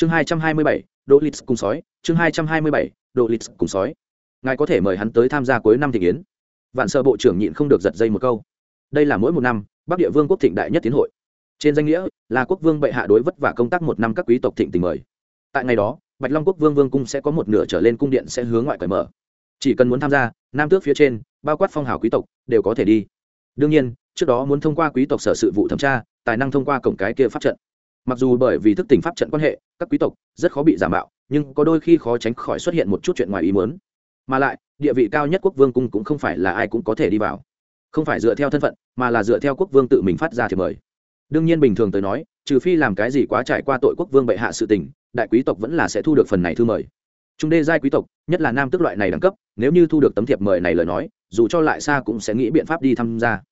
chương hai trăm hai mươi bảy, Đỗ lịch cùng sói. Chương hai trăm hai mươi bảy lịch cùng sói. Ngài có thể mời hắn tới tham gia cuối năm thị kiến. Vạn sợ bộ trưởng nhịn không được giật dây một câu. Đây là mỗi một năm, bắc địa vương quốc thịnh đại nhất tiến hội. Trên danh nghĩa là quốc vương bệ hạ đối vất vả công tác một năm các quý tộc thịnh tình mời. Tại ngày đó, bạch long quốc vương vương cung sẽ có một nửa trở lên cung điện sẽ hướng ngoại cởi mở. Chỉ cần muốn tham gia, nam tước phía trên, bao quát phong hào quý tộc, đều có thể đi. Đương nhiên, trước đó muốn thông qua quý tộc sở sự vụ thẩm tra, tài năng thông qua cổng cái kia pháp trận mặc dù bởi vì thức tỉnh pháp trận quan hệ, các quý tộc rất khó bị giả mạo, nhưng có đôi khi khó tránh khỏi xuất hiện một chút chuyện ngoài ý muốn. Mà lại, địa vị cao nhất quốc vương cung cũng không phải là ai cũng có thể đi vào. Không phải dựa theo thân phận, mà là dựa theo quốc vương tự mình phát ra thì mời. Đương nhiên bình thường tới nói, trừ phi làm cái gì quá trải qua tội quốc vương bệ hạ sự tình, đại quý tộc vẫn là sẽ thu được phần này thư mời. Trung đê giai quý tộc, nhất là nam tức loại này đẳng cấp, nếu như thu được tấm thiệp mời này lời nói, dù cho lại xa cũng sẽ nghĩ biện pháp đi tham gia.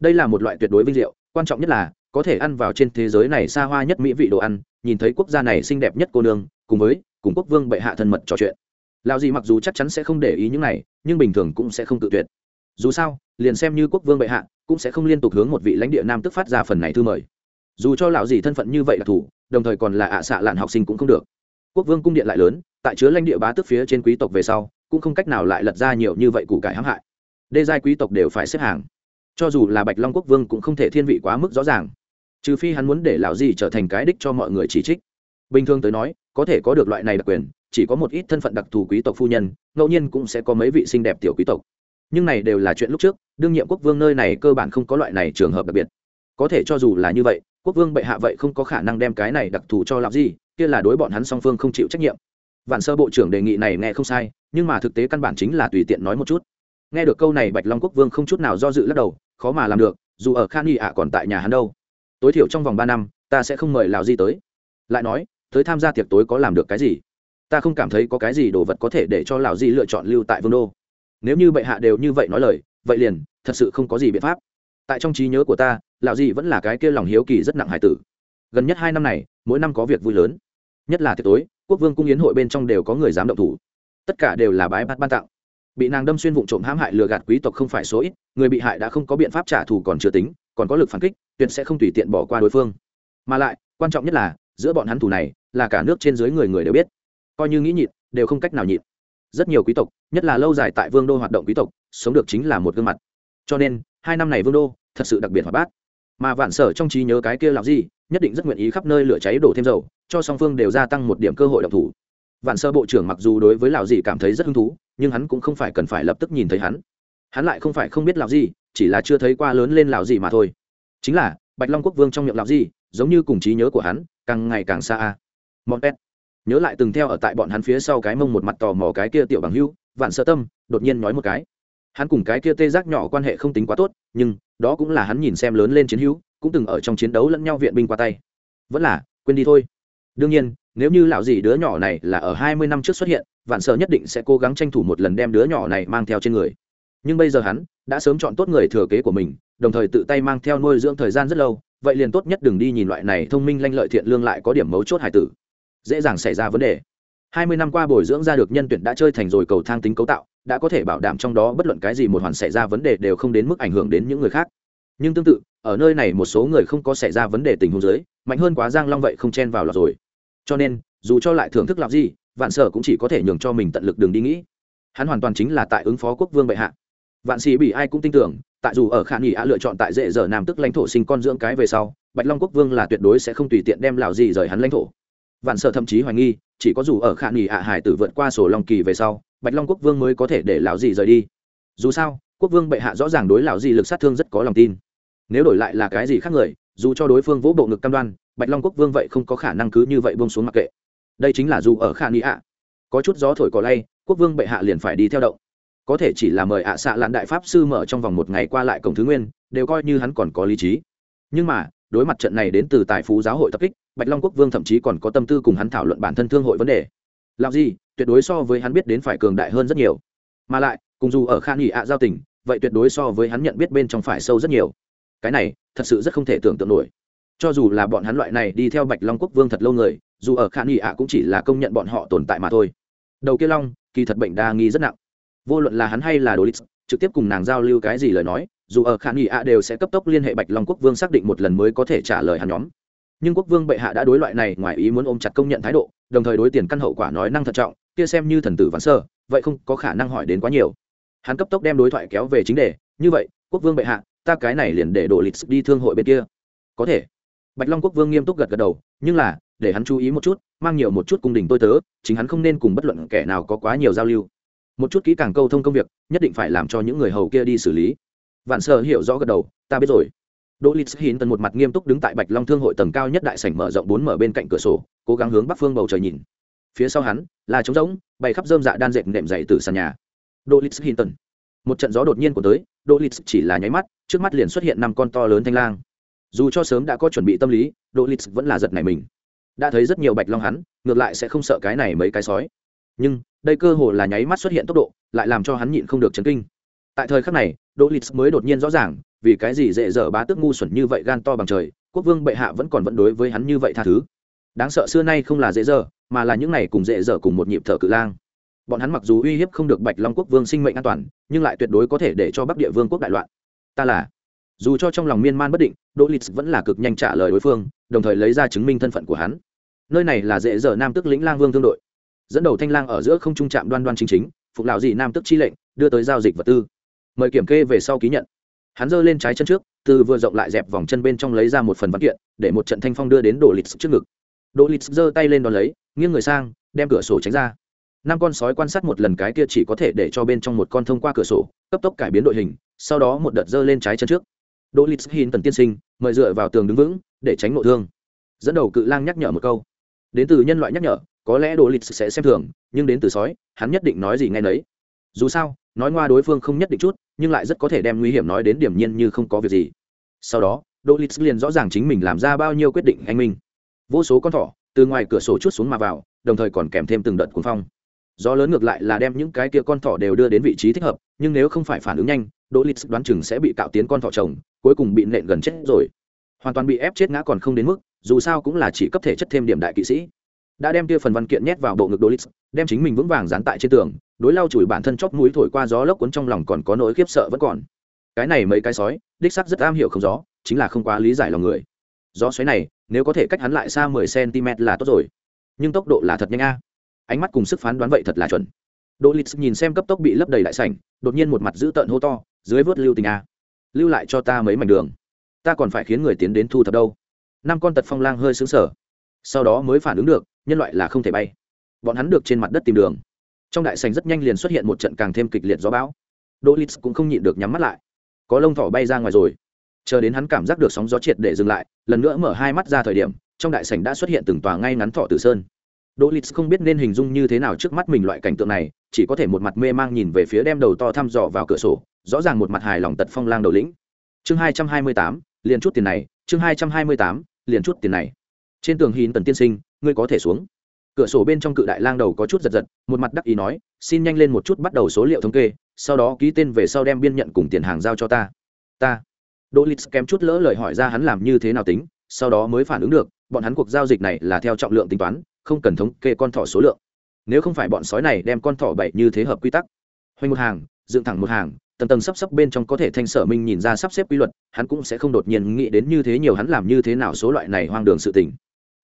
Đây là một loại tuyệt đối vinh diệu, quan trọng nhất là có thể ăn vào trên thế giới này xa hoa nhất mỹ vị đồ ăn, nhìn thấy quốc gia này xinh đẹp nhất cô nương, cùng với, cùng quốc vương bệ hạ thân mật trò chuyện. Lao gì mặc dù chắc chắn sẽ không để ý những này, nhưng bình thường cũng sẽ không tự tuyệt. Dù sao, liền xem như quốc vương bệ hạ, cũng sẽ không liên tục hướng một vị lãnh địa nam tức phát ra phần này thư mời. Dù cho lão gì thân phận như vậy là thủ, đồng thời còn là ạ xạ lạn học sinh cũng không được. Quốc vương cung điện lại lớn, tại chứa lãnh địa bá tức phía trên quý tộc về sau, cũng không cách nào lại lật ra nhiều như vậy củ cải hãm hại. Đê giai quý tộc đều phải xếp hàng. Cho dù là bạch long quốc vương cũng không thể thiên vị quá mức rõ ràng trừ phi hắn muốn để lão gì trở thành cái đích cho mọi người chỉ trích. Bình thường tới nói, có thể có được loại này đặc quyền, chỉ có một ít thân phận đặc thù quý tộc phu nhân, ngẫu nhiên cũng sẽ có mấy vị xinh đẹp tiểu quý tộc. Nhưng này đều là chuyện lúc trước, đương nhiệm quốc vương nơi này cơ bản không có loại này trường hợp đặc biệt. Có thể cho dù là như vậy, quốc vương bệ hạ vậy không có khả năng đem cái này đặc thù cho làm gì, kia là đối bọn hắn song phương không chịu trách nhiệm. Vạn sơ bộ trưởng đề nghị này nghe không sai, nhưng mà thực tế căn bản chính là tùy tiện nói một chút. Nghe được câu này bạch long quốc vương không chút nào do dự lắc đầu, khó mà làm được, dù ở khan nghị ạ còn tại nhà hắn đâu tối thiểu trong vòng ba năm, ta sẽ không mời lào di tới. Lại nói, tới tham gia tiệc tối có làm được cái gì? Ta không cảm thấy có cái gì đồ vật có thể để cho lào di lựa chọn lưu tại vương đô. Nếu như bệ hạ đều như vậy nói lời, vậy liền, thật sự không có gì biện pháp. Tại trong trí nhớ của ta, lào di vẫn là cái kia lòng hiếu kỳ rất nặng hải tử. Gần nhất hai năm này, mỗi năm có việc vui lớn. Nhất là tiệc tối, quốc vương cung yến hội bên trong đều có người dám động thủ. Tất cả đều là bái bát ban tặng. Bị nàng đâm xuyên vụ trộm hãm hại lừa gạt quý tộc không phải số ít, người bị hại đã không có biện pháp trả thù còn chưa tính còn có lực phản kích, tuyệt sẽ không tùy tiện bỏ qua đối phương. Mà lại, quan trọng nhất là, giữa bọn hắn thù này, là cả nước trên dưới người người đều biết. Coi như nghĩ nhịn, đều không cách nào nhịn. Rất nhiều quý tộc, nhất là lâu dài tại vương đô hoạt động quý tộc, sống được chính là một gương mặt. Cho nên, hai năm này vương đô, thật sự đặc biệt hoạt bát. Mà vạn sở trong trí nhớ cái kia làm gì, nhất định rất nguyện ý khắp nơi lửa cháy đổ thêm dầu, cho song phương đều gia tăng một điểm cơ hội động thủ. Vạn sơ bộ trưởng mặc dù đối với lão gì cảm thấy rất hứng thú, nhưng hắn cũng không phải cần phải lập tức nhìn thấy hắn. Hắn lại không phải không biết lão gì chỉ là chưa thấy qua lớn lên lão gì mà thôi. Chính là, bạch long quốc vương trong miệng lão gì, giống như cùng trí nhớ của hắn, càng ngày càng xa a. Mọn pet nhớ lại từng theo ở tại bọn hắn phía sau cái mông một mặt tò mò cái kia tiểu bằng hưu, vạn sơ tâm, đột nhiên nói một cái. Hắn cùng cái kia tê giác nhỏ quan hệ không tính quá tốt, nhưng, đó cũng là hắn nhìn xem lớn lên chiến hữu, cũng từng ở trong chiến đấu lẫn nhau viện binh qua tay. Vẫn là, quên đi thôi. Đương nhiên, nếu như lão gì đứa nhỏ này là ở hai mươi năm trước xuất hiện, vạn sợ nhất định sẽ cố gắng tranh thủ một lần đem đứa nhỏ này mang theo trên người. Nhưng bây giờ hắn đã sớm chọn tốt người thừa kế của mình, đồng thời tự tay mang theo nuôi dưỡng thời gian rất lâu, vậy liền tốt nhất đừng đi nhìn loại này thông minh lanh lợi thiện lương lại có điểm mấu chốt hải tử. Dễ dàng xảy ra vấn đề. Hai mươi năm qua bồi dưỡng ra được nhân tuyển đã chơi thành rồi cầu thang tính cấu tạo, đã có thể bảo đảm trong đó bất luận cái gì một hoàn xảy ra vấn đề đều không đến mức ảnh hưởng đến những người khác. Nhưng tương tự, ở nơi này một số người không có xảy ra vấn đề tình huống dưới, mạnh hơn quá giang long vậy không chen vào lọt rồi. Cho nên, dù cho lại thưởng thức làm gì vạn sở cũng chỉ có thể nhường cho mình tận lực đường đi nghĩ. Hắn hoàn toàn chính là tại ứng phó quốc vương bệ hạ vạn sĩ bị ai cũng tin tưởng, tại dù ở khả nghị ạ lựa chọn tại dễ dở nam tức lãnh thổ sinh con dưỡng cái về sau, bạch long quốc vương là tuyệt đối sẽ không tùy tiện đem lào gì rời hắn lãnh thổ. Vạn sợ thậm chí hoài nghi, chỉ có dù ở khả nghị ạ hải tử vượt qua sổ long kỳ về sau, bạch long quốc vương mới có thể để lào gì rời đi. Dù sao, quốc vương bệ hạ rõ ràng đối lào gì lực sát thương rất có lòng tin. Nếu đổi lại là cái gì khác người, dù cho đối phương vỗ bộ ngực cam đoan, bạch long quốc vương vậy không có khả năng cứ như vậy bông xuống mặc kệ. Đây chính là dù ở khả nghị ạ. Có chút gió thổi cỏ lay, quốc vương bệ hạ liền phải đi theo động có thể chỉ là mời ạ xạ lạn đại pháp sư mở trong vòng một ngày qua lại cổng thứ nguyên, đều coi như hắn còn có lý trí. Nhưng mà, đối mặt trận này đến từ tài phú giáo hội tập kích, bạch long quốc vương thậm chí còn có tâm tư cùng hắn thảo luận bản thân thương hội vấn đề. Làm gì tuyệt đối so với hắn biết đến phải cường đại hơn rất nhiều. Mà lại, cùng dù ở khan nghỉ ạ giao tình, vậy tuyệt đối so với hắn nhận biết bên trong phải sâu rất nhiều. Cái này, thật sự rất không thể tưởng tượng nổi. Cho dù là bọn hắn loại này đi theo bạch long quốc vương thật lâu người, dù ở khan nghỉ ạ cũng chỉ là công nhận bọn họ tồn tại mà thôi. Đầu kia long, kỳ thật bệnh đa nghi rất nặng vô luận là hắn hay là đồ lít trực tiếp cùng nàng giao lưu cái gì lời nói, dù ở khả nghị ạ đều sẽ cấp tốc liên hệ bạch long quốc vương xác định một lần mới có thể trả lời hắn nhóm. Nhưng quốc vương bệ hạ đã đối loại này ngoài ý muốn ôm chặt công nhận thái độ, đồng thời đối tiền căn hậu quả nói năng thận trọng, kia xem như thần tử vạn sơ, vậy không có khả năng hỏi đến quá nhiều. Hắn cấp tốc đem đối thoại kéo về chính đề, như vậy, quốc vương bệ hạ, ta cái này liền để đổ lịch đi thương hội bên kia. Có thể. Bạch long quốc vương nghiêm túc gật gật đầu, nhưng là, để hắn chú ý một chút, mang nhiều một chút cung đình tôi tớ, chính hắn không nên cùng bất luận kẻ nào có quá nhiều giao lưu một chút kỹ càng câu thông công việc, nhất định phải làm cho những người hầu kia đi xử lý. Vạn sơ hiểu rõ gật đầu, ta biết rồi. Đỗ lịch hiến tần một mặt nghiêm túc đứng tại bạch long thương hội tầng cao nhất đại sảnh mở rộng bốn mở bên cạnh cửa sổ, cố gắng hướng bắc phương bầu trời nhìn. Phía sau hắn, là trống rỗng, bày khắp dơm dạ đan dệt nệm dậy từ sàn nhà. Đỗ lịch hiến tần. Một trận gió đột nhiên của tới, đỗ lịch chỉ là nháy mắt, trước mắt liền xuất hiện năm con to lớn thanh lang. Dù cho sớm đã có chuẩn bị tâm lý, đỗ lịch vẫn là giật này mình. Đã thấy rất nhiều bạch long hắn, ngược lại sẽ không sợ cái này mấy cái sói nhưng, đây cơ hồ là nháy mắt xuất hiện tốc độ, lại làm cho hắn nhịn không được chấn kinh. Tại thời khắc này, đỗ lịch mới đột nhiên rõ ràng, vì cái gì dễ dở bá tước ngu xuẩn như vậy gan to bằng trời, quốc vương bệ hạ vẫn còn vẫn đối với hắn như vậy tha thứ. Đáng sợ xưa nay không là dễ dở, mà là những này cùng dễ dở cùng một nhịp thở cự lang. Bọn hắn mặc dù uy hiếp không được bạch long quốc vương sinh mệnh an toàn, nhưng lại tuyệt đối có thể để cho bắc địa vương quốc đại loạn. Ta là, dù cho trong lòng miên man bất định, đỗ lịch vẫn là cực nhanh trả lời đối phương, đồng thời lấy ra chứng minh thân phận của hắn. Nơi này là dễ dở nam tức lĩnh lang vương thương đội dẫn đầu thanh lang ở giữa không trung trạm đoan đoan chính chính, phục lão dị nam tức chi lệnh, đưa tới giao dịch vật tư. Mời kiểm kê về sau ký nhận. Hắn giơ lên trái chân trước, từ vừa rộng lại dẹp vòng chân bên trong lấy ra một phần văn kiện, để một trận thanh phong đưa đến đồ lịch trước ngực. Đồ lịch giơ tay lên đón lấy, nghiêng người sang, đem cửa sổ tránh ra. Năm con sói quan sát một lần cái kia chỉ có thể để cho bên trong một con thông qua cửa sổ, cấp tốc cải biến đội hình, sau đó một đợt giơ lên trái chân trước. Đỗ lịch hin tần tiên sinh, mời dựa vào tường đứng vững, để tránh nội thương. Dẫn đầu cự lang nhắc nhở một câu. Đến từ nhân loại nhắc nhở có lẽ đỗ lịch sẽ xem thường, nhưng đến từ sói, hắn nhất định nói gì ngay nấy. Dù sao, nói ngoa đối phương không nhất định chút, nhưng lại rất có thể đem nguy hiểm nói đến điểm nhiên như không có việc gì. Sau đó đỗ lịch liền rõ ràng chính mình làm ra bao nhiêu quyết định anh minh. Vô số con thỏ, từ ngoài cửa sổ chút xuống mà vào, đồng thời còn kèm thêm từng đợt cuốn phong. Gió lớn ngược lại là đem những cái kia con thỏ đều đưa đến vị trí thích hợp, nhưng nếu không phải phản ứng nhanh đỗ lịch đoán chừng sẽ bị cạo tiến con thỏ chồng, cuối cùng bị nện gần chết rồi. Hoàn toàn bị ép chết ngã còn không đến mức, dù sao cũng là chỉ cấp thể chất thêm điểm đại kỵ sĩ đã đem kia phần văn kiện nhét vào bộ ngực đỗ lịch đem chính mình vững vàng dán tại trên tường, đối lau chùi bản thân chóp mũi thổi qua gió lốc cuốn trong lòng còn có nỗi khiếp sợ vẫn còn. Cái này mấy cái sói, đích sắc rất am hiểu không gió, chính là không quá lý giải lòng người. Gió xoáy này, nếu có thể cách hắn lại xa mười cm là tốt rồi. Nhưng tốc độ là thật nhanh a. Ánh mắt cùng sức phán đoán vậy thật là chuẩn. Đỗ lịch nhìn xem cấp tốc bị lấp đầy lại sảnh, đột nhiên một mặt giữ tợn hô to, dưới vớt lưu tình a. Lưu lại cho ta mấy mảnh đường. Ta còn phải khiến người tiến đến thu thập đâu. Năm con tật phong lang hơi xứng sở sau đó mới phản ứng được, nhân loại là không thể bay. Bọn hắn được trên mặt đất tìm đường. Trong đại sành rất nhanh liền xuất hiện một trận càng thêm kịch liệt gió bão. Đỗ lít cũng không nhịn được nhắm mắt lại. Có lông thỏ bay ra ngoài rồi. Chờ đến hắn cảm giác được sóng gió triệt để dừng lại, lần nữa mở hai mắt ra thời điểm, trong đại sảnh đã xuất hiện từng tòa ngay ngắn thọ tử sơn. Đỗ lít không biết nên hình dung như thế nào trước mắt mình loại cảnh tượng này, chỉ có thể một mặt mê mang nhìn về phía đem đầu to thăm dò vào cửa sổ, rõ ràng một mặt hài lòng tật phong lang đầu lĩnh. Chương hai trăm hai mươi tám, liền chút tiền này, chương hai trăm hai mươi tám, liền chút tiền này trên tường hìn tần tiên sinh, ngươi có thể xuống. Cửa sổ bên trong cự đại lang đầu có chút giật giật, một mặt đắc ý nói, xin nhanh lên một chút bắt đầu số liệu thống kê, sau đó ký tên về sau đem biên nhận cùng tiền hàng giao cho ta. Ta. Đỗ lịch kém chút lỡ lời hỏi ra hắn làm như thế nào tính, sau đó mới phản ứng được, bọn hắn cuộc giao dịch này là theo trọng lượng tính toán, không cần thống kê con thỏ số lượng. Nếu không phải bọn sói này đem con thỏ bậy như thế hợp quy tắc. Hoành một hàng, dựng thẳng một hàng, tầng tầng sắp sắp bên trong có thể thanh sở minh nhìn ra sắp xếp quy luật, hắn cũng sẽ không đột nhiên nghĩ đến như thế nhiều hắn làm như thế nào số loại này hoang đường sự tình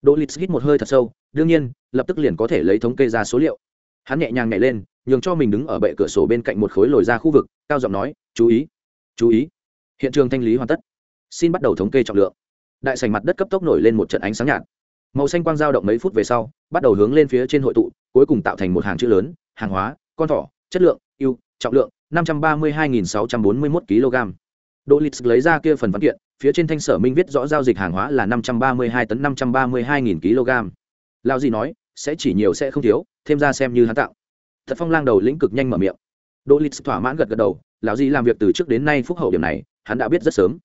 đỗ lịch hít một hơi thật sâu, đương nhiên, lập tức liền có thể lấy thống kê ra số liệu. Hắn nhẹ nhàng nhảy lên, nhường cho mình đứng ở bệ cửa sổ bên cạnh một khối lồi ra khu vực, cao giọng nói, chú ý chú ý, hiện trường thanh lý hoàn tất. Xin bắt đầu thống kê trọng lượng. Đại sành mặt đất cấp tốc nổi lên một trận ánh sáng nhạt. Màu xanh quang dao động mấy phút về sau, bắt đầu hướng lên phía trên hội tụ, cuối cùng tạo thành một hàng chữ lớn, hàng hóa, con thỏ, chất lượng, ưu, trọng lượng năm trăm ba mươi hai sáu trăm bốn mươi một kg đỗ lịch lấy ra kia phần văn kiện phía trên thanh sở minh viết rõ giao dịch hàng hóa là năm trăm ba mươi hai tấn, năm trăm ba mươi hai nghìn kg. Lao gì nói, sẽ chỉ nhiều, sẽ không thiếu, thêm ra xem như hắn tạo. Thật phong lang đầu lĩnh cực nhanh mở miệng. Đỗ lịch thỏa mãn gật gật đầu, lão Di làm việc từ trước đến nay phúc hậu điểm này, hắn đã biết rất sớm.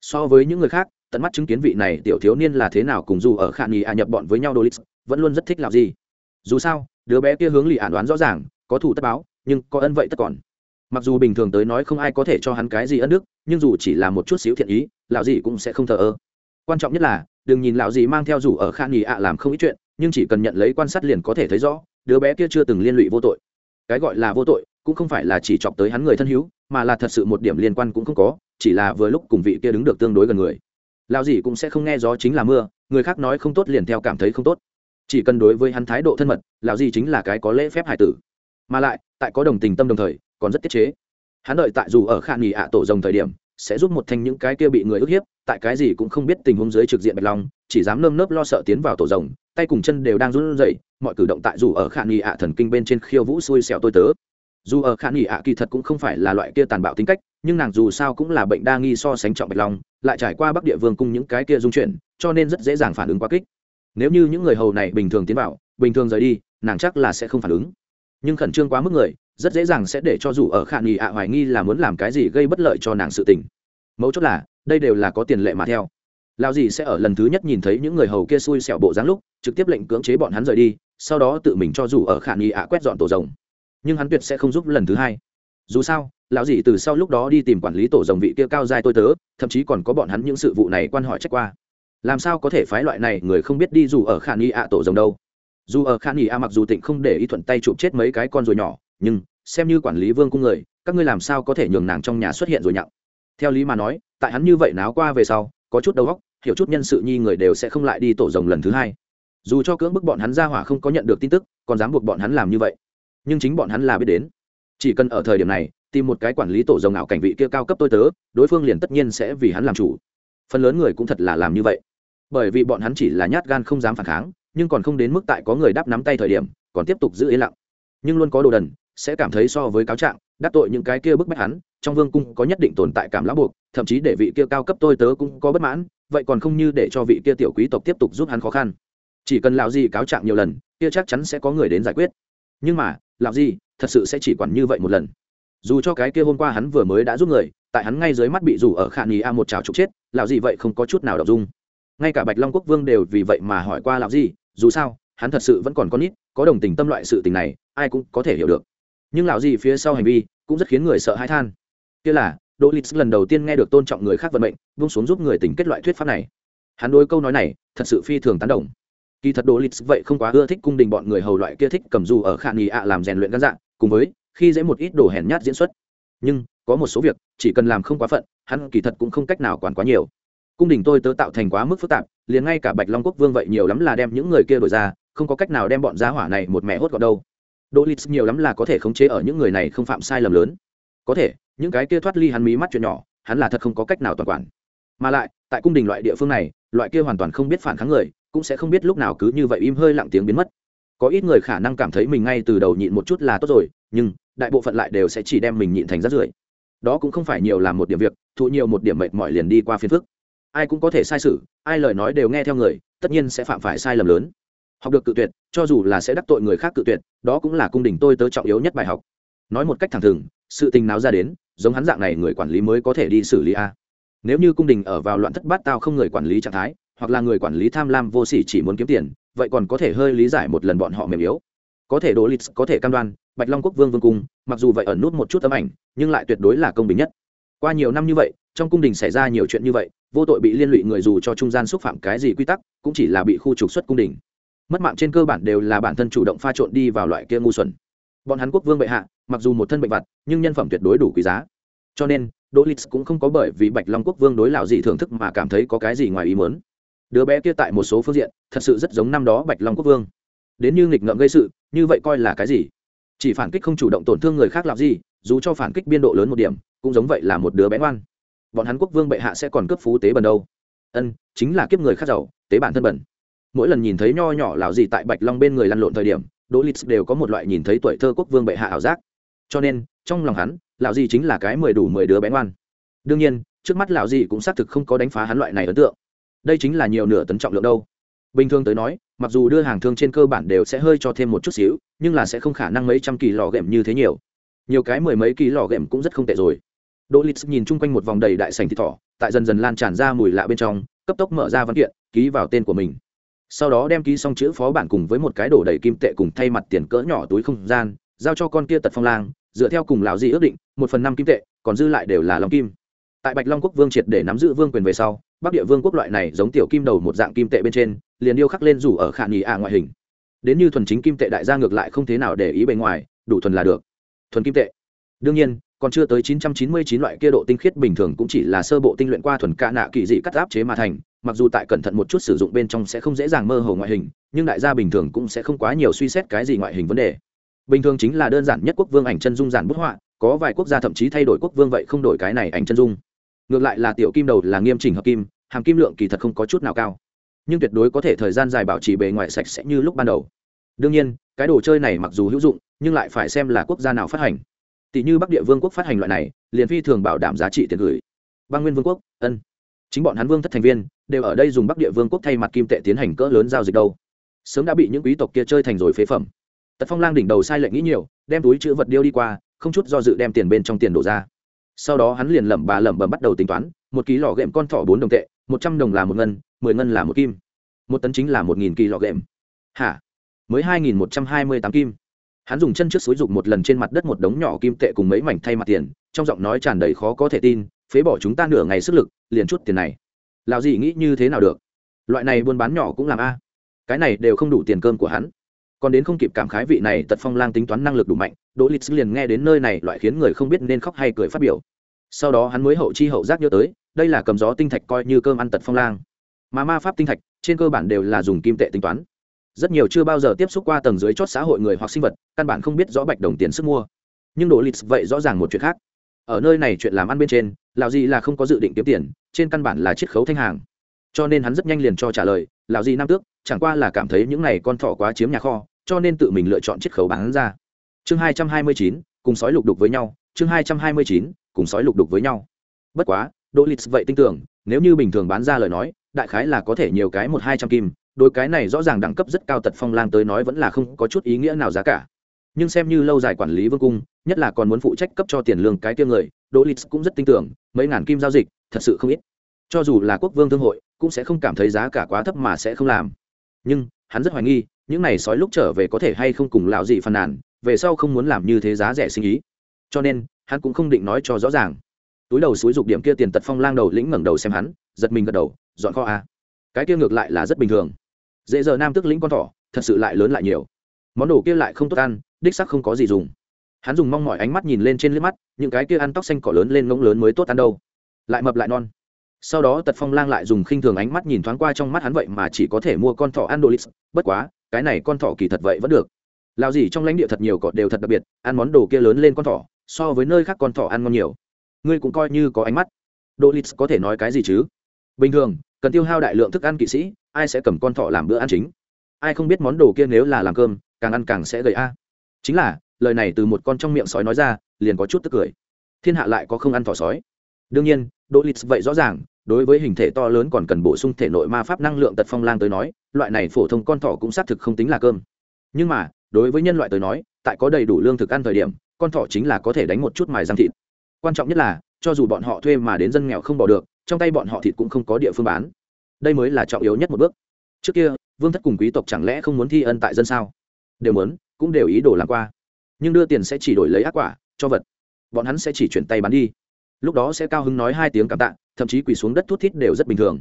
So với những người khác, tận mắt chứng kiến vị này tiểu thiếu niên là thế nào cùng dù ở khả nghi à nhập bọn với nhau đô lịch vẫn luôn rất thích lão Di. Dù sao, đứa bé kia hướng lì ản đoán rõ ràng, có thủ tất báo, nhưng có ân vậy tất còn mặc dù bình thường tới nói không ai có thể cho hắn cái gì ân đức, nhưng dù chỉ là một chút xíu thiện ý, lão gì cũng sẽ không thờ ơ. Quan trọng nhất là, đừng nhìn lão gì mang theo rủ ở khan nghỉ ạ làm không ít chuyện, nhưng chỉ cần nhận lấy quan sát liền có thể thấy rõ, đứa bé kia chưa từng liên lụy vô tội. Cái gọi là vô tội, cũng không phải là chỉ chọc tới hắn người thân hữu, mà là thật sự một điểm liên quan cũng không có, chỉ là vừa lúc cùng vị kia đứng được tương đối gần người. Lão gì cũng sẽ không nghe gió chính là mưa, người khác nói không tốt liền theo cảm thấy không tốt. Chỉ cần đối với hắn thái độ thân mật, lão gì chính là cái có lễ phép hải tử mà lại, tại có đồng tình tâm đồng thời, còn rất tiết chế. Hắn đợi tại dù ở khả nghỉ ạ tổ rồng thời điểm, sẽ giúp một thành những cái kia bị người ức hiếp, tại cái gì cũng không biết tình huống dưới trực diện bạch long, chỉ dám nơm nớp lo sợ tiến vào tổ rồng, tay cùng chân đều đang run rẩy, mọi cử động tại dù ở khả nghỉ ạ thần kinh bên trên khiêu vũ xui xẻo tôi tớ. Dù ở khả nghỉ ạ kỳ thật cũng không phải là loại kia tàn bạo tính cách, nhưng nàng dù sao cũng là bệnh đa nghi so sánh trọng bạch long, lại trải qua bắc địa vương cung những cái kia dung chuyển, cho nên rất dễ dàng phản ứng quá kích. Nếu như những người hầu này bình thường tiến vào, bình thường rời đi, nàng chắc là sẽ không phản ứng nhưng khẩn trương quá mức người, rất dễ dàng sẽ để cho dù ở khả nghi ạ hoài nghi là muốn làm cái gì gây bất lợi cho nàng sự tình. Mấu chốt là, đây đều là có tiền lệ mà theo. Lao gì sẽ ở lần thứ nhất nhìn thấy những người hầu kia xui xẻo bộ dáng lúc, trực tiếp lệnh cưỡng chế bọn hắn rời đi, sau đó tự mình cho dù ở khả nghi ạ quét dọn tổ rồng. Nhưng hắn tuyệt sẽ không giúp lần thứ hai. Dù sao, lão dì từ sau lúc đó đi tìm quản lý tổ rồng vị kia cao dài tôi tớ, thậm chí còn có bọn hắn những sự vụ này quan hỏi trách qua. Làm sao có thể phái loại này người không biết đi dù ở khả nghi ạ tổ rồng đâu? Dù ở khả nghỉ a mặc dù tịnh không để ý thuận tay chụp chết mấy cái con rồi nhỏ, nhưng xem như quản lý vương cung người, các ngươi làm sao có thể nhường nàng trong nhà xuất hiện rồi nhặng? Theo lý mà nói, tại hắn như vậy náo qua về sau, có chút đầu óc, hiểu chút nhân sự nhi người đều sẽ không lại đi tổ rồng lần thứ hai. Dù cho cưỡng bức bọn hắn ra hỏa không có nhận được tin tức, còn dám buộc bọn hắn làm như vậy. Nhưng chính bọn hắn là biết đến. Chỉ cần ở thời điểm này, tìm một cái quản lý tổ rồng ảo cảnh vị kia cao cấp tôi tớ, đối phương liền tất nhiên sẽ vì hắn làm chủ. Phần lớn người cũng thật là làm như vậy. Bởi vì bọn hắn chỉ là nhát gan không dám phản kháng nhưng còn không đến mức tại có người đáp nắm tay thời điểm, còn tiếp tục giữ yên lặng. Nhưng luôn có đồ đần, sẽ cảm thấy so với cáo trạng, đắc tội những cái kia bức bách hắn, trong vương cung có nhất định tồn tại cảm lão buộc, thậm chí để vị kia cao cấp tôi tớ cũng có bất mãn, vậy còn không như để cho vị kia tiểu quý tộc tiếp tục giúp hắn khó khăn. Chỉ cần lão gì cáo trạng nhiều lần, kia chắc chắn sẽ có người đến giải quyết. Nhưng mà, lão gì, thật sự sẽ chỉ quản như vậy một lần. Dù cho cái kia hôm qua hắn vừa mới đã giúp người, tại hắn ngay dưới mắt bị rủ ở khả nghi a một trào trục chết, lão gì vậy không có chút nào đọc dung. Ngay cả bạch long quốc vương đều vì vậy mà hỏi qua lão gì dù sao, hắn thật sự vẫn còn con nít, có đồng tình tâm loại sự tình này, ai cũng có thể hiểu được. Nhưng lão gì phía sau hành vi cũng rất khiến người sợ hãi than. Kia là, đỗ lịch lần đầu tiên nghe được tôn trọng người khác vận mệnh vung xuống giúp người tỉnh kết loại thuyết pháp này. Hắn đối câu nói này, thật sự phi thường tán đồng. Kỳ thật đỗ lịch vậy không quá ưa thích cung đình bọn người hầu loại kia thích cầm dù ở khả nghi ạ làm rèn luyện gan dạng, cùng với khi dễ một ít đồ hèn nhát diễn xuất. Nhưng, có một số việc, chỉ cần làm không quá phận, hắn kỳ thật cũng không cách nào quản quá nhiều. Cung đình tôi tớ tạo thành quá mức phức tạp liền ngay cả bạch long quốc vương vậy nhiều lắm là đem những người kia đổi ra, không có cách nào đem bọn giá hỏa này một mẹ hốt gọn đâu. Đỗ lít nhiều lắm là có thể khống chế ở những người này không phạm sai lầm lớn. Có thể, những cái kia thoát ly hắn mí mắt chuyện nhỏ, hắn là thật không có cách nào toàn quản. Mà lại, tại cung đình loại địa phương này, loại kia hoàn toàn không biết phản kháng người, cũng sẽ không biết lúc nào cứ như vậy im hơi lặng tiếng biến mất. Có ít người khả năng cảm thấy mình ngay từ đầu nhịn một chút là tốt rồi, nhưng đại bộ phận lại đều sẽ chỉ đem mình nhịn thành rát rưởi. Đó cũng không phải nhiều làm một điểm việc, thụ nhiều một điểm mệt mỏi liền đi qua phiền phức ai cũng có thể sai sự ai lời nói đều nghe theo người, tất nhiên sẽ phạm phải sai lầm lớn. Học được cự tuyệt, cho dù là sẽ đắc tội người khác cự tuyệt, đó cũng là cung đình tôi tớ trọng yếu nhất bài học. Nói một cách thẳng thừng, sự tình nào ra đến, giống hắn dạng này người quản lý mới có thể đi xử lý a. Nếu như cung đình ở vào loạn thất bát tao không người quản lý trạng thái, hoặc là người quản lý tham lam vô sỉ chỉ muốn kiếm tiền, vậy còn có thể hơi lý giải một lần bọn họ mềm yếu. Có thể đỗ lịch, có thể cam đoan, bạch long quốc vương vương cung, mặc dù vậy ẩn nút một chút tấm ảnh, nhưng lại tuyệt đối là công bình nhất. Qua nhiều năm như vậy, trong cung đình xảy ra nhiều chuyện như vậy vô tội bị liên lụy người dù cho trung gian xúc phạm cái gì quy tắc cũng chỉ là bị khu trục xuất cung đình. Mất mạng trên cơ bản đều là bản thân chủ động pha trộn đi vào loại kia ngu xuẩn. Bọn hắn quốc vương bệ hạ mặc dù một thân bệnh vật, nhưng nhân phẩm tuyệt đối đủ quý giá. Cho nên đỗ lịch cũng không có bởi vì bạch long quốc vương đối lão gì thưởng thức mà cảm thấy có cái gì ngoài ý muốn. Đứa bé kia tại một số phương diện thật sự rất giống năm đó bạch long quốc vương. Đến như nghịch ngợm gây sự như vậy coi là cái gì? Chỉ phản kích không chủ động tổn thương người khác làm gì dù cho phản kích biên độ lớn một điểm cũng giống vậy là một đứa bé ngoan bọn hắn quốc vương bệ hạ sẽ còn cấp phú tế bần đâu. Ân, chính là kiếp người khác giàu, tế bản thân bẩn mỗi lần nhìn thấy nho nhỏ lão gì tại bạch long bên người lăn lộn thời điểm, đỗ lịch đều có một loại nhìn thấy tuổi thơ quốc vương bệ hạ ảo giác. Cho nên, trong lòng hắn, lão gì chính là cái mười đủ mười đứa bé ngoan. Đương nhiên, trước mắt lão gì cũng xác thực không có đánh phá hắn loại này ấn tượng. Đây chính là nhiều nửa tấn trọng lượng đâu. Bình thường tới nói, mặc dù đưa hàng thương trên cơ bản đều sẽ hơi cho thêm một chút xíu, nhưng là sẽ không khả năng mấy trăm kỳ lò ghệm như thế nhiều. Nhiều cái mười mấy kỳ lò ghệm cũng rất không tệ rồi đỗ lịch nhìn chung quanh một vòng đầy đại sành thịt thỏ, tại dần dần lan tràn ra mùi lạ bên trong, cấp tốc mở ra văn kiện, ký vào tên của mình. Sau đó đem ký xong chữ phó bản cùng với một cái đổ đầy kim tệ cùng thay mặt tiền cỡ nhỏ túi không gian, giao cho con kia tật phong lang, dựa theo cùng lào di ước định, một phần năm kim tệ, còn dư lại đều là long kim. Tại bạch long quốc vương triệt để nắm giữ vương quyền về sau, bắc địa vương quốc loại này giống tiểu kim đầu một dạng kim tệ bên trên, liền điêu khắc lên rủ ở khả nghỉ ạ ngoại hình. Đến như thuần chính kim tệ đại gia ngược lại không thế nào để ý bề ngoài, đủ thuần là được. Thuần kim tệ. Đương nhiên còn chưa tới 999 loại kia độ tinh khiết bình thường cũng chỉ là sơ bộ tinh luyện qua thuần ca nạ kỳ dị cắt áp chế mà thành, mặc dù tại cẩn thận một chút sử dụng bên trong sẽ không dễ dàng mơ hồ ngoại hình, nhưng đại gia bình thường cũng sẽ không quá nhiều suy xét cái gì ngoại hình vấn đề. Bình thường chính là đơn giản nhất quốc vương ảnh chân dung giản bút họa, có vài quốc gia thậm chí thay đổi quốc vương vậy không đổi cái này ảnh chân dung. Ngược lại là tiểu kim đầu là nghiêm chỉnh hợp kim, hàm kim lượng kỳ thật không có chút nào cao. Nhưng tuyệt đối có thể thời gian dài bảo trì bề ngoài sạch sẽ như lúc ban đầu. Đương nhiên, cái đồ chơi này mặc dù hữu dụng, nhưng lại phải xem là quốc gia nào phát hành tỷ như bắc địa vương quốc phát hành loại này, liền phi thường bảo đảm giá trị tiền gửi. Bang nguyên vương quốc, ân. Chính bọn hắn vương thất thành viên, đều ở đây dùng bắc địa vương quốc thay mặt kim tệ tiến hành cỡ lớn giao dịch đâu. Sớm đã bị những quý tộc kia chơi thành rồi phế phẩm. Tật phong lang đỉnh đầu sai lệnh nghĩ nhiều, đem túi chữ vật điêu đi qua, không chút do dự đem tiền bên trong tiền đổ ra. Sau đó hắn liền lẩm bà lẩm bẩm bắt đầu tính toán, một ký lò ghệm con thỏ bốn đồng tệ, một trăm đồng là một ngân, mười ngân là một kim. Một tấn chính là một nghìn kỳ lò ghệm hả? Mới hai nghìn một trăm hai mươi tám kim hắn dùng chân trước xúi rục một lần trên mặt đất một đống nhỏ kim tệ cùng mấy mảnh thay mặt tiền, trong giọng nói tràn đầy khó có thể tin, phế bỏ chúng ta nửa ngày sức lực, liền chút tiền này. Lào gì nghĩ như thế nào được? Loại này buôn bán nhỏ cũng làm a. Cái này đều không đủ tiền cơm của hắn. Còn đến không kịp cảm khái vị này tật phong lang tính toán năng lực đủ mạnh, đỗ lịch liền nghe đến nơi này loại khiến người không biết nên khóc hay cười phát biểu. Sau đó hắn mới hậu chi hậu giác nhớ tới, đây là cầm gió tinh thạch coi như cơm ăn tật phong lang. Mà ma pháp tinh thạch, trên cơ bản đều là dùng kim tệ tính toán rất nhiều chưa bao giờ tiếp xúc qua tầng dưới chót xã hội người hoặc sinh vật, căn bản không biết rõ bạch đồng tiền sức mua. Nhưng đồ lịch vậy rõ ràng một chuyện khác. Ở nơi này chuyện làm ăn bên trên lào gì là không có dự định kiếm tiền, trên căn bản là chiết khấu thanh hàng. Cho nên hắn rất nhanh liền cho trả lời lào gì nam tước, chẳng qua là cảm thấy những này con thỏ quá chiếm nhà kho, cho nên tự mình lựa chọn chiết khấu bán ra. Chương hai trăm hai mươi chín, cùng sói lục đục với nhau. Chương hai trăm hai mươi chín, cùng sói lục đục với nhau. Bất quá đỗ lịch vậy tin tưởng, nếu như bình thường bán ra lời nói, đại khái là có thể nhiều cái một hai trăm kim đôi cái này rõ ràng đẳng cấp rất cao tật phong lang tới nói vẫn là không có chút ý nghĩa nào giá cả. Nhưng xem như lâu dài quản lý vương cung, nhất là còn muốn phụ trách cấp cho tiền lương cái tiêu người đỗ lịch cũng rất tin tưởng, mấy ngàn kim giao dịch, thật sự không ít. Cho dù là quốc vương thương hội, cũng sẽ không cảm thấy giá cả quá thấp mà sẽ không làm. Nhưng, hắn rất hoài nghi, những này sói lúc trở về có thể hay không cùng lạo dị phàn nàn, về sau không muốn làm như thế giá rẻ sinh ý. Cho nên, hắn cũng không định nói cho rõ ràng. Túi đầu suối dục điểm kia tiền tật phong lang đầu lĩnh ngẩng đầu xem hắn, giật mình gật đầu, dọn kho a. Cái kia ngược lại là rất bình thường dễ giờ nam tức lĩnh con thỏ, thật sự lại lớn lại nhiều. Món đồ kia lại không tốt ăn, đích sắc không có gì dùng. Hắn dùng mong mọi ánh mắt nhìn lên trên liếc mắt, những cái kia ăn tóc xanh cỏ lớn lên ngỗng lớn mới tốt ăn đâu. Lại mập lại non. Sau đó tật phong lang lại dùng khinh thường ánh mắt nhìn thoáng qua trong mắt hắn vậy mà chỉ có thể mua con thỏ ăn đồ lít bất quá, cái này con thỏ kỳ thật vậy vẫn được. Lào gì trong lãnh địa thật nhiều cọt đều thật đặc biệt, ăn món đồ kia lớn lên con thỏ, so với nơi khác con thỏ ăn ngon nhiều. Ngươi cũng coi như có ánh mắt. Đồ lít có thể nói cái gì chứ? Bình thường, cần tiêu hao đại lượng thức ăn kỵ sĩ ai sẽ cầm con thỏ làm bữa ăn chính? Ai không biết món đồ kia nếu là làm cơm, càng ăn càng sẽ gầy a. Chính là, lời này từ một con trong miệng sói nói ra, liền có chút tức cười. Thiên hạ lại có không ăn thỏ sói. Đương nhiên, đỗ lịch vậy rõ ràng, đối với hình thể to lớn còn cần bổ sung thể nội ma pháp năng lượng tật phong lang tới nói, loại này phổ thông con thỏ cũng xác thực không tính là cơm. Nhưng mà, đối với nhân loại tới nói, tại có đầy đủ lương thực ăn thời điểm, con thỏ chính là có thể đánh một chút mài răng thịt. Quan trọng nhất là, cho dù bọn họ thuê mà đến dân nghèo không bỏ được, trong tay bọn họ thịt cũng không có địa phương bán đây mới là trọng yếu nhất một bước. Trước kia, vương thất cùng quý tộc chẳng lẽ không muốn thi ân tại dân sao? Đều muốn, cũng đều ý đồ làm qua. Nhưng đưa tiền sẽ chỉ đổi lấy ác quả, cho vật. Bọn hắn sẽ chỉ chuyển tay bán đi. Lúc đó sẽ cao hứng nói hai tiếng cảm tạ, thậm chí quỳ xuống đất thút thít đều rất bình thường.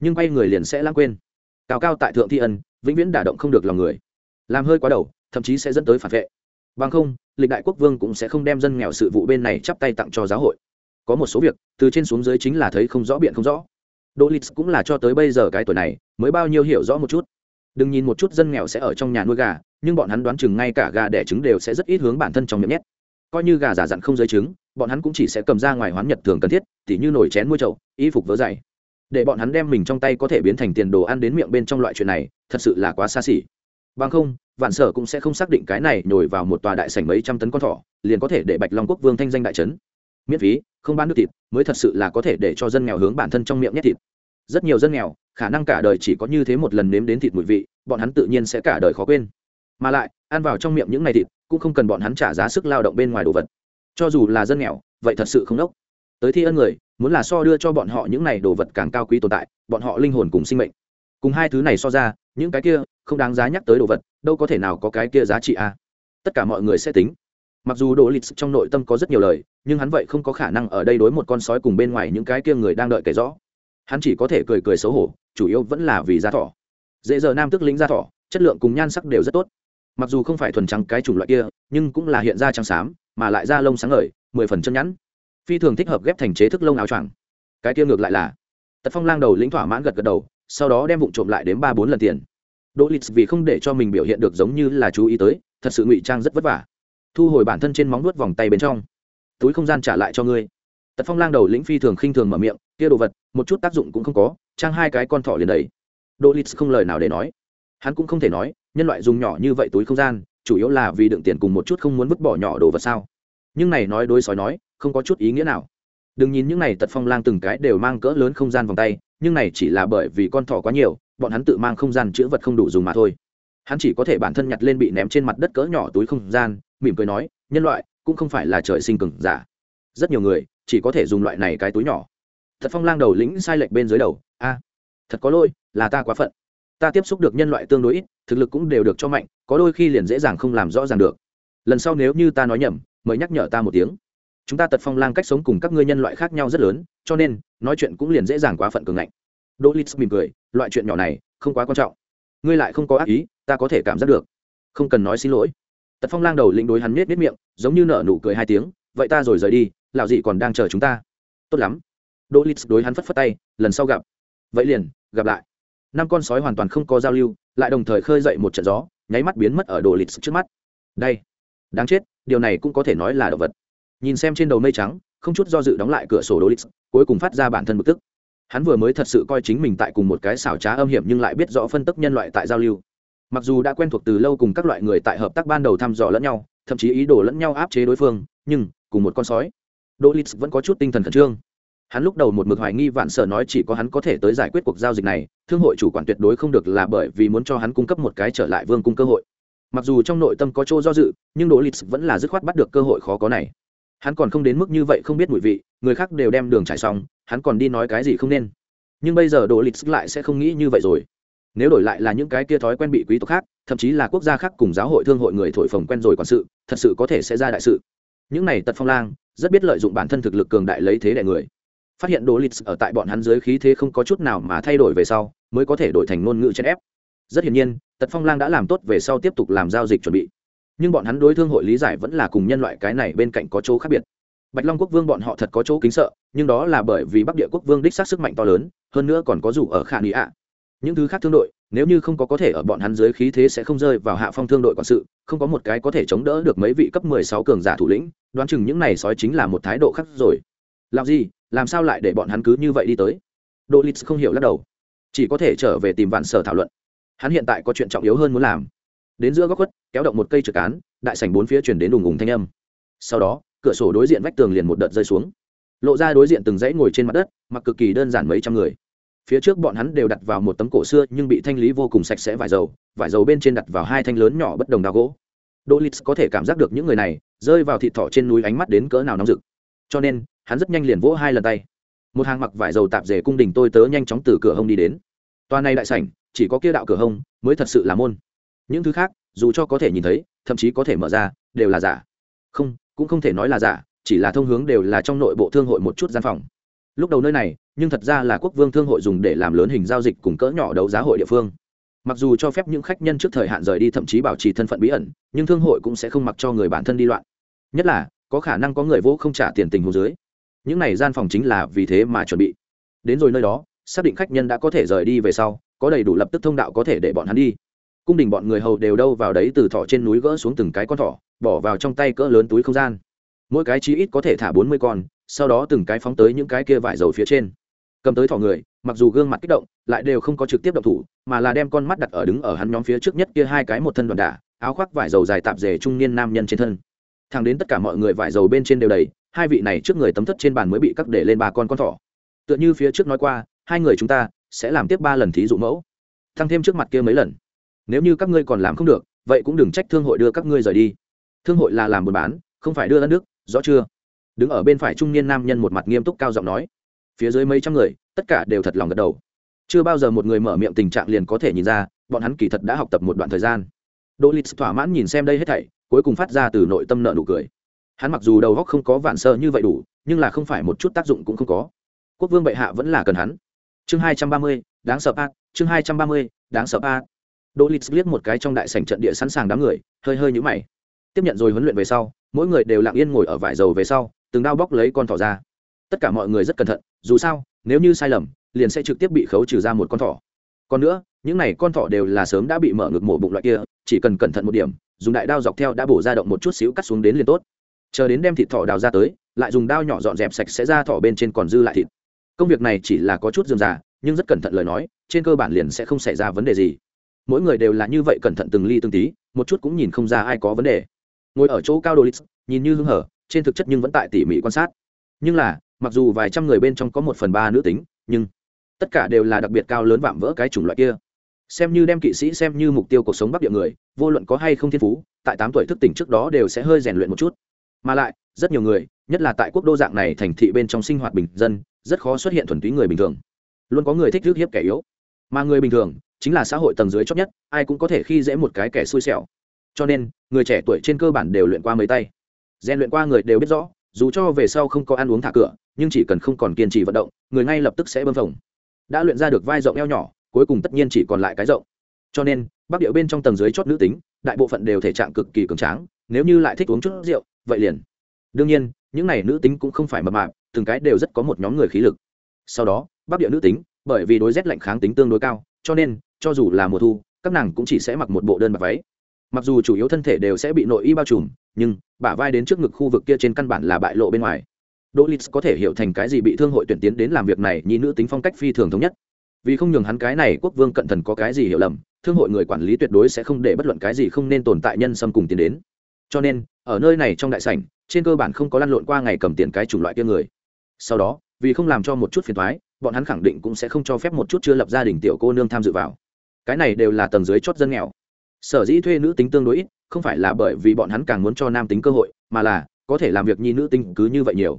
Nhưng quay người liền sẽ lãng quên. Cao cao tại thượng thi ân, vĩnh viễn đả động không được lòng người. Làm hơi quá đầu, thậm chí sẽ dẫn tới phản vệ. Bằng không, lịch đại quốc vương cũng sẽ không đem dân nghèo sự vụ bên này chắp tay tặng cho giáo hội. Có một số việc, từ trên xuống dưới chính là thấy không rõ biện không rõ đỗ lịch cũng là cho tới bây giờ cái tuổi này, mới bao nhiêu hiểu rõ một chút. Đừng nhìn một chút dân nghèo sẽ ở trong nhà nuôi gà, nhưng bọn hắn đoán chừng ngay cả gà đẻ trứng đều sẽ rất ít hướng bản thân trong miệng nhét. Coi như gà giả dặn không giới trứng, bọn hắn cũng chỉ sẽ cầm ra ngoài hoán nhật thường cần thiết, tỉ như nồi chén mua chậu, y phục vớ dày. Để bọn hắn đem mình trong tay có thể biến thành tiền đồ ăn đến miệng bên trong loại chuyện này, thật sự là quá xa xỉ. Bằng không, vạn sở cũng sẽ không xác định cái này nhồi vào một tòa đại sảnh mấy trăm tấn con thỏ, liền có thể để bạch long quốc vương thanh danh đại trấn miễn phí, không bán được thịt, mới thật sự là có thể để cho dân nghèo hướng bản thân trong miệng nhét thịt. Rất nhiều dân nghèo, khả năng cả đời chỉ có như thế một lần nếm đến thịt mùi vị, bọn hắn tự nhiên sẽ cả đời khó quên. Mà lại, ăn vào trong miệng những ngày thịt, cũng không cần bọn hắn trả giá sức lao động bên ngoài đồ vật. Cho dù là dân nghèo, vậy thật sự không đốc. Tới thi ân người, muốn là so đưa cho bọn họ những này đồ vật càng cao quý tồn tại, bọn họ linh hồn cùng sinh mệnh. Cùng hai thứ này so ra, những cái kia, không đáng giá nhắc tới đồ vật, đâu có thể nào có cái kia giá trị a. À? tất cả mọi người sẽ tính mặc dù đồ lịch trong nội tâm có rất nhiều lời, nhưng hắn vậy không có khả năng ở đây đối một con sói cùng bên ngoài những cái kia người đang đợi kể rõ. Hắn chỉ có thể cười cười xấu hổ, chủ yếu vẫn là vì da thỏ. Dễ giờ nam tức lính da thỏ, chất lượng cùng nhan sắc đều rất tốt. Mặc dù không phải thuần trắng cái chủng loại kia, nhưng cũng là hiện ra trắng xám, mà lại da lông sáng ngời, mười phần chân nhẵn. Phi thường thích hợp ghép thành chế thức lông áo choàng. Cái kia ngược lại là, tật phong lang đầu lĩnh thỏa mãn gật gật đầu, sau đó đem vụ trộm lại đến ba bốn lần tiền. Đỗ lịch vì không để cho mình biểu hiện được giống như là chú ý tới, thật sự ngụy trang rất vất vả thu hồi bản thân trên móng nuốt vòng tay bên trong. Túi không gian trả lại cho ngươi. Tật phong lang đầu lĩnh phi thường khinh thường mở miệng, kia đồ vật, một chút tác dụng cũng không có, trang hai cái con thỏ liền đầy. Đô lít không lời nào để nói. Hắn cũng không thể nói, nhân loại dùng nhỏ như vậy túi không gian, chủ yếu là vì đựng tiền cùng một chút không muốn vứt bỏ nhỏ đồ vật sao? Nhưng này nói đối sói nói, không có chút ý nghĩa nào. Đừng nhìn những này tật phong lang từng cái đều mang cỡ lớn không gian vòng tay, nhưng này chỉ là bởi vì con thỏ quá nhiều, bọn hắn tự mang không gian chữ vật không đủ dùng mà thôi. Hắn chỉ có thể bản thân nhặt lên bị ném trên mặt đất cỡ nhỏ túi không gian mỉm cười nói, nhân loại cũng không phải là trời sinh cừng giả. Rất nhiều người chỉ có thể dùng loại này cái túi nhỏ. Thật phong lang đầu lĩnh sai lệch bên dưới đầu, a, thật có lỗi, là ta quá phận. Ta tiếp xúc được nhân loại tương đối ít, thực lực cũng đều được cho mạnh, có đôi khi liền dễ dàng không làm rõ ràng được. Lần sau nếu như ta nói nhầm, mời nhắc nhở ta một tiếng. Chúng ta tật phong lang cách sống cùng các ngươi nhân loại khác nhau rất lớn, cho nên, nói chuyện cũng liền dễ dàng quá phận cường ngạnh. Đỗ lít mỉm cười, loại chuyện nhỏ này không quá quan trọng. Ngươi lại không có ác ý, ta có thể cảm giác được. Không cần nói xin lỗi tật phong lang đầu lĩnh đối hắn nết nết miệng, giống như nở nụ cười hai tiếng, vậy ta rồi rời đi, lão dị còn đang chờ chúng ta. Tốt lắm. Đỗ lít đối hắn phất phất tay, lần sau gặp. Vậy liền, gặp lại. Năm con sói hoàn toàn không có giao lưu, lại đồng thời khơi dậy một trận gió, nháy mắt biến mất ở đồ lịch trước mắt. Đây, đáng chết, điều này cũng có thể nói là động vật. Nhìn xem trên đầu mây trắng, không chút do dự đóng lại cửa sổ đồ lịch, cuối cùng phát ra bản thân bực tức. Hắn vừa mới thật sự coi chính mình tại cùng một cái xảo trá âm hiểm nhưng lại biết rõ phân tích nhân loại tại giao lưu mặc dù đã quen thuộc từ lâu cùng các loại người tại hợp tác ban đầu thăm dò lẫn nhau, thậm chí ý đồ lẫn nhau áp chế đối phương, nhưng, cùng một con sói đỗ lít vẫn có chút tinh thần khẩn trương. Hắn lúc đầu một mực hoài nghi vạn sở nói chỉ có hắn có thể tới giải quyết cuộc giao dịch này, thương hội chủ quản tuyệt đối không được là bởi vì muốn cho hắn cung cấp một cái trở lại vương cung cơ hội. Mặc dù trong nội tâm có chỗ do dự, nhưng đỗ lít vẫn là dứt khoát bắt được cơ hội khó có này. Hắn còn không đến mức như vậy không biết mùi vị, người khác đều đem đường trải xong, hắn còn đi nói cái gì không nên. Nhưng bây giờ đỗ lít lại sẽ không nghĩ như vậy rồi nếu đổi lại là những cái kia thói quen bị quý tộc khác, thậm chí là quốc gia khác cùng giáo hội thương hội người thổi phồng quen rồi quản sự, thật sự có thể sẽ ra đại sự. Những này tật phong lang rất biết lợi dụng bản thân thực lực cường đại lấy thế đại người. Phát hiện đồ lịch ở tại bọn hắn dưới khí thế không có chút nào mà thay đổi về sau, mới có thể đổi thành ngôn ngữ chèn ép. Rất hiển nhiên, tật phong lang đã làm tốt về sau tiếp tục làm giao dịch chuẩn bị. Nhưng bọn hắn đối thương hội lý giải vẫn là cùng nhân loại cái này bên cạnh có chỗ khác biệt. Bạch long quốc vương bọn họ thật có chỗ kính sợ, nhưng đó là bởi vì bắc địa quốc vương đích xác sức mạnh to lớn, hơn nữa còn có rủ ở khả nghị ạ những thứ khác thương đội, nếu như không có có thể ở bọn hắn dưới khí thế sẽ không rơi vào hạ phong thương đội quản sự, không có một cái có thể chống đỡ được mấy vị cấp mười sáu cường giả thủ lĩnh, đoán chừng những này sói chính là một thái độ khác rồi. Làm gì? Làm sao lại để bọn hắn cứ như vậy đi tới? Đô lít không hiểu lắc đầu. Chỉ có thể trở về tìm vạn sở thảo luận. Hắn hiện tại có chuyện trọng yếu hơn muốn làm. Đến giữa góc khuất, kéo động một cây trực cán, đại sảnh bốn phía chuyển đến đùng ùng thanh âm. Sau đó, cửa sổ đối diện vách tường liền một đợt rơi xuống. Lộ ra đối diện từng dãy ngồi trên mặt đất, mặc cực kỳ đơn giản mấy trăm người phía trước bọn hắn đều đặt vào một tấm cổ xưa nhưng bị thanh lý vô cùng sạch sẽ vải dầu vải dầu bên trên đặt vào hai thanh lớn nhỏ bất đồng đào gỗ. Đỗ lít có thể cảm giác được những người này rơi vào thịt thỏ trên núi ánh mắt đến cỡ nào nóng rực. Cho nên, hắn rất nhanh liền vỗ hai lần tay. Một hàng mặc vải dầu tạp dề cung đình tôi tớ nhanh chóng từ cửa hông đi đến. Toa này đại sảnh, chỉ có kia đạo cửa hông mới thật sự là môn. Những thứ khác, dù cho có thể nhìn thấy, thậm chí có thể mở ra, đều là giả. Không, cũng không thể nói là giả, chỉ là thông hướng đều là trong nội bộ thương hội một chút gian phòng lúc đầu nơi này, nhưng thật ra là quốc vương thương hội dùng để làm lớn hình giao dịch cùng cỡ nhỏ đấu giá hội địa phương. Mặc dù cho phép những khách nhân trước thời hạn rời đi thậm chí bảo trì thân phận bí ẩn, nhưng thương hội cũng sẽ không mặc cho người bản thân đi loạn. Nhất là, có khả năng có người vô không trả tiền tình hồ dưới. Những này gian phòng chính là vì thế mà chuẩn bị. Đến rồi nơi đó, xác định khách nhân đã có thể rời đi về sau, có đầy đủ lập tức thông đạo có thể để bọn hắn đi. Cung đình bọn người hầu đều đâu vào đấy từ thỏ trên núi gỡ xuống từng cái con thỏ, bỏ vào trong tay cỡ lớn túi không gian. Mỗi cái chí ít có thể thả bốn mươi con sau đó từng cái phóng tới những cái kia vải dầu phía trên. Cầm tới thỏ người, mặc dù gương mặt kích động, lại đều không có trực tiếp động thủ, mà là đem con mắt đặt ở đứng ở hắn nhóm phía trước nhất kia hai cái một thân đoàn đả, áo khoác vải dầu dài tạp dề trung niên nam nhân trên thân. Thẳng đến tất cả mọi người vải dầu bên trên đều đầy, hai vị này trước người tấm thất trên bàn mới bị cắt để lên ba con con thỏ. Tựa như phía trước nói qua, hai người chúng ta sẽ làm tiếp ba lần thí dụ mẫu. Thăng thêm trước mặt kia mấy lần. Nếu như các ngươi còn làm không được, vậy cũng đừng trách thương hội đưa các ngươi rời đi. Thương hội là làm buôn bán, không phải đưa đất nước, rõ chưa? Đứng ở bên phải trung niên nam nhân một mặt nghiêm túc cao giọng nói, phía dưới mấy trăm người, tất cả đều thật lòng gật đầu. Chưa bao giờ một người mở miệng tình trạng liền có thể nhìn ra, bọn hắn kỳ thật đã học tập một đoạn thời gian. Đỗ lịch thỏa mãn nhìn xem đây hết thảy, cuối cùng phát ra từ nội tâm nợ nụ cười. Hắn mặc dù đầu góc không có vạn sơ như vậy đủ, nhưng là không phải một chút tác dụng cũng không có. Quốc vương bệ hạ vẫn là cần hắn. Chương hai trăm ba mươi, đáng sợ a chương hai trăm ba mươi, đáng sợ a đỗ lịch liếc một cái trong đại sảnh trận địa sẵn sàng đám người, hơi hơi nhũ mày. Tiếp nhận rồi huấn luyện về sau, mỗi người đều lặng yên ngồi ở vải dầu về sau từng đao bóc lấy con thỏ ra. Tất cả mọi người rất cẩn thận, dù sao, nếu như sai lầm, liền sẽ trực tiếp bị khấu trừ ra một con thỏ. Còn nữa, những này con thỏ đều là sớm đã bị mở ngực mổ bụng loại kia, chỉ cần cẩn thận một điểm, dùng đại đao dọc theo đã bổ ra động một chút xíu cắt xuống đến liền tốt. Chờ đến đem thịt thỏ đào ra tới, lại dùng đao nhỏ dọn dẹp sạch sẽ ra thỏ bên trên còn dư lại thịt. Công việc này chỉ là có chút dườm già, nhưng rất cẩn thận lời nói, trên cơ bản liền sẽ không xảy ra vấn đề gì. Mỗi người đều là như vậy cẩn thận từng ly từng tí, một chút cũng nhìn không ra ai có vấn đề. Ngồi ở chỗ cao đồ lít nhìn như hưng hở trên thực chất nhưng vẫn tại tỉ mỉ quan sát. Nhưng là, mặc dù vài trăm người bên trong có một phần ba nữ tính, nhưng tất cả đều là đặc biệt cao lớn vạm vỡ cái chủng loại kia. Xem như đem kỵ sĩ, xem như mục tiêu cuộc sống bắc địa người, vô luận có hay không thiên phú, tại tám tuổi thức tỉnh trước đó đều sẽ hơi rèn luyện một chút. Mà lại, rất nhiều người, nhất là tại quốc đô dạng này thành thị bên trong sinh hoạt bình dân, rất khó xuất hiện thuần túy người bình thường. Luôn có người thích rước hiếp kẻ yếu. Mà người bình thường, chính là xã hội tầng dưới chót nhất, ai cũng có thể khi dễ một cái kẻ xui xẻo. Cho nên, người trẻ tuổi trên cơ bản đều luyện qua mấy tay rèn luyện qua người đều biết rõ, dù cho về sau không có ăn uống thả cửa, nhưng chỉ cần không còn kiên trì vận động, người ngay lập tức sẽ bơm phồng. Đã luyện ra được vai rộng eo nhỏ, cuối cùng tất nhiên chỉ còn lại cái rộng. Cho nên, bắc điệu bên trong tầng dưới chót nữ tính, đại bộ phận đều thể trạng cực kỳ cường tráng, nếu như lại thích uống chút rượu, vậy liền. Đương nhiên, những n à y nữ tính cũng không phải mập mạp, từng cái đều rất có một nhóm người khí lực. Sau đó, bắc địa nữ tính, bởi vì đối rét lạnh kháng tính tương đối cao, cho nên, cho dù là mùa thu, các nàng cũng chỉ sẽ mặc một bộ đơn bạc váy mặc dù chủ yếu thân thể đều sẽ bị nội y bao trùm, nhưng bả vai đến trước ngực khu vực kia trên căn bản là bại lộ bên ngoài. Đỗ lít có thể hiểu thành cái gì bị thương hội tuyển tiến đến làm việc này như nữ tính phong cách phi thường thống nhất. Vì không nhường hắn cái này quốc vương cận thần có cái gì hiểu lầm, thương hội người quản lý tuyệt đối sẽ không để bất luận cái gì không nên tồn tại nhân xâm cùng tiến đến. Cho nên, ở nơi này trong đại sảnh, trên cơ bản không có lăn lộn qua ngày cầm tiền cái chủng loại kia người. Sau đó, vì không làm cho một chút phiền thoái bọn hắn khẳng định cũng sẽ không cho phép một chút chưa lập gia đình tiểu cô nương tham dự vào. Cái này đều là tầng dưới chót dân nghèo sở dĩ thuê nữ tính tương đối ít, không phải là bởi vì bọn hắn càng muốn cho nam tính cơ hội, mà là, có thể làm việc nhi nữ tính cứ như vậy nhiều.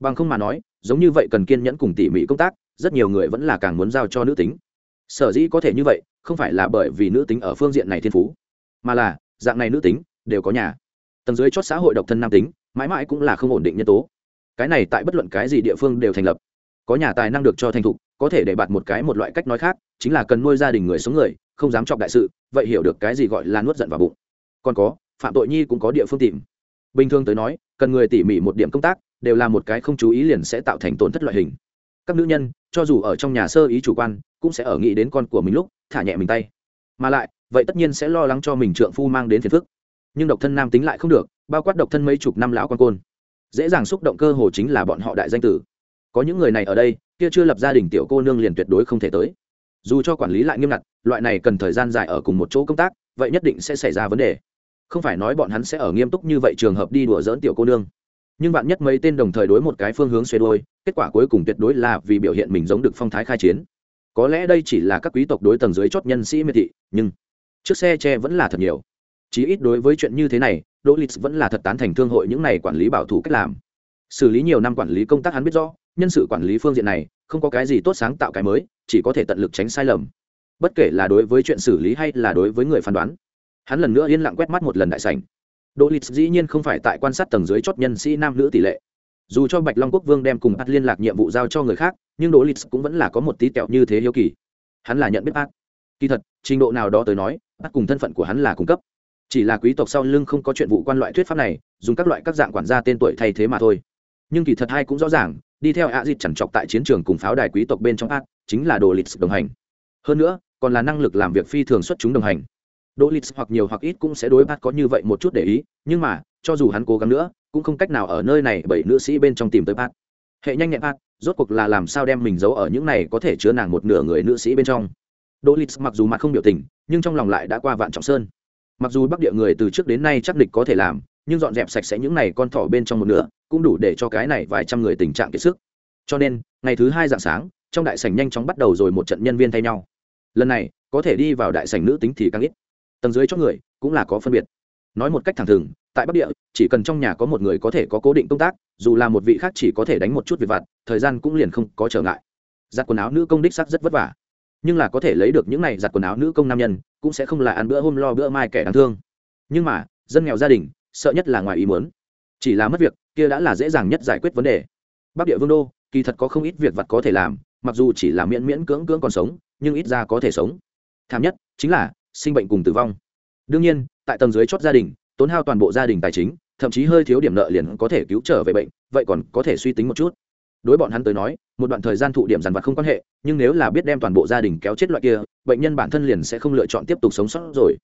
Bằng không mà nói, giống như vậy cần kiên nhẫn cùng tỉ mỉ công tác, rất nhiều người vẫn là càng muốn giao cho nữ tính. Sở dĩ có thể như vậy, không phải là bởi vì nữ tính ở phương diện này thiên phú, mà là, dạng này nữ tính, đều có nhà. Tầng dưới chót xã hội độc thân nam tính, mãi mãi cũng là không ổn định nhân tố. Cái này tại bất luận cái gì địa phương đều thành lập. Có nhà tài năng được cho thành thục, có thể để bạt một cái một loại cách nói khác, chính là cần nuôi gia đình người sống người không dám chọc đại sự, vậy hiểu được cái gì gọi là nuốt giận vào bụng. Còn có, phạm tội nhi cũng có địa phương tìm. Bình thường tới nói, cần người tỉ mỉ một điểm công tác, đều là một cái không chú ý liền sẽ tạo thành tổn thất loại hình. Các nữ nhân, cho dù ở trong nhà sơ ý chủ quan, cũng sẽ ở nghĩ đến con của mình lúc, thả nhẹ mình tay. Mà lại, vậy tất nhiên sẽ lo lắng cho mình trượng phu mang đến phiền phức. Nhưng độc thân nam tính lại không được, bao quát độc thân mấy chục năm lão quan côn. Dễ dàng xúc động cơ hồ chính là bọn họ đại danh tử. Có những người này ở đây, kia chưa lập gia đình tiểu cô nương liền tuyệt đối không thể tới dù cho quản lý lại nghiêm ngặt, loại này cần thời gian dài ở cùng một chỗ công tác, vậy nhất định sẽ xảy ra vấn đề. Không phải nói bọn hắn sẽ ở nghiêm túc như vậy trường hợp đi đùa dỡn tiểu cô nương. Nhưng bạn nhất mấy tên đồng thời đối một cái phương hướng xoay đôi kết quả cuối cùng tuyệt đối là vì biểu hiện mình giống được phong thái khai chiến. Có lẽ đây chỉ là các quý tộc đối tầng dưới chót nhân sĩ miệt thị, nhưng chiếc xe che vẫn là thật nhiều. Chí ít đối với chuyện như thế này, đỗ lịch vẫn là thật tán thành thương hội những này quản lý bảo thủ cách làm. Xử lý nhiều năm quản lý công tác hắn biết rõ, nhân sự quản lý phương diện này, không có cái gì tốt sáng tạo cái mới chỉ có thể tận lực tránh sai lầm. Bất kể là đối với chuyện xử lý hay là đối với người phán đoán, hắn lần nữa yên lặng quét mắt một lần đại sảnh. Đỗ lịch dĩ nhiên không phải tại quan sát tầng dưới chót nhân sĩ nam nữ tỷ lệ. Dù cho bạch long quốc vương đem cùng bắt liên lạc nhiệm vụ giao cho người khác, nhưng đỗ lịch cũng vẫn là có một tí kẹo như thế hiếu kỳ. Hắn là nhận biết bắt kỳ thật, trình độ nào đó tới nói bắt cùng thân phận của hắn là cung cấp. Chỉ là quý tộc sau lưng không có chuyện vụ quan loại thuyết pháp này, dùng các loại các dạng quản gia tên tuổi thay thế mà thôi. Nhưng kỳ thật hai cũng rõ ràng, đi theo ạ dịt chẳng chọc tại chiến trường cùng pháo đài quý tộc bên trong ác chính là đồ lịch đồng hành. Hơn nữa, còn là năng lực làm việc phi thường xuất chúng đồng hành. Đồ lịch hoặc nhiều hoặc ít cũng sẽ đối bắt có như vậy một chút để ý, nhưng mà, cho dù hắn cố gắng nữa, cũng không cách nào ở nơi này bởi nữ sĩ bên trong tìm tới bắt hệ nhanh nhẹn bắt rốt cuộc là làm sao đem mình giấu ở những này có thể chứa nàng một nửa người nữ sĩ bên trong. Đồ lịch mặc dù mặt không biểu tình, nhưng trong lòng lại đã qua vạn trọng sơn. Mặc dù bắc địa người từ trước đến nay chắc địch có thể làm, nhưng dọn dẹp sạch sẽ những này con thỏ bên trong một nửa, cũng đủ để cho cái này vài trăm người tình trạng kiệt sức. Cho nên, ngày thứ hai dạng sáng trong đại sảnh nhanh chóng bắt đầu rồi một trận nhân viên thay nhau. Lần này, có thể đi vào đại sảnh nữ tính thì càng ít. Tầng dưới cho người cũng là có phân biệt. Nói một cách thẳng thừng, tại bắc địa, chỉ cần trong nhà có một người có thể có cố định công tác, dù là một vị khác chỉ có thể đánh một chút việc vặt, thời gian cũng liền không có trở ngại. Giặt quần áo nữ công đích sắc rất vất vả. Nhưng là có thể lấy được những này giặt quần áo nữ công nam nhân, cũng sẽ không là ăn bữa hôm lo bữa mai kẻ đáng thương. Nhưng mà, dân nghèo gia đình, sợ nhất là ngoài ý muốn. Chỉ là mất việc, kia đã là dễ dàng nhất giải quyết vấn đề. Bắc địa vương đô, kỳ thật có không ít việc vặt có thể làm mặc dù chỉ là miễn miễn cưỡng cưỡng còn sống, nhưng ít ra có thể sống. Thảm nhất chính là sinh bệnh cùng tử vong. Đương nhiên, tại tầng dưới chót gia đình, tốn hao toàn bộ gia đình tài chính, thậm chí hơi thiếu điểm nợ liền có thể cứu trở về bệnh, vậy còn có thể suy tính một chút. Đối bọn hắn tới nói, một đoạn thời gian thụ điểm dằn vặt không quan hệ, nhưng nếu là biết đem toàn bộ gia đình kéo chết loại kia, bệnh nhân bản thân liền sẽ không lựa chọn tiếp tục sống sót rồi.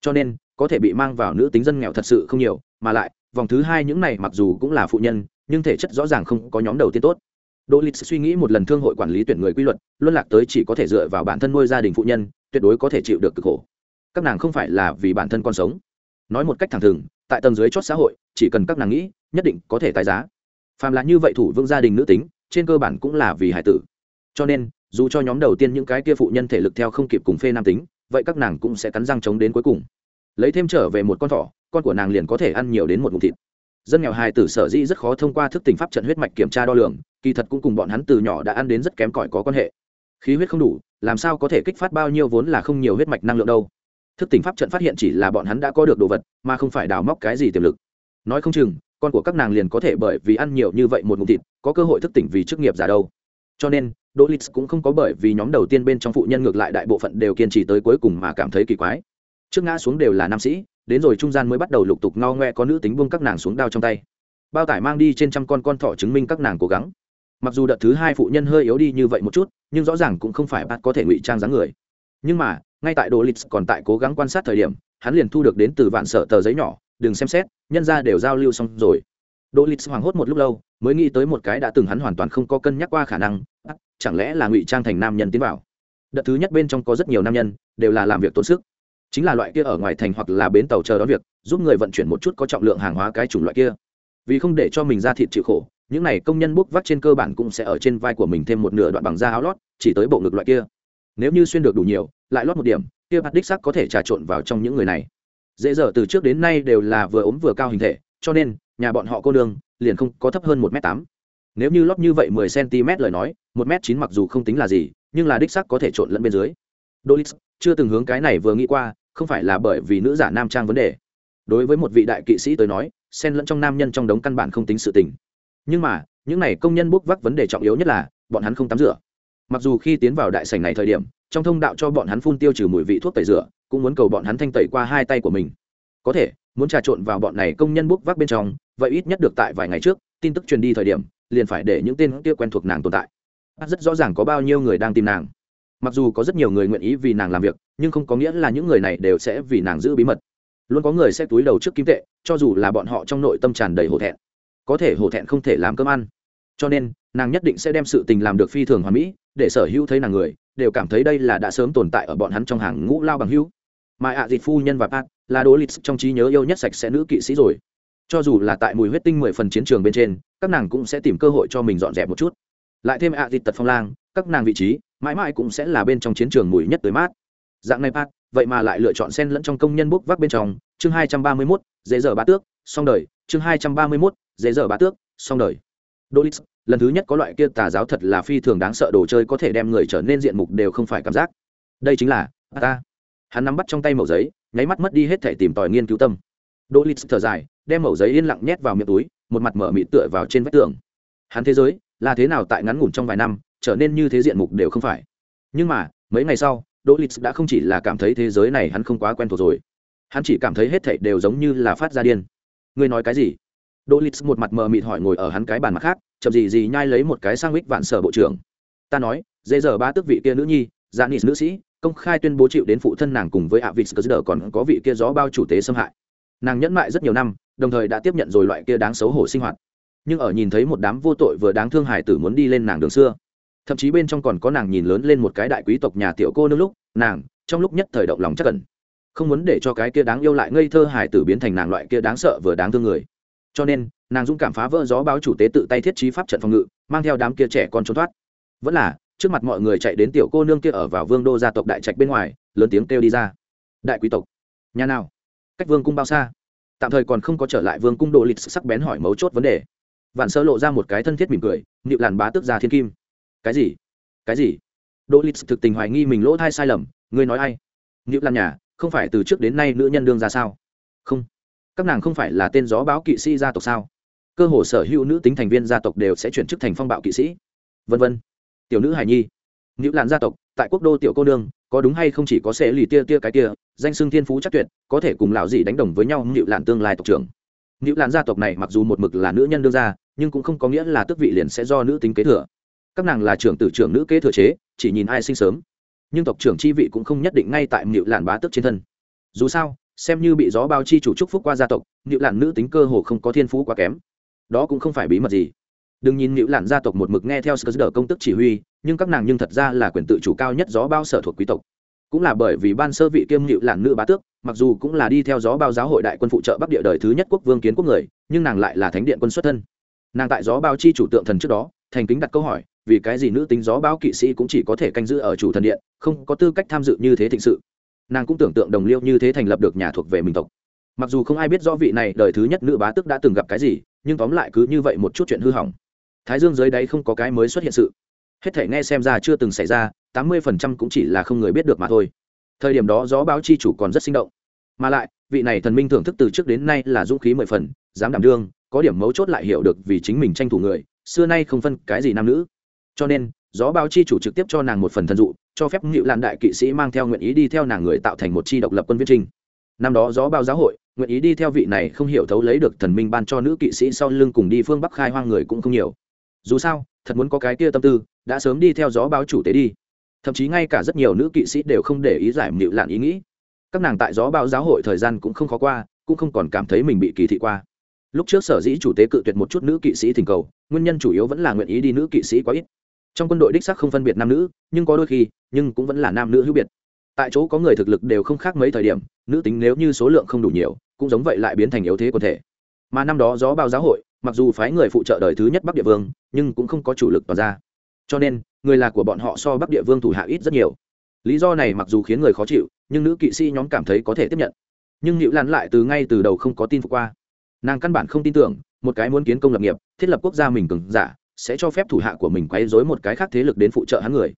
Cho nên, có thể bị mang vào nữ tính dân nghèo thật sự không nhiều, mà lại, vòng thứ hai những này mặc dù cũng là phụ nhân, nhưng thể chất rõ ràng không có nhóm đầu tiên tốt đỗ lịch suy nghĩ một lần thương hội quản lý tuyển người quy luật, luân lạc tới chỉ có thể dựa vào bản thân nuôi gia đình phụ nhân, tuyệt đối có thể chịu được cực khổ. Các nàng không phải là vì bản thân con sống. Nói một cách thẳng thừng, tại tầng dưới chót xã hội, chỉ cần các nàng nghĩ, nhất định có thể tái giá. Phàm là như vậy thủ vương gia đình nữ tính, trên cơ bản cũng là vì hải tử. Cho nên, dù cho nhóm đầu tiên những cái kia phụ nhân thể lực theo không kịp cùng phê nam tính, vậy các nàng cũng sẽ cắn răng chống đến cuối cùng. Lấy thêm trở về một con thỏ, con của nàng liền có thể ăn nhiều đến một ngụm thịt dân nghèo hài tử sở dĩ rất khó thông qua thức tình pháp trận huyết mạch kiểm tra đo lường, kỳ thật cũng cùng bọn hắn từ nhỏ đã ăn đến rất kém cỏi có quan hệ. Khí huyết không đủ, làm sao có thể kích phát bao nhiêu vốn là không nhiều huyết mạch năng lượng đâu. Thức tỉnh pháp trận phát hiện chỉ là bọn hắn đã có được đồ vật, mà không phải đào móc cái gì tiềm lực. Nói không chừng, con của các nàng liền có thể bởi vì ăn nhiều như vậy một ngụm thịt, có cơ hội thức tỉnh vì chức nghiệp giả đâu. Cho nên đỗ lịch cũng không có bởi vì nhóm đầu tiên bên trong phụ nhân ngược lại đại bộ phận đều kiên trì tới cuối cùng mà cảm thấy kỳ quái. Trước ngã xuống đều là nam sĩ đến rồi trung gian mới bắt đầu lục tục ngao ngoe có nữ tính buông các nàng xuống đao trong tay. Bao tải mang đi trên trăm con con thỏ chứng minh các nàng cố gắng. Mặc dù đợt thứ hai phụ nhân hơi yếu đi như vậy một chút, nhưng rõ ràng cũng không phải bạn có thể ngụy trang dáng người. Nhưng mà, ngay tại đồ lịch còn tại cố gắng quan sát thời điểm, hắn liền thu được đến từ vạn sở tờ giấy nhỏ, đừng xem xét, nhân ra đều giao lưu xong rồi. Đồ lịch hoảng hốt một lúc lâu, mới nghĩ tới một cái đã từng hắn hoàn toàn không có cân nhắc qua khả năng chẳng lẽ là ngụy trang thành nam nhân tiến vào? Đợt thứ nhất bên trong có rất nhiều nam nhân, đều là làm việc tốn sức chính là loại kia ở ngoài thành hoặc là bến tàu chờ đón việc, giúp người vận chuyển một chút có trọng lượng hàng hóa cái chủng loại kia. Vì không để cho mình ra thịt chịu khổ, những này công nhân bốc vác trên cơ bản cũng sẽ ở trên vai của mình thêm một nửa đoạn bằng da áo lót, chỉ tới bộ ngực loại kia. Nếu như xuyên được đủ nhiều, lại lót một điểm, kia bạt đích sắc có thể trà trộn vào trong những người này. Dễ dở từ trước đến nay đều là vừa ốm vừa cao hình thể, cho nên, nhà bọn họ cô đường liền không có thấp hơn một m tám. Nếu như lót như vậy mười cm lời nói, một m chín mặc dù không tính là gì, nhưng là đích sắc có thể trộn lẫn bên dưới. Dolis chưa từng hướng cái này vừa nghĩ qua không phải là bởi vì nữ giả nam trang vấn đề. Đối với một vị đại kỵ sĩ tới nói, xen lẫn trong nam nhân trong đống căn bản không tính sự tình. Nhưng mà, những này công nhân bốc vác vấn đề trọng yếu nhất là, bọn hắn không tắm rửa. Mặc dù khi tiến vào đại sảnh này thời điểm, trong thông đạo cho bọn hắn phun tiêu trừ mùi vị thuốc tẩy rửa, cũng muốn cầu bọn hắn thanh tẩy qua hai tay của mình. Có thể, muốn trà trộn vào bọn này công nhân bốc vác bên trong, vậy ít nhất được tại vài ngày trước, tin tức truyền đi thời điểm, liền phải để những tên kia quen thuộc nàng tồn tại. Rất rõ ràng có bao nhiêu người đang tìm nàng mặc dù có rất nhiều người nguyện ý vì nàng làm việc, nhưng không có nghĩa là những người này đều sẽ vì nàng giữ bí mật. Luôn có người sẽ túi đầu trước kim tệ, cho dù là bọn họ trong nội tâm tràn đầy hổ thẹn. Có thể hổ thẹn không thể làm cơm ăn. Cho nên, nàng nhất định sẽ đem sự tình làm được phi thường hoàn mỹ, để sở hữu thấy nàng người, đều cảm thấy đây là đã sớm tồn tại ở bọn hắn trong hàng ngũ lao bằng hữu. Mà ạ à dịt phu nhân và pat, là đố lịch trong trí nhớ yêu nhất sạch sẽ nữ kỵ sĩ rồi. Cho dù là tại mùi huyết tinh mười phần chiến trường bên trên, các nàng cũng sẽ tìm cơ hội cho mình dọn dẹp một chút. Lại thêm ạ à dịt tật phong lang, các nàng vị trí mãi mãi cũng sẽ là bên trong chiến trường mùi nhất tới mát. Dạng này pat vậy mà lại lựa chọn sen lẫn trong công nhân bốc vác bên trong. Chương hai trăm ba mươi mốt dễ dở bá tước xong đời. Chương hai trăm ba mươi mốt dễ dở bá tước xong đời. Dolis, lần thứ nhất có loại kia tà giáo thật là phi thường đáng sợ đồ chơi có thể đem người trở nên diện mục đều không phải cảm giác. Đây chính là ta. Hắn nắm bắt trong tay mẩu giấy nháy mắt mất đi hết thể tìm tòi nghiên cứu tâm. Dolis thở dài đem mẩu giấy yên lặng nhét vào miệng túi một mặt mở mịt tựa vào trên vách tường. Hắn thế giới là thế nào tại ngắn ngủn trong vài năm trở nên như thế diện mục đều không phải. Nhưng mà, mấy ngày sau đỗ lịch đã không chỉ là cảm thấy thế giới này hắn không quá quen thuộc rồi. Hắn chỉ cảm thấy hết thảy đều giống như là phát ra điên. Ngươi nói cái gì? Đỗ lịch một mặt mờ mịt hỏi ngồi ở hắn cái bàn mặt khác, chậm gì gì nhai lấy một cái sang mít vạn sở bộ trưởng. Ta nói dễ giờ ba tước vị kia nữ nhi dạ nị nữ sĩ, công khai tuyên bố chịu đến phụ thân nàng cùng với ạ vịt cờ còn có vị kia gió bao chủ tế xâm hại. Nàng nhẫn mại rất nhiều năm, đồng thời đã tiếp nhận rồi loại kia đáng xấu hổ sinh hoạt. Nhưng ở nhìn thấy một đám vô tội vừa đáng thương hài tử muốn đi lên nàng đường xưa thậm chí bên trong còn có nàng nhìn lớn lên một cái đại quý tộc nhà tiểu cô nương lúc, nàng, trong lúc nhất thời động lòng chắc cần không muốn để cho cái kia đáng yêu lại ngây thơ hải tử biến thành nàng loại kia đáng sợ vừa đáng thương người. Cho nên, nàng dũng cảm phá vỡ gió báo chủ tế tự tay thiết trí pháp trận phòng ngự, mang theo đám kia trẻ con trốn thoát. Vẫn là, trước mặt mọi người chạy đến tiểu cô nương kia ở vào vương đô gia tộc đại trạch bên ngoài, lớn tiếng kêu đi ra. Đại quý tộc, nhà nào? Cách vương cung bao xa? Tạm thời còn không có trở lại vương cung đồ lịch sắc bén hỏi mấu chốt vấn đề. Vạn sơ lộ ra một cái thân thiết mỉm cười nịu làn bá tước ra thiên kim cái gì? Cái gì? Đỗ lít thực tình hoài nghi mình lỗ thai sai lầm, ngươi nói a i nữ lan nhà, không phải từ trước đến nay nữ nhân đương ra sao? Không. Các nàng không phải là tên gió báo kỵ sĩ gia tộc sao? Cơ hồ sở hữu nữ tính thành viên gia tộc đều sẽ chuyển chức thành phong bạo kỵ sĩ. Vân vân. Tiểu nữ hải nhi. Nữ lan gia tộc, tại quốc đô tiểu cô nương, có đúng hay không chỉ có sẽ lì tia tia cái tia danh xưng thiên phú chắc tuyệt, có thể cùng lão dị đánh đồng với nhau nữ lan tương lai tộc trưởng. Nữ lan gia tộc này mặc dù một mực là nữ nhân đương gia nhưng cũng không có nghĩa là tước vị liền sẽ do nữ tính kế thừa các nàng là trưởng tử trưởng nữ kế thừa chế, chỉ nhìn ai sinh sớm. Nhưng tộc trưởng chi vị cũng không nhất định ngay tại mịu lạn bá tước trên thân. Dù sao, xem như bị gió bao chi chủ trúc phúc qua gia tộc mịu lạn nữ tính cơ hồ không có thiên phú quá kém. Đó cũng không phải bí mật gì. Đừng nhìn mịu lạn gia tộc một mực nghe theo sờ công tức chỉ huy, nhưng các nàng nhưng thật ra là quyền tự chủ cao nhất gió bao sở thuộc quý tộc. Cũng là bởi vì ban sơ vị kiêm mịu lạn nữ bá tước, mặc dù cũng là đi theo gió bao giáo hội đại quân phụ trợ bắc địa đời thứ nhất quốc vương kiến quốc người, nhưng nàng lại là thánh điện quân xuất thân. Nàng tại gió bao chi chủ tượng thần trước đó, thành kính đặt câu hỏi vì cái gì nữ tính gió báo kỵ sĩ cũng chỉ có thể canh giữ ở chủ thần điện, không có tư cách tham dự như thế thịnh sự. Nàng cũng tưởng tượng đồng liêu như thế thành lập được nhà thuộc về mình tộc. Mặc dù không ai biết rõ vị này đời thứ nhất nữ bá tức đã từng gặp cái gì, nhưng tóm lại cứ như vậy một chút chuyện hư hỏng. Thái dương dưới đáy không có cái mới xuất hiện sự. Hết thể nghe xem ra chưa từng xảy ra, tám mươi phần trăm cũng chỉ là không người biết được mà thôi. Thời điểm đó gió báo chi chủ còn rất sinh động. Mà lại, vị này thần minh thưởng thức từ trước đến nay là dũng khí mười phần, dám đảm đương, có điểm mấu chốt lại hiểu được vì chính mình tranh thủ người, xưa nay không phân cái gì nam nữ cho nên, gió báo chi chủ trực tiếp cho nàng một phần thần dụ, cho phép ngự lan đại kỵ sĩ mang theo nguyện ý đi theo nàng người tạo thành một chi độc lập quân viết trinh năm đó gió báo giáo hội, nguyện ý đi theo vị này không hiểu thấu lấy được thần minh ban cho nữ kỵ sĩ sau lưng cùng đi phương bắc khai hoang người cũng không nhiều. Dù sao, thật muốn có cái kia tâm tư, đã sớm đi theo gió báo chủ tế đi. Thậm chí ngay cả rất nhiều nữ kỵ sĩ đều không để ý giải mịu lạn ý nghĩ. Các nàng tại gió báo giáo hội thời gian cũng không khó qua, cũng không còn cảm thấy mình bị kỳ thị qua. Lúc trước sở dĩ chủ tế cự tuyệt một chút nữ kỵ sĩ thỉnh cầu, nguyên nhân chủ yếu vẫn là nguyện ý đi nữ kỵ sĩ quá ít trong quân đội đích sắc không phân biệt nam nữ, nhưng có đôi khi, nhưng cũng vẫn là nam nữ hữu biệt. Tại chỗ có người thực lực đều không khác mấy thời điểm, nữ tính nếu như số lượng không đủ nhiều, cũng giống vậy lại biến thành yếu thế quần thể. Mà năm đó gió bao giáo hội, mặc dù phái người phụ trợ đời thứ nhất bắc địa vương, nhưng cũng không có chủ lực tỏ ra. Cho nên, người là của bọn họ so bắc địa vương thủ hạ ít rất nhiều. Lý do này mặc dù khiến người khó chịu, nhưng nữ kỵ sĩ nhóm cảm thấy có thể tiếp nhận. Nhưng nhịu lan lại từ ngay từ đầu không có tin phục qua. Nàng căn bản không tin tưởng, một cái muốn kiến công lập nghiệp, thiết lập quốc gia mình cứng giả sẽ cho phép thủ hạ của mình quấy rối một cái khác thế lực đến phụ trợ hắn người.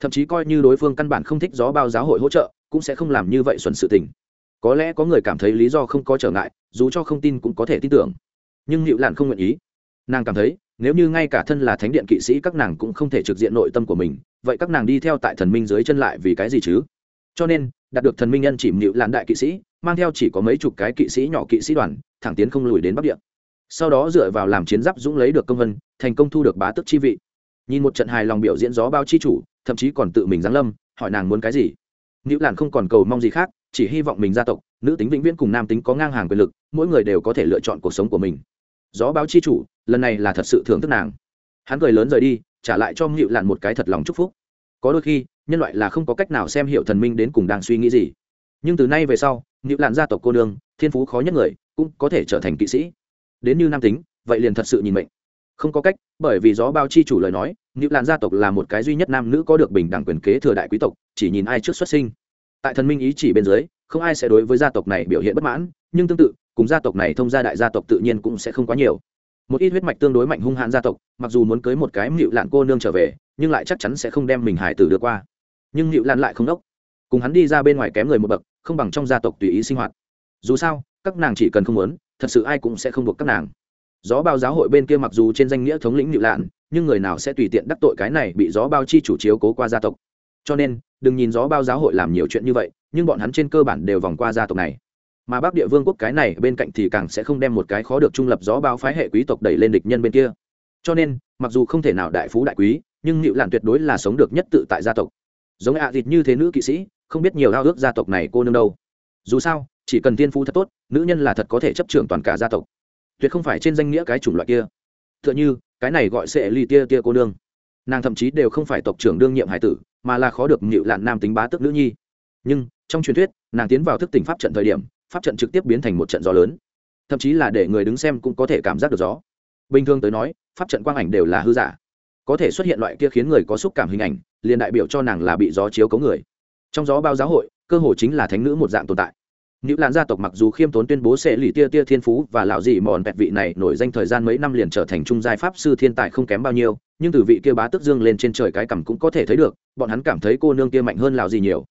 Thậm chí coi như đối phương căn bản không thích gió bao giáo hội hỗ trợ, cũng sẽ không làm như vậy xuẩn sự tình. Có lẽ có người cảm thấy lý do không có trở ngại, dù cho không tin cũng có thể tin tưởng. Nhưng nhịu lạn không nguyện ý. Nàng cảm thấy, nếu như ngay cả thân là thánh điện kỵ sĩ các nàng cũng không thể trực diện nội tâm của mình, vậy các nàng đi theo tại thần minh dưới chân lại vì cái gì chứ? Cho nên, đạt được thần minh nhân chỉ nhịu lạn đại kỵ sĩ, mang theo chỉ có mấy chục cái kỵ sĩ nhỏ kỵ sĩ đoàn, thẳng tiến không lùi đến bắc địa sau đó dựa vào làm chiến giáp dũng lấy được công vân, thành công thu được bá tức chi vị. Nhìn một trận hài lòng biểu diễn gió bao chi chủ, thậm chí còn tự mình giáng lâm, hỏi nàng muốn cái gì. Nữ làn không còn cầu mong gì khác, chỉ hy vọng mình gia tộc, nữ tính vĩnh viễn cùng nam tính có ngang hàng quyền lực, mỗi người đều có thể lựa chọn cuộc sống của mình. Gió báo chi chủ, lần này là thật sự thưởng thức nàng. Hắn cười lớn rời đi, trả lại cho ngự lạn một cái thật lòng chúc phúc. Có đôi khi, nhân loại là không có cách nào xem hiểu thần minh đến cùng đang suy nghĩ gì. Nhưng từ nay về sau ngự lạn gia tộc cô nương, thiên phú khó nhất người, cũng có thể trở thành kỵ sĩ đến như nam tính, vậy liền thật sự nhìn mệnh. Không có cách, bởi vì gió bao chi chủ lời nói nữ làn gia tộc là một cái duy nhất nam nữ có được bình đẳng quyền kế thừa đại quý tộc, chỉ nhìn ai trước xuất sinh. Tại thần minh ý chỉ bên dưới, không ai sẽ đối với gia tộc này biểu hiện bất mãn, nhưng tương tự, cùng gia tộc này thông gia đại gia tộc tự nhiên cũng sẽ không quá nhiều. Một ít huyết mạch tương đối mạnh hung hãn gia tộc, mặc dù muốn cưới một cái mịu lạn cô nương trở về, nhưng lại chắc chắn sẽ không đem mình hải tử đưa qua. Nhưng mịu lạn lại không đốc. Cùng hắn đi ra bên ngoài kém người một bậc, không bằng trong gia tộc tùy ý sinh hoạt. Dù sao, các nàng chỉ cần không muốn thật sự ai cũng sẽ không buộc các nàng. Gió bao giáo hội bên kia mặc dù trên danh nghĩa thống lĩnh nhự lạn, nhưng người nào sẽ tùy tiện đắc tội cái này bị gió bao chi chủ chiếu cố qua gia tộc. Cho nên, đừng nhìn gió bao giáo hội làm nhiều chuyện như vậy, nhưng bọn hắn trên cơ bản đều vòng qua gia tộc này. Mà bắc địa vương quốc cái này bên cạnh thì càng sẽ không đem một cái khó được trung lập gió bao phái hệ quý tộc đẩy lên địch nhân bên kia. Cho nên, mặc dù không thể nào đại phú đại quý, nhưng nhự lạn tuyệt đối là sống được nhất tự tại gia tộc. Giống ạ à thịt như thế nữ kỵ sĩ, không biết nhiều ao ước gia tộc này cô nương đâu. Dù sao chỉ cần tiên phú thật tốt, nữ nhân là thật có thể chấp trưởng toàn cả gia tộc. Tuyệt không phải trên danh nghĩa cái chủng loại kia. T h ư ợ n h ư cái này gọi sẽ ly tia tia cô nương. Nàng thậm chí đều không phải tộc trưởng đương nhiệm hải tử, mà là khó được nhịu lạn nam tính bá tức nữ nhi. Nhưng, trong truyền thuyết, nàng tiến vào thức tỉnh pháp trận thời điểm, pháp trận trực tiếp biến thành một trận gió lớn. Thậm chí là để người đứng xem cũng có thể cảm giác được gió. Bình thường tới nói, pháp trận quang ảnh đều là hư giả. Có thể xuất hiện loại kia khiến người có xúc cảm hình ảnh, liền đại biểu cho nàng là bị gió chiếu cấu người. Trong gió bao giáo hội, cơ hồ chính là thánh nữ một dạng tồn tại. Nữ làn gia tộc mặc dù khiêm tốn tuyên bố sẽ lì tia tia thiên phú và lão dị mòn bẹt vị này nổi danh thời gian mấy năm liền trở thành trung giai pháp sư thiên tài không kém bao nhiêu, nhưng từ vị kia bá tức dương lên trên trời cái cằm cũng có thể thấy được, bọn hắn cảm thấy cô nương kia mạnh hơn lão dị nhiều.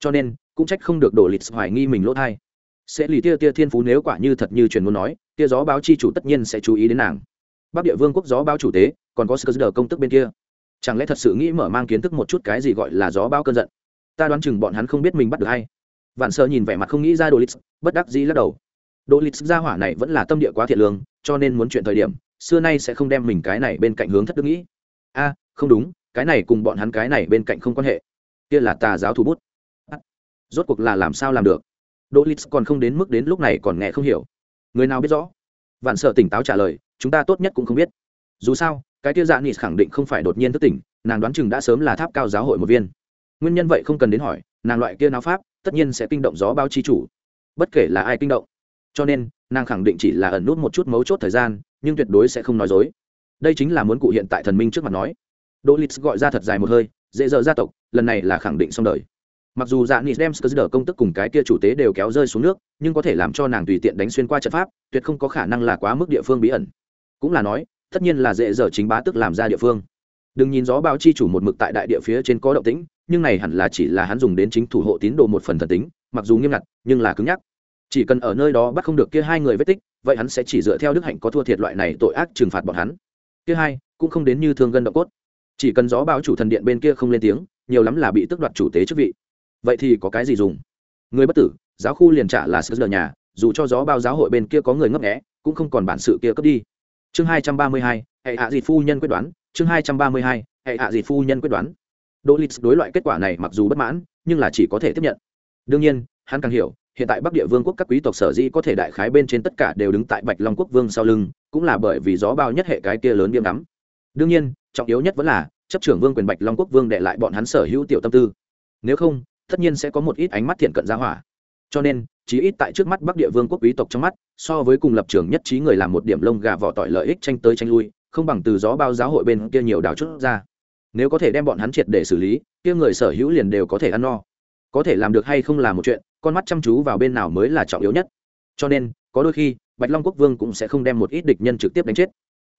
Cho nên, cũng trách không được đổ lịch hoài nghi mình lỗ thai. Sẽ lì tia tia thiên phú nếu quả như thật như truyền muốn nói, kia gió báo chi chủ tất nhiên sẽ chú ý đến nàng. Bắc địa vương quốc gió báo chủ tế, còn có sơ công tức bên kia. Chẳng lẽ thật sự nghĩ mở mang kiến thức một chút cái gì gọi là gió báo cơn giận? Ta đoán chừng bọn hắn không biết mình bắt được hay vạn sợ nhìn vẻ mặt không nghĩ ra đồ lịch, bất đắc dĩ lắc đầu. Đồ lịch gia hỏa này vẫn là tâm địa quá thiện lương, cho nên muốn chuyện thời điểm, xưa nay sẽ không đem mình cái này bên cạnh hướng thất đức nghĩ. A, không đúng, cái này cùng bọn hắn cái này bên cạnh không quan hệ. Kia là tà giáo thủ bút. À, rốt cuộc là làm sao làm được? Đỗ lít còn không đến mức đến lúc này còn nghe không hiểu. Người nào biết rõ? Vạn sợ tỉnh táo trả lời, chúng ta tốt nhất cũng không biết. Dù sao, cái kia dạ Nhị khẳng định không phải đột nhiên thức tỉnh, nàng đoán chừng đã sớm là tháp cao giáo hội một viên. Nguyên nhân vậy không cần đến hỏi, nàng loại kia nào pháp tất nhiên sẽ kinh động gió bao chi chủ. Bất kể là ai kinh động. Cho nên, nàng khẳng định chỉ là ẩn nút một chút mấu chốt thời gian, nhưng tuyệt đối sẽ không nói dối. Đây chính là muốn cụ hiện tại thần minh trước mặt nói. Đỗ lít gọi ra thật dài một hơi, dễ dở gia tộc, lần này là khẳng định xong đời. Mặc dù dạ nịt đem sơ đỡ công tức cùng cái kia chủ tế đều kéo rơi xuống nước, nhưng có thể làm cho nàng tùy tiện đánh xuyên qua trận pháp, tuyệt không có khả năng là quá mức địa phương bí ẩn. Cũng là nói, tất nhiên là dễ dở chính bá tức làm ra địa phương. Đừng nhìn gió bao chi chủ một mực tại đại địa phía trên có động tĩnh nhưng này hẳn là chỉ là hắn dùng đến chính thủ hộ tín đồ một phần thần tính, mặc dù nghiêm ngặt, nhưng là cứng nhắc. Chỉ cần ở nơi đó bắt không được kia hai người vết tích, vậy hắn sẽ chỉ dựa theo đức hạnh có thua thiệt loại này tội ác trừng phạt bọn hắn. Kia hai, cũng không đến như thương gân động cốt. Chỉ cần gió báo chủ thần điện bên kia không lên tiếng, nhiều lắm là bị tước đoạt chủ tế chức vị. Vậy thì có cái gì dùng? Người bất tử, giáo khu liền trả là sơ nhà, dù cho gió bao giáo hội bên kia có người ngấp nghẽ cũng không còn bản sự kia cấp đi. Chương hai trăm ba mươi hai, hệ hạ dị phu nhân quyết đoán, chương hai trăm ba mươi hai, hệ hạ dị phu nhân quyết đoán đỗ lịch đối loại kết quả này mặc dù bất mãn, nhưng là chỉ có thể tiếp nhận. Đương nhiên, hắn càng hiểu, hiện tại bắc địa vương quốc các quý tộc sở dĩ có thể đại khái bên trên tất cả đều đứng tại bạch long quốc vương sau lưng, cũng là bởi vì gió bao nhất hệ cái kia lớn biếm đắm đương nhiên, trọng yếu nhất vẫn là, chấp trưởng vương quyền bạch long quốc vương để lại bọn hắn sở hữu tiểu tâm tư. Nếu không, tất nhiên sẽ có một ít ánh mắt thiện cận ra hỏa. Cho nên, chí ít tại trước mắt bắc địa vương quốc quý tộc trong mắt, so với cùng lập trường nhất trí người làm một điểm lông gà vỏ tỏi lợi ích tranh tới tranh lui, không bằng từ gió bao giáo hội bên kia nhiều đào chút ra nếu có thể đem bọn hắn triệt để xử lý, kia người sở hữu liền đều có thể ăn no. Có thể làm được hay không là một chuyện, con mắt chăm chú vào bên nào mới là trọng yếu nhất. Cho nên, có đôi khi, bạch long quốc vương cũng sẽ không đem một ít địch nhân trực tiếp đánh chết,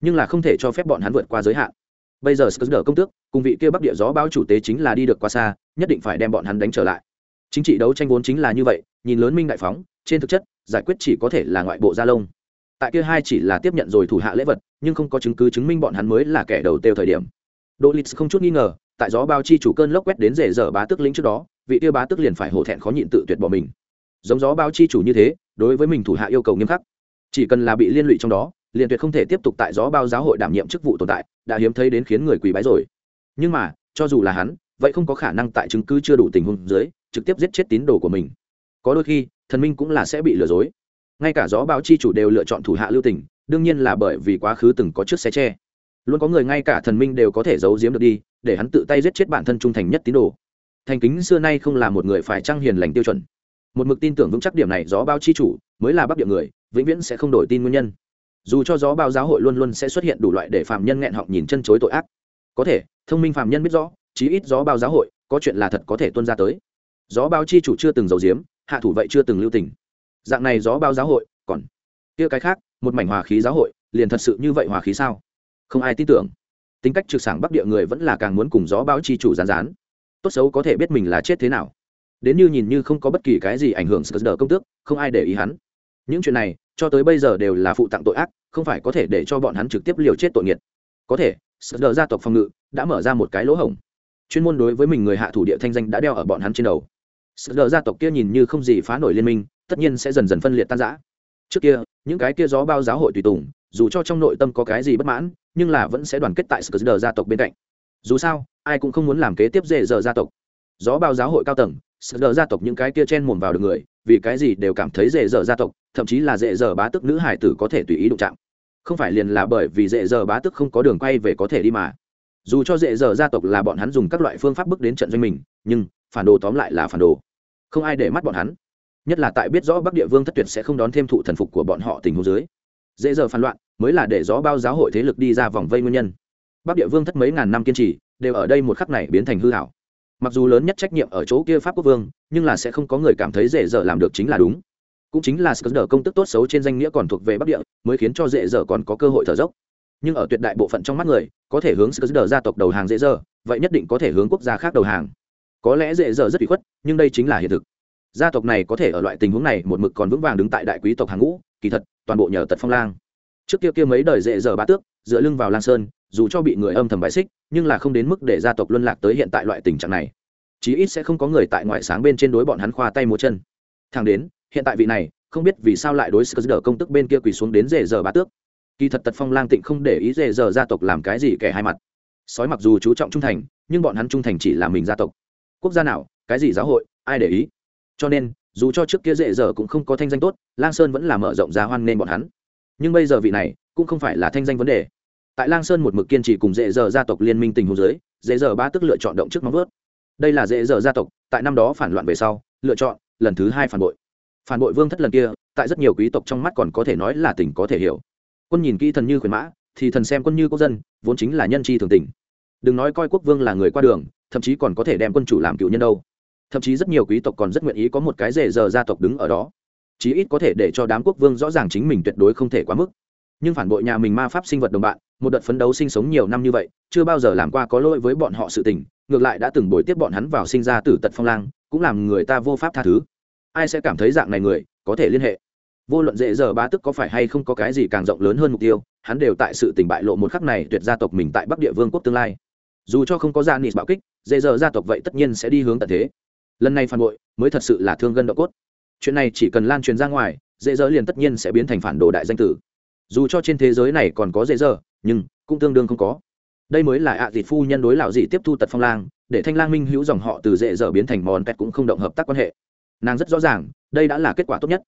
nhưng là không thể cho phép bọn hắn vượt qua giới hạn. Bây giờ sờ công tước, cùng vị kia bắc địa gió báo chủ tế chính là đi được quá xa, nhất định phải đem bọn hắn đánh trở lại. Chính trị đấu tranh vốn chính là như vậy, nhìn lớn minh đại phóng, trên thực chất, giải quyết chỉ có thể là ngoại bộ gia lông. Tại kia hai chỉ là tiếp nhận rồi thủ hạ lễ vật, nhưng không có chứng cứ chứng minh bọn hắn mới là kẻ đầu tiêu thời điểm đỗ lịch không chút nghi ngờ, tại gió bao chi chủ cơn lốc quét đến rể dở bá tức lĩnh trước đó, vị tiêu bá tức liền phải hổ thẹn khó nhịn tự tuyệt bỏ mình. Giống gió bao chi chủ như thế, đối với mình thủ hạ yêu cầu nghiêm khắc. Chỉ cần là bị liên lụy trong đó, liền tuyệt không thể tiếp tục tại gió bao giáo hội đảm nhiệm chức vụ tồn tại, đã hiếm thấy đến khiến người quỳ bái rồi. Nhưng mà, cho dù là hắn, vậy không có khả năng tại chứng cứ chưa đủ tình huống dưới, trực tiếp giết chết tín đồ của mình. Có đôi khi, thần minh cũng là sẽ bị lừa dối. Ngay cả gió báo chi chủ đều lựa chọn thủ hạ lưu tình, đương nhiên là bởi vì quá khứ từng có chiếc xe tre luôn có người ngay cả thần minh đều có thể giấu giếm được đi, để hắn tự tay giết chết bản thân trung thành nhất tín đồ. Thành kính xưa nay không là một người phải trang hiền lành tiêu chuẩn. Một mực tin tưởng vững chắc điểm này gió bao chi chủ, mới là bắc địa người, vĩnh viễn sẽ không đổi tin nguyên nhân. Dù cho gió bao giáo hội luôn luôn sẽ xuất hiện đủ loại để phạm nhân nghẹn họng nhìn chân chối tội ác. Có thể, thông minh phạm nhân biết rõ, chí ít gió bao giáo hội, có chuyện là thật có thể tuân ra tới. Gió bao chi chủ chưa từng giấu giếm, hạ thủ vậy chưa từng lưu tình. Dạng này gió bao giáo hội, còn, kia cái khác, một mảnh hòa khí giáo hội, liền thật sự như vậy hòa khí sao? Không ai tin tưởng. Tính cách trực sảng bắc địa người vẫn là càng muốn cùng gió báo chi chủ rán rán tốt xấu có thể biết mình là chết thế nào. Đến như nhìn như không có bất kỳ cái gì ảnh hưởng sờ đờ công tước, không ai để ý hắn. Những chuyện này, cho tới bây giờ đều là phụ tặng tội ác, không phải có thể để cho bọn hắn trực tiếp liều chết tội nghiệt. Có thể sờ đờ gia tộc phòng ngự đã mở ra một cái lỗ hổng. Chuyên môn đối với mình người hạ thủ địa thanh danh đã đeo ở bọn hắn trên đầu. Sờ đờ gia tộc kia nhìn như không gì phá nổi liên minh, tất nhiên sẽ dần dần phân liệt tan rã. Trước kia, những cái kia gió bao giáo hội tùy tùng, dù cho trong nội tâm có cái gì bất mãn nhưng là vẫn sẽ đoàn kết tại sờ đờ gia tộc bên cạnh. Dù sao, ai cũng không muốn làm kế tiếp dễ dở gia tộc. Gió bao giáo hội cao tầng sờ đờ gia tộc những cái kia chen mồm vào được người, vì cái gì đều cảm thấy dễ dở gia tộc, thậm chí là dễ dở bá tức nữ hải tử có thể tùy ý đụng chạm. Không phải liền là bởi vì dễ dở bá tức không có đường quay về có thể đi mà. Dù cho dễ dở gia tộc là bọn hắn dùng các loại phương pháp bước đến trận doanh mình, nhưng phản đồ tóm lại là phản đồ. Không ai để mắt bọn hắn. Nhất là tại biết rõ bắc địa vương thất tuyệt sẽ không đón thêm thụ thần phục của bọn họ tình huống dưới dễ giờ phản loạn, mới là để gió bao giáo hội thế lực đi ra vòng vây nguyên nhân. Bắc địa vương thất mấy ngàn năm kiên trì, đều ở đây một khắc này biến thành hư hảo. Mặc dù lớn nhất trách nhiệm ở chỗ kia pháp quốc vương, nhưng là sẽ không có người cảm thấy dễ dở làm được chính là đúng. Cũng chính là sờ công tức tốt xấu trên danh nghĩa còn thuộc về bắc địa, mới khiến cho dễ dở còn có cơ hội thở dốc. Nhưng ở tuyệt đại bộ phận trong mắt người, có thể hướng sờ gia tộc đầu hàng dễ dở, vậy nhất định có thể hướng quốc gia khác đầu hàng. Có lẽ dễ dở rất bị khuất, nhưng đây chính là hiện thực. Gia tộc này có thể ở loại tình huống này một mực còn vững vàng đứng tại đại quý tộc hàng ngũ, kỳ thật toàn bộ nhờ tật phong lang. Trước kia kia mấy đời dễ dở bá tước, dựa lưng vào lang sơn, dù cho bị người âm thầm bài xích, nhưng là không đến mức để gia tộc luân lạc tới hiện tại loại tình trạng này. Chí ít sẽ không có người tại ngoại sáng bên trên đối bọn hắn khoa tay múa chân. Thằng đến, hiện tại vị này, không biết vì sao lại đối xử đỡ công tức bên kia quỳ xuống đến dễ giờ bá tước. Kỳ thật tật phong lang tịnh không để ý dễ dở gia tộc làm cái gì kẻ hai mặt. Sói mặc dù chú trọng trung thành, nhưng bọn hắn trung thành chỉ là mình gia tộc. Quốc gia nào, cái gì giáo hội, ai để ý? Cho nên dù cho trước kia dễ dở cũng không có thanh danh tốt, lang sơn vẫn là mở rộng ra hoan nên bọn hắn. Nhưng bây giờ vị này cũng không phải là thanh danh vấn đề. Tại lang sơn một mực kiên trì cùng dễ dở gia tộc liên minh tình hồ dưới, dễ dở ba tức lựa chọn động trước móng vớt đây là dễ dở gia tộc, tại năm đó phản loạn về sau, lựa chọn lần thứ hai phản bội. Phản bội vương thất lần kia, tại rất nhiều quý tộc trong mắt còn có thể nói là tình có thể hiểu. Quân nhìn kỹ thần như khuyến mã, thì thần xem quân như quốc dân, vốn chính là nhân tri thường tình. Đừng nói coi quốc vương là người qua đường, thậm chí còn có thể đem quân chủ làm cựu nhân đâu thậm chí rất nhiều quý tộc còn rất nguyện ý có một cái rể giờ gia tộc đứng ở đó. Chí ít có thể để cho đám quốc vương rõ ràng chính mình tuyệt đối không thể quá mức. Nhưng phản bội nhà mình ma pháp sinh vật đồng bạn, một đợt phấn đấu sinh sống nhiều năm như vậy, chưa bao giờ làm qua có lỗi với bọn họ sự tình, ngược lại đã từng bồi tiếp bọn hắn vào sinh ra tử tật phong lang, cũng làm người ta vô pháp tha thứ. Ai sẽ cảm thấy dạng này người, có thể liên hệ. Vô luận dễ giờ bá tức có phải hay không có cái gì càng rộng lớn hơn mục tiêu, hắn đều tại sự tình bại lộ một khắc này tuyệt gia tộc mình tại bắc địa vương quốc tương lai. Dù cho không có gia nịt bạo kích dễ giờ gia tộc vậy tất nhiên sẽ đi hướng tận thế lần này phản bội mới thật sự là thương gân độ cốt. Chuyện này chỉ cần lan truyền ra ngoài, dễ dở liền tất nhiên sẽ biến thành phản đồ đại danh tử. Dù cho trên thế giới này còn có dễ dở, nhưng cũng tương đương không có. Đây mới là ạ à dịt phu nhân đối lão dị tiếp thu tật phong lang, để thanh lang minh hữu dòng họ từ dễ dở biến thành mòn pet cũng không động hợp tác quan hệ. Nàng rất rõ ràng, đây đã là kết quả tốt nhất.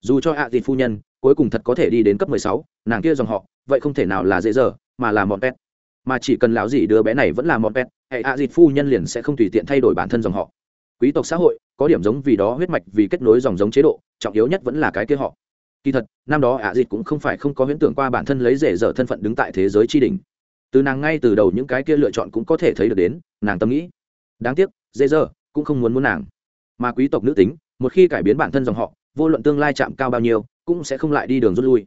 Dù cho ạ à dịt phu nhân cuối cùng thật có thể đi đến cấp mười sáu, nàng kia dòng họ, vậy không thể nào là dễ dở, mà là mòn pet mà chỉ cần lão dị đứa bé này vẫn là mòn pet hệ ạ dịt phu nhân liền sẽ không tùy tiện thay đổi bản thân dòng họ quý tộc xã hội, có điểm giống vì đó huyết mạch vì kết nối dòng giống chế độ, trọng yếu nhất vẫn là cái kia họ. Kỳ thật, năm đó ạ dịch cũng không phải không có huyễn tưởng qua bản thân lấy rể dở thân phận đứng tại thế giới tri đình từ nàng ngay từ đầu những cái kia lựa chọn cũng có thể thấy được đến, nàng tâm nghĩ, đáng tiếc, dễ dở, cũng không muốn muốn nàng. Mà quý tộc nữ tính, một khi cải biến bản thân dòng họ, vô luận tương lai chạm cao bao nhiêu, cũng sẽ không lại đi đường rút lui.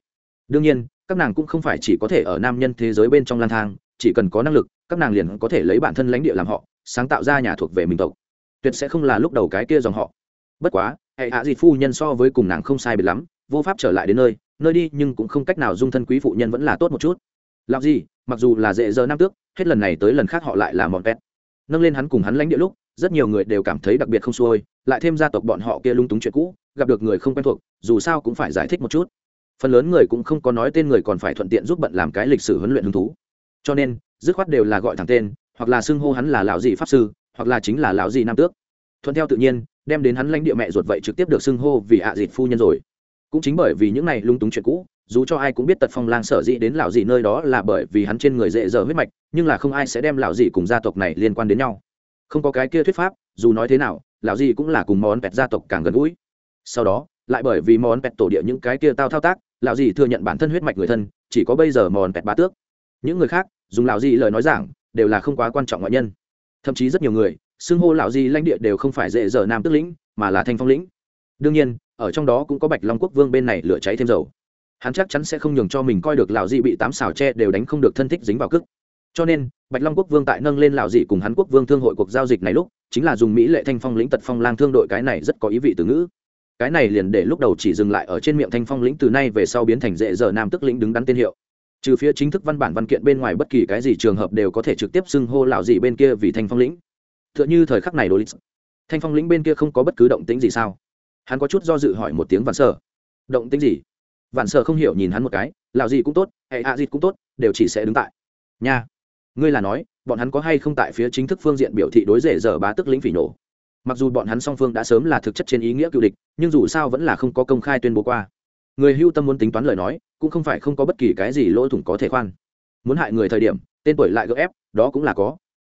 Đương nhiên, các nàng cũng không phải chỉ có thể ở nam nhân thế giới bên trong lang thang, chỉ cần có năng lực, các nàng liền có thể lấy bản thân lãnh địa làm họ, sáng tạo ra nhà thuộc về mình tộc tuyệt sẽ không là lúc đầu cái kia dòng họ. Bất quá, hệ hạ dịt phu nhân so với cùng nàng không sai biệt lắm, vô pháp trở lại đến nơi nơi đi nhưng cũng không cách nào dung thân quý phụ nhân vẫn là tốt một chút. Làm gì mặc dù là dễ dơ năm tước, hết lần này tới lần khác họ lại là mòn pet nâng lên hắn cùng hắn lãnh địa lúc, rất nhiều người đều cảm thấy đặc biệt không xuôi, lại thêm gia tộc bọn họ kia lung túng chuyện cũ, gặp được người không quen thuộc, dù sao cũng phải giải thích một chút. Phần lớn người cũng không có nói tên người còn phải thuận tiện giúp bận làm cái lịch sử huấn luyện hứng thú. Cho nên, dứt khoát đều là gọi thẳng tên, hoặc là xưng hô hắn là lão dị pháp sư hoặc là chính là lão gì nam tước. Thuận theo tự nhiên, đem đến hắn lãnh địa mẹ ruột vậy trực tiếp được xưng hô vì ạ à dịt phu nhân rồi. Cũng chính bởi vì những này lung túng chuyện cũ, dù cho ai cũng biết tật phong lang sở dĩ đến lão dị nơi đó là bởi vì hắn trên người dễ dở huyết mạch, nhưng là không ai sẽ đem lão dị cùng gia tộc này liên quan đến nhau. Không có cái kia thuyết pháp, dù nói thế nào, lão dị cũng là cùng món pẹt gia tộc càng gần gũi. Sau đó, lại bởi vì món pẹt tổ địa những cái kia tao thao tác, lão dị thừa nhận bản thân huyết mạch người thân, chỉ có bây giờ món pẹt bá tước. Những người khác, dùng lão dị lời nói giảng, đều là không quá quan trọng ngoại nhân thậm chí rất nhiều người, xưng hô lão dị lãnh địa đều không phải dễ dở nam tước lĩnh, mà là thanh phong lĩnh. Đương nhiên, ở trong đó cũng có bạch long quốc vương bên này lửa cháy thêm dầu. Hắn chắc chắn sẽ không nhường cho mình coi được lão dị bị tám xào tre đều đánh không được thân thích dính vào cức. Cho nên, bạch long quốc vương tại nâng lên lão dị cùng hắn quốc vương thương hội cuộc giao dịch này lúc, chính là dùng mỹ lệ thanh phong lĩnh tật phong lang thương đội cái này rất có ý vị từ ngữ. Cái này liền để lúc đầu chỉ dừng lại ở trên miệng thanh phong lĩnh từ nay về sau biến thành dễ dở nam tức lĩnh đứng đắn tên hiệu trừ phía chính thức văn bản văn kiện bên ngoài bất kỳ cái gì trường hợp đều có thể trực tiếp xưng hô lão dị bên kia vì thanh phong lĩnh. T h ư ợ n h ư thời khắc này đối lịch. Thanh phong lĩnh bên kia không có bất cứ động tính gì sao? Hắn có chút do dự hỏi một tiếng vạn sở. Động tính gì? Vạn sở không hiểu nhìn hắn một cái. Lão dị cũng tốt, hệ hạ à cũng tốt, đều chỉ sẽ đứng tại. Nha. Ngươi là nói, bọn hắn có hay không tại phía chính thức phương diện biểu thị đối rể dở bá tức lĩnh phỉ nổ? Mặc dù bọn hắn song phương đã sớm là thực chất trên ý nghĩa cựu địch, nhưng dù sao vẫn là không có công khai tuyên bố qua người hưu tâm muốn tính toán lời nói, cũng không phải không có bất kỳ cái gì lỗ thủng có thể khoan. Muốn hại người thời điểm, tên tuổi lại gỡ ép, đó cũng là có.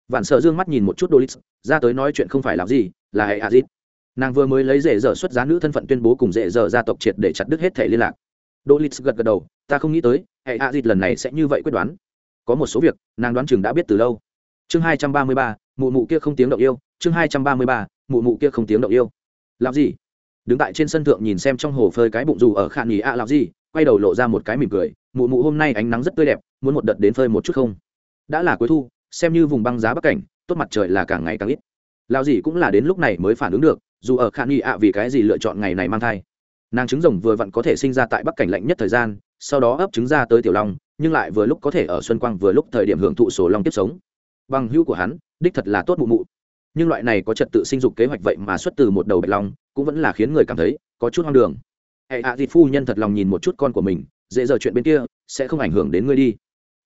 Vạn sợ dương mắt nhìn một chút dolis ra tới nói chuyện không phải làm gì, là hệ azit. Nàng vừa mới lấy rể dở xuất giá nữ thân phận tuyên bố cùng rể dở gia tộc triệt để chặt đứt hết thể liên lạc. Dolis gật gật đầu, ta không nghĩ tới, hệ azit lần này sẽ như vậy quyết đoán. Có một số việc, nàng đoán chừng đã biết từ lâu. Chương hai trăm ba mươi ba, mụ mụ kia không tiếng động yêu, chương hai trăm ba mươi ba, mụ mụ kia không tiếng động yêu. Làm gì? Đứng tại trên sân thượng nhìn xem trong hồ phơi cái bụng dù ở khả nghỉ ạ à làm gì, quay đầu lộ ra một cái mỉm cười, mụ mụ, hôm nay ánh nắng rất tươi đẹp, muốn một đợt đến phơi một chút không? Đã là cuối thu, xem như vùng băng giá bắc cảnh, tốt mặt trời là càng ngày càng ít. Lao gì cũng là đến lúc này mới phản ứng được, dù ở khả nghi ạ vì cái gì lựa chọn ngày này mang thai. Nàng trứng rồng vừa vặn có thể sinh ra tại bắc cảnh lạnh nhất thời gian, sau đó ấp trứng ra tới tiểu long, nhưng lại vừa lúc có thể ở xuân quang vừa lúc thời điểm hưởng thụ sổ long tiếp sống. Bằng hữu của hắn, đích thật là tốt mụ mụ. Nhưng loại này có trật tự sinh dục kế hoạch vậy mà xuất từ một đầu bạch long cũng vẫn là khiến người cảm thấy có chút hoang đường. Hệ hạ à phu nhân thật lòng nhìn một chút con của mình dễ giờ chuyện bên kia sẽ không ảnh hưởng đến ngươi đi.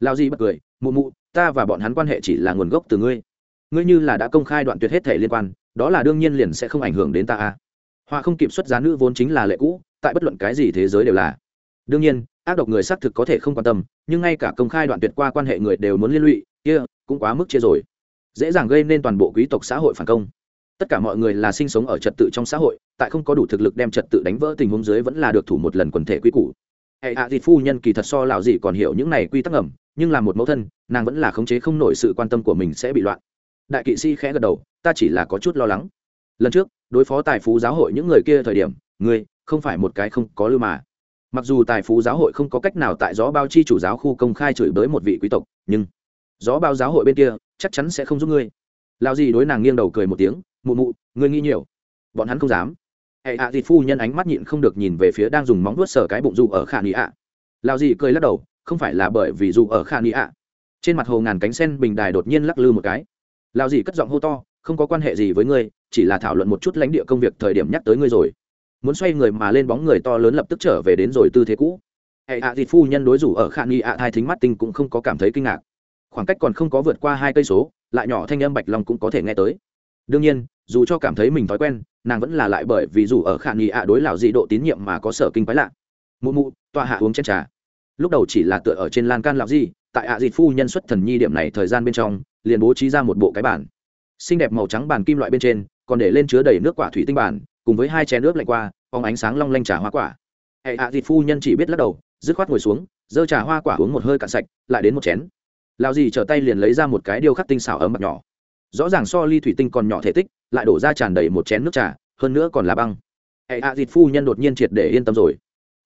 Lao di bật cười mụ mụ ta và bọn hắn quan hệ chỉ là nguồn gốc từ ngươi. Ngươi như là đã công khai đoạn tuyệt hết thể liên quan đó là đương nhiên liền sẽ không ảnh hưởng đến ta a. Hoa không kịp xuất giá nữ vốn chính là lệ cũ tại bất luận cái gì thế giới đều là. Đương nhiên ác độc người xác thực có thể không quan tâm nhưng ngay cả công khai đoạn tuyệt qua quan hệ người đều muốn liên lụy kia、yeah, cũng quá mức chia rồi. Dễ dàng gây nên toàn bộ quý tộc xã hội phản công tất cả mọi người là sinh sống ở trật tự trong xã hội, tại không có đủ thực lực đem trật tự đánh vỡ tình huống dưới vẫn là được thủ một lần quần thể quy củ. Hệ hạ à phu nhân kỳ thật so lào gì còn hiểu những này quy tắc ẩm nhưng là một mẫu thân, nàng vẫn là khống chế không nổi sự quan tâm của mình sẽ bị loạn. Đại kỵ sĩ khẽ gật đầu, ta chỉ là có chút lo lắng. Lần trước, đối phó tài phú giáo hội những người kia thời điểm, ngươi không phải một cái không có lưu mà. Mặc dù tài phú giáo hội không có cách nào tại gió bao chi chủ giáo khu công khai chửi bới một vị quý tộc, nhưng gió bao giáo hội bên kia chắc chắn sẽ không giúp ngươi. Lao gì đối nàng nghiêng đầu cười một tiếng mụ mụ, ngươi nghĩ nhiều. Bọn hắn không dám. Hệ ạ à thì phu nhân ánh mắt nhịn không được nhìn về phía đang dùng móng vuốt sờ cái bụng dù ở khả nghị ạ. Lao gì cười lắc đầu, không phải là bởi vì dù ở khả nghị ạ. Trên mặt hồ ngàn cánh sen bình đài đột nhiên lắc lư một cái. Lao gì cất giọng hô to, không có quan hệ gì với ngươi, chỉ là thảo luận một chút lãnh địa công việc thời điểm nhắc tới ngươi rồi. Muốn xoay người mà lên bóng người to lớn lập tức trở về đến rồi tư thế cũ. Hệ ạ à phu nhân đối rủ ở khả nghị ạ hai thính mắt tinh cũng không có cảm thấy kinh ngạc. Khoảng cách còn không có vượt qua hai cây số, lại nhỏ thanh âm bạch long cũng có thể nghe tới. Đương nhiên dù cho cảm thấy mình thói quen nàng vẫn là lại bởi vì dù ở khả nghi ạ đối lào dị độ tín nhiệm mà có sở kinh quái lạ. Mụ mụ tọa hạ uống chén trà. Lúc đầu chỉ là tựa ở trên lan can lào dị, tại ạ à phu nhân xuất thần nhi điểm này thời gian bên trong liền bố trí ra một bộ cái bản xinh đẹp màu trắng bàn kim loại bên trên còn để lên chứa đầy nước quả thủy tinh bản cùng với hai chén nước lạnh qua phóng ánh sáng long lanh trà hoa quả. Hệ ạ à phu nhân chỉ biết lắc đầu dứt khoát ngồi xuống giơ trà hoa quả uống một hơi cạn sạch lại đến một chén. Lao gì trở tay liền lấy ra một cái điêu khắc tinh xảo ấm mặt nhỏ rõ ràng so ly thủy tinh còn nhỏ thể tích, lại đổ ra tràn đầy một chén nước trà, hơn nữa còn là băng. Hệ hạ dịt phu nhân đột nhiên triệt để yên tâm rồi.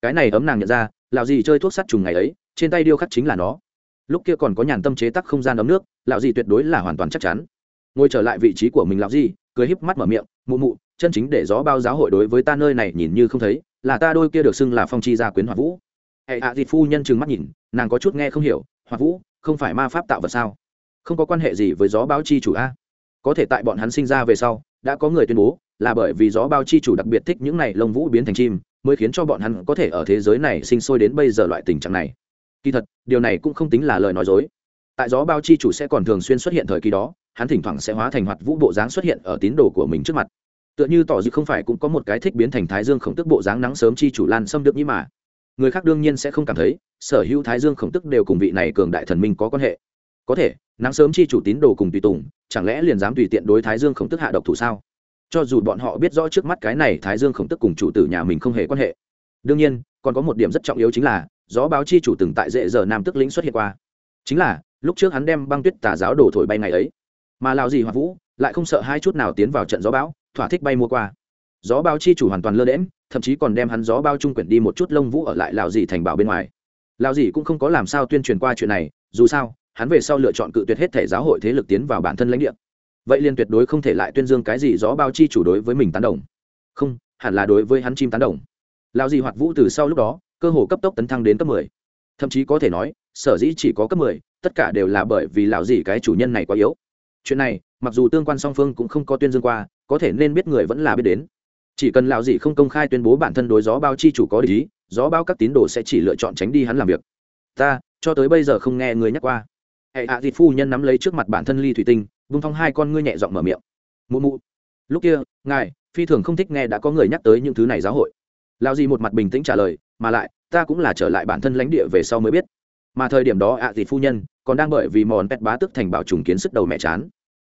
Cái này ấm nàng nhận ra, lão gì chơi thuốc sắt trùng ngày ấy, trên tay điêu khắc chính là nó. Lúc kia còn có nhàn tâm chế tắc không gian ấm nước, lão gì tuyệt đối là hoàn toàn chắc chắn. Ngồi trở lại vị trí của mình, lão gì cười híp mắt mở miệng, mụ mụ, chân chính để gió bao giáo hội đối với ta nơi này nhìn như không thấy, là ta đôi kia được xưng là phong chi gia quyến hoạt vũ. Hệ hạ dịt phu nhân chừng mắt nhìn, nàng có chút nghe không hiểu hoạt vũ, không phải ma pháp tạo vật sao? Không có quan hệ gì với gió báo chi chủ a. Có thể tại bọn hắn sinh ra về sau, đã có người tuyên bố, là bởi vì gió báo chi chủ đặc biệt thích những này lông vũ biến thành chim, mới khiến cho bọn hắn có thể ở thế giới này sinh sôi đến bây giờ loại tình trạng này. Kỳ thật, điều này cũng không tính là lời nói dối. Tại gió báo chi chủ sẽ còn thường xuyên xuất hiện thời kỳ đó, hắn thỉnh thoảng sẽ hóa thành hoạt vũ bộ dáng xuất hiện ở tín đồ của mình trước mặt. Tựa như tỏ dị không phải cũng có một cái thích biến thành thái dương khổng tức bộ dáng nắng sớm chi chủ lan xâm được nhĩ mà. Người khác đương nhiên sẽ không cảm thấy, sở hữu thái dương khổng tức đều cùng vị này cường đại thần minh có quan hệ có thể, nắng sớm chi chủ tín đồ cùng tùy tùng, chẳng lẽ liền dám tùy tiện đối thái dương khổng tức hạ độc thủ sao? Cho dù bọn họ biết rõ trước mắt cái này thái dương khổng tức cùng chủ tử nhà mình không hề quan hệ. Đương nhiên, còn có một điểm rất trọng yếu chính là, gió báo chi chủ từng tại dễ giờ nam tức lĩnh xuất hiện qua. Chính là, lúc trước hắn đem băng tuyết tà giáo đổ thổi bay ngày ấy, mà lào gì hoặc vũ lại không sợ hai chút nào tiến vào trận gió bão thỏa thích bay mua qua. Gió báo chi chủ hoàn toàn lơ đễm thậm chí còn đem hắn gió bao trung quyển đi một chút lông vũ ở lại lào dì thành bảo bên ngoài. Lào dì cũng không có làm sao tuyên truyền qua chuyện này, dù sao hắn về sau lựa chọn cự tuyệt hết thể giáo hội thế lực tiến vào bản thân lãnh địa. Vậy liền tuyệt đối không thể lại tuyên dương cái gì gió bao chi chủ đối với mình tán đồng. Không, hẳn là đối với hắn chim tán đồng. Lao dì hoạt vũ từ sau lúc đó, cơ hồ cấp tốc tấn thăng đến cấp mười. Thậm chí có thể nói, sở dĩ chỉ có cấp mười, tất cả đều là bởi vì lão dì cái chủ nhân này quá yếu. Chuyện này, mặc dù tương quan song phương cũng không có tuyên dương qua, có thể nên biết người vẫn là biết đến. Chỉ cần lão gì không công khai tuyên bố bản thân đối gió bao chi chủ có lý gió bao các tín đồ sẽ chỉ lựa chọn tránh đi hắn làm việc. Ta, cho tới bây giờ không nghe người nhắc qua hệ hạ thịt phu nhân nắm lấy trước mặt bản thân ly thủy tinh, vung phong hai con ngươi nhẹ giọng mở miệng. Mụ mụ. Lúc kia, ngài, phi thường không thích nghe đã có người nhắc tới những thứ này giáo hội. Lao gì một mặt bình tĩnh trả lời, mà lại, ta cũng là trở lại bản thân lãnh địa về sau mới biết. Mà thời điểm đó ạ à phu nhân còn đang bởi vì mòn pet bá tức thành bảo trùng kiến sức đầu mẹ chán.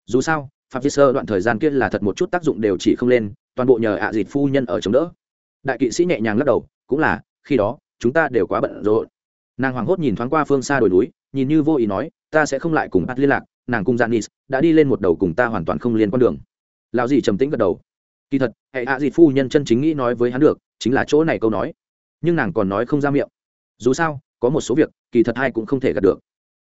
Dù sao phạm vi sơ đoạn thời gian kia là thật một chút tác dụng đều chỉ không lên, toàn bộ nhờ ạ à phu nhân ở chống đỡ. Đại kỵ sĩ nhẹ nhàng lắc đầu, cũng là, khi đó, chúng ta đều quá bận rộn. Nàng hoảng hốt nhìn thoáng qua phương xa đồi núi, nhìn như vô ý nói ta sẽ không lại cùng bắt liên lạc, nàng cung janis đã đi lên một đầu cùng ta hoàn toàn không liên quan đường. Lão dì trầm tĩnh gật đầu. Kỳ thật, hệ hạ à phu nhân chân chính nghĩ nói với hắn được, chính là chỗ này câu nói. Nhưng nàng còn nói không ra miệng. Dù sao, có một số việc, kỳ thật hai cũng không thể gạt được.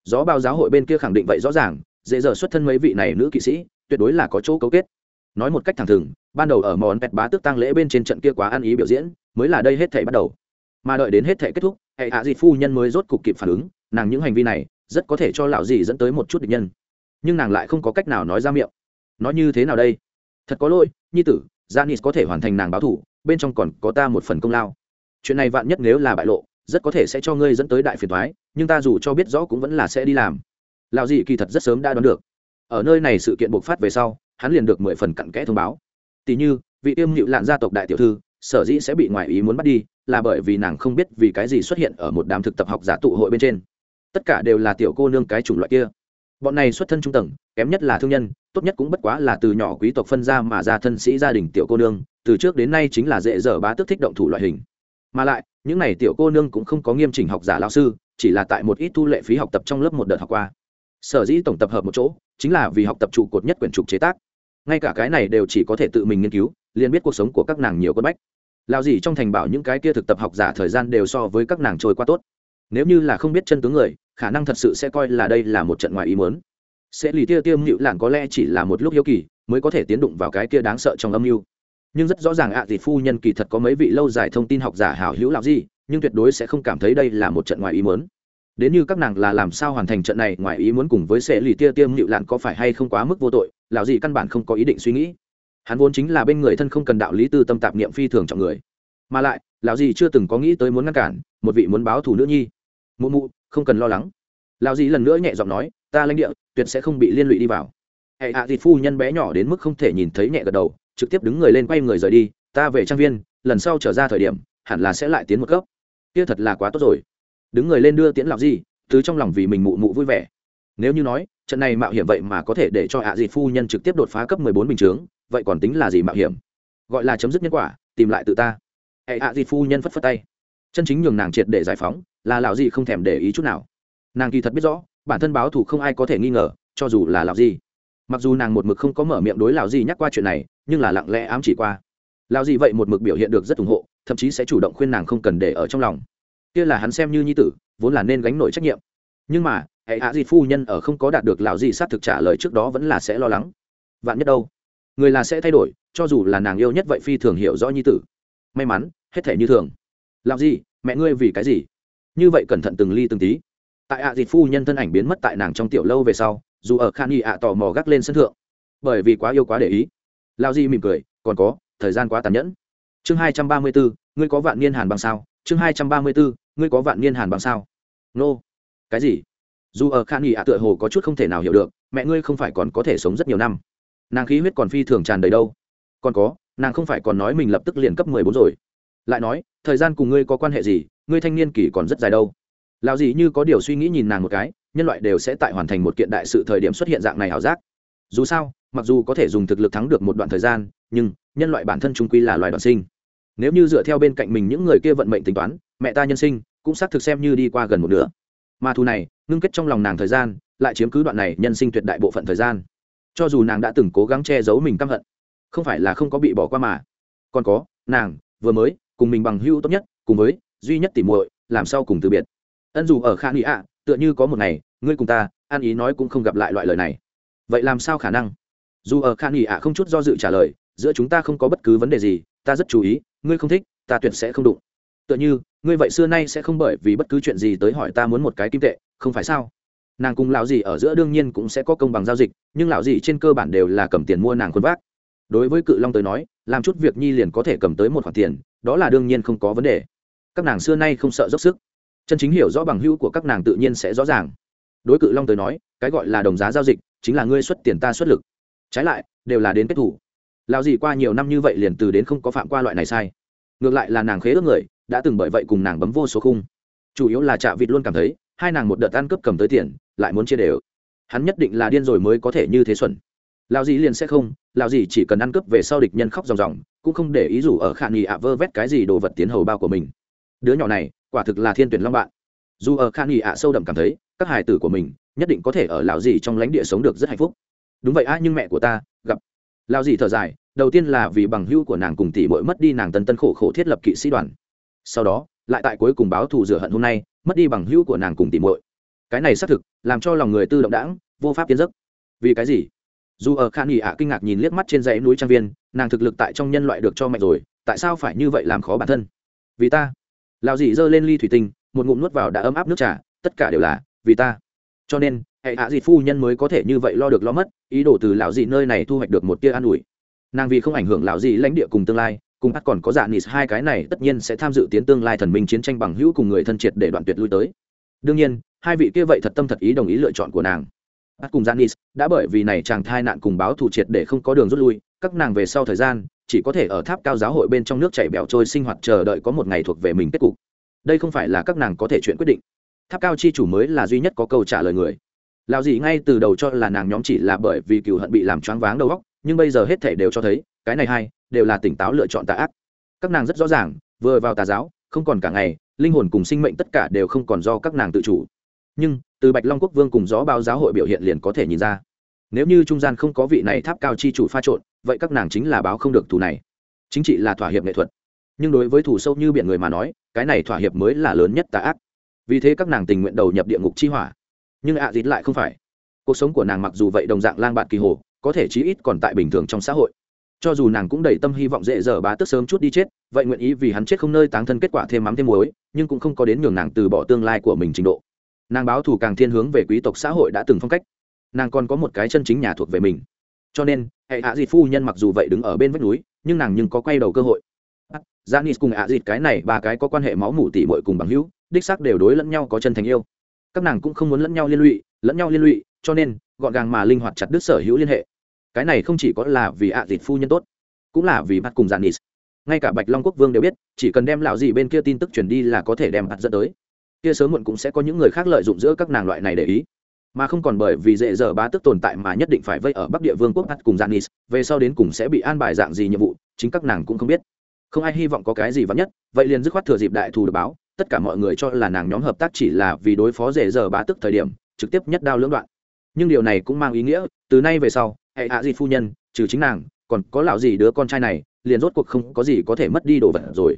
Gió bao giáo hội bên kia khẳng định vậy rõ ràng, dễ dở xuất thân mấy vị này nữ kỵ sĩ, tuyệt đối là có chỗ cấu kết. Nói một cách thẳng thừng, ban đầu ở món pẹt bá tước tăng lễ bên trên trận kia quá ăn ý biểu diễn, mới là đây hết thể bắt đầu. Mà đợi đến hết thể kết thúc, hệ hạ dị phu nhân mới rốt cục kịp phản ứng, nàng những hành vi này rất có thể cho lão dì dẫn tới một chút địch nhân. Nhưng nàng lại không có cách nào nói ra miệng. Nói như thế nào đây? Thật có lỗi, nhi tử Janis có thể hoàn thành nàng báo thủ, bên trong còn có ta một phần công lao. Chuyện này vạn nhất nếu là bại lộ, rất có thể sẽ cho ngươi dẫn tới đại phiền thoái nhưng ta dù cho biết rõ cũng vẫn là sẽ đi làm. Lão dì kỳ thật rất sớm đã đoán được. Ở nơi này sự kiện bộc phát về sau, hắn liền được mười phần cặn kẽ thông báo. Tỷ như, vị tiêm nhịu lạn gia tộc đại tiểu thư, sở dĩ sẽ bị ngoại ý muốn bắt đi, là bởi vì nàng không biết vì cái gì xuất hiện ở một đám thực tập học giả tụ hội bên trên tất cả đều là tiểu cô nương cái chủng loại kia. Bọn này xuất thân trung tầng, kém nhất là thương nhân, tốt nhất cũng bất quá là từ nhỏ quý tộc phân ra mà ra thân sĩ gia đình tiểu cô nương, từ trước đến nay chính là dễ dở bá tức thích động thủ loại hình. Mà lại, những n à y tiểu cô nương cũng không có nghiêm chỉnh học giả lao sư, chỉ là tại một ít thu lệ phí học tập trong lớp một đợt học qua. Sở dĩ tổng tập hợp một chỗ, chính là vì học tập trụ cột nhất quyển trục chế tác. Ngay cả cái này đều chỉ có thể tự mình nghiên cứu, liền biết cuộc sống của các nàng nhiều quân bách. Lao gì trong thành bảo những cái kia thực tập học giả thời gian đều so với các nàng trôi qua tốt nếu như là không biết chân tướng người, khả năng thật sự sẽ coi là đây là một trận ngoài ý muốn. Sẽ lì tia tiêm hữu lạn có lẽ chỉ là một lúc hiếu kỳ, mới có thể tiến đụng vào cái kia đáng sợ trong âm mưu. Nhưng rất rõ ràng ạ à phu nhân kỳ thật có mấy vị lâu dài thông tin học giả hảo hữu lão gì, nhưng tuyệt đối sẽ không cảm thấy đây là một trận ngoài ý muốn. Đến như các nàng là làm sao hoàn thành trận này ngoài ý muốn cùng với sẽ lì tia tiêm hữu lạn có phải hay không quá mức vô tội lão gì căn bản không có ý định suy nghĩ. Hắn vốn chính là bên người thân không cần đạo lý tư tâm tạp niệm phi thường trọng người. Mà lại lão gì chưa từng có nghĩ tới muốn ngăn cản một vị muốn báo thù nữ nhi mụ mụ, không cần lo lắng. Lão dì lần nữa nhẹ giọng nói, ta lãnh địa, tuyệt sẽ không bị liên lụy đi vào. Hệ hạ à phu nhân bé nhỏ đến mức không thể nhìn thấy nhẹ gật đầu, trực tiếp đứng người lên quay người rời đi. Ta về trang viên, lần sau trở ra thời điểm, hẳn là sẽ lại tiến một cấp. Kia thật là quá tốt rồi. Đứng người lên đưa tiễn lão gì thứ trong lòng vì mình mụ mụ vui vẻ. Nếu như nói, trận này mạo hiểm vậy mà có thể để cho hạ à phu nhân trực tiếp đột phá cấp mười bốn bình chướng, vậy còn tính là gì mạo hiểm? Gọi là chấm dứt nhân quả, tìm lại tự ta. Hệ hạ à phu nhân phất phất tay. Chân chính nhường nàng triệt để giải phóng là lão gì không thèm để ý chút nào. Nàng kỳ thật biết rõ, bản thân báo thù không ai có thể nghi ngờ, cho dù là lão gì. Mặc dù nàng một mực không có mở miệng đối lão gì nhắc qua chuyện này, nhưng là lặng lẽ ám chỉ qua. Lão gì vậy một mực biểu hiện được rất ủng hộ, thậm chí sẽ chủ động khuyên nàng không cần để ở trong lòng. Kia là hắn xem như nhi tử, vốn là nên gánh nổi trách nhiệm. Nhưng mà, hệ hạ gì phu nhân ở không có đạt được lão gì sát thực trả lời trước đó vẫn là sẽ lo lắng. Vạn nhất đâu? Người là sẽ thay đổi, cho dù là nàng yêu nhất vậy phi thường hiểu rõ nhi tử. May mắn, hết thể như thường. Làm gì, mẹ ngươi vì cái gì? Như vậy cẩn thận từng ly từng tí. Tại ạ à dịt phu nhân thân ảnh biến mất tại nàng trong tiểu lâu về sau, dù ở khan y ạ tò mò gác lên sân thượng, bởi vì quá yêu quá để ý. Lao di mỉm cười, còn có, thời gian quá tàn nhẫn. Chương hai trăm ba mươi bốn ngươi có vạn niên hàn bằng sao? Chương hai trăm ba mươi bốn ngươi có vạn niên hàn bằng sao? Nô, cái gì? Dù ở khan y ạ tựa hồ có chút không thể nào hiểu được, mẹ ngươi không phải còn có thể sống rất nhiều năm. Nàng khí huyết còn phi thường tràn đầy đâu. Còn có, nàng không phải còn nói mình lập tức liền cấp mười bốn rồi. Lại nói, thời gian cùng ngươi có quan hệ gì? Ngươi thanh niên kỳ còn rất dài đâu. Lao gì như có điều suy nghĩ nhìn nàng một cái, nhân loại đều sẽ tại hoàn thành một kiện đại sự thời điểm xuất hiện dạng này ảo giác. Dù sao, mặc dù có thể dùng thực lực thắng được một đoạn thời gian, nhưng nhân loại bản thân trung quy là loài đoạn sinh. Nếu như dựa theo bên cạnh mình những người kia vận mệnh tính toán, mẹ ta nhân sinh cũng xác thực xem như đi qua gần một nửa. Mà thù này, ngưng kết trong lòng nàng thời gian, lại chiếm cứ đoạn này nhân sinh tuyệt đại bộ phận thời gian. Cho dù nàng đã từng cố gắng che giấu mình căm hận, không phải là không có bị bỏ qua mà. Còn có, nàng vừa mới cùng mình bằng hữu tốt nhất, cùng với duy nhất tỉ muội, làm sao cùng từ biệt. Ân dù ở khả nghĩ ạ, tựa như có một ngày, ngươi cùng ta an ý nói cũng không gặp lại loại lời này. Vậy làm sao khả năng? Dù ở khả nghĩ ạ không chút do dự trả lời, giữa chúng ta không có bất cứ vấn đề gì, ta rất chú ý, ngươi không thích, ta tuyệt sẽ không đụng. Tựa như, ngươi vậy xưa nay sẽ không bởi vì bất cứ chuyện gì tới hỏi ta muốn một cái kim tệ, không phải sao? Nàng cùng lão gì ở giữa đương nhiên cũng sẽ có công bằng giao dịch, nhưng lão gì trên cơ bản đều là cầm tiền mua nàng khuôn vác. Đối với cự long tới nói, làm chút việc nhi liền có thể cầm tới một khoản tiền, đó là đương nhiên không có vấn đề các nàng xưa nay không sợ dốc sức. Chân chính hiểu rõ bằng hữu của các nàng tự nhiên sẽ rõ ràng. Đối cự long tới nói, cái gọi là đồng giá giao dịch, chính là ngươi xuất tiền ta xuất lực. Trái lại, đều là đến kết thủ. Lao gì qua nhiều năm như vậy liền từ đến không có phạm qua loại này sai. Ngược lại là nàng khế ước người, đã từng bởi vậy cùng nàng bấm vô số khung. Chủ yếu là trạ vịt luôn cảm thấy, hai nàng một đợt ăn cướp cầm tới tiền, lại muốn chia đều. Hắn nhất định là điên rồi mới có thể như thế xuẩn. Lao gì liền sẽ không lao gì chỉ cần ăn cướp về sau địch nhân khóc ròng ròng, cũng không để ý rủ ở khả nghi ạ vơ vét cái gì đồ vật tiến hầu bao của mình đứa nhỏ này, quả thực là thiên tuyển long bạn. Dù ở khan nghi ạ sâu đậm cảm thấy, các hài tử của mình nhất định có thể ở lão dì trong lãnh địa sống được rất hạnh phúc. Đúng vậy a nhưng mẹ của ta, gặp. Lão dì thở dài, đầu tiên là vì bằng hữu của nàng cùng tỷ muội mất đi nàng tân tân khổ khổ thiết lập kỵ sĩ đoàn. Sau đó, lại tại cuối cùng báo thù rửa hận hôm nay, mất đi bằng hữu của nàng cùng tỷ muội. Cái này xác thực, làm cho lòng người tư động đãng, vô pháp tiến giấc. Vì cái gì? Dù ở khan nghỉ ạ kinh ngạc nhìn liếc mắt trên dãy núi trang viên, nàng thực lực tại trong nhân loại được cho mạnh rồi, tại sao phải như vậy làm khó bản thân? Vì ta lão dì giơ lên ly thủy tinh một ngụm nuốt vào đã ấm áp nước trà tất cả đều là vì ta. Cho nên hệ hạ dì phu nhân mới có thể như vậy lo được lo mất ý đồ từ lão dì nơi này thu hoạch được một tia an ủi. Nàng vì không ảnh hưởng lão dì lãnh địa cùng tương lai cùng bắt còn có dạ nịt hai cái này tất nhiên sẽ tham dự tiến tương lai thần minh chiến tranh bằng hữu cùng người thân triệt để đoạn tuyệt lui tới. Đương nhiên hai vị kia vậy thật tâm thật ý đồng ý lựa chọn của nàng. Bắt cùng dạ Janis đã bởi vì này chàng thai nạn cùng báo thù triệt để không có đường rút lui, các nàng về sau thời gian chỉ có thể ở tháp cao giáo hội bên trong nước chảy bẻo trôi sinh hoạt chờ đợi có một ngày thuộc về mình kết cục. Đây không phải là các nàng có thể chuyện quyết định. Tháp cao chi chủ mới là duy nhất có câu trả lời người. Lão gì ngay từ đầu cho là nàng nhóm chỉ là bởi vì cựu hận bị làm choáng váng đầu óc, nhưng bây giờ hết thể đều cho thấy, cái này hay đều là tỉnh táo lựa chọn tà ác. Các nàng rất rõ ràng, vừa vào tà giáo, không còn cả ngày, linh hồn cùng sinh mệnh tất cả đều không còn do các nàng tự chủ nhưng từ bạch long quốc vương cùng gió bao giáo hội biểu hiện liền có thể nhìn ra nếu như trung gian không có vị này tháp cao chi chủ pha trộn vậy các nàng chính là báo không được thù này. Chính trị là thỏa hiệp nghệ thuật. Nhưng đối với thủ sâu như biển người mà nói, cái này thỏa hiệp mới là lớn nhất tà ác. Vì thế các nàng tình nguyện đầu nhập địa ngục chi hỏa. Nhưng ạ à dịt lại không phải. Cuộc sống của nàng mặc dù vậy đồng dạng lang bạt kỳ hồ, có thể chí ít còn tại bình thường trong xã hội. Cho dù nàng cũng đầy tâm hy vọng dễ dở bá tức sớm chút đi chết, vậy nguyện ý vì hắn chết không nơi táng thân kết quả thêm mắm thêm muối, nhưng cũng không có đến nhường nàng từ bỏ tương lai của mình trình độ. Nàng báo thù càng thiên hướng về quý tộc xã hội đã từng phong cách. Nàng còn có một cái chân chính nhà thuộc về mình. Cho nên hệ hạ dịt phu nhân mặc dù vậy đứng ở bên vách núi, nhưng nàng nhưng có quay đầu cơ hội. Janis cùng ạ dịt cái này, ba cái có quan hệ máu mủ tỉ muội cùng bằng hữu, đích xác đều đối lẫn nhau có chân thành yêu. Các nàng cũng không muốn lẫn nhau liên lụy, lẫn nhau liên lụy, cho nên, gọn gàng mà linh hoạt chặt đứt sở hữu liên hệ. Cái này không chỉ có là vì ạ dịt phu nhân tốt, cũng là vì bắt cùng Janis ngay cả bạch long quốc vương đều biết, chỉ cần đem lão gì bên kia tin tức truyền đi là có thể đem bắt dẫn tới. Kia sớm muộn cũng sẽ có những người khác lợi dụng giữa các nàng loại này để ý mà không còn bởi vì dễ dở bá tức tồn tại mà nhất định phải vây ở bắc địa vương quốc bắt cùng janis về sau đến cùng sẽ bị an bài dạng gì nhiệm vụ, chính các nàng cũng không biết. Không ai hy vọng có cái gì vắn nhất, vậy liền dứt khoát thừa dịp đại thù được báo, tất cả mọi người cho là nàng nhóm hợp tác chỉ là vì đối phó dễ dở bá tức thời điểm, trực tiếp nhất đao lưỡng đoạn. Nhưng điều này cũng mang ý nghĩa, từ nay về sau, hệ hạ gì phu nhân, trừ chính nàng, còn có lão gì đứa con trai này, liền rốt cuộc không có gì có thể mất đi đồ vật rồi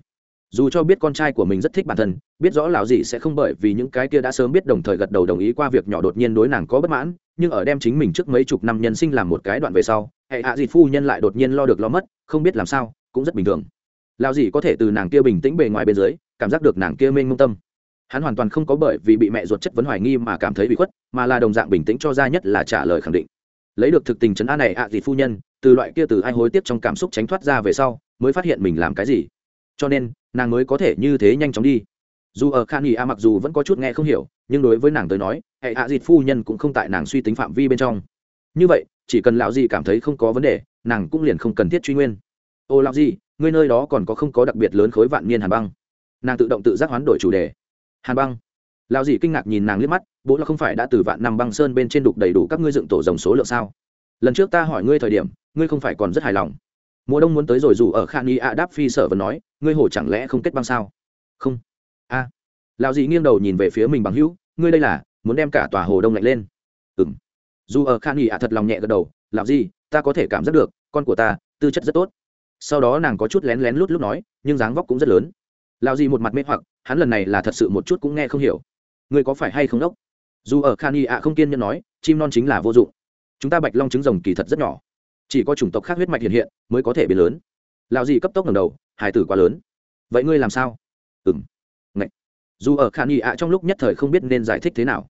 dù cho biết con trai của mình rất thích bản thân, biết rõ lão gì sẽ không bởi vì những cái kia đã sớm biết đồng thời gật đầu đồng ý qua việc nhỏ đột nhiên đối nàng có bất mãn, nhưng ở đem chính mình trước mấy chục năm nhân sinh làm một cái đoạn về sau, hệ hạ dịt phu nhân lại đột nhiên lo được lo mất, không biết làm sao, cũng rất bình thường. Lão gì có thể từ nàng kia bình tĩnh bề ngoài bên dưới, cảm giác được nàng kia mênh mông tâm. Hắn hoàn toàn không có bởi vì bị mẹ ruột chất vấn hoài nghi mà cảm thấy bị khuất, mà là đồng dạng bình tĩnh cho ra nhất là trả lời khẳng định. Lấy được thực tình chấn an này ạ à phu nhân, từ loại kia từ ai hối tiếc trong cảm xúc tránh thoát ra về sau, mới phát hiện mình làm cái gì cho nên nàng mới có thể như thế nhanh chóng đi. Dù ở khan nghỉ a mặc dù vẫn có chút nghe không hiểu, nhưng đối với nàng tới nói, hệ hạ dịt phu nhân cũng không tại nàng suy tính phạm vi bên trong. Như vậy, chỉ cần lão gì cảm thấy không có vấn đề, nàng cũng liền không cần thiết truy nguyên. Ô lão gì ngươi nơi đó còn có không có đặc biệt lớn khối vạn niên hàn băng? Nàng tự động tự giác hoán đổi chủ đề. Hàn băng? Lão gì kinh ngạc nhìn nàng liếc mắt, bố là không phải đã từ vạn năm băng sơn bên trên đục đầy đủ các ngươi dựng tổ dòng số lượng sao? Lần trước ta hỏi ngươi thời điểm, ngươi không phải còn rất hài lòng mùa đông muốn tới rồi dù ở khan y a đáp phi sở và nói, ngươi hồ chẳng lẽ không kết băng sao? Không. A. À. lão dị nghiêng đầu nhìn về phía mình bằng hữu, ngươi đây là, muốn đem cả tòa hồ đông lạnh lên? Ừ m dù ở khan y a thật lòng nhẹ gật đầu làm gì ta có thể cảm giác được, con của ta, tư chất rất tốt. Sau đó nàng có chút lén lén lút lút nói, nhưng dáng vóc cũng rất lớn. Lão dị một mặt mê hoặc, hắn lần này là thật sự một chút cũng nghe không hiểu. Ngươi có phải hay không đốc? Dù ở khan y a không kiên nhẫn nói, chim non chính là vô dụng. Chúng ta bạch long trứng rồng kỳ thật rất nhỏ chỉ có chủng tộc khác huyết mạch hiện hiện mới có thể biến lớn. Lão gì cấp tốc ngầm đầu hải tử quá lớn. Vậy ngươi làm sao? Ừng ngạy dù ở khả nghị ạ trong lúc nhất thời không biết nên giải thích thế nào.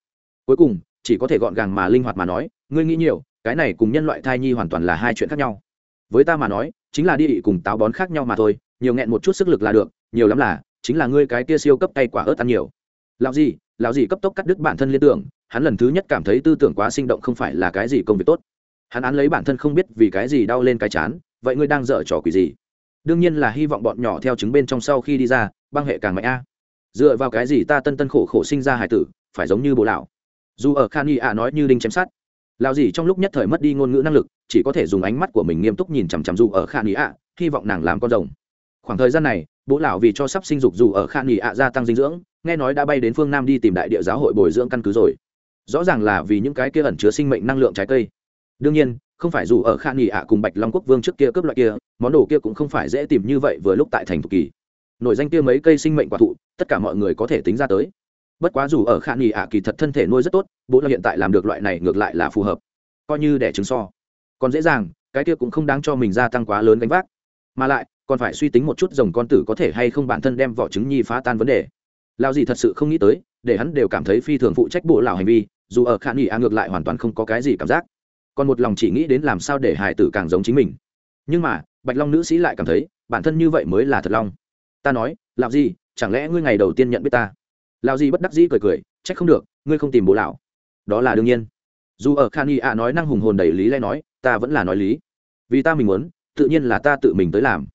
Cuối cùng, chỉ có thể gọn gàng mà linh hoạt mà nói, ngươi nghĩ nhiều, cái này cùng nhân loại thai nhi hoàn toàn là hai chuyện khác nhau. Với ta mà nói, chính là đi cùng táo bón khác nhau mà thôi, nhiều nghẹn một chút sức lực là được, nhiều lắm là, chính là ngươi cái kia siêu cấp tay quả ớt ăn nhiều. Lão gì lão gì cấp tốc cắt đứt bản thân liên tưởng, hắn lần thứ nhất cảm thấy tư tưởng quá sinh động không phải là cái gì công việc tốt hắn án lấy bản thân không biết vì cái gì đau lên cái chán, vậy ngươi đang dở trò quỷ gì? Đương nhiên là hy vọng bọn nhỏ theo chứng bên trong sau khi đi ra, băng hệ càng mạnh a. Dựa vào cái gì ta tân tân khổ khổ sinh ra hải tử, phải giống như bộ lão? Dù ở khan y ạ nói như đinh chém sát lão gì trong lúc nhất thời mất đi ngôn ngữ năng lực, chỉ có thể dùng ánh mắt của mình nghiêm túc nhìn chằm chằm dù ở khan y ạ, hy vọng nàng làm con rồng. Khoảng thời gian này bố lão vì cho sắp sinh dục dù ở khan y ạ gia tăng dinh dưỡng, nghe nói đã bay đến phương nam đi tìm đại địa giáo hội bồi dưỡng căn cứ rồi. Rõ ràng là vì những cái kia ẩn chứa sinh mệnh năng lượng trái cây đương nhiên, không phải dù ở khan nghỉ ạ cùng bạch long quốc vương trước kia cướp loại kia, món đồ kia cũng không phải dễ tìm như vậy vừa lúc tại thành thục kỳ. Nổi danh kia mấy cây sinh mệnh quả thụ, tất cả mọi người có thể tính ra tới. Bất quá dù ở khan nghỉ ạ kỳ thật thân thể nuôi rất tốt, bố là hiện tại làm được loại này ngược lại là phù hợp. Coi như để trứng so. Còn dễ dàng, cái kia cũng không đáng cho mình gia tăng quá lớn gánh vác. Mà lại, còn phải suy tính một chút dòng con tử có thể hay không bản thân đem vỏ trứng nhi phá tan vấn đề. Lao gì thật sự không nghĩ tới, để hắn đều cảm thấy phi thường phụ trách bộ lão hành vi, dù ở khả nghỉ a ngược lại hoàn toàn không có cái gì cảm giác còn một lòng chỉ nghĩ đến làm sao để hải tử càng giống chính mình. Nhưng mà, bạch long nữ sĩ lại cảm thấy, bản thân như vậy mới là thật long. Ta nói, lão gì chẳng lẽ ngươi ngày đầu tiên nhận biết ta? Lão gì bất đắc dĩ cười cười, trách không được, ngươi không tìm bố lão. Đó là đương nhiên. Dù ở khan y ạ nói năng hùng hồn đầy lý lẽ nói, ta vẫn là nói lý. Vì ta mình muốn, tự nhiên là ta tự mình tới làm.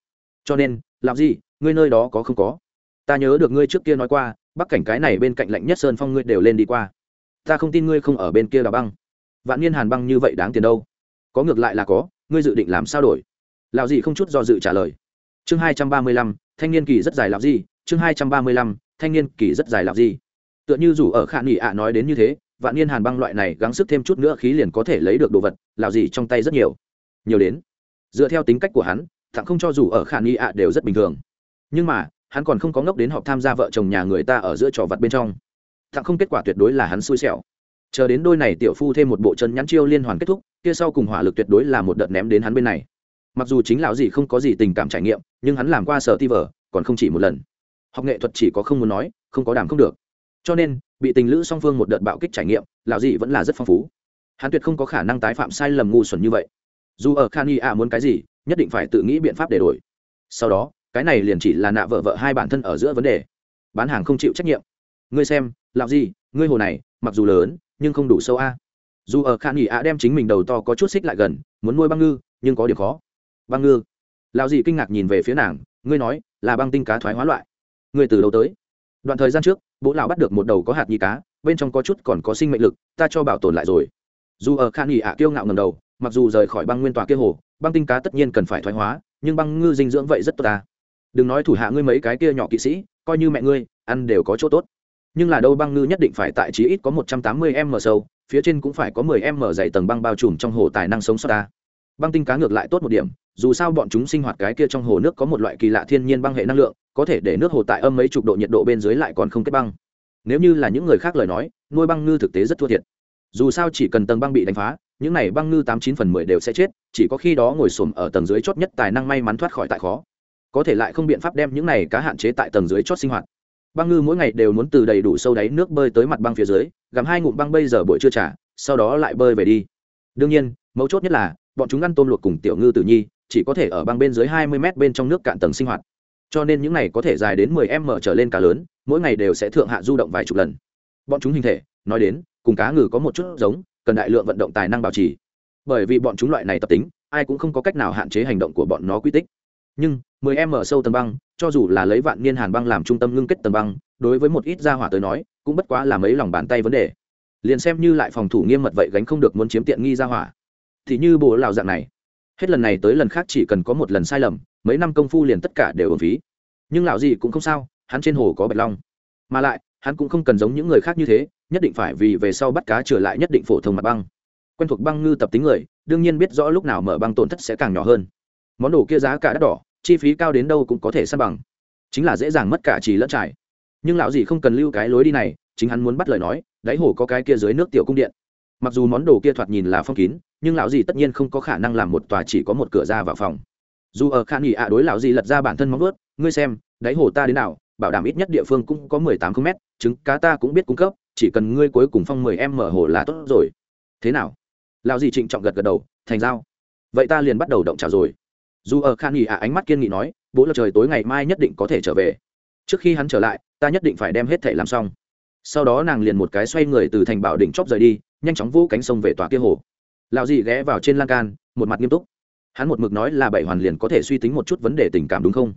Cho nên làm gì ngươi nơi đó có không có? Ta nhớ được ngươi trước kia nói qua, bắc cảnh cái này bên cạnh lạnh nhất sơn phong ngươi đều lên đi qua. Ta không tin ngươi không ở bên kia đào băng vạn niên hàn băng như vậy đáng tiền đâu? Có ngược lại là có, ngươi dự định làm sao đổi? Lão gì không chút do dự trả lời. Chương hai trăm ba mươi lăm, thanh niên kỳ rất dài lão gì chương hai trăm ba mươi lăm, thanh niên kỳ rất dài lão gì tựa như dù ở khả nghị ạ nói đến như thế, vạn niên hàn băng loại này gắng sức thêm chút nữa khí liền có thể lấy được đồ vật, lão gì trong tay rất nhiều. Nhiều đến, dựa theo tính cách của hắn, thẳng không cho dù ở khả nghị ạ đều rất bình thường. Nhưng mà, hắn còn không có ngốc đến họp tham gia vợ chồng nhà người ta ở giữa trò vật bên trong. Thẳng không kết quả tuyệt đối là hắn xui xẻo chờ đến đôi này tiểu phu thêm một bộ chân nhắn chiêu liên hoàn kết thúc, kia sau cùng hỏa lực tuyệt đối là một đợt ném đến hắn bên này. Mặc dù chính lão gì không có gì tình cảm trải nghiệm, nhưng hắn làm qua sở ti vở, còn không chỉ một lần. Học nghệ thuật chỉ có không muốn nói, không có đảm không được. Cho nên, bị tình lữ song phương một đợt bạo kích trải nghiệm, lão gì vẫn là rất phong phú. Hắn tuyệt không có khả năng tái phạm sai lầm ngu xuẩn như vậy. Dù ở khan y a muốn cái gì, nhất định phải tự nghĩ biện pháp để đổi. Sau đó, cái này liền chỉ là nạ vợ vợ hai bản thân ở giữa vấn đề. Bán hàng không chịu trách nhiệm. Ngươi xem, lão gì ngươi hồ này, mặc dù lớn nhưng không đủ sâu a. Dù ở khan nghỉ a đem chính mình đầu to có chút xích lại gần, muốn nuôi băng ngư, nhưng có điểm khó. Băng ngư? Lão Dị kinh ngạc nhìn về phía nàng, ngươi nói, là băng tinh cá thoái hóa loại. Ngươi từ đầu tới? Đoạn thời gian trước, bố lão bắt được một đầu có hạt nhi cá, bên trong có chút còn có sinh mệnh lực, ta cho bảo tồn lại rồi. Dù ở khan nghỉ ạ kiêu ngạo ngầm đầu, mặc dù rời khỏi băng nguyên tòa kia hồ, băng tinh cá tất nhiên cần phải thoái hóa, nhưng băng ngư dinh dưỡng vậy rất tốt ta. Đừng nói thủ hạ ngươi mấy cái kia nhỏ kỵ sĩ, coi như mẹ ngươi, ăn đều có chỗ tốt nhưng là đâu băng ngư nhất định phải tại chí ít có một trăm tám mươi m sâu, phía trên cũng phải có mười m dày tầng băng bao trùm trong hồ tài năng sống sót ta. Băng tinh cá ngược lại tốt một điểm, dù sao bọn chúng sinh hoạt cái kia trong hồ nước có một loại kỳ lạ thiên nhiên băng hệ năng lượng, có thể để nước hồ tại âm mấy chục độ nhiệt độ bên dưới lại còn không kết băng. Nếu như là những người khác lời nói, nuôi băng ngư thực tế rất thua thiệt. Dù sao chỉ cần tầng băng bị đánh phá, những này băng ngư tám chín phần mười đều sẽ chết, chỉ có khi đó ngồi xổm ở tầng dưới chót nhất tài năng may mắn thoát khỏi tại khó. Có thể lại không biện pháp đem những này cá hạn chế tại tầng dưới chót sinh hoạt băng ngư mỗi ngày đều muốn từ đầy đủ sâu đáy nước bơi tới mặt băng phía dưới, gặm hai ngụm băng bây giờ buổi trưa trả sau đó lại bơi về đi. Đương nhiên, mấu chốt nhất là, bọn chúng ăn tôm luộc cùng tiểu ngư tử nhi, chỉ có thể ở băng bên dưới hai mươi mét bên trong nước cạn tầng sinh hoạt. Cho nên những này có thể dài đến 10 m trở lên cá lớn, mỗi ngày đều sẽ thượng hạ du động vài chục lần. Bọn chúng hình thể, nói đến, cùng cá ngừ có một chút giống, cần đại lượng vận động tài năng bảo trì. Bởi vì bọn chúng loại này tập tính, ai cũng không có cách nào hạn chế hành động của bọn nó quy tích nhưng 10 m sâu tầng băng, cho dù là lấy vạn niên hàn băng làm trung tâm ngưng kết tầng băng, đối với một ít gia hỏa tới nói, cũng bất quá là mấy lòng bàn tay vấn đề. Liền xem như lại phòng thủ nghiêm mật vậy gánh không được muốn chiếm tiện nghi gia hỏa. Thì như bộ lão dạng này, hết lần này tới lần khác chỉ cần có một lần sai lầm, mấy năm công phu liền tất cả đều ổn phí. Nhưng lão gì cũng không sao, hắn trên hồ có bạch long. Mà lại, hắn cũng không cần giống những người khác như thế, nhất định phải vì về sau bắt cá trở lại nhất định phổ thông mặt băng. Quen thuộc băng ngư tập tính người, đương nhiên biết rõ lúc nào mở băng tổn thất sẽ càng nhỏ hơn. Món đồ kia giá cả đắt đỏ chi phí cao đến đâu cũng có thể san bằng. Chính là dễ dàng mất cả trì lẫn trải. Nhưng lão gì không cần lưu cái lối đi này, chính hắn muốn bắt lời nói, đáy hồ có cái kia dưới nước tiểu cung điện. Mặc dù món đồ kia thoạt nhìn là phong kín, nhưng lão gì tất nhiên không có khả năng làm một tòa chỉ có một cửa ra vào phòng. Dù ở khan nghỉ ạ đối lão gì lật ra bản thân móng ướt ngươi xem, đáy hồ ta đến nào, bảo đảm ít nhất địa phương cũng có mười tám km, trứng cá ta cũng biết cung cấp, chỉ cần ngươi cuối cùng phong mười em mở hồ là tốt rồi. Thế nào? Lão gì trịnh trọng gật gật đầu, thành giao. Vậy ta liền bắt đầu động trào rồi dù ở khan nghỉ ạ, ánh mắt kiên nghị nói, bố là trời tối ngày mai nhất định có thể trở về. Trước khi hắn trở lại, ta nhất định phải đem hết thể làm xong. Sau đó nàng liền một cái xoay người từ thành bảo đỉnh chóp rời đi, nhanh chóng vũ cánh sông về tòa kia hồ. Lão dị ghé vào trên lan can, một mặt nghiêm túc. Hắn một mực nói là bảy hoàn liền có thể suy tính một chút vấn đề tình cảm đúng không?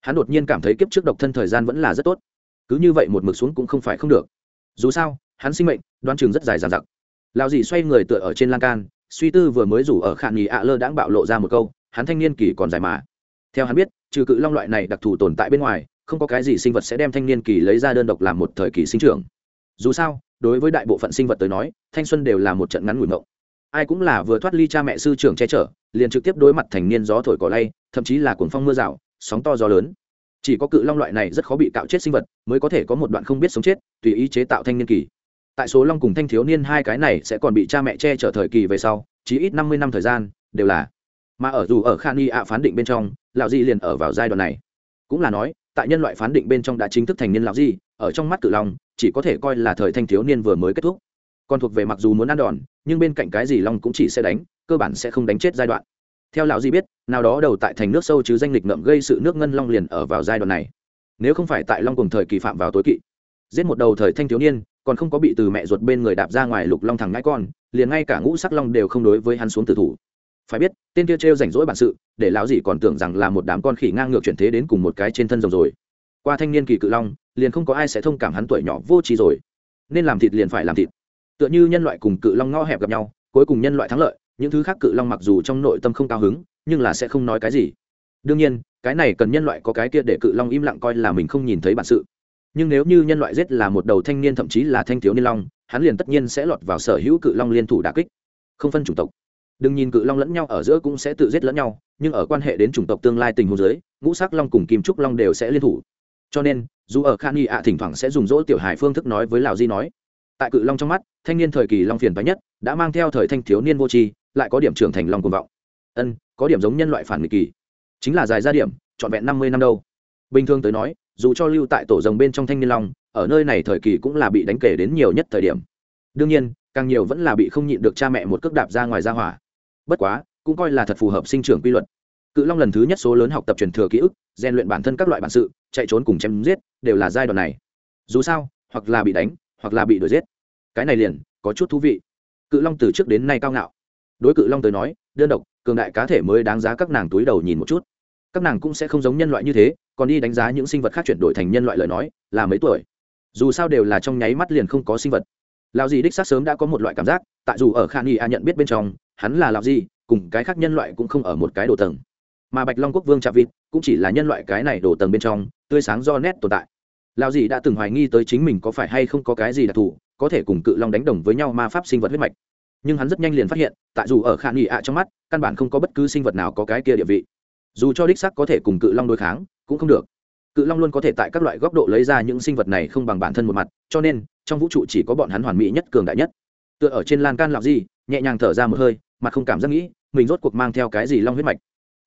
Hắn đột nhiên cảm thấy kiếp trước độc thân thời gian vẫn là rất tốt. Cứ như vậy một mực xuống cũng không phải không được. Dù sao, hắn sinh mệnh đoan chừng rất dài dàn giặc lão dị xoay người tựa ở trên lan can, suy tư vừa mới rủ ở khạn nghỉ ạ lơ đãng bạo lộ ra một câu hắn thanh niên kỳ còn dài mà. Theo hắn biết, trừ cự long loại này đặc thù tồn tại bên ngoài, không có cái gì sinh vật sẽ đem thanh niên kỳ lấy ra đơn độc làm một thời kỳ sinh trưởng. Dù sao, đối với đại bộ phận sinh vật tới nói, thanh xuân đều là một trận ngắn ngủi mộng. Ai cũng là vừa thoát ly cha mẹ sư trưởng che chở, liền trực tiếp đối mặt thành niên gió thổi cỏ lay, thậm chí là cuồng phong mưa rào, sóng to gió lớn. Chỉ có cự long loại này rất khó bị cạo chết sinh vật, mới có thể có một đoạn không biết sống chết, tùy ý chế tạo thanh niên kỳ. Tại số long cùng thanh thiếu niên hai cái này sẽ còn bị cha mẹ che chở thời kỳ về sau chỉ ít năm mươi năm thời gian, đều là mà ở dù ở khan y ạ phán định bên trong, lão di liền ở vào giai đoạn này. Cũng là nói, tại nhân loại phán định bên trong đã chính thức thành niên lão di, ở trong mắt cự long, chỉ có thể coi là thời thanh thiếu niên vừa mới kết thúc. Còn thuộc về mặc dù muốn ăn đòn, nhưng bên cạnh cái gì long cũng chỉ sẽ đánh, cơ bản sẽ không đánh chết giai đoạn. Theo lão di biết, nào đó đầu tại thành nước sâu chứ danh lịch ngậm gây sự nước ngân long liền ở vào giai đoạn này. Nếu không phải tại long cùng thời kỳ phạm vào tối kỵ, giết một đầu thời thanh thiếu niên, còn không có bị từ mẹ ruột bên người đạp ra ngoài lục long thẳng ngãi con, liền ngay cả ngũ sắc long đều không đối với hắn xuống tử thủ phải biết, tên kia trêu rảnh rỗi bản sự, để lão dì còn tưởng rằng là một đám con khỉ ngang ngược chuyển thế đến cùng một cái trên thân rồng rồi. Qua thanh niên kỳ cự long, liền không có ai sẽ thông cảm hắn tuổi nhỏ vô trí rồi. Nên làm thịt liền phải làm thịt. Tựa như nhân loại cùng cự long ngõ hẹp gặp nhau, cuối cùng nhân loại thắng lợi, những thứ khác cự long mặc dù trong nội tâm không cao hứng, nhưng là sẽ không nói cái gì. Đương nhiên, cái này cần nhân loại có cái kia để cự long im lặng coi là mình không nhìn thấy bản sự. Nhưng nếu như nhân loại giết là một đầu thanh niên thậm chí là thanh thiếu niên long, hắn liền tất nhiên sẽ lọt vào sở hữu cự long liên thủ đà kích. Không phân chủng tộc đừng nhìn cự long lẫn nhau ở giữa cũng sẽ tự giết lẫn nhau, nhưng ở quan hệ đến chủng tộc tương lai tình huống giới ngũ sắc long cùng kim trúc long đều sẽ liên thủ. Cho nên, dù ở khan y ạ thỉnh thoảng sẽ dùng dỗ tiểu hải phương thức nói với lào di nói, tại cự long trong mắt, thanh niên thời kỳ long phiền bánh nhất, đã mang theo thời thanh thiếu niên vô tri, lại có điểm trưởng thành long cuồng vọng. Ân, có điểm giống nhân loại phản nghịch kỳ. Chính là dài ra điểm, trọn vẹn năm mươi năm đâu. Bình thường tới nói, dù cho lưu tại tổ rồng bên trong thanh niên long, ở nơi này thời kỳ cũng là bị đánh kể đến nhiều nhất thời điểm. Đương nhiên, càng nhiều vẫn là bị không nhịn được cha mẹ một cước đạp ra ngoài ra hỏa bất quá, cũng coi là thật phù hợp sinh trưởng quy luật. Cự long lần thứ nhất số lớn học tập truyền thừa ký ức, rèn luyện bản thân các loại bản sự, chạy trốn cùng chém giết, đều là giai đoạn này. Dù sao, hoặc là bị đánh, hoặc là bị đuổi giết. Cái này liền, có chút thú vị. Cự long từ trước đến nay cao ngạo. Đối cự long tới nói, đơn độc, cường đại cá thể mới đáng giá các nàng túi đầu nhìn một chút. Các nàng cũng sẽ không giống nhân loại như thế, còn đi đánh giá những sinh vật khác chuyển đổi thành nhân loại lời nói, là mấy tuổi. Dù sao đều là trong nháy mắt liền không có sinh vật. Lao gì đích xác sớm đã có một loại cảm giác, tại dù ở khan y a nhận biết bên trong hắn là lạp gì cùng cái khác nhân loại cũng không ở một cái đồ tầng. Mà bạch long quốc vương chạp vịt cũng chỉ là nhân loại cái này đồ tầng bên trong, tươi sáng do nét tồn tại. Lao gì đã từng hoài nghi tới chính mình có phải hay không có cái gì đặc thù, có thể cùng cự long đánh đồng với nhau ma pháp sinh vật huyết mạch. Nhưng hắn rất nhanh liền phát hiện, tại dù ở khả nghi ạ trong mắt, căn bản không có bất cứ sinh vật nào có cái kia địa vị. Dù cho đích sắc có thể cùng cự long đối kháng, cũng không được. Cự long luôn có thể tại các loại góc độ lấy ra những sinh vật này không bằng bản thân một mặt, cho nên, trong vũ trụ chỉ có bọn hắn hoàn mỹ nhất, cường đại nhất. Tựa ở trên lan can lão gì nhẹ nhàng thở ra một hơi mặt không cảm giác nghĩ mình rốt cuộc mang theo cái gì long huyết mạch.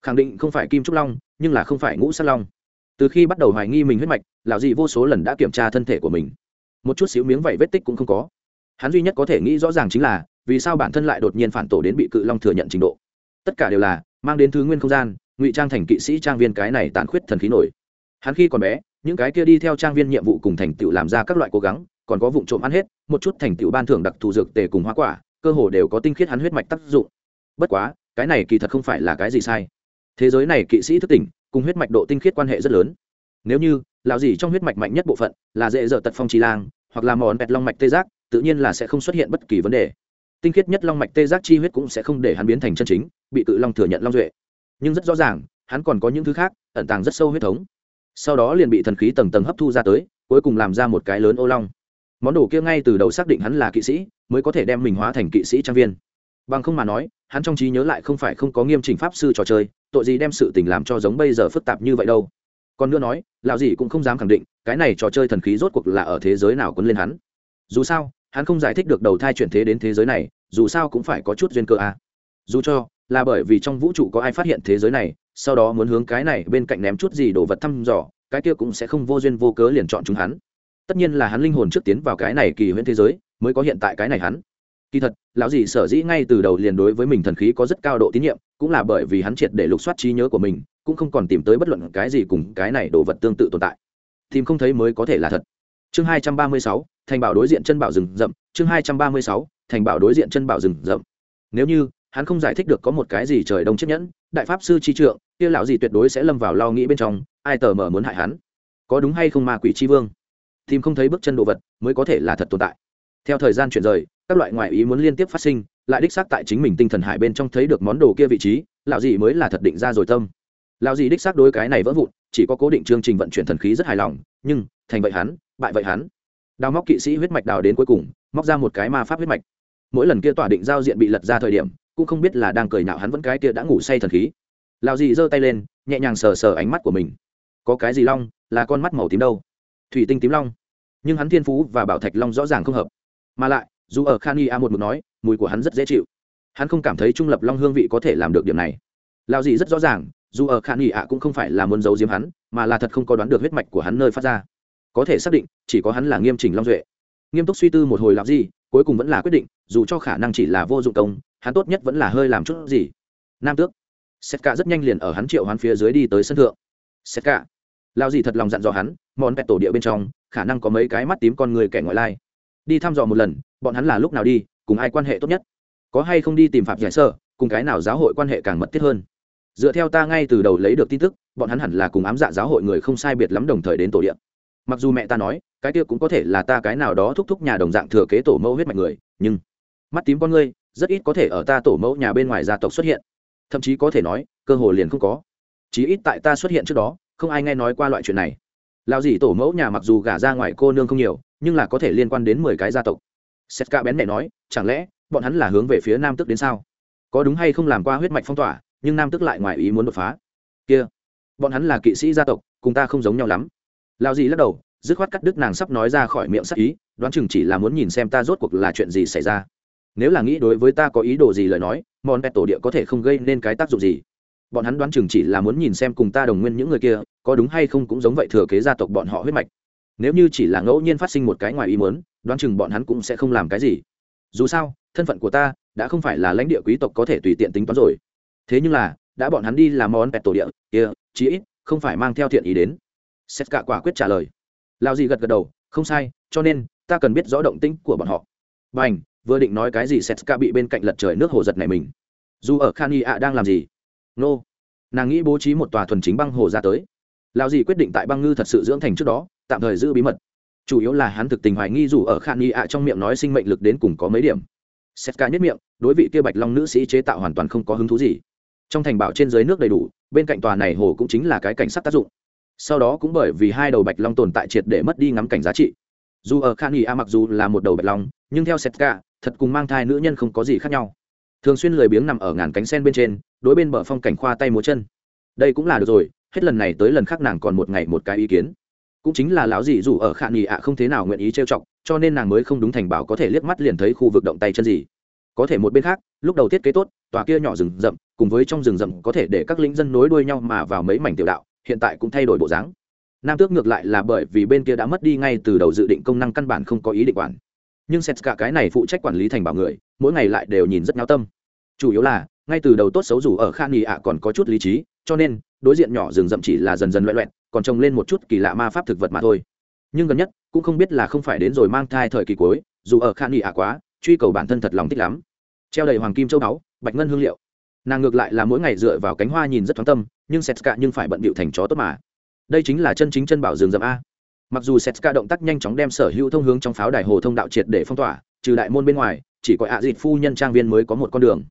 Khẳng định không phải kim trúc long, nhưng là không phải ngũ sát long. Từ khi bắt đầu hoài nghi mình huyết mạch, lão dị vô số lần đã kiểm tra thân thể của mình. Một chút xíu miếng vảy vết tích cũng không có. Hắn duy nhất có thể nghĩ rõ ràng chính là, vì sao bản thân lại đột nhiên phản tổ đến bị cự long thừa nhận trình độ. Tất cả đều là mang đến thứ nguyên không gian, ngụy trang thành kỵ sĩ trang viên cái này tàn khuyết thần khí nổi. Hắn khi còn bé, những cái kia đi theo trang viên nhiệm vụ cùng thành tựu làm ra các loại cố gắng, còn có vụ trộm ăn hết, một chút thành tựu ban thưởng đặc thù dược tề cùng hoa quả cơ hồ đều có tinh khiết hắn huyết mạch tác dụng. Bất quá, cái này kỳ thật không phải là cái gì sai. Thế giới này kỵ sĩ thức tỉnh, cùng huyết mạch độ tinh khiết quan hệ rất lớn. Nếu như, lão gì trong huyết mạch mạnh nhất bộ phận là dễ dở tật phong trì lang, hoặc là mòn bẹt long mạch tê giác, tự nhiên là sẽ không xuất hiện bất kỳ vấn đề. Tinh khiết nhất long mạch tê giác chi huyết cũng sẽ không để hắn biến thành chân chính, bị cự long thừa nhận long duệ. Nhưng rất rõ ràng, hắn còn có những thứ khác, ẩn tàng rất sâu huyết thống. Sau đó liền bị thần khí tầng tầng hấp thu ra tới, cuối cùng làm ra một cái lớn ô long món đồ kia ngay từ đầu xác định hắn là kỵ sĩ, mới có thể đem mình hóa thành kỵ sĩ trang viên. Bằng không mà nói, hắn trong trí nhớ lại không phải không có nghiêm trình pháp sư trò chơi, tội gì đem sự tình làm cho giống bây giờ phức tạp như vậy đâu. Còn nữa nói, lão gì cũng không dám khẳng định, cái này trò chơi thần khí rốt cuộc là ở thế giới nào quấn lên hắn. Dù sao, hắn không giải thích được đầu thai chuyển thế đến thế giới này, dù sao cũng phải có chút duyên cơ à. dù cho, là bởi vì trong vũ trụ có ai phát hiện thế giới này, sau đó muốn hướng cái này bên cạnh ném chút gì đồ vật thăm dò, cái kia cũng sẽ không vô duyên vô cớ liền chọn chúng hắn tất nhiên là hắn linh hồn trước tiến vào cái này kỳ huyễn thế giới, mới có hiện tại cái này hắn. Kỳ thật, lão dì sở dĩ ngay từ đầu liền đối với mình thần khí có rất cao độ tín nhiệm, cũng là bởi vì hắn triệt để lục soát trí nhớ của mình, cũng không còn tìm tới bất luận cái gì cùng cái này đồ vật tương tự tồn tại. Tìm không thấy mới có thể là thật. Chương hai trăm ba mươi sáu, thành bảo đối diện chân bảo rừng rậm. Chương hai trăm ba mươi sáu, thành bảo đối diện chân bảo rừng rậm. Nếu như hắn không giải thích được có một cái gì trời đông chiếc nhẫn, đại pháp sư chi trượng, kia lão gì tuyệt đối sẽ lâm vào lo nghĩ bên trong, ai tờ mở muốn hại hắn? Có đúng hay không ma quỷ chi vương? Tìm không thấy bước chân đồ vật mới có thể là thật tồn tại. Theo thời gian chuyển rời, các loại ngoại ý muốn liên tiếp phát sinh, lại đích xác tại chính mình tinh thần hải bên trong thấy được món đồ kia vị trí, lão gì mới là thật định ra rồi tâm. Lão gì đích xác đối cái này vỡ vụn, chỉ có cố định chương trình vận chuyển thần khí rất hài lòng, nhưng, thành vậy hắn, bại vậy hắn. Đào móc kỵ sĩ huyết mạch đào đến cuối cùng, móc ra một cái ma pháp huyết mạch. Mỗi lần kia tỏa định giao diện bị lật ra thời điểm, cũng không biết là đang cười nào hắn vẫn cái kia đã ngủ say thần khí. Lão gì giơ tay lên, nhẹ nhàng sờ sờ ánh mắt của mình. Có cái gì long, là con mắt màu tím đâu? Thủy tinh tím long. Nhưng hắn thiên phú và bảo thạch long rõ ràng không hợp. Mà lại, dù ở khan y a một mực nói, mùi của hắn rất dễ chịu. Hắn không cảm thấy trung lập long hương vị có thể làm được điểm này. Lao gì rất rõ ràng, dù ở khan y a cũng không phải là muốn giấu diếm hắn, mà là thật không có đoán được huyết mạch của hắn nơi phát ra. Có thể xác định, chỉ có hắn là nghiêm chỉnh long duệ. Nghiêm túc suy tư một hồi làm gì cuối cùng vẫn là quyết định, dù cho khả năng chỉ là vô dụng công, hắn tốt nhất vẫn là hơi làm chút gì. Nam tước. Setka rất nhanh liền ở hắn triệu hắn phía dưới đi tới sân thượng. Setka lao gì thật lòng dặn dò hắn món pẹt tổ địa bên trong, khả năng có mấy cái mắt tím con người kẻ ngoại lai. Đi thăm dò một lần, bọn hắn là lúc nào đi, cùng ai quan hệ tốt nhất? Có hay không đi tìm phạm giải sơ, cùng cái nào giáo hội quan hệ càng mật thiết hơn? Dựa theo ta ngay từ đầu lấy được tin tức, bọn hắn hẳn là cùng ám dạ giáo hội người không sai biệt lắm đồng thời đến tổ địa. Mặc dù mẹ ta nói, cái kia cũng có thể là ta cái nào đó thúc thúc nhà đồng dạng thừa kế tổ mẫu huyết mạch người, nhưng mắt tím con ngươi, rất ít có thể ở ta tổ mẫu nhà bên ngoài gia tộc xuất hiện. Thậm chí có thể nói, cơ hội liền không có. Chí ít tại ta xuất hiện trước đó, không ai nghe nói qua loại chuyện này lao gì tổ mẫu nhà mặc dù gả ra ngoài cô nương không nhiều, nhưng là có thể liên quan đến mười cái gia tộc. Sét ca bén mẹ nói, chẳng lẽ, bọn hắn là hướng về phía nam tức đến sao? Có đúng hay không làm qua huyết mạch phong tỏa, nhưng nam tức lại ngoài ý muốn đột phá? Kia, bọn hắn là kỵ sĩ gia tộc, cùng ta không giống nhau lắm. Lao gì lắc đầu, dứt khoát cắt đứt nàng sắp nói ra khỏi miệng sắc ý, đoán chừng chỉ là muốn nhìn xem ta rốt cuộc là chuyện gì xảy ra. Nếu là nghĩ đối với ta có ý đồ gì lời nói, món pet tổ địa có thể không gây nên cái tác dụng gì bọn hắn đoán chừng chỉ là muốn nhìn xem cùng ta đồng nguyên những người kia, có đúng hay không cũng giống vậy thừa kế gia tộc bọn họ huyết mạch. Nếu như chỉ là ngẫu nhiên phát sinh một cái ngoài ý muốn, đoán chừng bọn hắn cũng sẽ không làm cái gì. Dù sao, thân phận của ta đã không phải là lãnh địa quý tộc có thể tùy tiện tính toán rồi. Thế nhưng là, đã bọn hắn đi làm món pet tổ địa, kia, chí ít, không phải mang theo thiện ý đến. Xét cả quả quyết trả lời. Lao gì gật gật đầu, không sai, cho nên, ta cần biết rõ động tĩnh của bọn họ. B à n h vừa định nói cái gì xét cả bị bên cạnh lật trời nước hồ giật này mình. Dù ở khan y ạ đang làm gì? Nô. Nàng nghĩ bố trí một tòa thuần chính băng hồ ra tới. Lao dì quyết định tại băng ngư thật sự dưỡng thành trước đó, tạm thời giữ bí mật. Chủ yếu là hắn thực tình hoài nghi dù ở khan nghi ạ trong miệng nói sinh mệnh lực đến cùng có mấy điểm. Xét ca nhất miệng, đối vị kia bạch long nữ sĩ chế tạo hoàn toàn không có hứng thú gì. Trong thành bảo trên dưới nước đầy đủ, bên cạnh tòa này hồ cũng chính là cái cảnh sát tác dụng. Sau đó cũng bởi vì hai đầu bạch long tồn tại triệt để mất đi ngắm cảnh giá trị. Dù ở khan y a mặc dù là một đầu bạch long, nhưng theo setka, thật cùng mang thai nữ nhân không có gì khác nhau thường xuyên lười biếng nằm ở ngàn cánh sen bên trên, đối bên bờ phong cảnh khoa tay múa chân. Đây cũng là được rồi, hết lần này tới lần khác nàng còn một ngày một cái ý kiến. Cũng chính là lão dị dù ở khả nghị ạ không thế nào nguyện ý trêu chọc, cho nên nàng mới không đúng thành bảo có thể liếc mắt liền thấy khu vực động tay chân gì. Có thể một bên khác, lúc đầu thiết kế tốt, tòa kia nhỏ rừng rậm, cùng với trong rừng rậm có thể để các lính dân nối đuôi nhau mà vào mấy mảnh tiểu đạo, hiện tại cũng thay đổi bộ dáng. Nam tước ngược lại là bởi vì bên kia đã mất đi ngay từ đầu dự định công năng căn bản không có ý định quản. Nhưng xét cả cái này phụ trách quản lý thành bảo người mỗi ngày lại đều nhìn rất nháo tâm. Chủ yếu là, ngay từ đầu tốt xấu dù ở khan nghị ạ còn có chút lý trí, cho nên, đối diện nhỏ rừng rậm chỉ là dần dần loẹ loẹt còn trồng lên một chút kỳ lạ ma pháp thực vật mà thôi. Nhưng gần nhất, cũng không biết là không phải đến rồi mang thai thời kỳ cuối, dù ở khan nghị ạ quá, truy cầu bản thân thật lòng thích lắm. Treo đầy hoàng kim châu báu, bạch ngân hương liệu. Nàng ngược lại là mỗi ngày dựa vào cánh hoa nhìn rất thoáng tâm, nhưng setska nhưng phải bận bịu thành chó tốt mà. Đây chính là chân chính chân bảo rừng rậm a. Mặc dù setska động tác nhanh chóng đem sở hữu thông hướng trong pháo đài hồ thông đạo triệt để phong tỏa, trừ đại môn bên ngoài chỉ có ạ à dịt phu nhân trang viên mới có một con đường.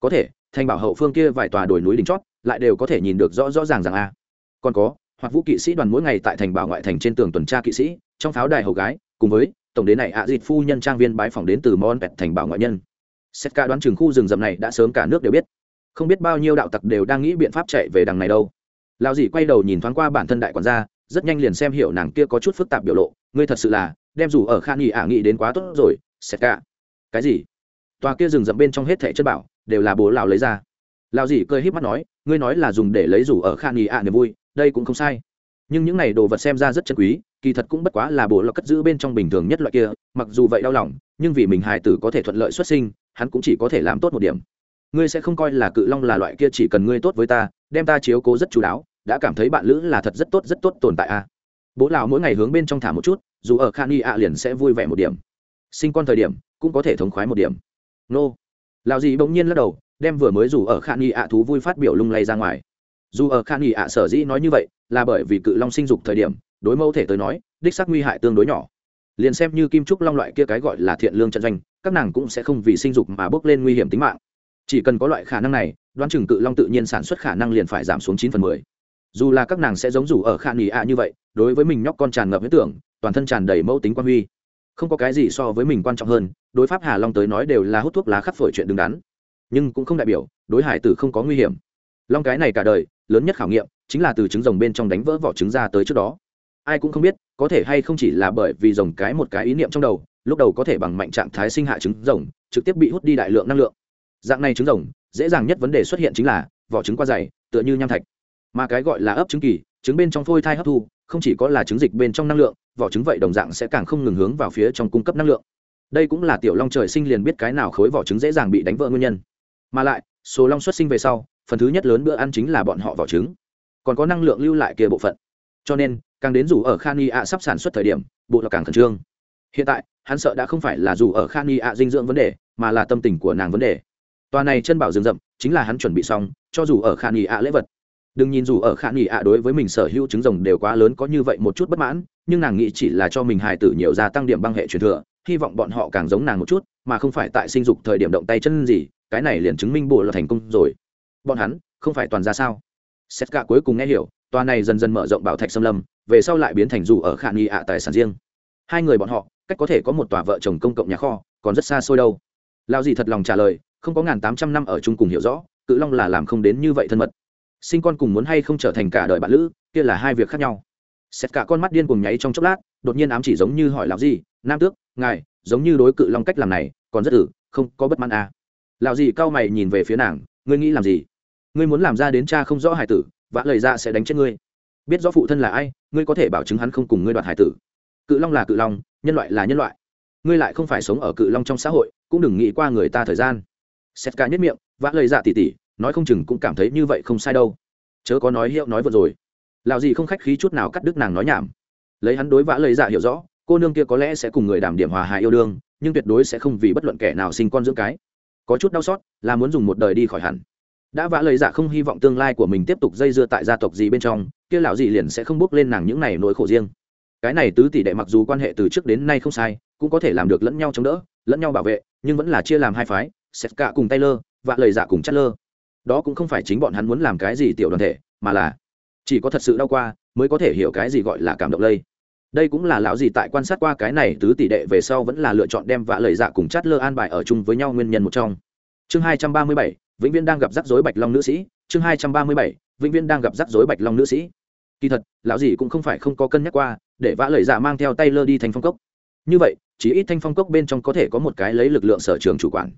Có thể, thành bảo hậu phương kia vài tòa đồi núi đỉnh chót, lại đều có thể nhìn được rõ rõ ràng rằng a. Còn có hoặc vũ kỵ sĩ đoàn mỗi ngày tại thành bảo ngoại thành trên tường tuần tra kỵ sĩ, trong pháo đài hầu gái, cùng với tổng đế này ạ à dịt phu nhân trang viên bái phỏng đến từ mon pẹt thành bảo ngoại nhân. Setka đoán chừng khu rừng rậm này đã sớm cả nước đều biết. Không biết bao nhiêu đạo tặc đều đang nghĩ biện pháp chạy về đằng này đâu. Lao dì quay đầu nhìn thoáng qua bản thân đại quản gia, rất nhanh liền xem hiểu nàng kia có chút phức tạp biểu lộ. Ngươi thật sự là, đem dù ở khan nghị ả nghị đến quá tốt rồi sét cả cái gì? Tòa kia rừng rậm bên trong hết thẻ chất bảo, đều là bố lào lấy ra. Lào dì cười híp mắt nói, ngươi nói là dùng để lấy rủ ở khan nghị ả niềm vui, đây cũng không sai. Nhưng những này đồ vật xem ra rất chân quý, kỳ thật cũng bất quá là bố lọc cất giữ bên trong bình thường nhất loại kia, mặc dù vậy đau lòng, nhưng vì mình hài tử có thể thuận lợi xuất sinh, hắn cũng chỉ có thể làm tốt một điểm. Ngươi sẽ không coi là cự long là loại kia chỉ cần ngươi tốt với ta, đem ta chiếu cố rất chú đáo, đã cảm thấy bạn lữ là thật rất tốt rất tốt tồn tại a. À. bố lão mỗi ngày hướng bên trong thả một chút, dù ở khan y ạ liền sẽ vui vẻ một điểm sinh con thời điểm cũng có thể thống khoái một điểm. Nô. Lão gì bỗng nhiên lắc đầu, đem vừa mới dù ở khan y ạ thú vui phát biểu lung lay ra ngoài. Dù ở khan y ạ sở dĩ nói như vậy là bởi vì cự long sinh dục thời điểm, đối mẫu thể tới nói, đích xác nguy hại tương đối nhỏ. Liền xem như kim trúc long loại kia cái gọi là thiện lương trận doanh, các nàng cũng sẽ không vì sinh dục mà bước lên nguy hiểm tính mạng. Chỉ cần có loại khả năng này, đoán chừng cự long tự nhiên sản xuất khả năng liền phải giảm xuống chín phần mười. Dù là các nàng sẽ giống rủ ở khả nghỉ ạ như vậy, đối với mình nhóc con tràn ngập huyết tưởng, toàn thân tràn đầy mẫu tính quan huy không có cái gì so với mình quan trọng hơn, đối pháp hà long tới nói đều là hút thuốc lá khắc phổi chuyện đứng đắn. Nhưng cũng không đại biểu, đối hải tử không có nguy hiểm. Long cái này cả đời, lớn nhất khảo nghiệm, chính là từ trứng rồng bên trong đánh vỡ vỏ trứng ra tới trước đó. Ai cũng không biết, có thể hay không chỉ là bởi vì rồng cái một cái ý niệm trong đầu, lúc đầu có thể bằng mạnh trạng thái sinh hạ trứng rồng, trực tiếp bị hút đi đại lượng năng lượng. Dạng này trứng rồng, dễ dàng nhất vấn đề xuất hiện chính là vỏ trứng qua dày, tựa như nham thạch. Mà cái gọi là ấp trứng kỳ, trứng bên trong phôi thai hấp thu không chỉ có là trứng dịch bên trong năng lượng, vỏ trứng vậy đồng dạng sẽ càng không ngừng hướng vào phía trong cung cấp năng lượng. Đây cũng là tiểu long trời sinh liền biết cái nào khối vỏ trứng dễ dàng bị đánh vỡ nguyên nhân. Mà lại, số long xuất sinh về sau, phần thứ nhất lớn bữa ăn chính là bọn họ vỏ trứng. Còn có năng lượng lưu lại kia bộ phận. Cho nên, càng đến dù ở khan y ạ sắp sản xuất thời điểm, bộ là càng khẩn trương. Hiện tại, hắn sợ đã không phải là dù ở khan y ạ dinh dưỡng vấn đề, mà là tâm tình của nàng vấn đề. Tòa này chân bảo rừng rậm, chính là hắn chuẩn bị xong, cho dù ở khan y ạ lễ vật đừng nhìn dù ở khả nghị ạ, đối với mình sở hữu trứng rồng đều quá lớn, có như vậy một chút bất mãn, nhưng nàng nghĩ chỉ là cho mình hài tử nhiều gia tăng điểm băng hệ truyền thừa, hy vọng bọn họ càng giống nàng một chút, mà không phải tại sinh dục thời điểm động tay chân gì, cái này liền chứng minh bộ là thành công rồi. Bọn hắn, không phải toàn ra sao? Xét cả cuối cùng nghe hiểu, tòa này dần dần mở rộng bảo thạch xâm lâm, về sau lại biến thành dù ở khả nghi ạ tài sản riêng. Hai người bọn họ, cách có thể có một tòa vợ chồng công cộng nhà kho, còn rất xa xôi đâu. Lao gì thật lòng trả lời, không có ngàn tám trăm năm ở chung cùng hiểu rõ, cự long là làm không đến như vậy thân mật sinh con cùng muốn hay không trở thành cả đời bạn lữ, kia là hai việc khác nhau. Xét cả con mắt điên cùng nháy trong chốc lát, đột nhiên ám chỉ giống như hỏi lão gì, nam tước, ngài, giống như đối cự long cách làm này, còn rất ử, không có bất mãn à. lão gì cao mày nhìn về phía nàng, ngươi nghĩ làm gì? Ngươi muốn làm ra đến cha không rõ hải tử vã lời ra sẽ đánh chết ngươi. Biết rõ phụ thân là ai, ngươi có thể bảo chứng hắn không cùng ngươi đoạt hải tử. Cự long là cự long, nhân loại là nhân loại. Ngươi lại không phải sống ở cự long trong xã hội, cũng đừng nghĩ qua người ta thời gian. Xét cả nhất miệng vã lời dạ tỉ tỉ nói không chừng cũng cảm thấy như vậy không sai đâu. Chớ có nói hiệu nói vừa rồi. Lào gì không khách khí chút nào cắt đứt nàng nói nhảm. Lấy hắn đối vã lời dạ hiểu rõ, cô nương kia có lẽ sẽ cùng người đảm điểm hòa hài yêu đương, nhưng tuyệt đối sẽ không vì bất luận kẻ nào sinh con dưỡng cái. Có chút đau xót, là muốn dùng một đời đi khỏi hẳn. Đã vã lời dạ không hy vọng tương lai của mình tiếp tục dây dưa tại gia tộc gì bên trong, kia lão gì liền sẽ không bước lên nàng những này nỗi khổ riêng. Cái này tứ tỷ đệ mặc dù quan hệ từ trước đến nay không sai, cũng có thể làm được lẫn nhau chống đỡ, lẫn nhau bảo vệ, nhưng vẫn là chia làm hai phái, sét cả cùng taylor, vã lời dạ cùng chất lơ đó cũng không phải chính bọn hắn muốn làm cái gì tiểu đoàn thể, mà là chỉ có thật sự đau qua mới có thể hiểu cái gì gọi là cảm động lây. Đây cũng là lão gì tại quan sát qua cái này tứ tỷ đệ về sau vẫn là lựa chọn đem vạ lời dạ cùng chát lơ an bài ở chung với nhau nguyên nhân một trong. Chương hai trăm ba mươi bảy, vĩnh viên đang gặp rắc rối bạch long nữ sĩ. Chương hai trăm ba mươi bảy, vĩnh viên đang gặp rắc rối bạch long nữ sĩ. Kỳ thật, lão gì cũng không phải không có cân nhắc qua, để vã lời dạ mang theo tay lơ đi thành phong cốc. Như vậy, chỉ ít thanh phong cốc bên trong có thể có một cái lấy lực lượng sở trường chủ quản.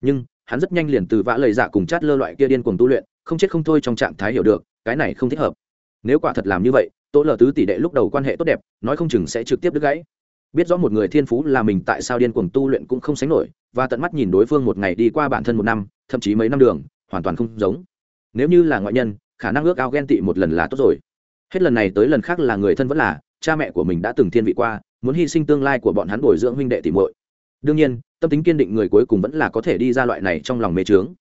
Nhưng hắn rất nhanh liền từ vã lời dạ cùng chát lơ loại kia điên cuồng tu luyện, không chết không thôi trong trạng thái hiểu được, cái này không thích hợp. Nếu quả thật làm như vậy tố lờ tứ tỷ đệ lúc đầu quan hệ tốt đẹp, nói không chừng sẽ trực tiếp đứt gãy. Biết rõ một người thiên phú là mình tại sao điên cuồng tu luyện cũng không sánh nổi, và tận mắt nhìn đối phương một ngày đi qua bản thân một năm, thậm chí mấy năm đường, hoàn toàn không giống. Nếu như là ngoại nhân, khả năng ước ao ghen tị một lần là tốt rồi. Hết lần này tới lần khác là người thân vẫn là, cha mẹ của mình đã từng thiên vị qua, muốn hy sinh tương lai của bọn hắn bồi dưỡng huynh đệ tỷ muội đương nhiên, tâm tính kiên định người cuối cùng vẫn là có thể đi ra loại này trong lòng mê trướng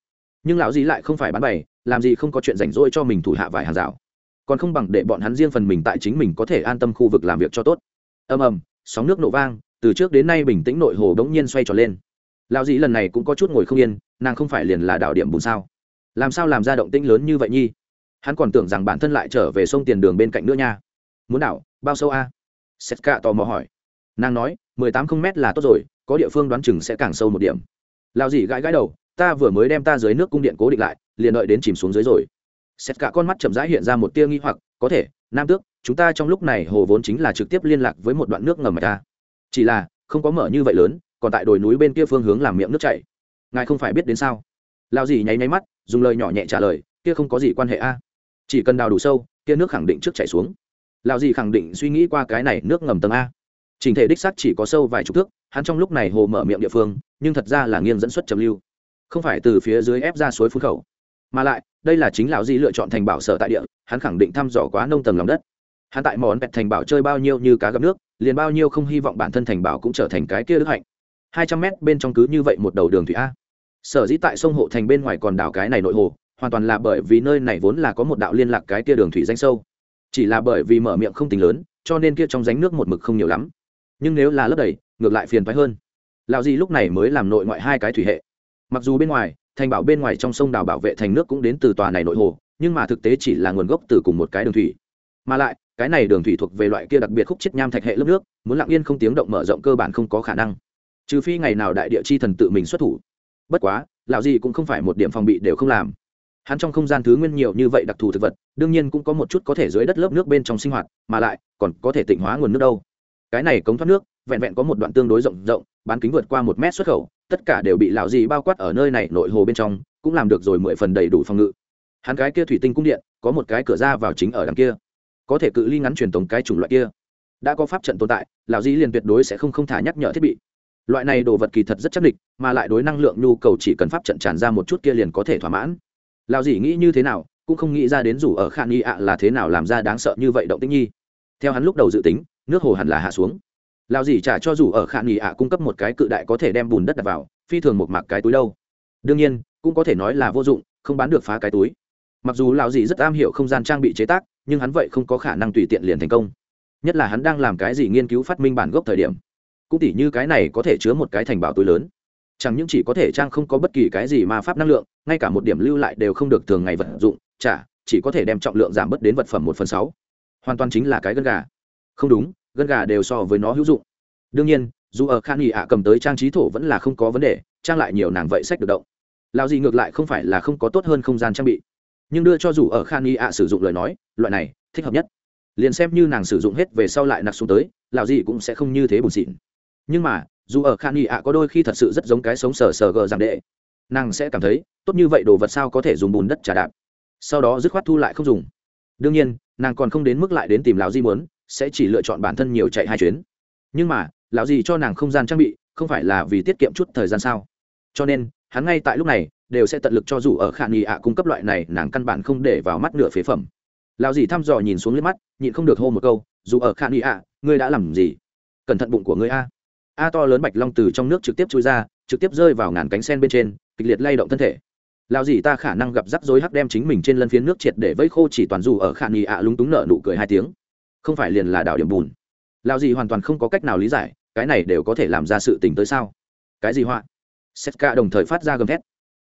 nhưng lão dí lại không phải bán bày, làm gì không có chuyện rảnh rỗi cho mình thủ hạ vài hàng rào. Còn không bằng để bọn hắn riêng phần mình tại chính mình có thể an tâm khu vực làm việc cho tốt. Ầm ầm, sóng nước nổ vang, từ trước đến nay bình tĩnh nội hồ đống nhiên xoay tròn lên. Lão dĩ lần này cũng có chút ngồi không yên, nàng không phải liền là đạo điểm bùn sao? Làm sao làm ra động tĩnh lớn như vậy nhi? Hắn còn tưởng rằng bản thân lại trở về sông tiền đường bên cạnh nữa nha. Muốn đảo, bao sâu a? À? sét cạ tò mò hỏi. Nàng nói, mười tám không mét là tốt rồi có địa phương đoán chừng sẽ càng sâu một điểm. Lao dì gãi gãi đầu, ta vừa mới đem ta dưới nước cung điện cố định lại, liền đợi đến chìm xuống dưới rồi. Xét cả con mắt chậm rãi hiện ra một tia nghi hoặc, có thể, nam tước, chúng ta trong lúc này hồ vốn chính là trực tiếp liên lạc với một đoạn nước ngầm mà ta. Chỉ là, không có mở như vậy lớn, còn tại đồi núi bên kia phương hướng làm miệng nước chảy. Ngài không phải biết đến sao? Lao dì nháy nháy mắt, dùng lời nhỏ nhẹ trả lời, kia không có gì quan hệ a. Chỉ cần đào đủ sâu, kia nước khẳng định trước chảy xuống. Lao dì khẳng định suy nghĩ qua cái này nước ngầm tầng a trình thể đích xác chỉ có sâu vài chục thước, hắn trong lúc này hồ mở miệng địa phương, nhưng thật ra là nghiêng dẫn xuất trầm lưu. Không phải từ phía dưới ép ra suối phun khẩu, mà lại, đây là chính lão di lựa chọn thành bảo sở tại địa, hắn khẳng định thăm dò quá nông tầng lòng đất. Hắn tại món bẹt thành bảo chơi bao nhiêu như cá gặp nước, liền bao nhiêu không hy vọng bản thân thành bảo cũng trở thành cái kia đức hạnh. Hai trăm mét bên trong cứ như vậy một đầu đường thủy a. Sở dĩ tại sông hộ thành bên ngoài còn đảo cái này nội hồ, hoàn toàn là bởi vì nơi này vốn là có một đạo liên lạc cái kia đường thủy danh sâu. Chỉ là bởi vì mở miệng không tính lớn, cho nên kia trong ránh nước một mực không nhiều lắm nhưng nếu là lấp đầy, ngược lại phiền phái hơn. Lạo gì lúc này mới làm nội ngoại hai cái thủy hệ. Mặc dù bên ngoài, thành bảo bên ngoài trong sông đảo bảo vệ thành nước cũng đến từ tòa này nội hồ, nhưng mà thực tế chỉ là nguồn gốc từ cùng một cái đường thủy. Mà lại, cái này đường thủy thuộc về loại kia đặc biệt khúc chết nham thạch hệ lớp nước, muốn lặng yên không tiếng động mở rộng cơ bản không có khả năng. Trừ phi ngày nào đại địa chi thần tự mình xuất thủ. Bất quá, lão gì cũng không phải một điểm phòng bị đều không làm. Hắn trong không gian thứ nguyên nhiều như vậy đặc thù thực vật, đương nhiên cũng có một chút có thể dưới đất lớp nước bên trong sinh hoạt, mà lại, còn có thể tịnh hóa nguồn nước đâu cái này cống thoát nước, vẹn vẹn có một đoạn tương đối rộng rộng, bán kính vượt qua một mét xuất khẩu, tất cả đều bị lão gì bao quát ở nơi này nội hồ bên trong, cũng làm được rồi mười phần đầy đủ phòng ngự. Hắn cái kia thủy tinh cung điện, có một cái cửa ra vào chính ở đằng kia. Có thể cự ly ngắn truyền tống cái chủng loại kia. Đã có pháp trận tồn tại, lão di liền tuyệt đối sẽ không không thả nhắc nhở thiết bị. Loại này đồ vật kỳ thật rất chắc địch, mà lại đối năng lượng nhu cầu chỉ cần pháp trận tràn ra một chút kia liền có thể thỏa mãn. Lão dì nghĩ như thế nào, cũng không nghĩ ra đến dù ở khả nghi ạ là thế nào làm ra đáng sợ như vậy động tĩnh nhi. Theo hắn lúc đầu dự tính nước hồ hẳn là hạ xuống. Lao dì trả cho dù ở khả nghỉ ạ cung cấp một cái cự đại có thể đem bùn đất đặt vào, phi thường một mặc cái túi đâu. Đương nhiên, cũng có thể nói là vô dụng, không bán được phá cái túi. Mặc dù lão dì rất am hiểu không gian trang bị chế tác, nhưng hắn vậy không có khả năng tùy tiện liền thành công. Nhất là hắn đang làm cái gì nghiên cứu phát minh bản gốc thời điểm. Cũng tỉ như cái này có thể chứa một cái thành bảo túi lớn. Chẳng những chỉ có thể trang không có bất kỳ cái gì mà pháp năng lượng, ngay cả một điểm lưu lại đều không được thường ngày vận dụng, chả, chỉ có thể đem trọng lượng giảm bớt đến vật phẩm một phần sáu. Hoàn toàn chính là cái gân gà không đúng, gân gà đều so với nó hữu dụng. Đương nhiên, dù ở khan nghị ạ cầm tới trang trí thổ vẫn là không có vấn đề, trang lại nhiều nàng vậy sách được động. Lao gì ngược lại không phải là không có tốt hơn không gian trang bị. Nhưng đưa cho dù ở khan nghị ạ sử dụng lời nói, loại này, thích hợp nhất. Liền xem như nàng sử dụng hết về sau lại nặc xuống tới lào gì cũng sẽ không như thế buồn xịn. Nhưng mà, dù ở khan nghị ạ có đôi khi thật sự rất giống cái sống sờ sờ gờ giảm đệ. Nàng sẽ cảm thấy, tốt như vậy đồ vật sao có thể dùng bùn đất trả đạp. Sau đó dứt khoát thu lại không dùng. Đương nhiên, nàng còn không đến mức lại đến tìm lão di muốn sẽ chỉ lựa chọn bản thân nhiều chạy hai chuyến. Nhưng mà, lão gì cho nàng không gian trang bị, không phải là vì tiết kiệm chút thời gian sao? Cho nên, hắn ngay tại lúc này, đều sẽ tận lực cho dù ở khả nghi ạ cung cấp loại này, nàng căn bản không để vào mắt nửa phế phẩm. Lão gì thăm dò nhìn xuống liếc mắt, nhịn không được hô một câu, dù ở khả nghi ạ, ngươi đã làm gì? Cẩn thận bụng của ngươi a. A to lớn bạch long từ trong nước trực tiếp chui ra, trực tiếp rơi vào ngàn cánh sen bên trên, kịch liệt lay động thân thể. Lão gì ta khả năng gặp rắc rối hắc đem chính mình trên lân phiến nước triệt để vây khô chỉ toàn dù ở khả nghi ạ lúng túng nợ nụ cười hai tiếng không phải liền là đảo điểm bùn. Lao gì hoàn toàn không có cách nào lý giải, cái này đều có thể làm ra sự tình tới sao? Cái gì họa? Setka đồng thời phát ra gầm thét.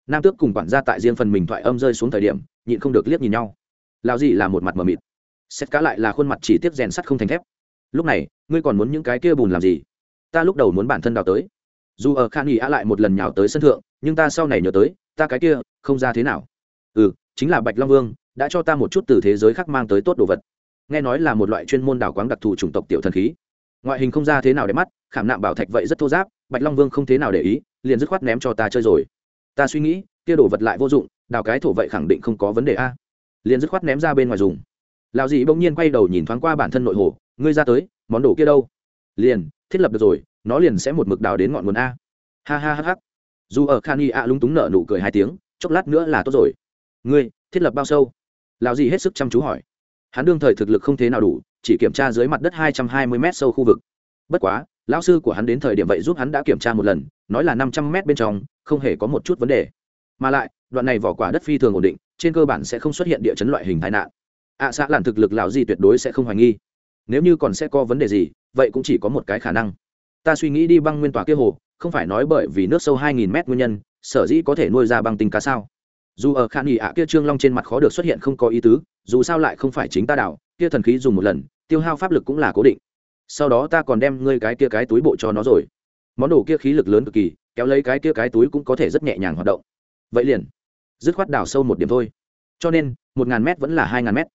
Nam tước cùng quản gia tại riêng phần mình thoại âm rơi xuống thời điểm, nhịn không được liếc nhìn nhau. Lao gì là một mặt mờ mịt. Setka lại là khuôn mặt chỉ tiếp rèn sắt không thành thép. Lúc này, ngươi còn muốn những cái kia bùn làm gì? Ta lúc đầu muốn bản thân đào tới. Dù ở khan nghỉ á lại một lần nhào tới sân thượng, nhưng ta sau này nhớ tới, ta cái kia, không ra thế nào. Ừ chính là bạch long vương, đã cho ta một chút từ thế giới khác mang tới tốt đồ vật nghe nói là một loại chuyên môn đảo quáng đặc thù chủng tộc tiểu thần khí. Ngoại hình không ra thế nào để mắt, khảm nạm bảo thạch vậy rất thô giáp, bạch long vương không thế nào để ý, liền dứt khoát ném cho ta chơi rồi. Ta suy nghĩ, kia đổ vật lại vô dụng, đào cái thổ vậy khẳng định không có vấn đề a. Liền dứt khoát ném ra bên ngoài dùng. Lão dị bỗng nhiên quay đầu nhìn thoáng qua bản thân nội hồ, ngươi ra tới, món đồ kia đâu? Liền, thiết lập được rồi, nó liền sẽ một mực đào đến ngọn nguồn a. Ha ha ha ha. Dù ở khan y a lúng túng nợ nụ cười hai tiếng, chốc lát nữa là tốt rồi. Ngươi, thiết lập bao sâu? Lão dị hết sức chăm chú hỏi hắn đương thời thực lực không thế nào đủ chỉ kiểm tra dưới mặt đất hai trăm hai mươi m sâu khu vực. Bất quá lão sư của hắn đến thời điểm vậy giúp hắn đã kiểm tra một lần nói là năm trăm m bên trong không hề có một chút vấn đề. Mà lại đoạn này vỏ quả đất phi thường ổn định trên cơ bản sẽ không xuất hiện địa chấn loại hình tai nạn. Ạ à, xã làn thực lực lão gì tuyệt đối sẽ không hoài nghi. Nếu như còn sẽ có vấn đề gì vậy cũng chỉ có một cái khả năng. Ta suy nghĩ đi băng nguyên tòa kia hồ không phải nói bởi vì nước sâu hai nghìn mét nguyên nhân sở dĩ có thể nuôi ra băng tinh cá sao? Dù ở khan nghỉ ạ kia trương long trên mặt khó được xuất hiện không có ý tứ, dù sao lại không phải chính ta đảo, kia thần khí dùng một lần, tiêu hao pháp lực cũng là cố định. Sau đó ta còn đem ngươi cái kia cái túi bộ cho nó rồi. Món đồ kia khí lực lớn cực kỳ, kéo lấy cái kia cái túi cũng có thể rất nhẹ nhàng hoạt động. Vậy liền, dứt khoát đào sâu một điểm thôi. Cho nên, một ngàn mét vẫn là hai ngàn mét.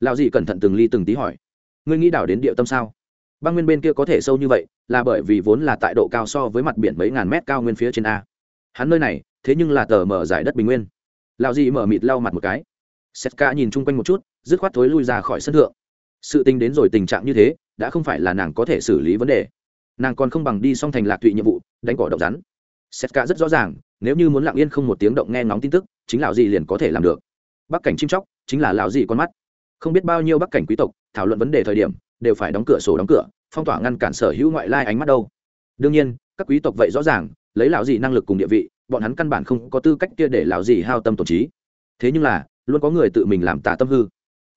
Lạo gì cẩn thận từng ly từng tí hỏi, ngươi nghĩ đảo đến địa tâm sao? Băng nguyên bên kia có thể sâu như vậy, là bởi vì vốn là tại độ cao so với mặt biển mấy ngàn mét cao nguyên phía trên a. Hắn nơi này, thế nhưng là tờ mở giải đất bình nguyên lão dì mở mịt lau mặt một cái. Sét ca nhìn chung quanh một chút, dứt khoát thối lui ra khỏi sân thượng. Sự tình đến rồi tình trạng như thế, đã không phải là nàng có thể xử lý vấn đề. Nàng còn không bằng đi xong thành lạc thụy nhiệm vụ, đánh cỏ động rắn. Sét ca rất rõ ràng, nếu như muốn lặng yên không một tiếng động nghe ngóng tin tức, chính lão dì liền có thể làm được. Bắc cảnh chim chóc, chính là lão dì con mắt. Không biết bao nhiêu bắc cảnh quý tộc, thảo luận vấn đề thời điểm, đều phải đóng cửa sổ đóng cửa, phong tỏa ngăn cản sở hữu ngoại lai ánh mắt đâu. Đương nhiên, các quý tộc vậy rõ ràng, lấy lão dì năng lực cùng địa vị bọn hắn căn bản không có tư cách kia để lão gì hao tâm tổn trí. Thế nhưng là, luôn có người tự mình làm tà tâm hư.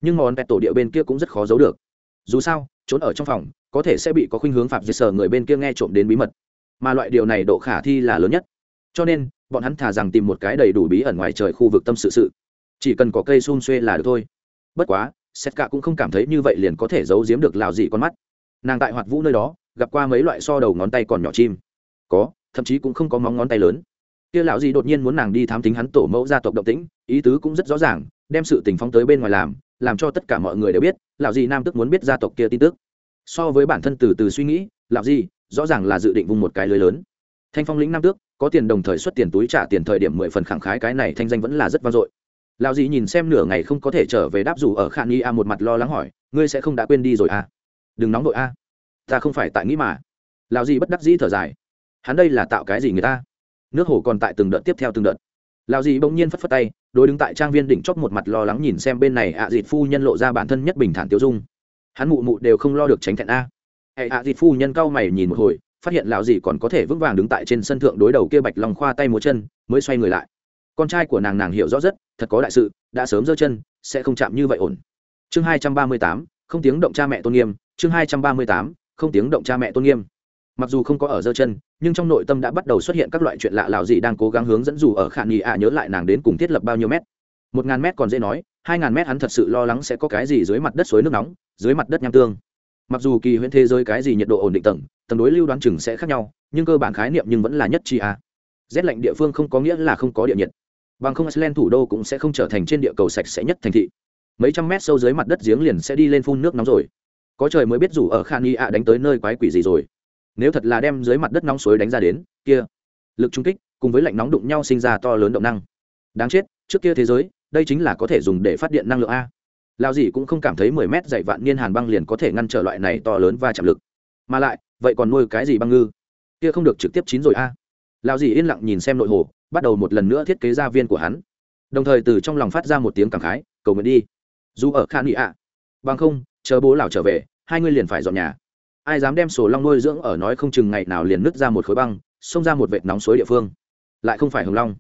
Nhưng món vẹt tổ địa bên kia cũng rất khó giấu được. Dù sao, trốn ở trong phòng, có thể sẽ bị có khuynh hướng phạm diệt sở người bên kia nghe trộm đến bí mật. Mà loại điều này độ khả thi là lớn nhất. Cho nên, bọn hắn thà rằng tìm một cái đầy đủ bí ẩn ngoài trời khu vực tâm sự sự. Chỉ cần có cây xun xuê là được thôi. Bất quá xét cả cũng không cảm thấy như vậy liền có thể giấu giếm được lào gì con mắt. Nàng tại hoạt vũ nơi đó, gặp qua mấy loại so đầu ngón tay còn nhỏ chim. Có, thậm chí cũng không có móng ngón tay lớn kia lão dị đột nhiên muốn nàng đi thám tính hắn tổ mẫu gia tộc động tĩnh, ý tứ cũng rất rõ ràng, đem sự tình phóng tới bên ngoài làm làm cho tất cả mọi người đều biết, lão dị nam tức muốn biết gia tộc kia tin tức. So với bản thân từ từ suy nghĩ, lão dị rõ ràng là dự định vùng một cái lưới lớn. Thanh phong lĩnh nam tước, có tiền đồng thời xuất tiền túi trả tiền thời điểm mười phần khẳng khái cái này thanh danh vẫn là rất vang dội. Lão gì nhìn xem nửa ngày không có thể trở về đáp dù ở khả nghi a một mặt lo lắng hỏi, ngươi sẽ không đã quên đi rồi a đừng nóng đội a. Ta không phải tại nghĩ mà. Lão gì bất đắc dĩ thở dài. Hắn đây là tạo cái gì người ta? Nước hồ còn tại từng đợt tiếp theo từng đợt. Lão dì bỗng nhiên phất phất tay, đối đứng tại trang viên đỉnh chóp một mặt lo lắng nhìn xem bên này ạ dịt phu nhân lộ ra bản thân nhất bình thản tiêu dung. Hắn mụ mụ đều không lo được tránh thẹn a. Hệ ạ dịt phu nhân cau mày nhìn một hồi, phát hiện lão dì còn có thể vững vàng đứng tại trên sân thượng đối đầu kia bạch long khoa tay múa chân, mới xoay người lại. Con trai của nàng nàng hiểu rõ rất, thật có đại sự, đã sớm giơ chân, sẽ không chạm như vậy ổn. Chương hai trăm ba mươi tám, không tiếng động cha mẹ tôn nghiêm, chương hai trăm ba mươi tám, không tiếng động cha mẹ tôn nghiêm mặc dù không có ở dơ chân, nhưng trong nội tâm đã bắt đầu xuất hiện các loại chuyện lạ lào gì đang cố gắng hướng dẫn dù ở khả nghị ạ nhớ lại nàng đến cùng thiết lập bao nhiêu mét. Một ngàn mét còn dễ nói, hai ngàn mét hắn thật sự lo lắng sẽ có cái gì dưới mặt đất suối nước nóng, dưới mặt đất nham tương. Mặc dù kỳ huyễn thế giới cái gì nhiệt độ ổn định tầng tầng đối lưu đoán chừng sẽ khác nhau, nhưng cơ bản khái niệm nhưng vẫn là nhất chi a rét lạnh địa phương không có nghĩa là không có địa nhiệt. Bằng không iceland thủ đô cũng sẽ không trở thành trên địa cầu sạch sẽ nhất thành thị. Mấy trăm mét sâu dưới mặt đất giếng liền sẽ đi lên phun nước nóng rồi. Có trời mới biết dù ở khan y ạ đánh tới nơi quái quỷ gì rồi nếu thật là đem dưới mặt đất nóng suối đánh ra đến, kia, lực trung kích cùng với lạnh nóng đụng nhau sinh ra to lớn động năng. Đáng chết, trước kia thế giới, đây chính là có thể dùng để phát điện năng lượng a. Lao gì cũng không cảm thấy mười mét dày vạn niên hàn băng liền có thể ngăn trở loại này to lớn và chạm lực. Mà lại, vậy còn nuôi cái gì băng ngư? Kia không được trực tiếp chín rồi a. Lao gì yên lặng nhìn xem nội hồ, bắt đầu một lần nữa thiết kế gia viên của hắn. Đồng thời từ trong lòng phát ra một tiếng cảm khái, cầu nguyện đi. Dù ở khan nghị ạ. Bằng không, chờ bố lão trở về, hai ngươi liền phải dọn nhà ai dám đem sổ long nuôi dưỡng ở nói không chừng ngày nào liền nứt ra một khối băng, xông ra một vệt nóng suối địa phương. Lại không phải hồng long.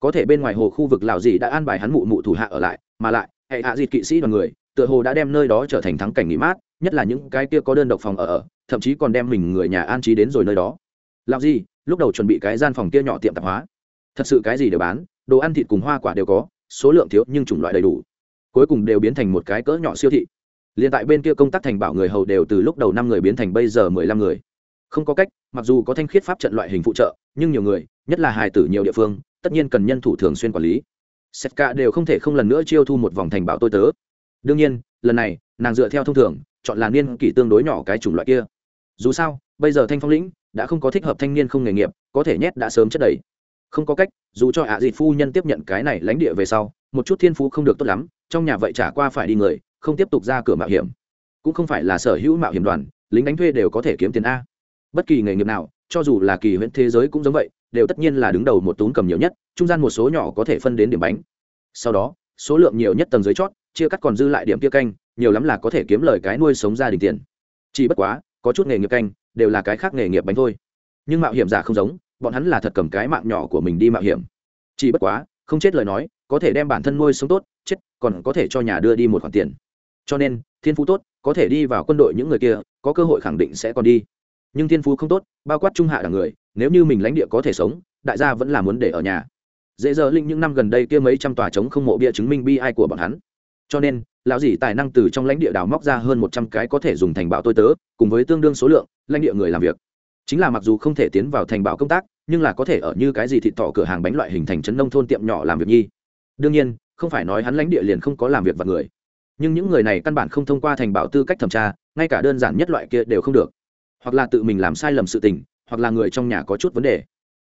Có thể bên ngoài hồ khu vực lào gì đã an bài hắn mụ mụ thủ hạ ở lại, mà lại, hệ hạ dịt kỵ sĩ đoàn người, tựa hồ đã đem nơi đó trở thành thắng cảnh nghỉ mát, nhất là những cái kia có đơn độc phòng ở ở, thậm chí còn đem mình người nhà an trí đến rồi nơi đó. Lào gì lúc đầu chuẩn bị cái gian phòng kia nhỏ tiệm tạp hóa. Thật sự cái gì đều bán, đồ ăn thịt cùng hoa quả đều có, số lượng thiếu nhưng chủng loại đầy đủ. Cuối cùng đều biến thành một cái cỡ nhỏ siêu thị liền tại bên kia công tác thành bảo người hầu đều từ lúc đầu năm người biến thành bây giờ mười lăm người. Không có cách, mặc dù có thanh khiết pháp trận loại hình phụ trợ, nhưng nhiều người, nhất là hài tử nhiều địa phương, tất nhiên cần nhân thủ thường xuyên quản lý. Setka đều không thể không lần nữa chiêu thu một vòng thành bảo tôi tớ. Đương nhiên, lần này, nàng dựa theo thông thường, chọn là niên kỷ tương đối nhỏ cái chủng loại kia. Dù sao, bây giờ thanh phong lĩnh đã không có thích hợp thanh niên không nghề nghiệp, có thể nhét đã sớm chất đầy. Không có cách, dù cho ạ à dịt phu nhân tiếp nhận cái này lãnh địa về sau, một chút thiên phú không được tốt lắm, trong nhà vậy trả qua phải đi người không tiếp tục ra cửa mạo hiểm. Cũng không phải là sở hữu mạo hiểm đoàn, lính đánh thuê đều có thể kiếm tiền a. Bất kỳ nghề nghiệp nào, cho dù là kỳ huyễn thế giới cũng giống vậy, đều tất nhiên là đứng đầu một túm cầm nhiều nhất, trung gian một số nhỏ có thể phân đến điểm bánh. Sau đó, số lượng nhiều nhất tầng dưới chót, chia cắt còn dư lại điểm kia canh, nhiều lắm là có thể kiếm lời cái nuôi sống gia đình tiền. Chỉ bất quá, có chút nghề nghiệp canh, đều là cái khác nghề nghiệp bánh thôi. Nhưng mạo hiểm giả không giống, bọn hắn là thật cầm cái mạng nhỏ của mình đi mạo hiểm. Chỉ bất quá, không chết lời nói, có thể đem bản thân nuôi sống tốt, chết, còn có thể cho nhà đưa đi một khoản tiền cho nên, thiên phú tốt, có thể đi vào quân đội những người kia, có cơ hội khẳng định sẽ còn đi. Nhưng thiên phú không tốt, bao quát trung hạ đảng người, nếu như mình lãnh địa có thể sống, đại gia vẫn là muốn để ở nhà. Dễ dở linh những năm gần đây kia mấy trăm tòa chống không mộ bia chứng minh bi ai của bọn hắn. Cho nên, lão dì tài năng từ trong lãnh địa đào móc ra hơn một trăm cái có thể dùng thành bảo tôi tớ, cùng với tương đương số lượng, lãnh địa người làm việc. Chính là mặc dù không thể tiến vào thành bảo công tác, nhưng là có thể ở như cái gì thịt thọ cửa hàng bánh loại hình thành trấn nông thôn tiệm nhỏ làm việc nhi. Đương nhiên, không phải nói hắn lãnh địa liền không có làm việc vật người nhưng những người này căn bản không thông qua thành bảo tư cách thẩm tra, ngay cả đơn giản nhất loại kia đều không được. Hoặc là tự mình làm sai lầm sự tình, hoặc là người trong nhà có chút vấn đề.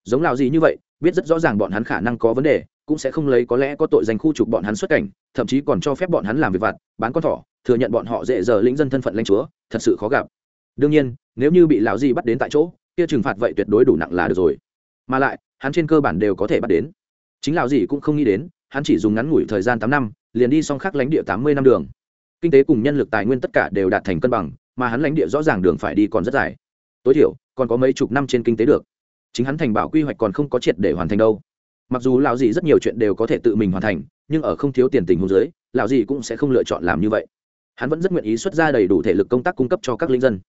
Giống lào gì như vậy, biết rất rõ ràng bọn hắn khả năng có vấn đề, cũng sẽ không lấy có lẽ có tội danh khu trục bọn hắn xuất cảnh, thậm chí còn cho phép bọn hắn làm việc vặt, bán con thỏ, thừa nhận bọn họ dễ dở lĩnh dân thân phận lãnh chúa, thật sự khó gặp. Đương nhiên, nếu như bị lão gì bắt đến tại chỗ, kia trừng phạt vậy tuyệt đối đủ nặng là được rồi. Mà lại, hắn trên cơ bản đều có thể bắt đến. Chính lão gì cũng không nghĩ đến, hắn chỉ dùng ngắn ngủi thời gian tám năm liền đi xong khắc lãnh địa tám mươi năm đường. Kinh tế cùng nhân lực tài nguyên tất cả đều đạt thành cân bằng, mà hắn lãnh địa rõ ràng đường phải đi còn rất dài. Tối thiểu, còn có mấy chục năm trên kinh tế được. Chính hắn thành bảo quy hoạch còn không có triệt để hoàn thành đâu. Mặc dù lão gì rất nhiều chuyện đều có thể tự mình hoàn thành, nhưng ở không thiếu tiền tình hôn dưới, lão gì cũng sẽ không lựa chọn làm như vậy. Hắn vẫn rất nguyện ý xuất ra đầy đủ thể lực công tác cung cấp cho các linh dân.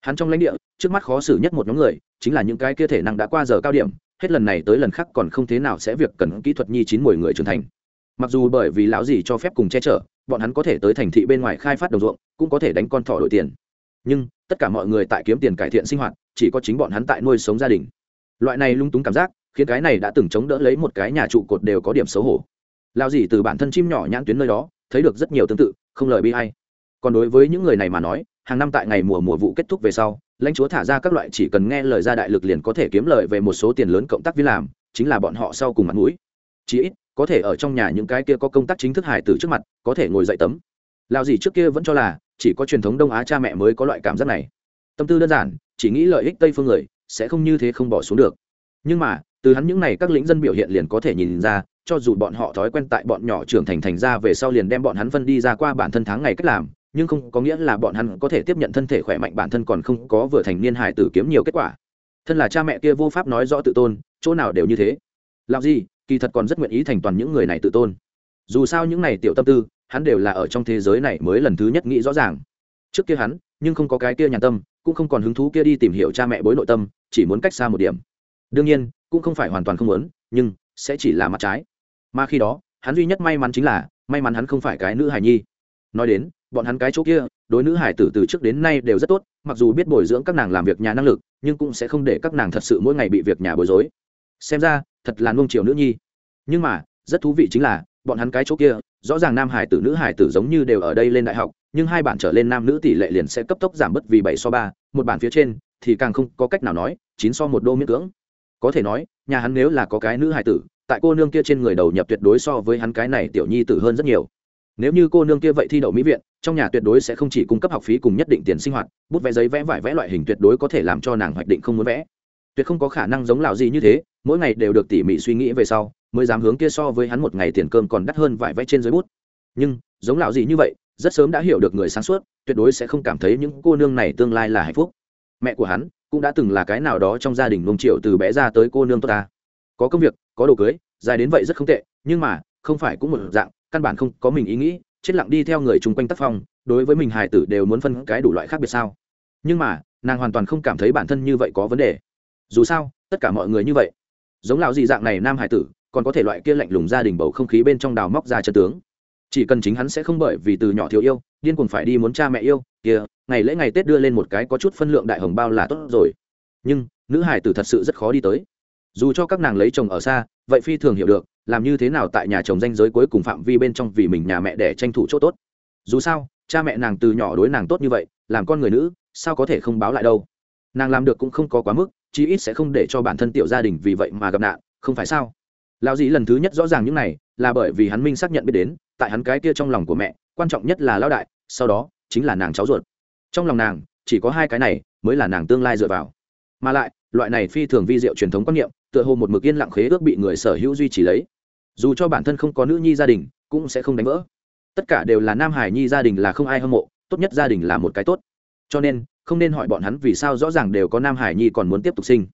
Hắn trong lãnh địa, trước mắt khó xử nhất một nhóm người, chính là những cái kia thể năng đã qua giờ cao điểm, hết lần này tới lần khác còn không thế nào sẽ việc cần kỹ thuật nhi chín mười người trưởng thành mặc dù bởi vì lão gì cho phép cùng che chở, bọn hắn có thể tới thành thị bên ngoài khai phát đồng ruộng, cũng có thể đánh con thỏ đổi tiền. Nhưng, tất cả mọi người tại kiếm tiền cải thiện sinh hoạt, chỉ có chính bọn hắn tại nuôi sống gia đình. Loại này lung túng cảm giác, khiến cái này đã từng chống đỡ lấy một cái nhà trụ cột đều có điểm xấu hổ. Lao gì từ bản thân chim nhỏ nhãn tuyến nơi đó, thấy được rất nhiều tương tự, không lời bi hay còn đối với những người này mà nói, hàng năm tại ngày mùa mùa vụ kết thúc về sau, lãnh chúa thả ra các loại chỉ cần nghe lời ra đại lực liền có thể kiếm lời về một số tiền lớn cộng tác viên làm, chính là bọn họ sau cùng mặt mũi. Chí ít có thể ở trong nhà những cái kia có công tác chính thức hài tử trước mặt, có thể ngồi dậy tấm lao gì trước kia vẫn cho là, chỉ có truyền thống đông á cha mẹ mới có loại cảm giác này. Tâm tư đơn giản, chỉ nghĩ lợi ích tây phương người, sẽ không như thế không bỏ xuống được. Nhưng mà, từ hắn những n à y các lĩnh dân biểu hiện liền có thể nhìn ra, cho dù bọn họ thói quen tại bọn nhỏ trưởng thành thành ra về sau liền đem bọn hắn phân đi ra qua bản thân tháng ngày cách làm, nhưng không có nghĩa là bọn hắn có thể tiếp nhận thân thể khỏe mạnh bản thân còn không có vừa thành niên hải tử kiếm nhiều kết quả. Thân là cha mẹ kia vô pháp nói rõ tự tôn, chỗ nào đều như thế. Làm gì kỳ thật còn rất nguyện ý thành toàn những người này tự tôn. Dù sao những này tiểu tâm tư, hắn đều là ở trong thế giới này mới lần thứ nhất nghĩ rõ ràng. Trước kia hắn, nhưng không có cái kia nhàn tâm, cũng không còn hứng thú kia đi tìm hiểu cha mẹ bối nội tâm, chỉ muốn cách xa một điểm. Đương nhiên, cũng không phải hoàn toàn không muốn, nhưng sẽ chỉ là mặt trái. Mà khi đó, hắn duy nhất may mắn chính là, may mắn hắn không phải cái nữ hài nhi. Nói đến, bọn hắn cái chỗ kia, đối nữ hải tử từ trước đến nay đều rất tốt, mặc dù biết bồi dưỡng các nàng làm việc nhà năng lực, nhưng cũng sẽ không để các nàng thật sự mỗi ngày bị việc nhà bối rối. Xem ra thật là nuông chiều nữ nhi. Nhưng mà, rất thú vị chính là, bọn hắn cái chỗ kia, rõ ràng nam hải tử, nữ hải tử giống như đều ở đây lên đại học, nhưng hai bản trở lên nam nữ tỷ lệ liền sẽ cấp tốc giảm bớt vì bảy so ba, một bản phía trên, thì càng không có cách nào nói, chín so một đô miễn cưỡng. Có thể nói, nhà hắn nếu là có cái nữ hải tử, tại cô nương kia trên người đầu nhập tuyệt đối so với hắn cái này tiểu nhi tử hơn rất nhiều. Nếu như cô nương kia vậy thi đậu mỹ viện, trong nhà tuyệt đối sẽ không chỉ cung cấp học phí cùng nhất định tiền sinh hoạt, bút vẽ giấy vẽ vải vẽ loại hình tuyệt đối có thể làm cho nàng hoạch định không muốn vẽ. Tuyệt không có khả năng giống lào gì như thế mỗi ngày đều được tỉ mỉ suy nghĩ về sau, mới dám hướng kia so với hắn một ngày tiền cơm còn đắt hơn vải vẽ trên dưới bút. Nhưng, giống lão gì như vậy, rất sớm đã hiểu được người sáng suốt, tuyệt đối sẽ không cảm thấy những cô nương này tương lai là hạnh phúc. Mẹ của hắn cũng đã từng là cái nào đó trong gia đình nông triệu từ bé ra tới cô nương tốt ta. Có công việc, có đồ cưới, dài đến vậy rất không tệ, nhưng mà, không phải cũng một dạng, căn bản không có mình ý nghĩ, chết lặng đi theo người chung quanh tác phong, đối với mình hài tử đều muốn phân cái đủ loại khác biệt sao. Nhưng mà, nàng hoàn toàn không cảm thấy bản thân như vậy có vấn đề. Dù sao, tất cả mọi người như vậy giống lão dị dạng này nam hải tử, còn có thể loại kia lạnh lùng gia đình bầu không khí bên trong đào móc ra chân tướng. Chỉ cần chính hắn sẽ không bởi vì từ nhỏ thiếu yêu, điên cuồng phải đi muốn cha mẹ yêu, kia, ngày lễ ngày tết đưa lên một cái có chút phân lượng đại hồng bao là tốt rồi. Nhưng, nữ hải tử thật sự rất khó đi tới. Dù cho các nàng lấy chồng ở xa, vậy phi thường hiểu được, làm như thế nào tại nhà chồng danh giới cuối cùng phạm vi bên trong vì mình nhà mẹ để tranh thủ chỗ tốt. Dù sao, cha mẹ nàng từ nhỏ đối nàng tốt như vậy, làm con người nữ, sao có thể không báo lại đâu? Nàng làm được cũng không có quá mức chí ít sẽ không để cho bản thân tiểu gia đình vì vậy mà gặp nạn, không phải sao? Lão dĩ lần thứ nhất rõ ràng những này, là bởi vì hắn minh xác nhận biết đến, tại hắn cái kia trong lòng của mẹ, quan trọng nhất là lão đại, sau đó, chính là nàng cháu ruột. Trong lòng nàng, chỉ có hai cái này mới là nàng tương lai dựa vào. Mà lại, loại này phi thường vi diệu truyền thống quan niệm, tựa hồ một mực yên lặng khế ước bị người sở hữu duy trì lấy. Dù cho bản thân không có nữ nhi gia đình, cũng sẽ không đánh vỡ. Tất cả đều là nam hải nhi gia đình là không ai hâm mộ, tốt nhất gia đình là một cái tốt. Cho nên không nên hỏi bọn hắn vì sao rõ ràng đều có nam hải nhi còn muốn tiếp tục sinh.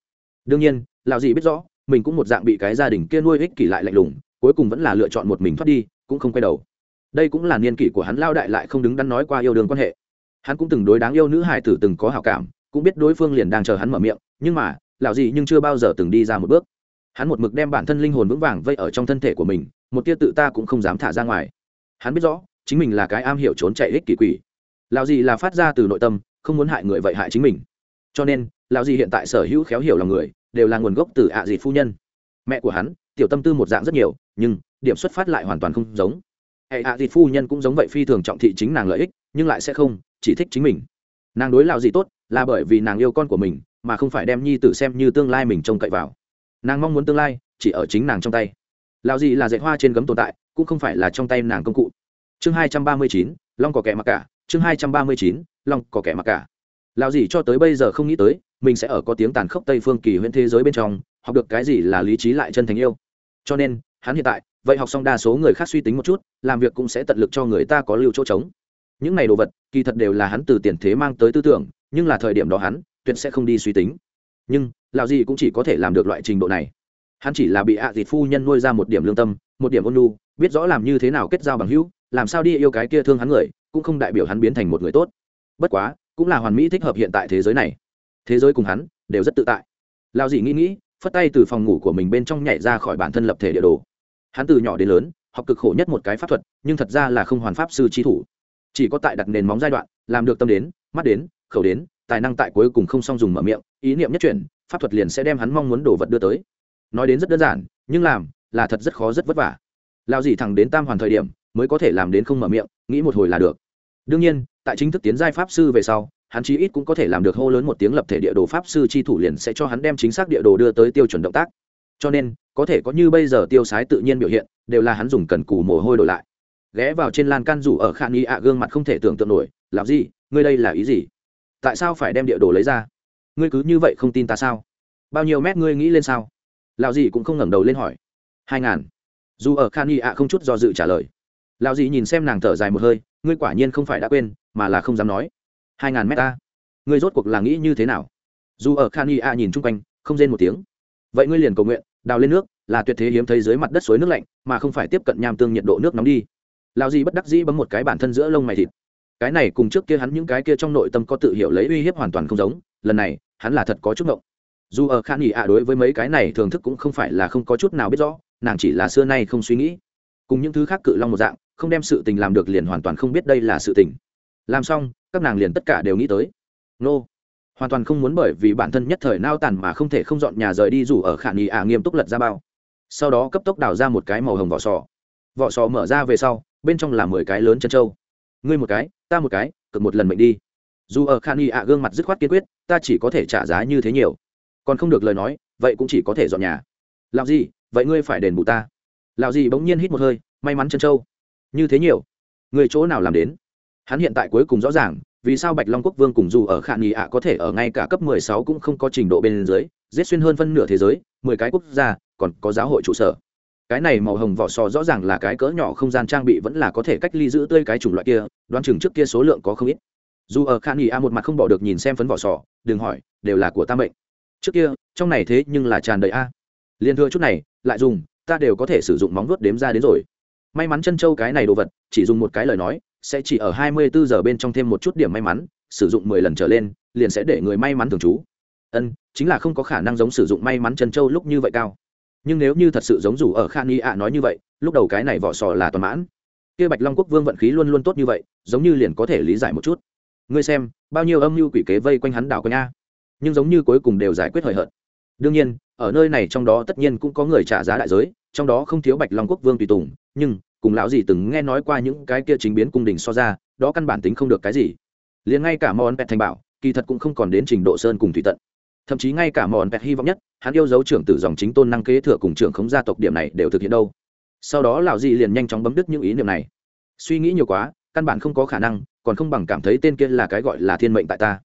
Đương nhiên, lão dì biết rõ, mình cũng một dạng bị cái gia đình kia nuôi ích kỷ lại lạnh lùng, cuối cùng vẫn là lựa chọn một mình thoát đi, cũng không quay đầu. Đây cũng là niên kỷ của hắn lao đại lại không đứng đắn nói qua yêu đương quan hệ. Hắn cũng từng đối đáng yêu nữ hải tử từng có hảo cảm, cũng biết đối phương liền đang chờ hắn mở miệng, nhưng mà, lão dì nhưng chưa bao giờ từng đi ra một bước. Hắn một mực đem bản thân linh hồn vững vàng vây ở trong thân thể của mình, một tia tự ta cũng không dám thả ra ngoài. Hắn biết rõ, chính mình là cái am hiểu trốn chạy ích kỷ quỷ. Lão dì là phát ra từ nội tâm không muốn hại người vậy hại chính mình. Cho nên, lão dì hiện tại sở hữu khéo hiểu lòng người, đều là nguồn gốc từ ạ à dịt phu nhân. Mẹ của hắn, tiểu tâm tư một dạng rất nhiều, nhưng, điểm xuất phát lại hoàn toàn không giống. Hệ ạ dịt phu nhân cũng giống vậy phi thường trọng thị chính nàng lợi ích, nhưng lại sẽ không, chỉ thích chính mình. Nàng đối lão dì tốt, là bởi vì nàng yêu con của mình, mà không phải đem nhi tử xem như tương lai mình trông cậy vào. Nàng mong muốn tương lai, chỉ ở chính nàng trong tay. Lão dì là dạy hoa trên gấm tồn tại, cũng không phải là trong tay nàng công cụ. Chương hai trăm ba mươi chín, long có kẻ mặc cả chương hai trăm ba mươi chín, long có kẻ mặc cả. Lão gì cho tới bây giờ không nghĩ tới, mình sẽ ở có tiếng tàn khốc tây phương kỳ huyễn thế giới bên trong, học được cái gì là lý trí lại chân thành yêu. Cho nên, hắn hiện tại, vậy học xong đa số người khác suy tính một chút, làm việc cũng sẽ tận lực cho người ta có lưu chỗ trống. Những này đồ vật, kỳ thật đều là hắn từ tiền thế mang tới tư tưởng, nhưng là thời điểm đó hắn, tuyệt sẽ không đi suy tính. Nhưng, lão gì cũng chỉ có thể làm được loại trình độ này. Hắn chỉ là bị ạ à phu nhân nuôi ra một điểm lương tâm, một điểm ôn nhu, biết rõ làm như thế nào kết giao bằng hữu, làm sao đi yêu cái kia thương hắn người cũng không đại biểu hắn biến thành một người tốt. Bất quá, cũng là hoàn mỹ thích hợp hiện tại thế giới này. Thế giới cùng hắn, đều rất tự tại. Lão dì nghĩ nghĩ, phất tay từ phòng ngủ của mình bên trong nhảy ra khỏi bản thân lập thể địa đồ. Hắn từ nhỏ đến lớn, học cực khổ nhất một cái pháp thuật, nhưng thật ra là không hoàn pháp sư trí thủ. Chỉ có tại đặt nền móng giai đoạn, làm được tâm đến, mắt đến, khẩu đến, tài năng tại cuối cùng không song dùng mở miệng, ý niệm nhất chuyển, pháp thuật liền sẽ đem hắn mong muốn đồ vật đưa tới. Nói đến rất đơn giản, nhưng làm, là thật rất khó, rất vất vả. Lao dì thẳng đến tam hoàn thời điểm, mới có thể làm đến không mở miệng, nghĩ một hồi là được đương nhiên, tại chính thức tiến giai pháp sư về sau, hắn chí ít cũng có thể làm được hô lớn một tiếng lập thể địa đồ pháp sư chi thủ liền sẽ cho hắn đem chính xác địa đồ đưa tới tiêu chuẩn động tác. Cho nên, có thể có như bây giờ tiêu sái tự nhiên biểu hiện, đều là hắn dùng cần cù mồ hôi đổi lại. Ghé vào trên lan can rủ ở khan y ạ gương mặt không thể tưởng tượng nổi làm gì, ngươi đây là ý gì? Tại sao phải đem địa đồ lấy ra? Ngươi cứ như vậy không tin ta sao? Bao nhiêu mét ngươi nghĩ lên sao? Lão dì cũng không ngẩng đầu lên hỏi. Hai ngàn. Dù ở khan y ạ không chút do dự trả lời. Lão dì nhìn xem nàng thở dài một hơi ngươi quả nhiên không phải đã quên, mà là không dám nói. Hai ngàn mét ta. Ngươi rốt cuộc là nghĩ như thế nào? Dù ở khan y a nhìn chung quanh, không rên một tiếng. Vậy ngươi liền cầu nguyện, đào lên nước, là tuyệt thế hiếm thấy dưới mặt đất suối nước lạnh, mà không phải tiếp cận nham tương nhiệt độ nước nóng đi. Lão gì bất đắc dĩ bấm một cái bản thân giữa lông mày thịt. Cái này cùng trước kia hắn những cái kia trong nội tâm có tự hiểu lấy uy hiếp hoàn toàn không giống, lần này, hắn là thật có chút ngộng. Dù ở khan y a đối với mấy cái này thưởng thức cũng không phải là không có chút nào biết rõ, nàng chỉ là xưa nay không suy nghĩ. Cùng những thứ khác cự long một dạng không đem sự tình làm được liền hoàn toàn không biết đây là sự tình. Làm xong, các nàng liền tất cả đều nghĩ tới. Nô. Hoàn toàn không muốn bởi vì bản thân nhất thời nao tàn mà không thể không dọn nhà rời đi dù ở khả nghỉ ạ à nghiêm túc lật ra bao. Sau đó cấp tốc đào ra một cái màu hồng vỏ sò. Vỏ sò mở ra về sau, bên trong là mười cái lớn chân trâu. Ngươi một cái, ta một cái, cực một lần mệnh đi. Dù ở khan y ạ gương mặt dứt khoát kiên quyết, ta chỉ có thể trả giá như thế nhiều. Còn không được lời nói, vậy cũng chỉ có thể dọn nhà. Làm gì, vậy ngươi phải đền bù ta. Lào gì bỗng nhiên hít một hơi, may mắn chân trâu như thế nhiều. Người chỗ nào làm đến? Hắn hiện tại cuối cùng rõ ràng, vì sao bạch long quốc vương cùng dù ở khả nghị ạ có thể ở ngay cả cấp mười sáu cũng không có trình độ bên dưới, giết xuyên hơn phân nửa thế giới, mười cái quốc gia, còn có giáo hội trụ sở. Cái này màu hồng vỏ sò rõ ràng là cái cỡ nhỏ không gian trang bị vẫn là có thể cách ly giữ tươi cái chủng loại kia, đoán chừng trước kia số lượng có không ít. Dù ở khả nghỉ a một mặt không bỏ được nhìn xem phấn vỏ sò, đừng hỏi, đều là của ta mệnh. Trước kia, trong này thế nhưng là tràn đầy a. Liền thưa chút này, lại dùng, ta đều có thể sử dụng móng vuốt đếm ra đến rồi may mắn chân châu cái này đồ vật, chỉ dùng một cái lời nói, sẽ chỉ ở hai mươi bốn giờ bên trong thêm một chút điểm may mắn, sử dụng mười lần trở lên, liền sẽ để người may mắn thường trú. Ân, chính là không có khả năng giống sử dụng may mắn chân châu lúc như vậy cao. Nhưng nếu như thật sự giống rủ ở khan y ạ nói như vậy, lúc đầu cái này vỏ sò là toàn mãn. Kia bạch long quốc vương vận khí luôn luôn tốt như vậy, giống như liền có thể lý giải một chút. Ngươi xem, bao nhiêu âm mưu quỷ kế vây quanh hắn đảo quanh a. Nhưng giống như cuối cùng đều giải quyết hời hợt. Đương nhiên, ở nơi này trong đó tất nhiên cũng có người trả giá đại giới, trong đó không thiếu bạch long quốc vương tùy tùng nhưng cùng lão gì từng nghe nói qua những cái kia chính biến cung đình so ra, đó căn bản tính không được cái gì. Liền ngay cả món pet thành bảo, kỳ thật cũng không còn đến trình độ sơn cùng thủy tận. Thậm chí ngay cả món pet hy vọng nhất, hắn yêu dấu trưởng tử dòng chính tôn năng kế thừa cùng trưởng khống gia tộc điểm này đều thực hiện đâu. Sau đó lão gì liền nhanh chóng bấm đứt những ý niệm này. Suy nghĩ nhiều quá, căn bản không có khả năng, còn không bằng cảm thấy tên kia là cái gọi là thiên mệnh tại ta.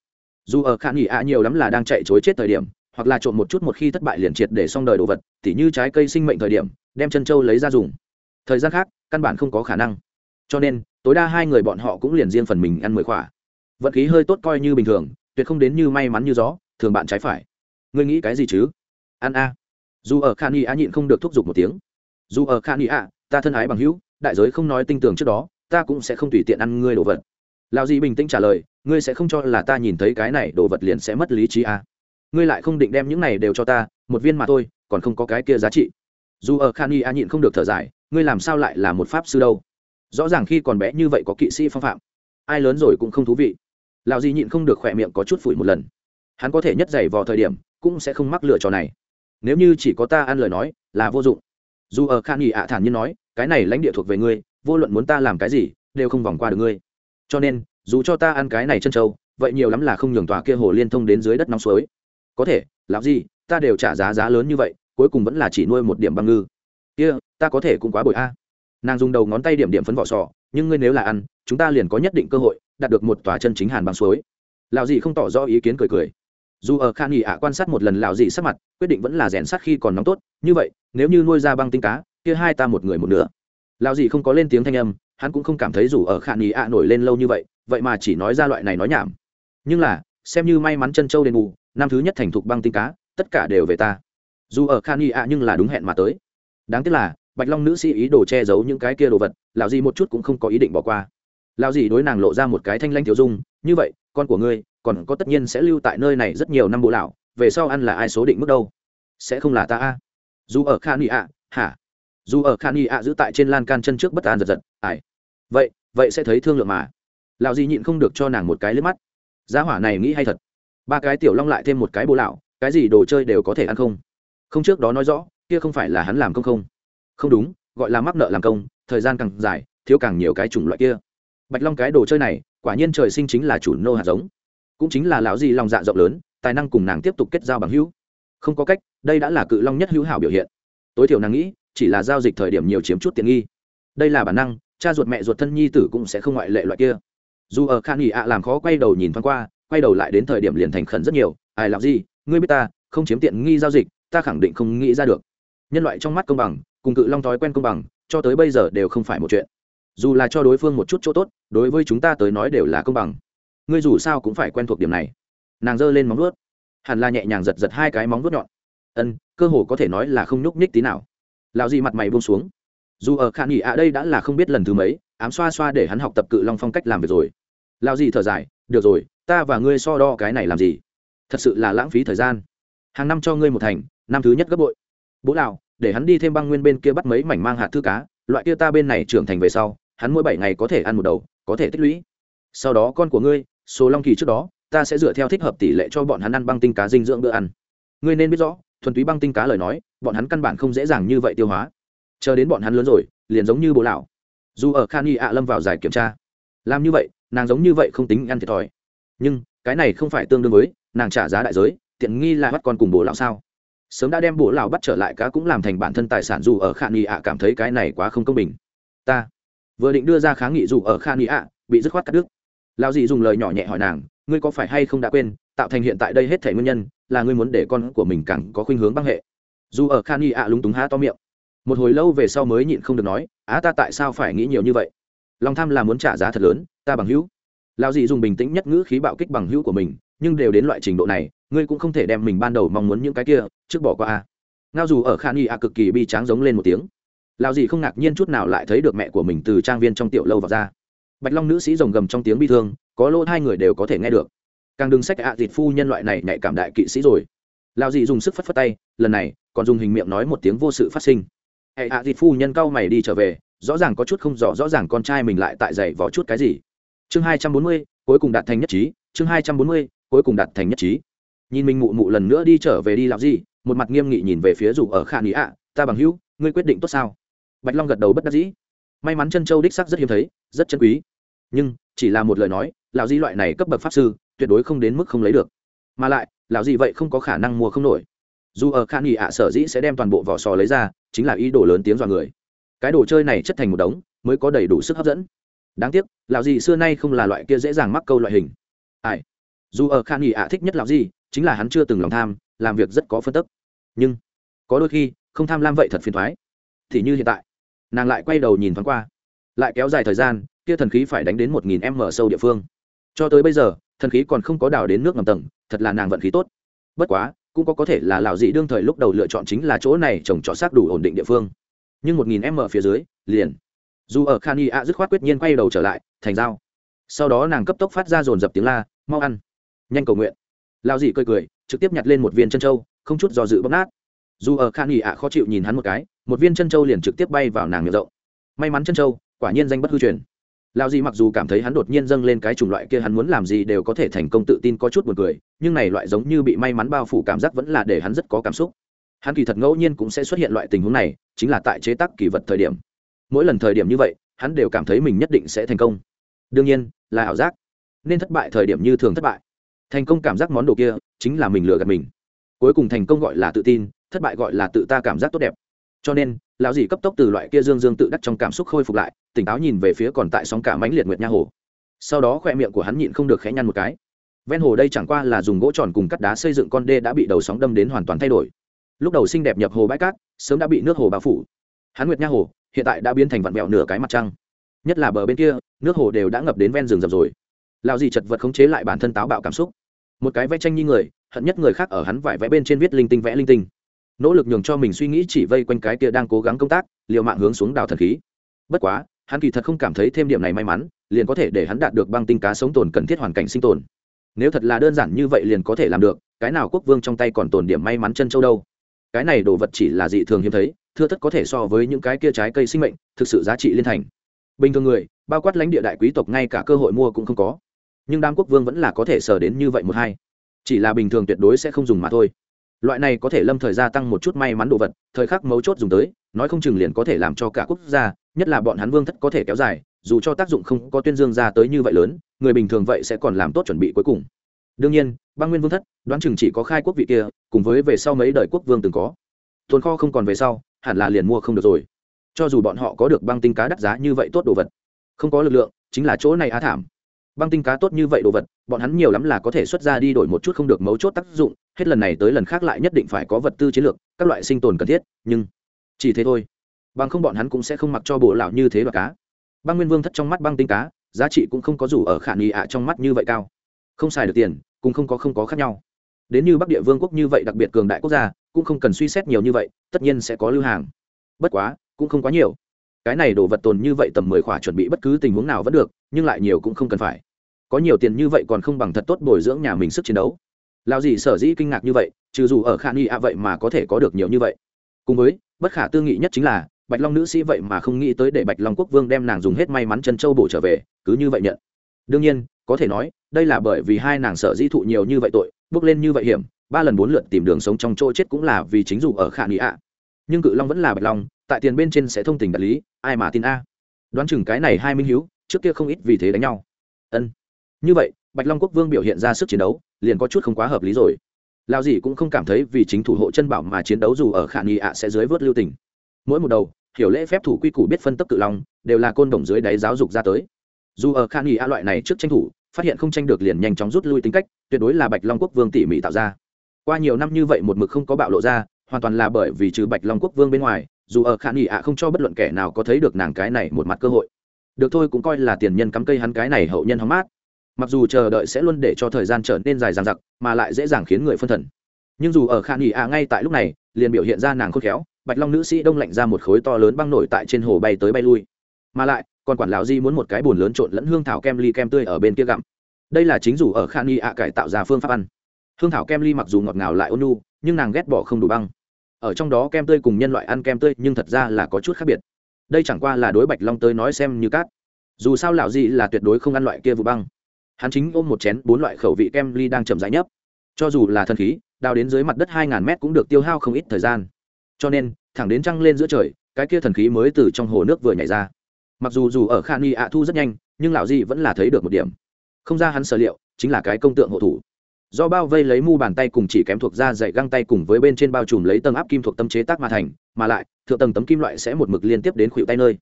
Dù ở khả nghỉ ạ nhiều lắm là đang chạy chối chết thời điểm, hoặc là trộm một chút một khi thất bại liền triệt để xong đời đồ vật, tỉ như trái cây sinh mệnh thời điểm, đem chân châu lấy ra dùng thời gian khác, căn bản không có khả năng. Cho nên, tối đa hai người bọn họ cũng liền riêng phần mình ăn mười khỏa. Vận khí hơi tốt coi như bình thường, tuyệt không đến như may mắn như gió, thường bạn trái phải. Ngươi nghĩ cái gì chứ? Ăn a. Dù ở khan y a nhịn không được thúc giục một tiếng. Dù ở khan y a ta thân ái bằng hữu, đại giới không nói tinh tường trước đó, ta cũng sẽ không tùy tiện ăn ngươi đồ vật. Lao gì bình tĩnh trả lời, ngươi sẽ không cho là ta nhìn thấy cái này đồ vật liền sẽ mất lý trí à. ngươi lại không định đem những này đều cho ta, một viên mà thôi, còn không có cái kia giá trị. Dù ở khan y a nhịn không được thở dài ngươi làm sao lại là một pháp sư đâu? Rõ ràng khi còn bé như vậy có kỵ sĩ phong phạm. Ai lớn rồi cũng không thú vị. Lão Di nhịn không được khỏe miệng có chút phủi một lần. Hắn có thể nhất giày vào thời điểm, cũng sẽ không mắc lựa trò này. Nếu như chỉ có ta ăn lời nói, là vô dụng. Dù ở khan y ạ thản nhiên nói, cái này lãnh địa thuộc về ngươi, vô luận muốn ta làm cái gì, đều không vòng qua được ngươi. Cho nên, dù cho ta ăn cái này chân trâu, vậy nhiều lắm là không nhường tòa kia hồ liên thông đến dưới đất nóng suối. Có thể, lão gì ta đều trả giá giá lớn như vậy, cuối cùng vẫn là chỉ nuôi một điểm băng ngư. Kia ta có thể cũng quá bội a. Nàng dùng đầu ngón tay điểm điểm phấn vỏ sò, nhưng ngươi nếu là ăn, chúng ta liền có nhất định cơ hội, đạt được một tòa chân chính hàn bằng suối. Lão dị không tỏ rõ ý kiến cười cười. Dù ở khan nghỉ ạ quan sát một lần lão dị sắc mặt, quyết định vẫn là rèn sát khi còn nóng tốt, như vậy, nếu như nuôi ra băng tinh cá, kia hai ta một người một nửa. Lão dị không có lên tiếng thanh âm, hắn cũng không cảm thấy dù ở khan nghỉ ạ nổi lên lâu như vậy vậy mà chỉ nói ra loại này nói nhảm. Nhưng là, xem như may mắn chân châu đền bù, năm thứ nhất thành thục băng tinh cá, tất cả đều về ta. Dù ở khan nghỉ ạ nhưng là đúng hẹn mà tới. Đáng tiếc là bạch long nữ sĩ ý đồ che giấu những cái kia đồ vật lạo gì một chút cũng không có ý định bỏ qua. Lào gì đối nàng lộ ra một cái thanh lanh thiếu dung, như vậy, con của ngươi còn có tất nhiên sẽ lưu tại nơi này rất nhiều năm bộ lão, về sau ăn là ai số định mức đâu? Sẽ không là ta a? Dù ở khan y ạ hả? Dù ở khan y ạ giữ tại trên lan can chân trước bất an giật giật ải vậy vậy sẽ thấy thương lượng mà. Lão gì nhịn không được cho nàng một cái lướt mắt. Giá hỏa này nghĩ hay thật. Ba cái tiểu long lại thêm một cái bộ lão, cái gì đồ chơi đều có thể ăn không? Không trước đó nói rõ, kia không phải là hắn làm công không? Không đúng, gọi là mắc nợ làm công, thời gian càng dài, thiếu càng nhiều cái chủng loại kia. Bạch long cái đồ chơi này, quả nhiên trời sinh chính là chủ nô hạt giống. Cũng chính là lão gì lòng dạ rộng lớn, tài năng cùng nàng tiếp tục kết giao bằng hữu. Không có cách, đây đã là cự long nhất hữu hảo biểu hiện. Tối thiểu nàng nghĩ, chỉ là giao dịch thời điểm nhiều chiếm chút tiện nghi. Đây là bản năng, cha ruột mẹ ruột thân nhi tử cũng sẽ không ngoại lệ loại kia. Dù ở khan nghỉ ạ làm khó quay đầu nhìn thoáng qua, quay đầu lại đến thời điểm liền thành khẩn rất nhiều. Ai làm gì ngươi biết ta, không chiếm tiện nghi giao dịch, ta khẳng định không nghĩ ra được. Nhân loại trong mắt công bằng cùng cự long thói quen công bằng, cho tới bây giờ đều không phải một chuyện. Dù là cho đối phương một chút chỗ tốt, đối với chúng ta tới nói đều là công bằng. Ngươi dù sao cũng phải quen thuộc điểm này. Nàng giơ lên móng vuốt. Hẳn là nhẹ nhàng giật giật hai cái móng vuốt nhọn. Ân, cơ hồ có thể nói là không nhúc nhích tí nào. Lão gì mặt mày buông xuống. Dù ở khả nghỉ ạ đây đã là không biết lần thứ mấy, ám xoa xoa để hắn học tập cự long phong cách làm việc rồi. Lão gì thở dài, được rồi, ta và ngươi so đo cái này làm gì? Thật sự là lãng phí thời gian. Hàng năm cho ngươi một thành, năm thứ nhất gấp bội. Bố lào để hắn đi thêm băng nguyên bên kia bắt mấy mảnh mang hạt thư cá, loại kia ta bên này trưởng thành về sau, hắn mỗi bảy ngày có thể ăn một đầu, có thể tích lũy. Sau đó con của ngươi, số long kỳ trước đó, ta sẽ dựa theo thích hợp tỷ lệ cho bọn hắn ăn băng tinh cá dinh dưỡng bữa ăn. Ngươi nên biết rõ, thuần túy băng tinh cá lời nói, bọn hắn căn bản không dễ dàng như vậy tiêu hóa. Chờ đến bọn hắn lớn rồi, liền giống như bố lão. Dù ở khan y ạ lâm vào giải kiểm tra, làm như vậy, nàng giống như vậy không tính ăn thiệt thòi. Nhưng, cái này không phải tương đương với, nàng trả giá đại giới, tiện nghi là bắt con cùng bố lão sao? Sớm đã đem bố lão bắt trở lại cá cũng làm thành bản thân tài sản dù ở khả y ạ cảm thấy cái này quá không công bình. Ta vừa định đưa ra kháng nghị dù ở khả y ạ, bị dứt khoát cắt đứt. Lão dị dùng lời nhỏ nhẹ hỏi nàng, ngươi có phải hay không đã quên, tạo thành hiện tại đây hết thể nguyên nhân là ngươi muốn để con của mình càng có khuynh hướng băng hệ? Dù ở khan y ạ lúng túng há to miệng. Một hồi lâu về sau mới nhịn không được nói, á ta tại sao phải nghĩ nhiều như vậy? Lòng tham là muốn trả giá thật lớn, ta bằng hữu. Lao dị dùng bình tĩnh nhất ngữ khí bạo kích bằng hữu của mình, nhưng đều đến loại trình độ này ngươi cũng không thể đem mình ban đầu mong muốn những cái kia, trước bỏ qua a. Ngao dù ở khan y a cực kỳ bi tráng giống lên một tiếng. Lao dị không ngạc nhiên chút nào lại thấy được mẹ của mình từ trang viên trong tiểu lâu vào ra. Bạch long nữ sĩ rồng gầm trong tiếng bi thương, có lỗ hai người đều có thể nghe được. Càng đừng sách ạ à dịt phu nhân loại này nhạy cảm đại kỵ sĩ rồi. Lao dị dùng sức phất phất tay, lần này, còn dùng hình miệng nói một tiếng vô sự phát sinh. Hệ hạ dịt phu nhân cau mày đi trở về, rõ ràng có chút không rõ rõ ràng con trai mình lại tại giày vỏ chút cái gì. Chương hai trăm bốn mươi, cuối cùng đạt thành nhất trí, chương hai trăm bốn mươi, cuối cùng đạt thành nhất trí nhìn mình mụ mụ lần nữa đi trở về đi làm gì, một mặt nghiêm nghị nhìn về phía rủ ở khả nghĩ ạ, ta bằng hữu, ngươi quyết định tốt sao? Bạch long gật đầu bất đắc dĩ. May mắn chân châu đích sắc rất hiếm thấy, rất chân quý. Nhưng, chỉ là một lời nói, lão di loại này cấp bậc pháp sư, tuyệt đối không đến mức không lấy được. Mà lại, lão di vậy không có khả năng mua không nổi. Dù ở khan nghị ạ sở dĩ sẽ đem toàn bộ vỏ sò lấy ra, chính là ý đồ lớn tiếng dọa người. Cái đồ chơi này chất thành một đống, mới có đầy đủ sức hấp dẫn. Đáng tiếc, lão di xưa nay không là loại kia dễ dàng mắc câu loại hình. Ai? Dù ở khan nghị ạ thích nhất lão di chính là hắn chưa từng lòng tham, làm việc rất có phân tức. Nhưng, có đôi khi, không tham lam vậy thật phiền thoái. Thì như hiện tại, nàng lại quay đầu nhìn thoáng qua, lại kéo dài thời gian, kia thần khí phải đánh đến một nghìn m sâu địa phương. Cho tới bây giờ, thần khí còn không có đào đến nước ngầm tầng, thật là nàng vận khí tốt. Bất quá, cũng có có thể là lão dị đương thời lúc đầu lựa chọn chính là chỗ này trồng trọt xác đủ ổn định địa phương. Nhưng một nghìn m phía dưới, liền, dù ở khan y a dứt khoát quyết nhiên quay đầu trở lại, thành dao. Sau đó nàng cấp tốc phát ra dồn dập tiếng la, mau ăn, nhanh cầu nguyện lão dì cười cười, trực tiếp nhặt lên một viên chân trâu, không chút do dự bóp nát. Dù ở khan y a khó chịu nhìn hắn một cái, một viên chân trâu liền trực tiếp bay vào nàng miệng rộng. May mắn chân trâu, quả nhiên danh bất hư truyền. Lao gì mặc dù cảm thấy hắn đột nhiên dâng lên cái chủng loại kia hắn muốn làm gì đều có thể thành công tự tin có chút buồn cười, nhưng này loại giống như bị may mắn bao phủ cảm giác vẫn là để hắn rất có cảm xúc. Hắn kỳ thật ngẫu nhiên cũng sẽ xuất hiện loại tình huống này, chính là tại chế tác kỳ vật thời điểm. Mỗi lần thời điểm như vậy, hắn đều cảm thấy mình nhất định sẽ thành công. Đương nhiên, là ảo giác. Nên thất bại thời điểm như thường thất bại thành công cảm giác món đồ kia chính là mình lừa gạt mình. Cuối cùng thành công gọi là tự tin, thất bại gọi là tự ta cảm giác tốt đẹp. Cho nên, lão dì cấp tốc từ loại kia dương dương tự đắc trong cảm xúc khôi phục lại, tỉnh táo nhìn về phía còn tại sóng cả mãnh liệt nguyệt nha hồ. Sau đó khoe miệng của hắn nhịn không được khẽ nhăn một cái. Ven hồ đây chẳng qua là dùng gỗ tròn cùng cắt đá xây dựng con đê đã bị đầu sóng đâm đến hoàn toàn thay đổi. Lúc đầu xinh đẹp nhập hồ bãi cát, sớm đã bị nước hồ bao phủ. Hắn nguyệt nha hồ, hiện tại đã biến thành vặn vẹo nửa cái mặt trăng. Nhất là bờ bên kia, nước hồ đều đã ngập đến ven rừng rậm rồi. Lão dì chật vật khống chế lại bản thân táo bạo cảm xúc một cái vẽ tranh như người, hận nhất người khác ở hắn vải vẽ bên trên viết linh tinh vẽ linh tinh. Nỗ lực nhường cho mình suy nghĩ chỉ vây quanh cái kia đang cố gắng công tác, liều mạng hướng xuống đào thần khí. Bất quá, hắn kỳ thật không cảm thấy thêm điểm này may mắn, liền có thể để hắn đạt được băng tinh cá sống tồn cần thiết hoàn cảnh sinh tồn. Nếu thật là đơn giản như vậy liền có thể làm được, cái nào quốc vương trong tay còn tồn điểm may mắn chân châu đâu? Cái này đồ vật chỉ là dị thường hiếm thấy, thưa thất có thể so với những cái kia trái cây sinh mệnh, thực sự giá trị liên thành. Bình thường người, bao quát lãnh địa đại quý tộc ngay cả cơ hội mua cũng không có nhưng đám quốc vương vẫn là có thể sờ đến như vậy một hai. Chỉ là bình thường tuyệt đối sẽ không dùng mà thôi. Loại này có thể lâm thời gia tăng một chút may mắn đồ vật, thời khắc mấu chốt dùng tới, nói không chừng liền có thể làm cho cả quốc gia, nhất là bọn hắn vương thất có thể kéo dài, dù cho tác dụng không có tuyên dương ra tới như vậy lớn, người bình thường vậy sẽ còn làm tốt chuẩn bị cuối cùng. Đương nhiên, băng nguyên vương thất, đoán chừng chỉ có khai quốc vị kia, cùng với về sau mấy đời quốc vương từng có. Tồn kho không còn về sau, hẳn là liền mua không được rồi. Cho dù bọn họ có được băng tinh cá đắt giá như vậy tốt đồ vật, không có lực lượng, chính là chỗ này á thảm băng tinh cá tốt như vậy đồ vật, bọn hắn nhiều lắm là có thể xuất ra đi đổi một chút không được mấu chốt tác dụng, hết lần này tới lần khác lại nhất định phải có vật tư chiến lược, các loại sinh tồn cần thiết, nhưng chỉ thế thôi. Bằng không bọn hắn cũng sẽ không mặc cho bộ lão như thế đoạt cá. Băng nguyên vương thất trong mắt băng tinh cá, giá trị cũng không có dù ở khả nghi ạ trong mắt như vậy cao. Không xài được tiền, cũng không có không có khác nhau. Đến như bắc địa vương quốc như vậy đặc biệt cường đại quốc gia, cũng không cần suy xét nhiều như vậy, tất nhiên sẽ có lưu hàng. Bất quá, cũng không quá nhiều. Cái này đồ vật tồn như vậy tầm mười khỏa chuẩn bị bất cứ tình huống nào vẫn được, nhưng lại nhiều cũng không cần phải có nhiều tiền như vậy còn không bằng thật tốt bồi dưỡng nhà mình sức chiến đấu. Lao gì sở dĩ kinh ngạc như vậy, trừ dù ở khả nghi ạ vậy mà có thể có được nhiều như vậy. Cùng với, bất khả tư nghị nhất chính là, bạch long nữ sĩ vậy mà không nghĩ tới để bạch long quốc vương đem nàng dùng hết may mắn chân châu bổ trở về, cứ như vậy nhận. Đương nhiên, có thể nói, đây là bởi vì hai nàng sở dĩ thụ nhiều như vậy tội, bước lên như vậy hiểm, ba lần bốn lượt tìm đường sống trong chỗ chết cũng là vì chính dù ở khả nghi ạ. Nhưng cự long vẫn là bạch long, tại tiền bên trên sẽ thông tình đạt lý, ai mà tin a? Đoán chừng cái này hai minh hiếu, trước kia không ít vì thế đánh nhau. Ân như vậy, bạch long quốc vương biểu hiện ra sức chiến đấu, liền có chút không quá hợp lý rồi. Lao gì cũng không cảm thấy vì chính thủ hộ chân bảo mà chiến đấu dù ở khả nghi ạ sẽ dưới vớt lưu tình. Mỗi một đầu, hiểu lễ phép thủ quy củ biết phân tấp cự long, đều là côn đồng dưới đáy giáo dục ra tới. Dù ở khả nghi ạ loại này trước tranh thủ, phát hiện không tranh được liền nhanh chóng rút lui tính cách, tuyệt đối là bạch long quốc vương tỉ mỉ tạo ra. Qua nhiều năm như vậy một mực không có bạo lộ ra, hoàn toàn là bởi vì trừ bạch long quốc vương bên ngoài, dù ở khả nghi ạ không cho bất luận kẻ nào có thấy được nàng cái này một mặt cơ hội. Được thôi cũng coi là tiền nhân cắm cây hắn cái này hậu nhân hóng mát mặc dù chờ đợi sẽ luôn để cho thời gian trở nên dài dằng dặc, mà lại dễ dàng khiến người phân thần. Nhưng dù ở khả nghỉ ạ ngay tại lúc này, liền biểu hiện ra nàng khôn khéo, bạch long nữ sĩ đông lạnh ra một khối to lớn băng nổi tại trên hồ bay tới bay lui. Mà lại, còn quản lão di muốn một cái bồn lớn trộn lẫn hương thảo kem ly kem tươi ở bên kia gặm. Đây là chính dù ở khả nghị ạ cải tạo ra phương pháp ăn. Hương thảo kem ly mặc dù ngọt ngào lại ôn nhu, nhưng nàng ghét bỏ không đủ băng. Ở trong đó kem tươi cùng nhân loại ăn kem tươi nhưng thật ra là có chút khác biệt. Đây chẳng qua là đối bạch long tới nói xem như cát. Dù sao lão Di là tuyệt đối không ăn loại kia vụ băng hắn chính ôm một chén bốn loại khẩu vị kem ly đang chậm rãi nhấp. Cho dù là thần khí, đào đến dưới mặt đất hai ngàn mét cũng được tiêu hao không ít thời gian. Cho nên, thẳng đến trăng lên giữa trời, cái kia thần khí mới từ trong hồ nước vừa nhảy ra. Mặc dù dù ở khan y ạ thu rất nhanh, nhưng lão di vẫn là thấy được một điểm. Không ra hắn sở liệu, chính là cái công tượng hộ thủ. Do bao vây lấy mu bàn tay cùng chỉ kém thuộc da dày găng tay cùng với bên trên bao trùm lấy tầng áp kim thuộc tâm chế tác mà thành, mà lại, thượng tầng tấm kim loại sẽ một mực liên tiếp đến khuỷu tay nơi.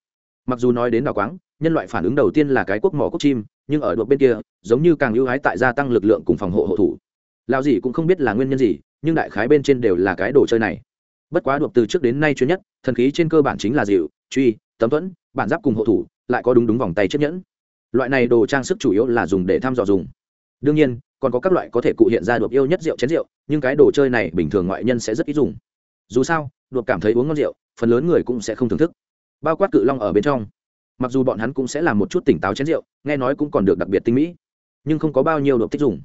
Mặc dù nói đến đào quáng, nhân loại phản ứng đầu tiên là cái quốc mỏ cốc chim nhưng ở đột bên kia, giống như càng ưu hái tại gia tăng lực lượng cùng phòng hộ hộ thủ. Lao gì cũng không biết là nguyên nhân gì, nhưng đại khái bên trên đều là cái đồ chơi này. Bất quá đột từ trước đến nay chuyên nhất, thần khí trên cơ bản chính là dịu, truy, tấm thuẫn, bản giáp cùng hộ thủ, lại có đúng đúng vòng tay chiếc nhẫn. Loại này đồ trang sức chủ yếu là dùng để thăm dò dùng. Đương nhiên, còn có các loại có thể cụ hiện ra đột yêu nhất rượu chén rượu, nhưng cái đồ chơi này bình thường ngoại nhân sẽ rất ít dùng. Dù sao đột cảm thấy uống ngon rượu, phần lớn người cũng sẽ không thưởng thức. Bao quát cự long ở bên trong mặc dù bọn hắn cũng sẽ làm một chút tỉnh táo chén rượu, nghe nói cũng còn được đặc biệt tinh mỹ, nhưng không có bao nhiêu đột thích dùng.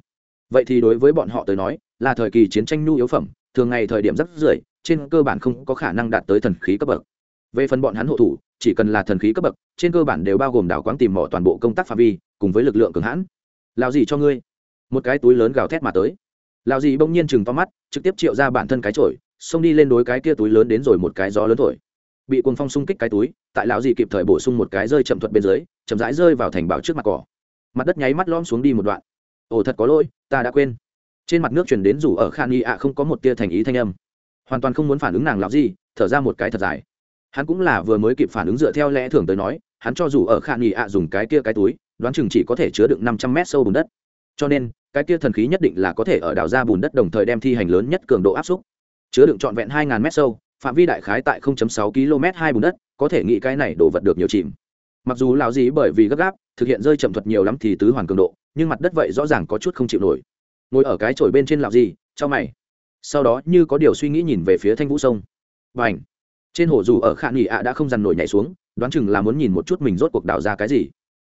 Vậy thì đối với bọn họ tới nói, là thời kỳ chiến tranh nhu yếu phẩm, thường ngày thời điểm rất rưởi, trên cơ bản không có khả năng đạt tới thần khí cấp bậc. Về phần bọn hắn hộ thủ, chỉ cần là thần khí cấp bậc, trên cơ bản đều bao gồm đảo quáng tìm mỏ toàn bộ công tác phạm vi, cùng với lực lượng cường hãn. Lào gì cho ngươi. Một cái túi lớn gào thét mà tới. Lào gì bỗng nhiên chừng to mắt, trực tiếp triệu ra bản thân cái trội xông đi lên đối cái kia túi lớn đến rồi một cái gió lớn thổi bị cuồng phong xung kích cái túi, tại lão gì kịp thời bổ sung một cái rơi chậm thuật bên dưới, chậm rãi rơi vào thành bảo trước mặt cỏ. Mặt đất nháy mắt lom xuống đi một đoạn. Ồ, thật có lỗi, ta đã quên. Trên mặt nước chuyển đến rủ ở khan y ạ, không có một tia thành ý thanh âm. Hoàn toàn không muốn phản ứng nàng lão gì thở ra một cái thật dài. Hắn cũng là vừa mới kịp phản ứng dựa theo lẽ thường tới nói, hắn cho dù ở khan y ạ dùng cái kia cái túi, đoán chừng chỉ có thể chứa đựng năm trăm mét sâu bùn đất. Cho nên, cái kia thần khí nhất định là có thể ở đào ra bùn đất đồng thời đem thi hành lớn nhất cường độ áp xúc. Chứa đựng trọn vẹn hai ngàn mét sâu phạm vi đại khái tại 0.6 km hai bùn đất, có thể nghĩ cái này đổ vật được nhiều chìm. Mặc dù lão gì bởi vì gấp gáp, thực hiện rơi chậm thuật nhiều lắm thì tứ hoàn cường độ, nhưng mặt đất vậy rõ ràng có chút không chịu nổi. Ngồi ở cái chổi bên trên lão gì cho mày. Sau đó như có điều suy nghĩ nhìn về phía thanh vũ sông. Bành! Ảnh trên hồ dù ở khả nghỉ ạ đã không dằn nổi nhảy xuống, đoán chừng là muốn nhìn một chút mình rốt cuộc đào ra cái gì.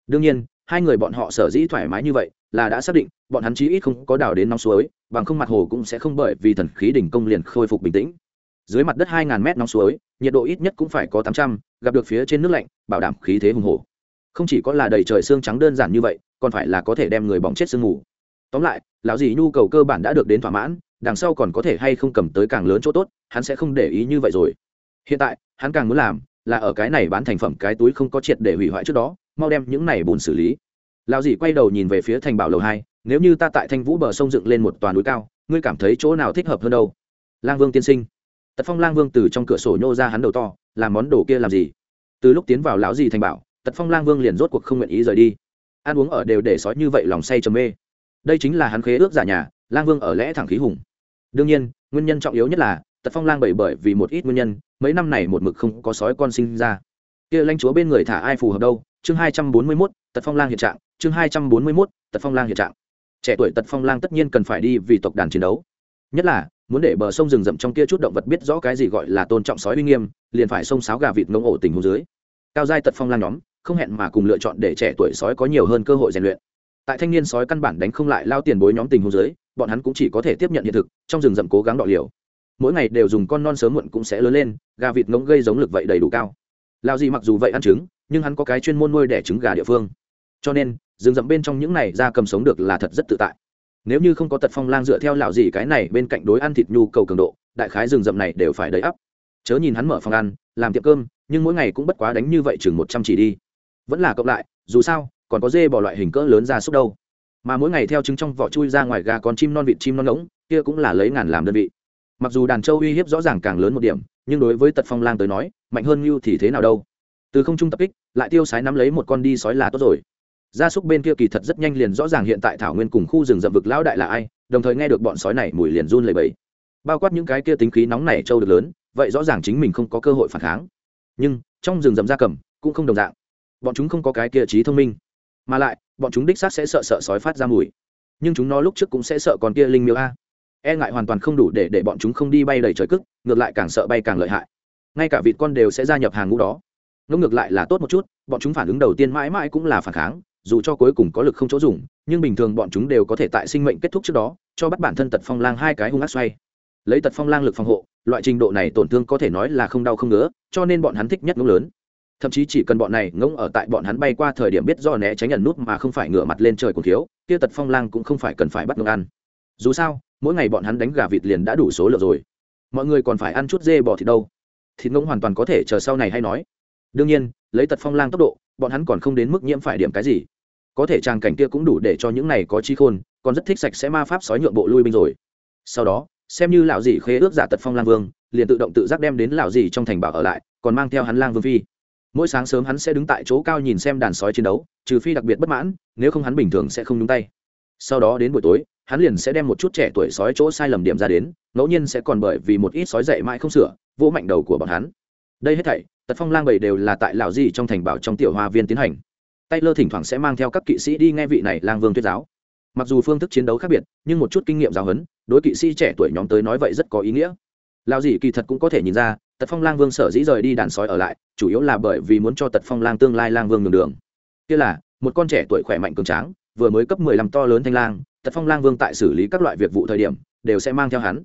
Đương nhiên, hai người bọn họ sở dĩ thoải mái như vậy là đã xác định, bọn hắn chí ít không có đào đến nóng suối, bằng không mặt hồ cũng sẽ không bởi vì thần khí đỉnh công liền khôi phục bình tĩnh dưới mặt đất hai ngàn mét nóng suối, nhiệt độ ít nhất cũng phải có tám trăm, gặp được phía trên nước lạnh, bảo đảm khí thế hùng hồ không chỉ có là đầy trời xương trắng đơn giản như vậy, còn phải là có thể đem người bỏng chết sương mù. Tóm lại, lão dì nhu cầu cơ bản đã được đến thỏa mãn, đằng sau còn có thể hay không cầm tới càng lớn chỗ tốt, hắn sẽ không để ý như vậy rồi. Hiện tại, hắn càng muốn làm là ở cái này bán thành phẩm cái túi không có triệt để hủy hoại trước đó, mau đem những này bùn xử lý. Lão dì quay đầu nhìn về phía thành bảo lầu hai, nếu như ta tại thanh vũ bờ sông dựng lên một toàn núi cao, ngươi cảm thấy chỗ nào thích hợp hơn đâu? Lang vương tiên sinh tật phong lang vương từ trong cửa sổ nhô ra hắn đầu to làm món đồ kia làm gì? Từ lúc tiến vào lão gì thành bảo, tật phong lang vương liền rốt cuộc không nguyện ý rời đi. Ăn uống ở đều để sói như vậy lòng say trầm mê. Đây chính là hắn khế ước giả nhà, lang vương ở lẽ thẳng khí hùng. Đương nhiên, nguyên nhân trọng yếu nhất là, tật phong lang bảy bởi vì một ít nguyên nhân, mấy năm này một mực không có sói con sinh ra. Kia lãnh chúa bên người thả ai phù hợp đâu? Chương hai trăm bốn mươi mốt, tật phong lang hiện trạng. Chương hai trăm bốn mươi mốt, tật phong lang hiện trạng. Trẻ tuổi tật phong lang tất nhiên cần phải đi vì tộc đàn chiến đấu. Nhất là muốn để bờ sông rừng rậm trong kia chút động vật biết rõ cái gì gọi là tôn trọng sói uy nghiêm, liền phải sông sáo gà vịt ngông ổ tình hồ dưới. Cao giai tật phong lan nhóm, không hẹn mà cùng lựa chọn để trẻ tuổi sói có nhiều hơn cơ hội rèn luyện. Tại thanh niên sói căn bản đánh không lại lao tiền bối nhóm tình hồ dưới, bọn hắn cũng chỉ có thể tiếp nhận hiện thực, trong rừng rậm cố gắng đọ liều. Mỗi ngày đều dùng con non sớm muộn cũng sẽ lớn lên, gà vịt ngỗng gây giống lực vậy đầy đủ cao. Lao gì mặc dù vậy ăn trứng, nhưng hắn có cái chuyên môn nuôi đẻ trứng gà địa phương. Cho nên, rừng rậm bên trong những này ra cầm sống được là thật rất tự tại nếu như không có tật phong lang dựa theo lão gì cái này bên cạnh đối ăn thịt nhu cầu cường độ, đại khái rừng rậm này đều phải đầy ắp. Chớ nhìn hắn mở phòng ăn, làm tiệm cơm, nhưng mỗi ngày cũng bất quá đánh như vậy chừng một trăm chỉ đi. Vẫn là cộng lại, dù sao, còn có dê bỏ loại hình cỡ lớn ra xúc đâu. Mà mỗi ngày theo trứng trong vỏ chui ra ngoài gà con chim non vịt chim non ngỗng, kia cũng là lấy ngàn làm đơn vị. Mặc dù đàn châu uy hiếp rõ ràng càng lớn một điểm, nhưng đối với tật phong lang tới nói, mạnh hơn như thì thế nào đâu. Từ không trung tập kích, lại tiêu sái nắm lấy một con đi sói là tốt rồi gia súc bên kia kỳ thật rất nhanh liền rõ ràng hiện tại thảo nguyên cùng khu rừng rậm vực lão đại là ai, đồng thời nghe được bọn sói này mùi liền run lầy bẫy bao quát những cái kia tính khí nóng này trâu được lớn, vậy rõ ràng chính mình không có cơ hội phản kháng. Nhưng, trong rừng rậm gia cầm, cũng không đồng dạng. Bọn chúng không có cái kia trí thông minh. Mà lại, bọn chúng đích xác sẽ sợ sợ sói phát ra mùi. Nhưng chúng nó lúc trước cũng sẽ sợ con kia linh miêu a. E ngại hoàn toàn không đủ để để bọn chúng không đi bay đầy trời cức ngược lại càng sợ bay càng lợi hại. Ngay cả vịt con đều sẽ gia nhập hàng ngũ đó. Ngẫu ngược lại là tốt một chút, bọn chúng phản ứng đầu tiên mãi mãi cũng là phản kháng dù cho cuối cùng có lực không chỗ dùng, nhưng bình thường bọn chúng đều có thể tại sinh mệnh kết thúc trước đó, cho bắt bản thân tật phong lang hai cái hung ác xoay. Lấy tật phong lang lực phòng hộ, loại trình độ này tổn thương có thể nói là không đau không ngứa, cho nên bọn hắn thích nhất ngỗng lớn. Thậm chí chỉ cần bọn này ngỗng ở tại bọn hắn bay qua thời điểm biết do né tránh nhận nút mà không phải ngửa mặt lên trời cùng thiếu, kia tật phong lang cũng không phải cần phải bắt ngỗng ăn. Dù sao, mỗi ngày bọn hắn đánh gà vịt liền đã đủ số lượng rồi. Mọi người còn phải ăn chút dê bò thịt đâu. Thịt ngỗng hoàn toàn có thể chờ sau này hay nói. Đương nhiên, lấy tật phong lang tốc độ bọn hắn còn không đến mức nhiễm phải điểm cái gì. Có thể tràng cảnh kia cũng đủ để cho những này có trí khôn, còn rất thích sạch sẽ ma pháp sói nhượng bộ lui binh rồi. Sau đó, xem như lão dì khế ước giả tật phong lang vương, liền tự động tự giác đem đến lão dì trong thành bảo ở lại, còn mang theo hắn lang vương phi. Mỗi sáng sớm hắn sẽ đứng tại chỗ cao nhìn xem đàn sói chiến đấu, trừ phi đặc biệt bất mãn, nếu không hắn bình thường sẽ không nhúng tay. Sau đó đến buổi tối, hắn liền sẽ đem một chút trẻ tuổi sói chỗ sai lầm điểm ra đến, ngẫu nhiên sẽ còn bởi vì một ít sói dậy mãi không sửa, vỗ mạnh đầu của bọn hắn. Đây hết thảy tật phong lang bảy đều là tại lão di trong thành bảo trong tiểu hoa viên tiến hành. Tay lơ thỉnh thoảng sẽ mang theo các kỵ sĩ đi nghe vị này lang vương tuyết giáo. Mặc dù phương thức chiến đấu khác biệt, nhưng một chút kinh nghiệm giáo huấn, đối kỵ sĩ trẻ tuổi nhóm tới nói vậy rất có ý nghĩa. Lão di kỳ thật cũng có thể nhìn ra, tật phong lang vương sở dĩ rời đi đàn sói ở lại, chủ yếu là bởi vì muốn cho tật phong lang tương lai lang vương đường đường. Kia là, một con trẻ tuổi khỏe mạnh cường tráng, vừa mới cấp mười lăm to lớn thanh lang, tật phong lang vương tại xử lý các loại việc vụ thời điểm, đều sẽ mang theo hắn.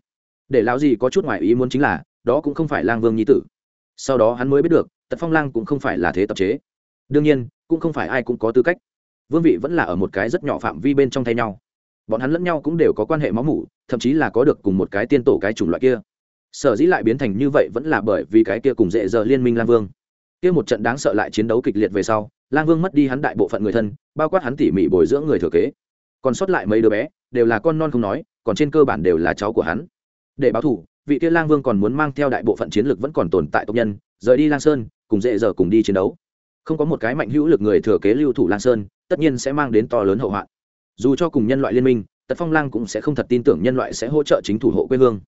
Để lão gì có chút ngoại ý muốn chính là, đó cũng không phải lang vương nhi tử sau đó hắn mới biết được, tật phong lang cũng không phải là thế tập chế. Đương nhiên, cũng không phải ai cũng có tư cách. Vương vị vẫn là ở một cái rất nhỏ phạm vi bên trong thay nhau. Bọn hắn lẫn nhau cũng đều có quan hệ máu mủ, thậm chí là có được cùng một cái tiên tổ cái chủng loại kia. Sở dĩ lại biến thành như vậy vẫn là bởi vì cái kia cùng dễ dở liên minh lang vương. Kia một trận đáng sợ lại chiến đấu kịch liệt về sau, lang vương mất đi hắn đại bộ phận người thân, bao quát hắn tỉ mỉ bồi dưỡng người thừa kế. Còn sót lại mấy đứa bé, đều là con non không nói, còn trên cơ bản đều là cháu của hắn. Để báo thủ vị kia lang vương còn muốn mang theo đại bộ phận chiến lược vẫn còn tồn tại tộc nhân, rời đi lang sơn, cùng dễ dở cùng đi chiến đấu. Không có một cái mạnh hữu lực người thừa kế lưu thủ lang sơn, tất nhiên sẽ mang đến to lớn hậu hoạn. Dù cho cùng nhân loại liên minh, tật phong lang cũng sẽ không thật tin tưởng nhân loại sẽ hỗ trợ chính thủ hộ quê hương.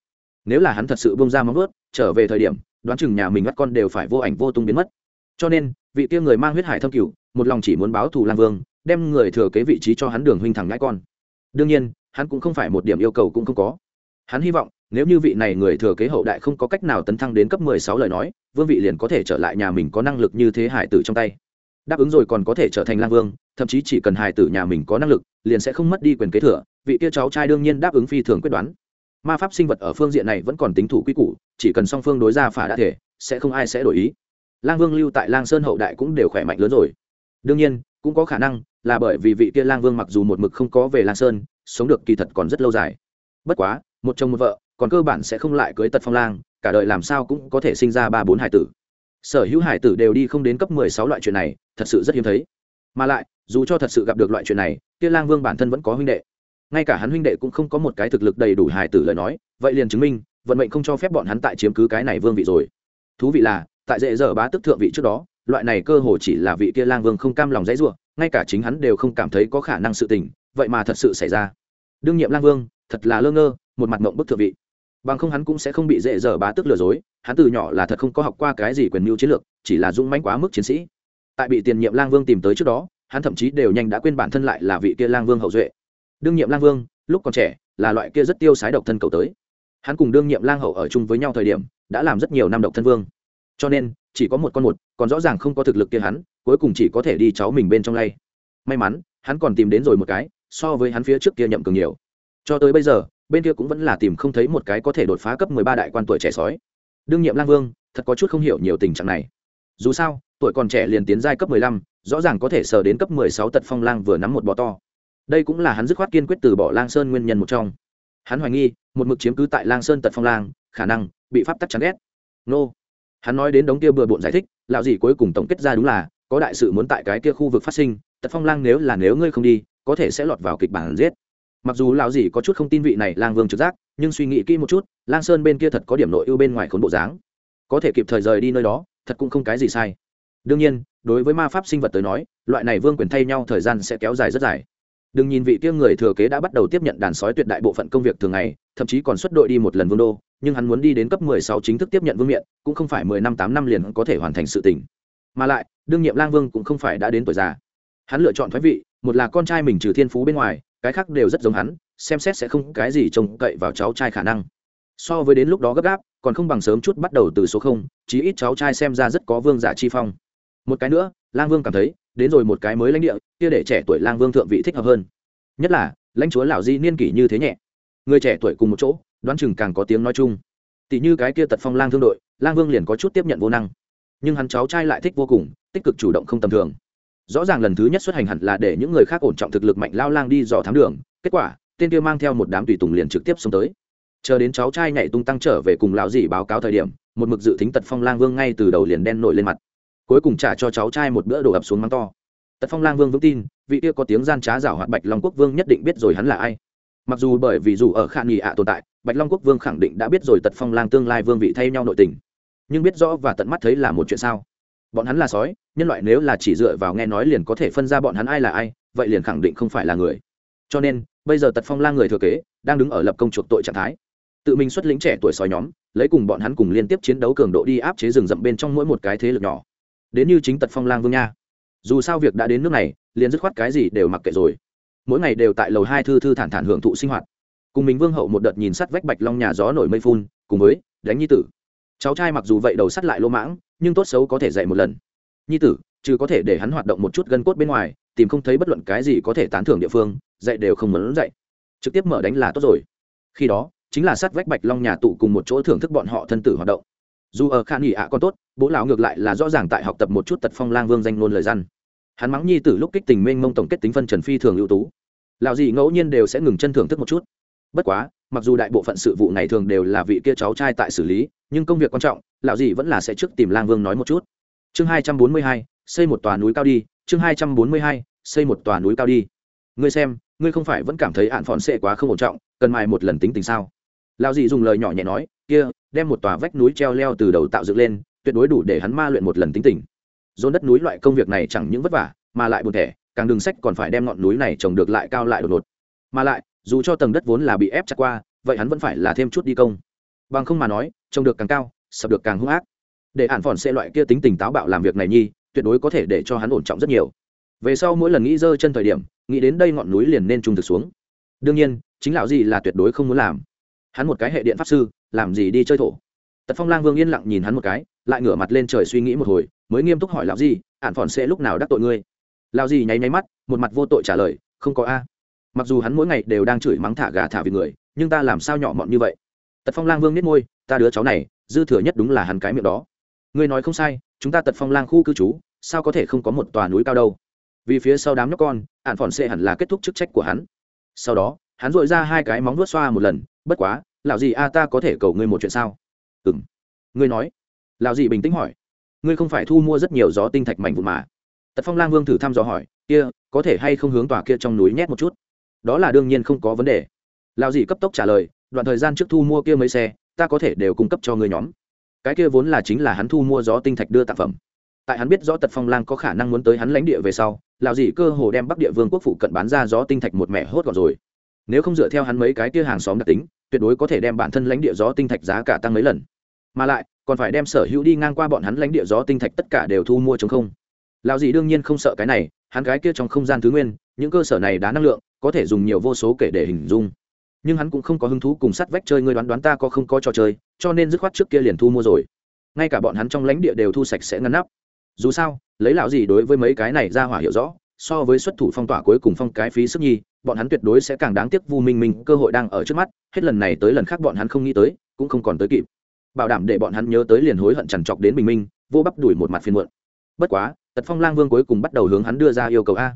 Nếu là hắn thật sự bông ra móng vớt trở về thời điểm, đoán chừng nhà mình bắt con đều phải vô ảnh vô tung biến mất. Cho nên, vị kia người mang huyết hải thâm cửu, một lòng chỉ muốn báo thù lang vương, đem người thừa kế vị trí cho hắn đường huynh thẳng ngãi con. Đương nhiên, hắn cũng không phải một điểm yêu cầu cũng không có. Hắn hy vọng nếu như vị này người thừa kế hậu đại không có cách nào tấn thăng đến cấp mười sáu lời nói, vương vị liền có thể trở lại nhà mình có năng lực như thế hải tử trong tay. Đáp ứng rồi còn có thể trở thành lang vương, thậm chí chỉ cần hải tử nhà mình có năng lực, liền sẽ không mất đi quyền kế thừa, vị kia cháu trai đương nhiên đáp ứng phi thường quyết đoán. Ma pháp sinh vật ở phương diện này vẫn còn tính thủ quy củ, chỉ cần song phương đối ra phả đã thể, sẽ không ai sẽ đổi ý. Lang vương lưu tại lang sơn hậu đại cũng đều khỏe mạnh lớn rồi. Đương nhiên, cũng có khả năng là bởi vì vị kia lang vương mặc dù một mực không có về lang sơn, sống được kỳ thật còn rất lâu dài. Bất quá, một chồng một vợ còn cơ bản sẽ không lại cưới tật phong lang, cả đời làm sao cũng có thể sinh ra ba bốn hải tử. Sở hữu hải tử đều đi không đến cấp mười sáu loại chuyện này, thật sự rất hiếm thấy. Mà lại, dù cho thật sự gặp được loại chuyện này, kia lang vương bản thân vẫn có huynh đệ. Ngay cả hắn huynh đệ cũng không có một cái thực lực đầy đủ hải tử lời nói, vậy liền chứng minh, vận mệnh không cho phép bọn hắn tại chiếm cứ cái này vương vị rồi. Thú vị là, tại dễ dở bá tức thượng vị trước đó, loại này cơ hồ chỉ là vị kia lang vương không cam lòng dãy ruộng ngay cả chính hắn đều không cảm thấy có khả năng sự tình, vậy mà thật sự xảy ra. Đương nhiệm lang vương, thật là lơ ngơ, một mặt mộng bức thượng vị bằng không hắn cũng sẽ không bị dễ dở bá tức lừa dối, hắn từ nhỏ là thật không có học qua cái gì quyền mưu chiến lược, chỉ là dũng mãnh quá mức chiến sĩ. Tại bị tiền nhiệm lang vương tìm tới trước đó, hắn thậm chí đều nhanh đã quên bản thân lại là vị kia lang vương hậu duệ. Đương nhiệm lang vương, lúc còn trẻ, là loại kia rất tiêu sái độc thân cầu tới. Hắn cùng đương nhiệm lang hậu ở chung với nhau thời điểm, đã làm rất nhiều năm độc thân vương. Cho nên, chỉ có một con một, còn rõ ràng không có thực lực kia hắn, cuối cùng chỉ có thể đi cháu mình bên trong lay. May mắn, hắn còn tìm đến rồi một cái, so với hắn phía trước kia nhậm cường nhiều. Cho tới bây giờ bên kia cũng vẫn là tìm không thấy một cái có thể đột phá cấp mười ba đại quan tuổi trẻ sói. Đương nhiệm lang vương, thật có chút không hiểu nhiều tình trạng này. Dù sao, tuổi còn trẻ liền tiến giai cấp mười lăm, rõ ràng có thể sờ đến cấp mười sáu tật phong lang vừa nắm một bò to. Đây cũng là hắn dứt khoát kiên quyết từ bỏ lang sơn nguyên nhân một trong. Hắn hoài nghi, một mực chiếm cứ tại lang sơn tật phong lang, khả năng bị pháp tắc chắn ghét. Nô. Hắn nói đến đống kia bừa bộn giải thích, lão gì cuối cùng tổng kết ra đúng là, có đại sự muốn tại cái kia khu vực phát sinh, tật phong lang nếu là nếu ngươi không đi, có thể sẽ lọt vào kịch bản giết mặc dù lão gì có chút không tin vị này lang vương trực giác, nhưng suy nghĩ kỹ một chút, lang sơn bên kia thật có điểm nội ưu bên ngoài khốn bộ dáng. Có thể kịp thời rời đi nơi đó, thật cũng không cái gì sai. Đương nhiên, đối với ma pháp sinh vật tới nói, loại này vương quyền thay nhau thời gian sẽ kéo dài rất dài. Đừng nhìn vị kia người thừa kế đã bắt đầu tiếp nhận đàn sói tuyệt đại bộ phận công việc thường ngày, thậm chí còn xuất đội đi một lần vương đô, nhưng hắn muốn đi đến cấp 16 chính thức tiếp nhận vương miện, cũng không phải 10 năm 8 năm liền có thể hoàn thành sự tình. Mà lại, đương nhiệm lang vương cũng không phải đã đến tuổi già. Hắn lựa chọn thoái vị, một là con trai mình trừ thiên phú bên ngoài cái khác đều rất giống hắn, xem xét sẽ không cái gì trông cậy vào cháu trai khả năng. So với đến lúc đó gấp gáp, còn không bằng sớm chút bắt đầu từ số không, chí ít cháu trai xem ra rất có vương giả chi phong. Một cái nữa, lang vương cảm thấy, đến rồi một cái mới lãnh địa, kia để trẻ tuổi lang vương thượng vị thích hợp hơn. Nhất là, lãnh chúa lão di niên kỷ như thế nhẹ. Người trẻ tuổi cùng một chỗ, đoán chừng càng có tiếng nói chung. Tỷ như cái kia tật phong lang thương đội, lang vương liền có chút tiếp nhận vô năng. Nhưng hắn cháu trai lại thích vô cùng, tích cực chủ động không tầm thường rõ ràng lần thứ nhất xuất hành hẳn là để những người khác ổn trọng thực lực mạnh lao lang đi dò thám đường, kết quả, tên kia mang theo một đám tùy tùng liền trực tiếp xông tới. Chờ đến cháu trai nhảy tung tăng trở về cùng lão dì báo cáo thời điểm, một mực dự tính tật phong lang vương ngay từ đầu liền đen nổi lên mặt. Cuối cùng trả cho cháu trai một bữa đổ ập xuống mắng to. Tật phong lang vương vững tin, vị kia có tiếng gian trá rảo hoạt bạch long quốc vương nhất định biết rồi hắn là ai. Mặc dù bởi vì dù ở khả nghị ạ tồn tại, bạch long quốc vương khẳng định đã biết rồi tật phong lang tương lai vương vị thay nhau nội tình. Nhưng biết rõ và tận mắt thấy là một chuyện sao? Bọn hắn là sói, nhân loại nếu là chỉ dựa vào nghe nói liền có thể phân ra bọn hắn ai là ai, vậy liền khẳng định không phải là người. Cho nên, bây giờ tật phong lang người thừa kế, đang đứng ở lập công chuộc tội trạng thái. Tự mình xuất lĩnh trẻ tuổi sói nhóm, lấy cùng bọn hắn cùng liên tiếp chiến đấu cường độ đi áp chế rừng rậm bên trong mỗi một cái thế lực nhỏ. Đến như chính tật phong lang vương nha. Dù sao việc đã đến nước này, liền dứt khoát cái gì đều mặc kệ rồi. Mỗi ngày đều tại lầu hai thư thư thản thản hưởng thụ sinh hoạt. Cùng mình vương hậu một đợt nhìn sắt vách bạch long nhà gió nổi mây phun, cùng với, đánh nhi tử. Cháu trai mặc dù vậy đầu sắt lại lô mãng nhưng tốt xấu có thể dạy một lần. Nhi tử chứ có thể để hắn hoạt động một chút gân cốt bên ngoài, tìm không thấy bất luận cái gì có thể tán thưởng địa phương, dạy đều không muốn dạy. Trực tiếp mở đánh là tốt rồi. Khi đó, chính là sát vách bạch long nhà tụ cùng một chỗ thưởng thức bọn họ thân tử hoạt động. Dù ở khan nghỉ ạ còn tốt, bố lão ngược lại là rõ ràng tại học tập một chút tật phong lang vương danh ngôn lời răn. Hắn mắng nhi tử lúc kích tình mênh mông tổng kết tính phân trần phi thường ưu tú. Lão gì ngẫu nhiên đều sẽ ngừng chân thưởng thức một chút. Bất quá, mặc dù đại bộ phận sự vụ này thường đều là vị kia cháu trai tại xử lý nhưng công việc quan trọng, lão dị vẫn là sẽ trước tìm lang vương nói một chút. Chương hai trăm bốn mươi hai, xây một tòa núi cao đi, chương hai trăm bốn mươi hai, xây một tòa núi cao đi. Ngươi xem, ngươi không phải vẫn cảm thấy hạn phòn xệ quá không ổn trọng, cần mài một lần tính tình sao? Lão dị dùng lời nhỏ nhẹ nói, kia, đem một tòa vách núi treo leo từ đầu tạo dựng lên, tuyệt đối đủ để hắn ma luyện một lần tính tình. Dồn đất núi loại công việc này chẳng những vất vả, mà lại buồn thẻ, càng đường sách còn phải đem ngọn núi này trồng được lại cao lại đột ngột. Mà lại, dù cho tầng đất vốn là bị ép chặt qua, vậy hắn vẫn phải là thêm chút đi công bằng không mà nói, trông được càng cao, sập được càng hung ác. Để hạn phòn xe loại kia tính tình táo bạo làm việc này nhi, tuyệt đối có thể để cho hắn ổn trọng rất nhiều. Về sau mỗi lần nghĩ dơ chân thời điểm, nghĩ đến đây ngọn núi liền nên trung thực xuống. Đương nhiên, chính lão gì là tuyệt đối không muốn làm. Hắn một cái hệ điện pháp sư, làm gì đi chơi thổ. Tật phong lang vương yên lặng nhìn hắn một cái, lại ngửa mặt lên trời suy nghĩ một hồi, mới nghiêm túc hỏi lão gì ạn phòn sẽ lúc nào đắc tội ngươi? Lão gì nháy nháy mắt, một mặt vô tội trả lời, không có a. Mặc dù hắn mỗi ngày đều đang chửi mắng thả gà thả vì người, nhưng ta làm sao nhỏ mọn như vậy? Tật phong lang vương nết môi, ta đứa cháu này, dư thừa nhất đúng là hắn cái miệng đó. Ngươi nói không sai, chúng ta tật phong lang khu cư trú, sao có thể không có một tòa núi cao đâu? Vì phía sau đám nhóc con, ạn phòn sẽ hẳn là kết thúc chức trách của hắn. Sau đó, hắn dội ra hai cái móng vuốt xoa một lần, bất quá, lão gì a ta có thể cầu ngươi một chuyện sao? Ừ m ngươi nói. Lão gì bình tĩnh hỏi. Ngươi không phải thu mua rất nhiều gió tinh thạch mảnh vụn mà. Tật phong lang vương thử thăm dò hỏi, kia, có thể hay không hướng tòa kia trong núi nhét một chút? Đó là đương nhiên không có vấn đề. Lão gì cấp tốc trả lời đoạn thời gian trước thu mua kia mấy xe, ta có thể đều cung cấp cho người nhóm. Cái kia vốn là chính là hắn thu mua gió tinh thạch đưa tác phẩm. Tại hắn biết rõ tật phong lang có khả năng muốn tới hắn lãnh địa về sau lào dì cơ hồ đem bắc địa vương quốc phụ cận bán ra gió tinh thạch một mẻ hốt gọn rồi. Nếu không dựa theo hắn mấy cái kia hàng xóm đặc tính, tuyệt đối có thể đem bản thân lãnh địa gió tinh thạch giá cả tăng mấy lần. Mà lại, còn phải đem sở hữu đi ngang qua bọn hắn lãnh địa gió tinh thạch tất cả đều thu mua chống không. Lào dì đương nhiên không sợ cái này, hắn cái kia trong không gian thứ nguyên, những cơ sở này đá năng lượng, có thể dùng nhiều vô số kể để hình dung nhưng hắn cũng không có hứng thú cùng sắt vách chơi ngươi đoán đoán ta có không có trò chơi, cho nên dứt khoát trước kia liền thu mua rồi. Ngay cả bọn hắn trong lãnh địa đều thu sạch sẽ ngăn nắp. Dù sao, lấy lão gì đối với mấy cái này ra hỏa hiểu rõ, so với xuất thủ phong tỏa cuối cùng phong cái phí sức nhi, bọn hắn tuyệt đối sẽ càng đáng tiếc vu minh minh cơ hội đang ở trước mắt, hết lần này tới lần khác bọn hắn không nghĩ tới, cũng không còn tới kịp. Bảo đảm để bọn hắn nhớ tới liền hối hận chằn chọc đến bình minh, vô bắp đuổi một mặt phiên muộn. Bất quá, tật phong lang vương cuối cùng bắt đầu hướng hắn đưa ra yêu cầu a.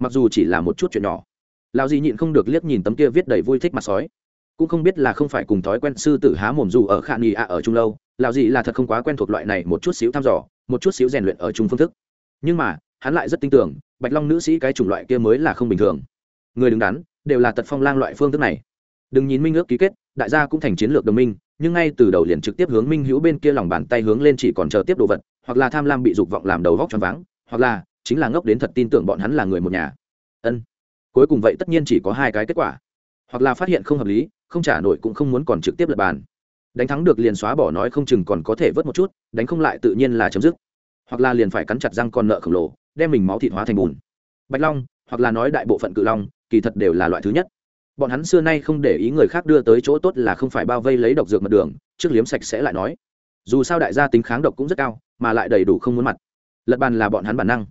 Mặc dù chỉ là một chút chuyện nhỏ lão gì nhịn không được liếc nhìn tấm kia viết đầy vui thích mặt sói. Cũng không biết là không phải cùng thói quen sư tử há mồm dù ở khả nghi ạ ở trung lâu, lão gì là thật không quá quen thuộc loại này một chút xíu thăm dò, một chút xíu rèn luyện ở chung phương thức. Nhưng mà, hắn lại rất tin tưởng, bạch long nữ sĩ cái chủng loại kia mới là không bình thường. Người đứng đắn, đều là tật phong lang loại phương thức này. Đừng nhìn minh ước ký kết, đại gia cũng thành chiến lược đồng minh, nhưng ngay từ đầu liền trực tiếp hướng minh hữu bên kia lòng bàn tay hướng lên chỉ còn chờ tiếp đồ vật, hoặc là tham lam bị dục vọng làm đầu vóc choáng váng, hoặc là chính là ngốc đến thật tin tưởng bọn hắn là người một nhà. Ân cuối cùng vậy tất nhiên chỉ có hai cái kết quả. Hoặc là phát hiện không hợp lý, không trả nổi cũng không muốn còn trực tiếp lập bàn. Đánh thắng được liền xóa bỏ nói không chừng còn có thể vớt một chút, đánh không lại tự nhiên là chấm dứt. Hoặc là liền phải cắn chặt răng con nợ khổng lồ, đem mình máu thịt hóa thành bùn. Bạch long, hoặc là nói đại bộ phận cự long, kỳ thật đều là loại thứ nhất. Bọn hắn xưa nay không để ý người khác đưa tới chỗ tốt là không phải bao vây lấy độc dược mật đường, trước liếm sạch sẽ lại nói. Dù sao đại gia tính kháng độc cũng rất cao, mà lại đầy đủ không muốn mặt. Lật bàn là bọn hắn bản năng.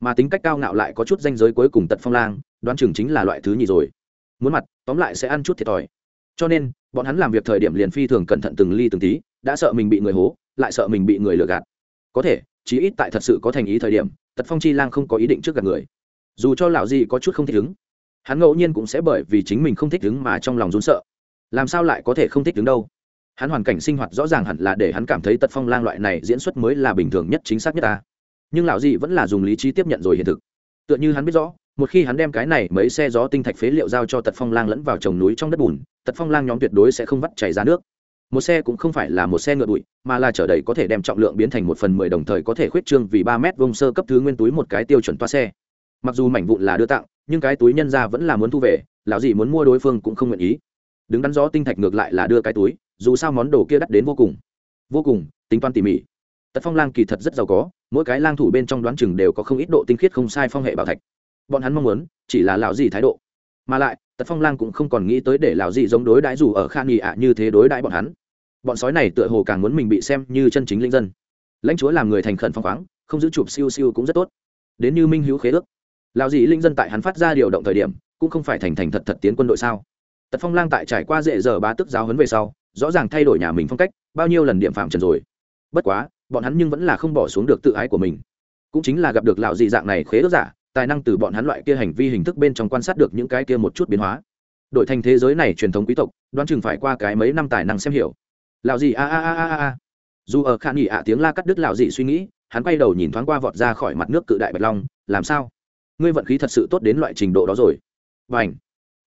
Mà tính cách cao ngạo lại có chút danh giới cuối cùng tật phong lang đoán chừng chính là loại thứ nhì rồi. Muốn mặt, tóm lại sẽ ăn chút thiệt thòi. Cho nên, bọn hắn làm việc thời điểm liền phi thường cẩn thận từng ly từng tí, đã sợ mình bị người hố, lại sợ mình bị người lừa gạt. Có thể, chí ít tại thật sự có thành ý thời điểm, tật phong chi lang không có ý định trước gạt người. Dù cho lão gì có chút không thích ứng, hắn ngẫu nhiên cũng sẽ bởi vì chính mình không thích ứng mà trong lòng rốn sợ. Làm sao lại có thể không thích ứng đâu? Hắn hoàn cảnh sinh hoạt rõ ràng hẳn là để hắn cảm thấy tật phong lang loại này diễn xuất mới là bình thường nhất chính xác nhất ta. Nhưng lão dị vẫn là dùng lý trí tiếp nhận rồi hiện thực. Tựa như hắn biết rõ một khi hắn đem cái này mấy xe gió tinh thạch phế liệu giao cho tật phong lang lẫn vào trồng núi trong đất bùn, tật phong lang nhóm tuyệt đối sẽ không vắt chảy ra nước. Một xe cũng không phải là một xe ngựa bụi, mà là chở đầy có thể đem trọng lượng biến thành một phần mười đồng thời có thể khuyết trương vì ba mét vông sơ cấp thứ nguyên túi một cái tiêu chuẩn toa xe. Mặc dù mảnh vụn là đưa tặng, nhưng cái túi nhân ra vẫn là muốn thu về, lão gì muốn mua đối phương cũng không nguyện ý. Đứng đắn gió tinh thạch ngược lại là đưa cái túi, dù sao món đồ kia đắt đến vô cùng. Vô cùng, tính toán tỉ mỉ. Tật phong lang kỳ thật rất giàu có, mỗi cái lang thủ bên trong đoán chừng đều có không ít độ tinh khiết không sai phong hệ bảo thạch bọn hắn mong muốn chỉ là lão gì thái độ. Mà lại, tật phong lang cũng không còn nghĩ tới để lão gì giống đối đãi dù ở khan nghị ạ như thế đối đãi bọn hắn. Bọn sói này tựa hồ càng muốn mình bị xem như chân chính linh dân. Lãnh chúa làm người thành khẩn phong khoáng, không giữ chụp siêu siêu cũng rất tốt. Đến như minh hữu khế ước, lão gì linh dân tại hắn phát ra điều động thời điểm, cũng không phải thành thành thật thật tiến quân đội sao? Tật phong lang tại trải qua dễ giờ ba tức giáo huấn về sau, rõ ràng thay đổi nhà mình phong cách, bao nhiêu lần điểm phạm trần rồi. Bất quá, bọn hắn nhưng vẫn là không bỏ xuống được tự ái của mình. Cũng chính là gặp được lão dị dạng này khế ước giả tài năng từ bọn hắn loại kia hành vi hình thức bên trong quan sát được những cái kia một chút biến hóa. Đội thành thế giới này truyền thống quý tộc, đoán chừng phải qua cái mấy năm tài năng xem hiểu. Lão dị a a a a a dù ở khả nghỉ ạ tiếng la cắt đứt lão dị suy nghĩ, hắn quay đầu nhìn thoáng qua vọt ra khỏi mặt nước cự đại bạch long, làm sao? Ngươi vận khí thật sự tốt đến loại trình độ đó rồi. Và ảnh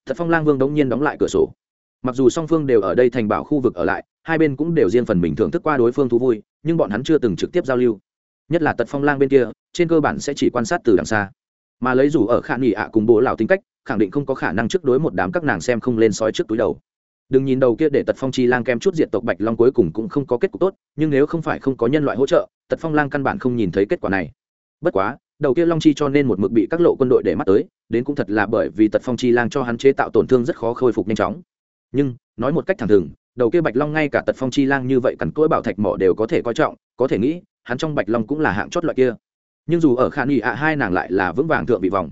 thật phong lang vương đống nhiên đóng lại cửa sổ. Mặc dù song phương đều ở đây thành bảo khu vực ở lại, hai bên cũng đều riêng phần mình thưởng thức qua đối phương thú vui, nhưng bọn hắn chưa từng trực tiếp giao lưu. Nhất là tật phong lang bên kia, trên cơ bản sẽ chỉ quan sát từ đằng xa mà lấy dù ở khả nghỉ ạ cùng bố lào tính cách, khẳng định không có khả năng trước đối một đám các nàng xem không lên sói trước túi đầu. Đừng nhìn đầu kia để tật phong chi lang kem chút diện tộc bạch long cuối cùng cũng không có kết cục tốt, nhưng nếu không phải không có nhân loại hỗ trợ, tật phong lang căn bản không nhìn thấy kết quả này. Bất quá, đầu kia long chi cho nên một mực bị các lộ quân đội để mắt tới, đến cũng thật là bởi vì tật phong chi lang cho hắn chế tạo tổn thương rất khó khôi phục nhanh chóng. Nhưng, nói một cách thẳng thừng, đầu kia bạch long ngay cả tật phong chi lang như vậy cằn cỗi bảo thạch mỏ đều có thể coi trọng, có thể nghĩ, hắn trong bạch long cũng là hạng chót loại kia nhưng dù ở khả nghị ạ, hai nàng lại là vững vàng thượng vị vòng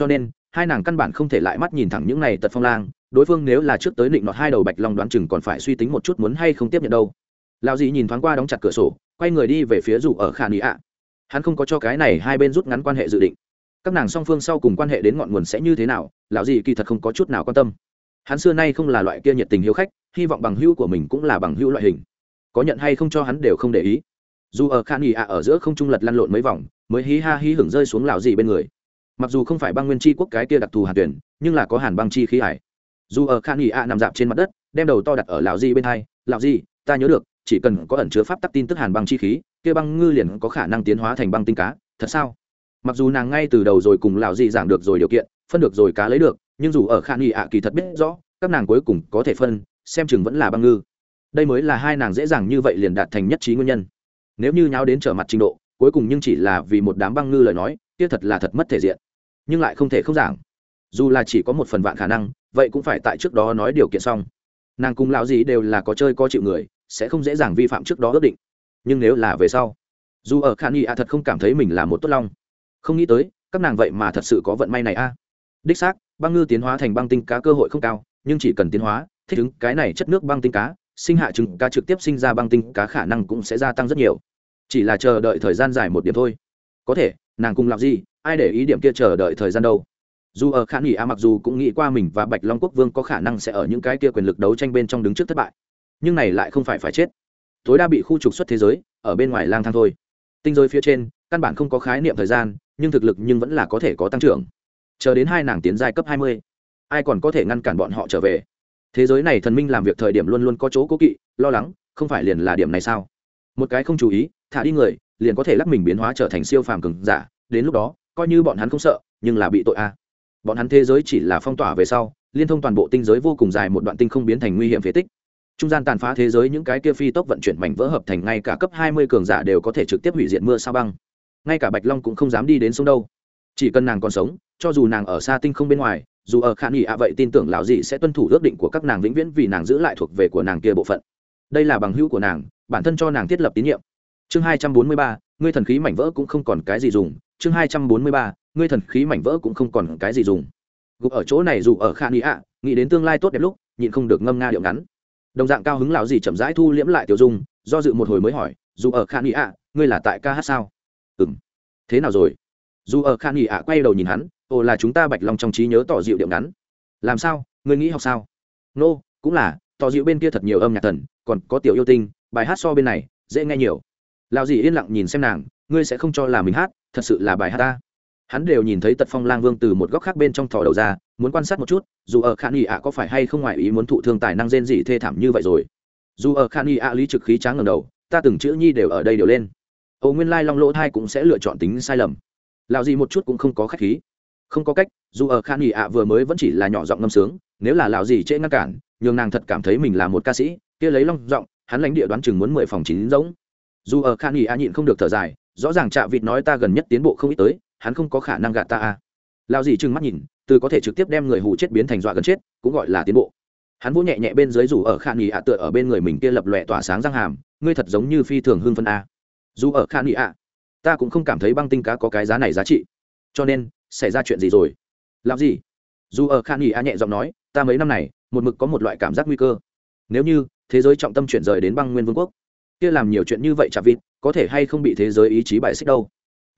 cho nên, hai nàng căn bản không thể lại mắt nhìn thẳng những này tật phong lang, đối phương nếu là trước tới định nọt hai đầu bạch long đoán chừng còn phải suy tính một chút muốn hay không tiếp nhận đâu. Lao dì nhìn thoáng qua đóng chặt cửa sổ, quay người đi về phía dù ở khả nghị ạ. Hắn không có cho cái này hai bên rút ngắn quan hệ dự định. Các nàng song phương sau cùng quan hệ đến ngọn nguồn sẽ như thế nào, lão dì kỳ thật không có chút nào quan tâm. Hắn xưa nay không là loại kia nhiệt tình hiếu khách, hy vọng bằng hữu của mình cũng là bằng hữu loại hình. Có nhận hay không cho hắn đều không để ý. Dù ở khan nghỉ ạ, ở giữa không trung lật lăn lộn mấy vòng mới hí ha hí hửng rơi xuống lão dị bên người. Mặc dù không phải băng nguyên chi quốc cái kia đặc thù hàn tuyển nhưng là có hàn băng chi khí hải. Dù ở khan nghỉ ạ nằm dạp trên mặt đất đem đầu to đặt ở lão dị bên hai lão dị, ta nhớ được chỉ cần có ẩn chứa pháp tắc tin tức hàn băng chi khí kia băng ngư liền có khả năng tiến hóa thành băng tinh cá thật sao? Mặc dù nàng ngay từ đầu rồi cùng lão dị giảng được rồi điều kiện phân được rồi cá lấy được nhưng dù ở khan nghị ạ kỳ thật biết rõ các nàng cuối cùng có thể phân xem chừng vẫn là băng ngư. Đây mới là hai nàng dễ dàng như vậy liền đạt thành nhất trí nguyên nhân. Nếu như nháo đến trở mặt trình độ cuối cùng nhưng chỉ là vì một đám băng ngư lời nói, kia thật là thật mất thể diện. Nhưng lại không thể không giảng. Dù là chỉ có một phần vạn khả năng, vậy cũng phải tại trước đó nói điều kiện xong. Nàng cùng lão gì đều là có chơi có chịu người, sẽ không dễ dàng vi phạm trước đó ước định. Nhưng nếu là về sau, dù ở khả nghi a thật không cảm thấy mình là một tốt long. Không nghĩ tới, các nàng vậy mà thật sự có vận may này a đích xác, băng ngư tiến hóa thành băng tinh cá cơ hội không cao, nhưng chỉ cần tiến hóa, thích ứng cái này chất nước băng tinh cá, sinh hạ trứng cá trực tiếp sinh ra băng tinh cá khả năng cũng sẽ gia tăng rất nhiều chỉ là chờ đợi thời gian dài một điểm thôi. Có thể, nàng cùng làm gì ai để ý điểm kia chờ đợi thời gian đâu? Dù ở khả nghỉ a mặc dù cũng nghĩ qua mình và bạch long quốc vương có khả năng sẽ ở những cái kia quyền lực đấu tranh bên trong đứng trước thất bại. Nhưng này lại không phải phải chết. Tối đa bị khu trục xuất thế giới, ở bên ngoài lang thang thôi. Tinh giới phía trên, căn bản không có khái niệm thời gian, nhưng thực lực nhưng vẫn là có thể có tăng trưởng. Chờ đến hai nàng tiến giai cấp hai mươi, ai còn có thể ngăn cản bọn họ trở về? Thế giới này thần minh làm việc thời điểm luôn luôn có chỗ cố kỵ, lo lắng, không phải liền là điểm này sao? Một cái không chú ý thả đi người, liền có thể lắc mình biến hóa trở thành siêu phàm cường giả, đến lúc đó, coi như bọn hắn không sợ, nhưng là bị tội a. Bọn hắn thế giới chỉ là phong tỏa về sau, liên thông toàn bộ tinh giới vô cùng dài một đoạn tinh không biến thành nguy hiểm phế tích. Trung gian tàn phá thế giới những cái kia phi tốc vận chuyển mảnh vỡ hợp thành ngay cả cấp hai mươi cường giả đều có thể trực tiếp hủy diệt mưa sao băng. Ngay cả bạch long cũng không dám đi đến sông đâu. Chỉ cần nàng còn sống, cho dù nàng ở xa tinh không bên ngoài, dù ở khả nghỉ ạ vậy tin tưởng lão dị sẽ tuân thủ ước định của các nàng vĩnh viễn vì nàng giữ lại thuộc về của nàng kia bộ phận. Đây là bằng hữu của nàng, bản thân cho nàng thiết lập tín nhiệm chương hai trăm bốn mươi ba ngươi thần khí mảnh vỡ cũng không còn cái gì dùng. Chương hai trăm bốn mươi ba ngươi thần khí mảnh vỡ cũng không còn cái gì dùng. Gục ở chỗ này dù ở khan ý ạ nghĩ đến tương lai tốt đẹp lúc nhịn không được ngâm nga điệu ngắn. Đồng dạng cao hứng lão gì chậm rãi thu liễm lại tiểu dung do dự một hồi mới hỏi dù ở khan ý ạ ngươi là tại ca hát sao? Ừ m thế nào rồi? Dù ở khan ý ạ quay đầu nhìn hắn ồ là chúng ta bạch lòng trong trí nhớ tỏ dịu điệu ngắn. Làm sao? Ngươi nghĩ học sao? Nô、no, cũng là tỏ dịu bên kia thật nhiều âm nhạc thần còn có tiểu yêu tinh bài hát so bên này dễ nghe nhiều lao dì yên lặng nhìn xem nàng, ngươi sẽ không cho là mình hát, thật sự là bài hát ta. Hắn đều nhìn thấy tật phong lang vương từ một góc khác bên trong thỏ đầu ra, muốn quan sát một chút, dù ở khan y ạ có phải hay không ngoài ý muốn thụ thương tài năng rên dị thê thảm như vậy rồi. Dù ở khan y ạ lý trực khí tráng ngầm đầu, ta từng chữ nhi đều ở đây đều lên. Ồ, nguyên lai long lỗ thai cũng sẽ lựa chọn tính sai lầm. Lào gì một chút cũng không có khách khí. Không có cách, dù ở khan y ạ vừa mới vẫn chỉ là nhỏ giọng ngâm sướng, nếu là lào gì trễ ngăn cản, nhường nàng thật cảm thấy mình là một ca sĩ, kia lấy long giọng, hắn lãnh địa đoán chừng muốn mười phòng chín giống dù ở khan nghỉ a nhịn không được thở dài rõ ràng chạ vịt nói ta gần nhất tiến bộ không ít tới hắn không có khả năng gạt ta à. Lao gì trừng mắt nhìn từ có thể trực tiếp đem người hù chết biến thành dọa gần chết cũng gọi là tiến bộ. Hắn vỗ nhẹ nhẹ bên dưới rủ ở khan nghỉ a tựa ở bên người mình kia lập lòe tỏa sáng răng hàm ngươi thật giống như phi thường hưng phân a à. dù ở khan nghỉ a, ta cũng không cảm thấy băng tinh cá có cái giá này giá trị. Cho nên xảy ra chuyện gì rồi? Làm gì dù ở khan nghỉ a nhẹ giọng nói ta mấy năm này một mực có một loại cảm giác nguy cơ. Nếu như thế giới trọng tâm chuyển rời đến băng nguyên vương quốc kia làm nhiều chuyện như vậy chả vịt, có thể hay không bị thế giới ý chí bài xích đâu.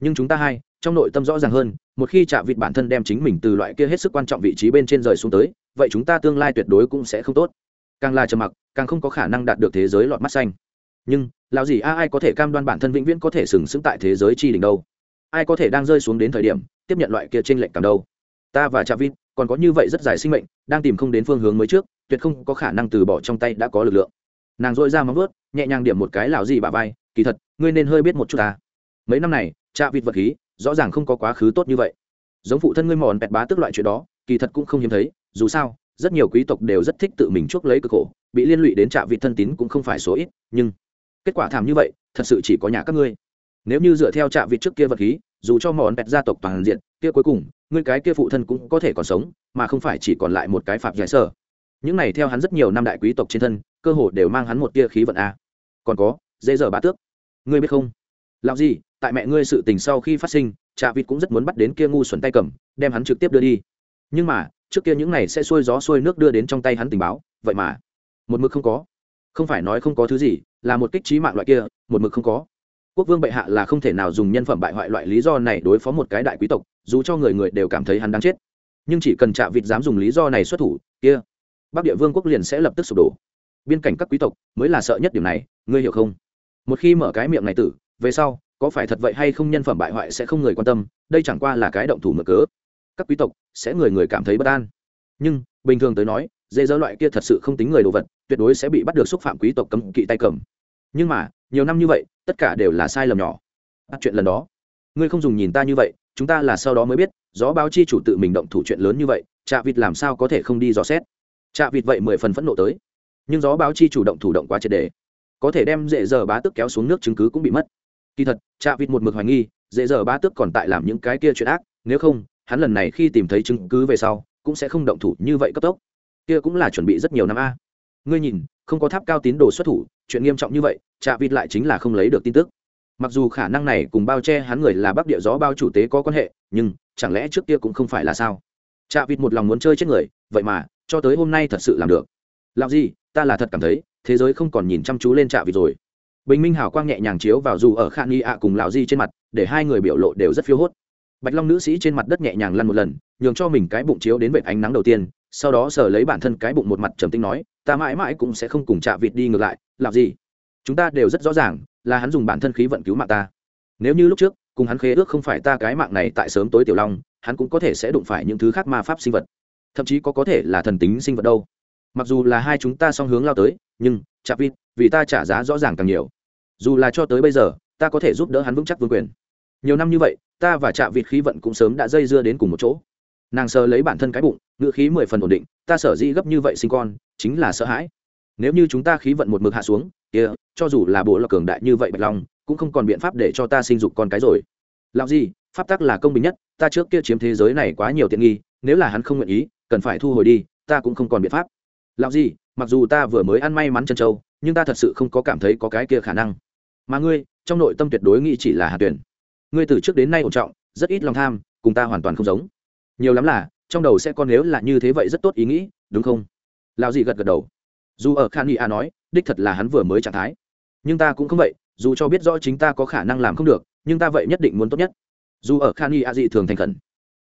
Nhưng chúng ta hai, trong nội tâm rõ ràng hơn, một khi chạ vịt bản thân đem chính mình từ loại kia hết sức quan trọng vị trí bên trên rời xuống tới, vậy chúng ta tương lai tuyệt đối cũng sẽ không tốt. Càng là trầm mặc, càng không có khả năng đạt được thế giới lọt mắt xanh. Nhưng, lão gì a ai có thể cam đoan bản thân vĩnh viễn có thể sừng sững tại thế giới chi đỉnh đâu? Ai có thể đang rơi xuống đến thời điểm, tiếp nhận loại kia trên lệnh càng đâu? Ta và chạ vịt, còn có như vậy rất dài sinh mệnh, đang tìm không đến phương hướng mới trước, tuyệt không có khả năng từ bỏ trong tay đã có lực lượng. Nàng dội ra móng vớt nhẹ nhàng điểm một cái lão gì bà vai, kỳ thật, ngươi nên hơi biết một chút ta. Mấy năm này cha vịt vật khí, rõ ràng không có quá khứ tốt như vậy. Giống phụ thân ngươi mòn bẹt bá tức loại chuyện đó, kỳ thật cũng không hiếm thấy, dù sao, rất nhiều quý tộc đều rất thích tự mình chuốc lấy cực khổ, bị liên lụy đến trạ vịt thân tín cũng không phải số ít, nhưng kết quả thảm như vậy, thật sự chỉ có nhà các ngươi. Nếu như dựa theo trạ vịt trước kia vật khí, dù cho mòn bẹt gia tộc toàn diện, kia cuối cùng, ngươi cái kia phụ thân cũng có thể còn sống, mà không phải chỉ còn lại một cái phạm giải sở. Những này theo hắn rất nhiều năm đại quý tộc trên thân, cơ hồ đều mang hắn một tia khí vận a còn có, dễ dở bá tước. Ngươi biết không? Làm gì, tại mẹ ngươi sự tình sau khi phát sinh trà vịt cũng rất muốn bắt đến kia ngu xuẩn tay cầm, đem hắn trực tiếp đưa đi. Nhưng mà, trước kia những này sẽ xuôi gió xuôi nước đưa đến trong tay hắn tình báo, vậy mà, một mực không có. Không phải nói không có thứ gì, là một kích trí mạng loại kia, một mực không có. Quốc vương bệ hạ là không thể nào dùng nhân phẩm bại hoại loại lý do này đối phó một cái đại quý tộc, dù cho người người đều cảm thấy hắn đáng chết. Nhưng chỉ cần trạ vịt dám dùng lý do này xuất thủ, kia, bắc địa vương quốc liền sẽ lập tức sụp đổ. Biên cảnh các quý tộc mới là sợ nhất điểm này ngươi hiểu không? Một khi mở cái miệng này tử, về sau, có phải thật vậy hay không nhân phẩm bại hoại sẽ không người quan tâm, đây chẳng qua là cái động thủ mở cớ. Các quý tộc sẽ người người cảm thấy bất an. Nhưng, bình thường tới nói, dê dỡ loại kia thật sự không tính người đồ vật, tuyệt đối sẽ bị bắt được xúc phạm quý tộc cấm kỵ tay cầm. Nhưng mà, nhiều năm như vậy, tất cả đều là sai lầm nhỏ. Bắt chuyện lần đó, ngươi không dùng nhìn ta như vậy, chúng ta là sau đó mới biết, gió báo chi chủ tự mình động thủ chuyện lớn như vậy, trạ vịt làm sao có thể không đi dò xét? Trạ vịt vậy mười phần phẫn nộ tới. Nhưng gió báo chi chủ động thủ động quá triệt đề có thể đem dễ giờ bá tước kéo xuống nước chứng cứ cũng bị mất. Kỳ thật chạ vịt một mực hoài nghi, dễ giờ bá tước còn tại làm những cái kia chuyện ác, nếu không, hắn lần này khi tìm thấy chứng cứ về sau, cũng sẽ không động thủ như vậy cấp tốc. Kia cũng là chuẩn bị rất nhiều năm a. Ngươi nhìn, không có tháp cao tín đồ xuất thủ, chuyện nghiêm trọng như vậy chạ vịt lại chính là không lấy được tin tức. Mặc dù khả năng này cùng bao che hắn người là bắc địa gió bao chủ tế có quan hệ, nhưng chẳng lẽ trước kia cũng không phải là sao? Chạ vịt một lòng muốn chơi chết người, vậy mà, cho tới hôm nay thật sự làm được làm gì ta là thật cảm thấy, thế giới không còn nhìn chăm chú lên trạ vịt rồi. Bình minh hào quang nhẹ nhàng chiếu vào dù ở khan nghi ạ cùng lạo di trên mặt, để hai người biểu lộ đều rất phiêu hốt. Bạch long nữ sĩ trên mặt đất nhẹ nhàng lăn một lần, nhường cho mình cái bụng chiếu đến vệt ánh nắng đầu tiên, sau đó sờ lấy bản thân cái bụng một mặt trầm tinh nói, ta mãi mãi cũng sẽ không cùng chạ vịt đi ngược lại làm gì chúng ta đều rất rõ ràng, là hắn dùng bản thân khí vận cứu mạng ta. Nếu như lúc trước, cùng hắn khế ước không phải ta cái mạng này tại sớm tối tiểu long, hắn cũng có thể sẽ đụng phải những thứ khác ma pháp sinh vật. Thậm chí có có thể là thần tính sinh vật đâu mặc dù là hai chúng ta song hướng lao tới, nhưng, chạp vịt, vì ta trả giá rõ ràng càng nhiều. Dù là cho tới bây giờ, ta có thể giúp đỡ hắn vững chắc vương quyền. Nhiều năm như vậy, ta và chạm vịt khí vận cũng sớm đã dây dưa đến cùng một chỗ. Nàng sờ lấy bản thân cái bụng ngự khí mười phần ổn định, ta sở dĩ gấp như vậy sinh con, chính là sợ hãi. Nếu như chúng ta khí vận một mực hạ xuống, kia, cho dù là bộ lọc cường đại như vậy bạch long, cũng không còn biện pháp để cho ta sinh dục con cái rồi. Làm gì, pháp tắc là công bình nhất, ta trước kia chiếm thế giới này quá nhiều tiện nghi, nếu là hắn không nguyện ý, cần phải thu hồi đi, ta cũng không còn biện pháp. Lão gì mặc dù ta vừa mới ăn may mắn chân châu, nhưng ta thật sự không có cảm thấy có cái kia khả năng. Mà ngươi, trong nội tâm tuyệt đối nghĩ chỉ là hạt tuyển ngươi từ trước đến nay ổn trọng, rất ít lòng tham, cùng ta hoàn toàn không giống. Nhiều lắm là, trong đầu sẽ còn nếu là như thế vậy rất tốt ý nghĩ, đúng không? Lão gì gật gật đầu. Dù ở khan nghị a nói, đích thật là hắn vừa mới trạng thái. Nhưng ta cũng không vậy, dù cho biết rõ chính ta có khả năng làm không được, nhưng ta vậy nhất định muốn tốt nhất. Dù ở khan nghị a dị thường thành khẩn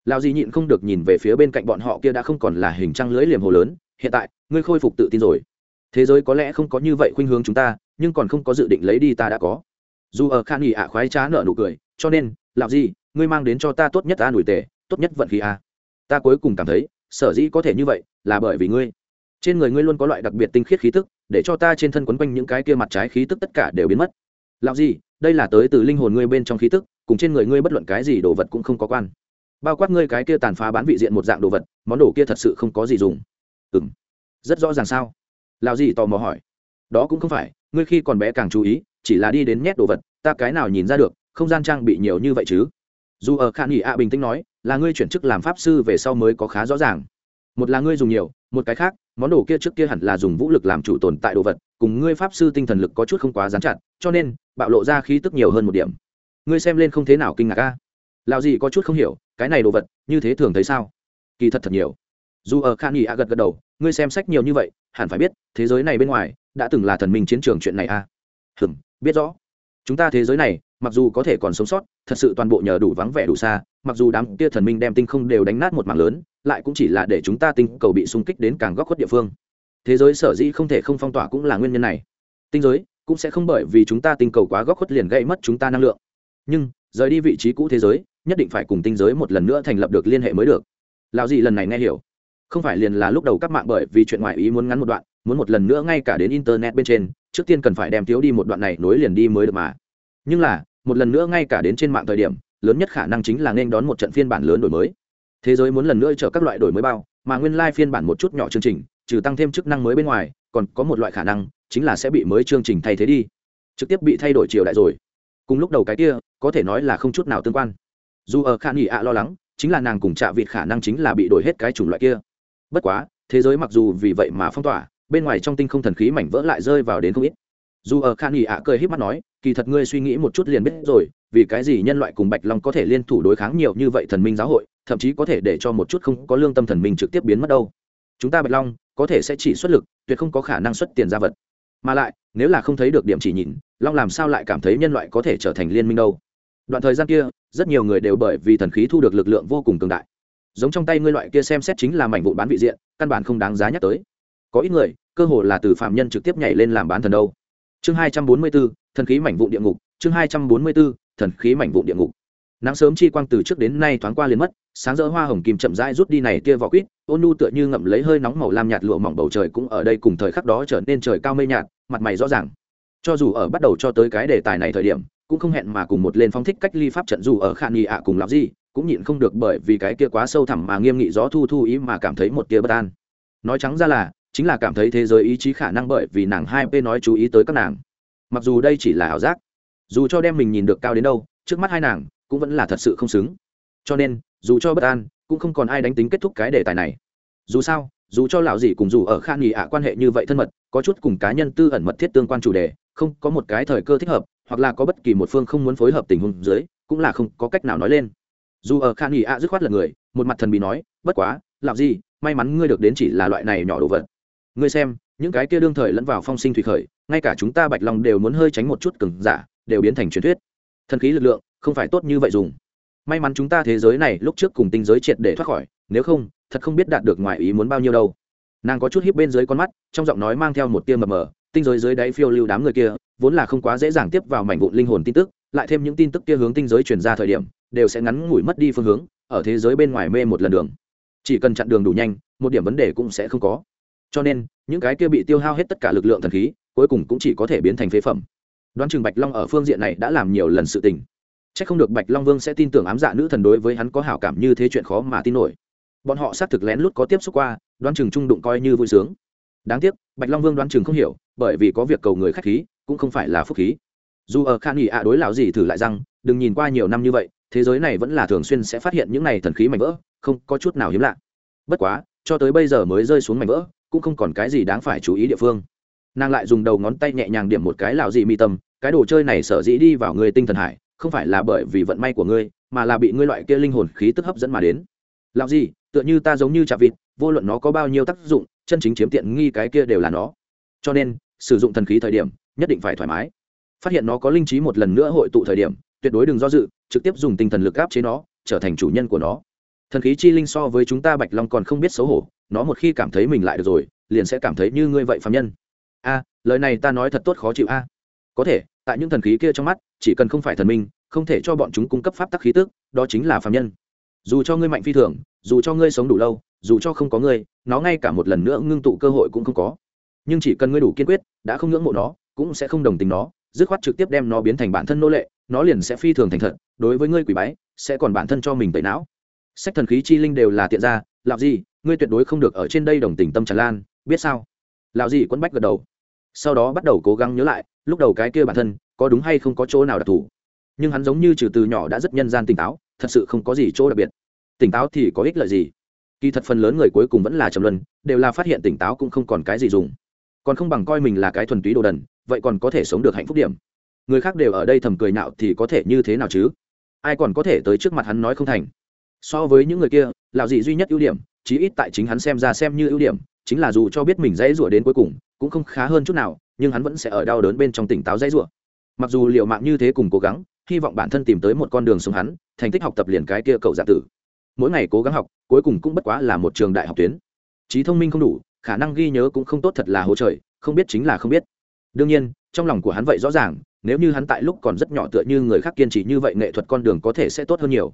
lao gì nhịn không được nhìn về phía bên cạnh bọn họ kia đã không còn là hình trăng lưỡi liềm hồ lớn hiện tại, ngươi khôi phục tự tin rồi. Thế giới có lẽ không có như vậy khuynh hướng chúng ta, nhưng còn không có dự định lấy đi ta đã có. Dù ở khan nghỉ ạ khoái trá nợ nụ cười, cho nên làm gì ngươi mang đến cho ta tốt nhất ta nổi tề. tốt nhất vận khí a. Ta cuối cùng cảm thấy, sở dĩ có thể như vậy, là bởi vì ngươi. Trên người ngươi luôn có loại đặc biệt tinh khiết khí tức, để cho ta trên thân quấn quanh những cái kia mặt trái khí tức tất cả đều biến mất. Làm gì đây là tới từ linh hồn ngươi bên trong khí tức, cùng trên người ngươi bất luận cái gì đồ vật cũng không có quan. Bao quát ngươi cái kia tàn phá bán vị diện một dạng đồ vật, món đồ kia thật sự không có gì dùng. Ừ rất rõ ràng sao? Lao gì tò mò hỏi. Đó cũng không phải, ngươi khi còn bé càng chú ý, chỉ là đi đến nhét đồ vật, ta cái nào nhìn ra được, không gian trang bị nhiều như vậy chứ? Dù ở khả nghỉ ạ bình tĩnh nói, là ngươi chuyển chức làm pháp sư về sau mới có khá rõ ràng. Một là ngươi dùng nhiều, một cái khác, món đồ kia trước kia hẳn là dùng vũ lực làm chủ tồn tại đồ vật, cùng ngươi pháp sư tinh thần lực có chút không quá dán chặt, cho nên, bạo lộ ra khí tức nhiều hơn một điểm. Ngươi xem lên không thế nào kinh ngạc ca lào gì có chút không hiểu, cái này đồ vật, như thế thường thấy sao? Kỳ thật thật nhiều dù ở khan nghỉ a gật gật đầu, ngươi xem sách nhiều như vậy, hẳn phải biết, thế giới này bên ngoài đã từng là thần minh chiến trường chuyện này a à? hừm, biết rõ. Chúng ta thế giới này, mặc dù có thể còn sống sót, thật sự toàn bộ nhờ đủ vắng vẻ đủ xa, mặc dù đám kia thần minh đem tinh không đều đánh nát một mảng lớn, lại cũng chỉ là để chúng ta tinh cầu bị xung kích đến càng góc khuất địa phương. Thế giới sở dĩ không thể không phong tỏa cũng là nguyên nhân này. Tinh giới cũng sẽ không bởi vì chúng ta tinh cầu quá góc khuất liền gây mất chúng ta năng lượng. Nhưng, rời đi vị trí cũ thế giới, nhất định phải cùng tinh giới một lần nữa thành lập được liên hệ mới được. Lão gì lần này nghe hiểu không phải liền là lúc đầu các mạng bởi vì chuyện ngoại ý muốn ngắn một đoạn, muốn một lần nữa ngay cả đến internet bên trên, trước tiên cần phải đem thiếu đi một đoạn này nối liền đi mới được mà. Nhưng là, một lần nữa ngay cả đến trên mạng thời điểm, lớn nhất khả năng chính là nên đón một trận phiên bản lớn đổi mới. Thế giới muốn lần nữa chở các loại đổi mới bao, mà nguyên lai、like、phiên bản một chút nhỏ chương trình, trừ tăng thêm chức năng mới bên ngoài, còn có một loại khả năng, chính là sẽ bị mới chương trình thay thế đi. Trực tiếp bị thay đổi chiều đại rồi. Cùng lúc đầu cái kia, có thể nói là không chút nào tương quan. Dù ở khả nghỉ ạ lo lắng, chính là nàng cùng chạ vịt khả năng chính là bị đổi hết cái chủng loại kia bất quá, thế giới mặc dù vì vậy mà phong tỏa, bên ngoài trong tinh không thần khí mảnh vỡ lại rơi vào đến không ít. Dù ở khan nghỉ ạ cười h í p mắt nói, kỳ thật ngươi suy nghĩ một chút liền biết rồi, vì cái gì nhân loại cùng bạch long có thể liên thủ đối kháng nhiều như vậy thần minh giáo hội, thậm chí có thể để cho một chút không có lương tâm thần minh trực tiếp biến mất đâu. Chúng ta bạch long, có thể sẽ chỉ xuất lực, tuyệt không có khả năng xuất tiền ra vật. Mà lại, nếu là không thấy được điểm chỉ nhìn, long làm sao lại cảm thấy nhân loại có thể trở thành liên minh đâu? Đoạn thời gian kia, rất nhiều người đều bởi vì thần khí thu được lực lượng vô cùng cường đại giống trong tay ngươi loại kia xem xét chính là mảnh vụ bán vị diện, căn bản không đáng giá nhắc tới. Có ít người, cơ hồ là từ phạm nhân trực tiếp nhảy lên làm bán thần đâu. Chương hai trăm bốn mươi bốn, thần khí mảnh vụ địa ngục, chương hai trăm bốn mươi bốn, thần khí mảnh vụ địa ngục. Nắng sớm chi quang từ trước đến nay thoáng qua liền mất, sáng rỡ hoa hồng kim chậm rãi rút đi này tia vỏ quýt ôn nu tựa như ngậm lấy hơi nóng màu lam nhạt lụa mỏng bầu trời cũng ở đây cùng thời khắc đó trở nên trời cao mây nhạt, mặt mày rõ ràng. Cho dù ở bắt đầu cho tới cái đề tài này thời điểm, cũng không hẹn mà cùng một lên phong thích cách ly pháp trận dù ở khả nghi ạ cùng lạp gì cũng nhịn không được bởi vì cái kia quá sâu thẳm mà nghiêm nghị gió thu thu ý mà cảm thấy một tia bất an. Nói trắng ra là, chính là cảm thấy thế giới ý chí khả năng bởi vì nàng hai p nói chú ý tới các nàng. Mặc dù đây chỉ là ảo giác, dù cho đem mình nhìn được cao đến đâu, trước mắt hai nàng cũng vẫn là thật sự không xứng. Cho nên, dù cho bất an, cũng không còn ai đánh tính kết thúc cái đề tài này. Dù sao, dù cho lão gì cùng dù ở khan nghị ạ quan hệ như vậy thân mật, có chút cùng cá nhân tư ẩn mật thiết tương quan chủ đề, không có một cái thời cơ thích hợp, hoặc là có bất kỳ một phương không muốn phối hợp tình huống dưới, cũng là không có cách nào nói lên dù ở khan nghỉ ạ dứt khoát là người, một mặt thần bị nói, bất quá làm gì may mắn ngươi được đến chỉ là loại này nhỏ đồ vật. Ngươi xem, những cái kia đương thời lẫn vào phong sinh thủy khởi, ngay cả chúng ta bạch long đều muốn hơi tránh một chút cừng giả, đều biến thành truyền thuyết. Thần khí lực lượng, không phải tốt như vậy dùng. May mắn chúng ta thế giới này lúc trước cùng tinh giới triệt để thoát khỏi, nếu không, thật không biết đạt được ngoài ý muốn bao nhiêu đâu. Nàng có chút hiếp bên dưới con mắt, trong giọng nói mang theo một tia mờ mờ, tinh giới dưới đáy phiêu lưu đám người kia, vốn là không quá dễ dàng tiếp vào mảnh vụn linh hồn tin tức lại thêm những tin tức kia hướng tinh giới truyền ra thời điểm, đều sẽ ngắn ngủi mất đi phương hướng, ở thế giới bên ngoài mê một lần đường. Chỉ cần chặn đường đủ nhanh, một điểm vấn đề cũng sẽ không có. Cho nên, những cái kia bị tiêu hao hết tất cả lực lượng thần khí, cuối cùng cũng chỉ có thể biến thành phế phẩm. Đoán chừng bạch long ở phương diện này đã làm nhiều lần sự tình. C h ắ c không được bạch long vương sẽ tin tưởng ám dạ nữ thần đối với hắn có hảo cảm như thế chuyện khó mà tin nổi. Bọn họ xác thực lén lút có tiếp xúc qua, đoán chừng trung đụng coi như vui sướng. Đáng tiếc, bạch long vương đoán chừng không hiểu, bởi vì có việc cầu người k h á c h khí, cũng không phải là phúc khí dù ở khan nghỉ ạ đối lão gì thử lại rằng đừng nhìn qua nhiều năm như vậy, thế giới này vẫn là thường xuyên sẽ phát hiện những này thần khí mảnh vỡ, không có chút nào hiếm lạ. Bất quá, cho tới bây giờ mới rơi xuống mảnh vỡ, cũng không còn cái gì đáng phải chú ý địa phương. Nàng lại dùng đầu ngón tay nhẹ nhàng điểm một cái lạo dị mi tâm, cái đồ chơi này sở dĩ đi vào người tinh thần hải, không phải là bởi vì vận may của ngươi, mà là bị ngươi loại kia linh hồn khí tức hấp dẫn mà đến. Lạo gì, tựa như ta giống như chạm vịt, vô luận nó có bao nhiêu tác dụng, chân chính chiếm tiện nghi cái kia đều là nó. Cho nên, sử dụng thần khí thời điểm, nhất định phải thoải mái phát hiện nó có linh trí một lần nữa hội tụ thời điểm, tuyệt đối đừng do dự, trực tiếp dùng tinh thần lực áp chế nó, trở thành chủ nhân của nó. Thần khí chi linh so với chúng ta bạch long còn không biết xấu hổ, nó một khi cảm thấy mình lại được rồi, liền sẽ cảm thấy như ngươi vậy phạm nhân. A, lời này ta nói thật tốt khó chịu a. Có thể, tại những thần khí kia trong mắt, chỉ cần không phải thần minh, không thể cho bọn chúng cung cấp pháp tắc khí tức, đó chính là phạm nhân. Dù cho ngươi mạnh phi thường, dù cho ngươi sống đủ lâu, dù cho không có ngươi, nó ngay cả một lần nữa ngưng tụ cơ hội cũng không có. Nhưng chỉ cần ngươi đủ kiên quyết, đã không ngưỡng mộ nó, cũng sẽ không đồng tình nó dứt khoát trực tiếp đem nó biến thành bản thân nô lệ, nó liền sẽ phi thường thành thật, đối với ngươi quỷ bái, sẽ còn bản thân cho mình tẩy não. Sách thần khí chi linh đều là tiện ra lạo gì, ngươi tuyệt đối không được ở trên đây đồng tình tâm tràn lan, biết sao? Lạo gì quấn bách gật đầu. Sau đó bắt đầu cố gắng nhớ lại, lúc đầu cái kia bản thân, có đúng hay không có chỗ nào đặc thù? Nhưng hắn giống như trừ từ nhỏ đã rất nhân gian tỉnh táo, thật sự không có gì chỗ đặc biệt. Tỉnh táo thì có ích lợi gì? Kỳ thật phần lớn người cuối cùng vẫn là trầm luân, đều là phát hiện tỉnh táo cũng không còn cái gì dùng. Còn không bằng coi mình là cái thuần túy đồ đần vậy còn có thể sống được hạnh phúc điểm. Người khác đều ở đây thầm cười nạo thì có thể như thế nào chứ? Ai còn có thể tới trước mặt hắn nói không thành? So với những người kia lạo dị duy nhất ưu điểm, chí ít tại chính hắn xem ra xem như ưu điểm, chính là dù cho biết mình dãy rủa đến cuối cùng, cũng không khá hơn chút nào, nhưng hắn vẫn sẽ ở đau đớn bên trong tỉnh táo dãy rủa. Mặc dù liệu mạng như thế cùng cố gắng, hy vọng bản thân tìm tới một con đường sống hắn, thành tích học tập liền cái kia cậu giả tử. Mỗi ngày cố gắng học, cuối cùng cũng bất quá là một trường đại học tuyến. Trí thông minh không đủ, khả năng ghi nhớ cũng không tốt thật là hỗ trời, không biết chính là không biết đương nhiên, trong lòng của hắn vậy rõ ràng, nếu như hắn tại lúc còn rất nhỏ tựa như người khác kiên trì như vậy nghệ thuật con đường có thể sẽ tốt hơn nhiều.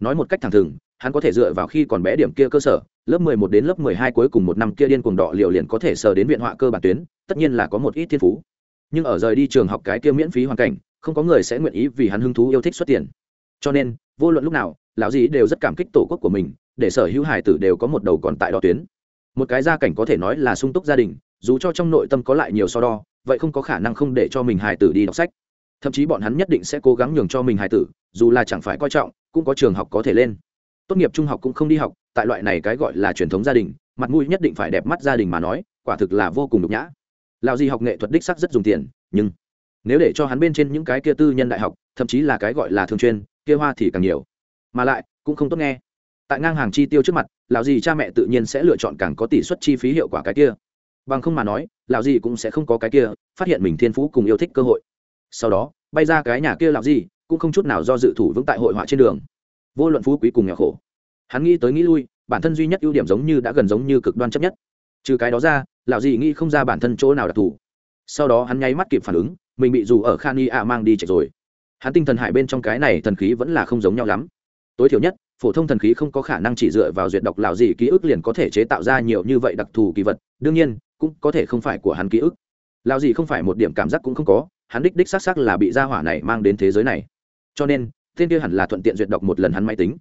Nói một cách thẳng thừng, hắn có thể dựa vào khi còn bé điểm kia cơ sở, lớp mười một đến lớp mười hai cuối cùng một năm kia điên cuồng đỏ liệu liền có thể sờ đến viện họa cơ bản tuyến, tất nhiên là có một ít thiên phú. Nhưng ở rời đi trường học cái kia miễn phí hoàn cảnh, không có người sẽ nguyện ý vì hắn hứng thú yêu thích xuất tiền. Cho nên, vô luận lúc nào, lão dĩ đều rất cảm kích tổ quốc của mình, để sở hữu hải tử đều có một đầu còn tại đỏ tuyến. Một cái gia cảnh có thể nói là sung túc gia đình, dù cho trong nội tâm có lại nhiều so đo vậy không có khả năng không để cho mình hải tử đi đọc sách. Thậm chí bọn hắn nhất định sẽ cố gắng nhường cho mình hải tử, dù là chẳng phải coi trọng, cũng có trường học có thể lên. Tốt nghiệp trung học cũng không đi học, tại loại này cái gọi là truyền thống gia đình, mặt mũi nhất định phải đẹp mắt gia đình mà nói, quả thực là vô cùng nhục nhã. Lào gì học nghệ thuật đích sắc rất dùng tiền, nhưng nếu để cho hắn bên trên những cái kia tư nhân đại học, thậm chí là cái gọi là thường chuyên, kia hoa thì càng nhiều. Mà lại, cũng không tốt nghe. Tại ngang hàng chi tiêu trước mặt, lão gì cha mẹ tự nhiên sẽ lựa chọn càng có tỷ suất chi phí hiệu quả cái kia bằng không mà nói, lão gì cũng sẽ không có cái kia, phát hiện mình thiên phú cùng yêu thích cơ hội. Sau đó, bay ra cái nhà kia lão gì cũng không chút nào do dự thủ vững tại hội họa trên đường. Vô luận phú quý cùng nghèo khổ. Hắn nghĩ tới nghĩ lui, bản thân duy nhất ưu điểm giống như đã gần giống như cực đoan chấp nhất. Trừ cái đó ra, lão gì nghĩ không ra bản thân chỗ nào đặc thù. Sau đó hắn nháy mắt kịp phản ứng, mình bị dù ở khan y a mang đi chạy rồi. Hắn tinh thần hại bên trong cái này thần khí vẫn là không giống nhau lắm. Tối thiểu nhất, phổ thông thần khí không có khả năng chỉ dựa vào duyệt đọc lão gì ký ức liền có thể chế tạo ra nhiều như vậy đặc thù kỳ vật. Đương nhiên cũng có thể không phải của hắn ký ức. Lao gì không phải một điểm cảm giác cũng không có, hắn đích đích xác xác là bị gia hỏa này mang đến thế giới này. Cho nên, tên kia hẳn là thuận tiện duyệt đọc một lần hắn máy tính.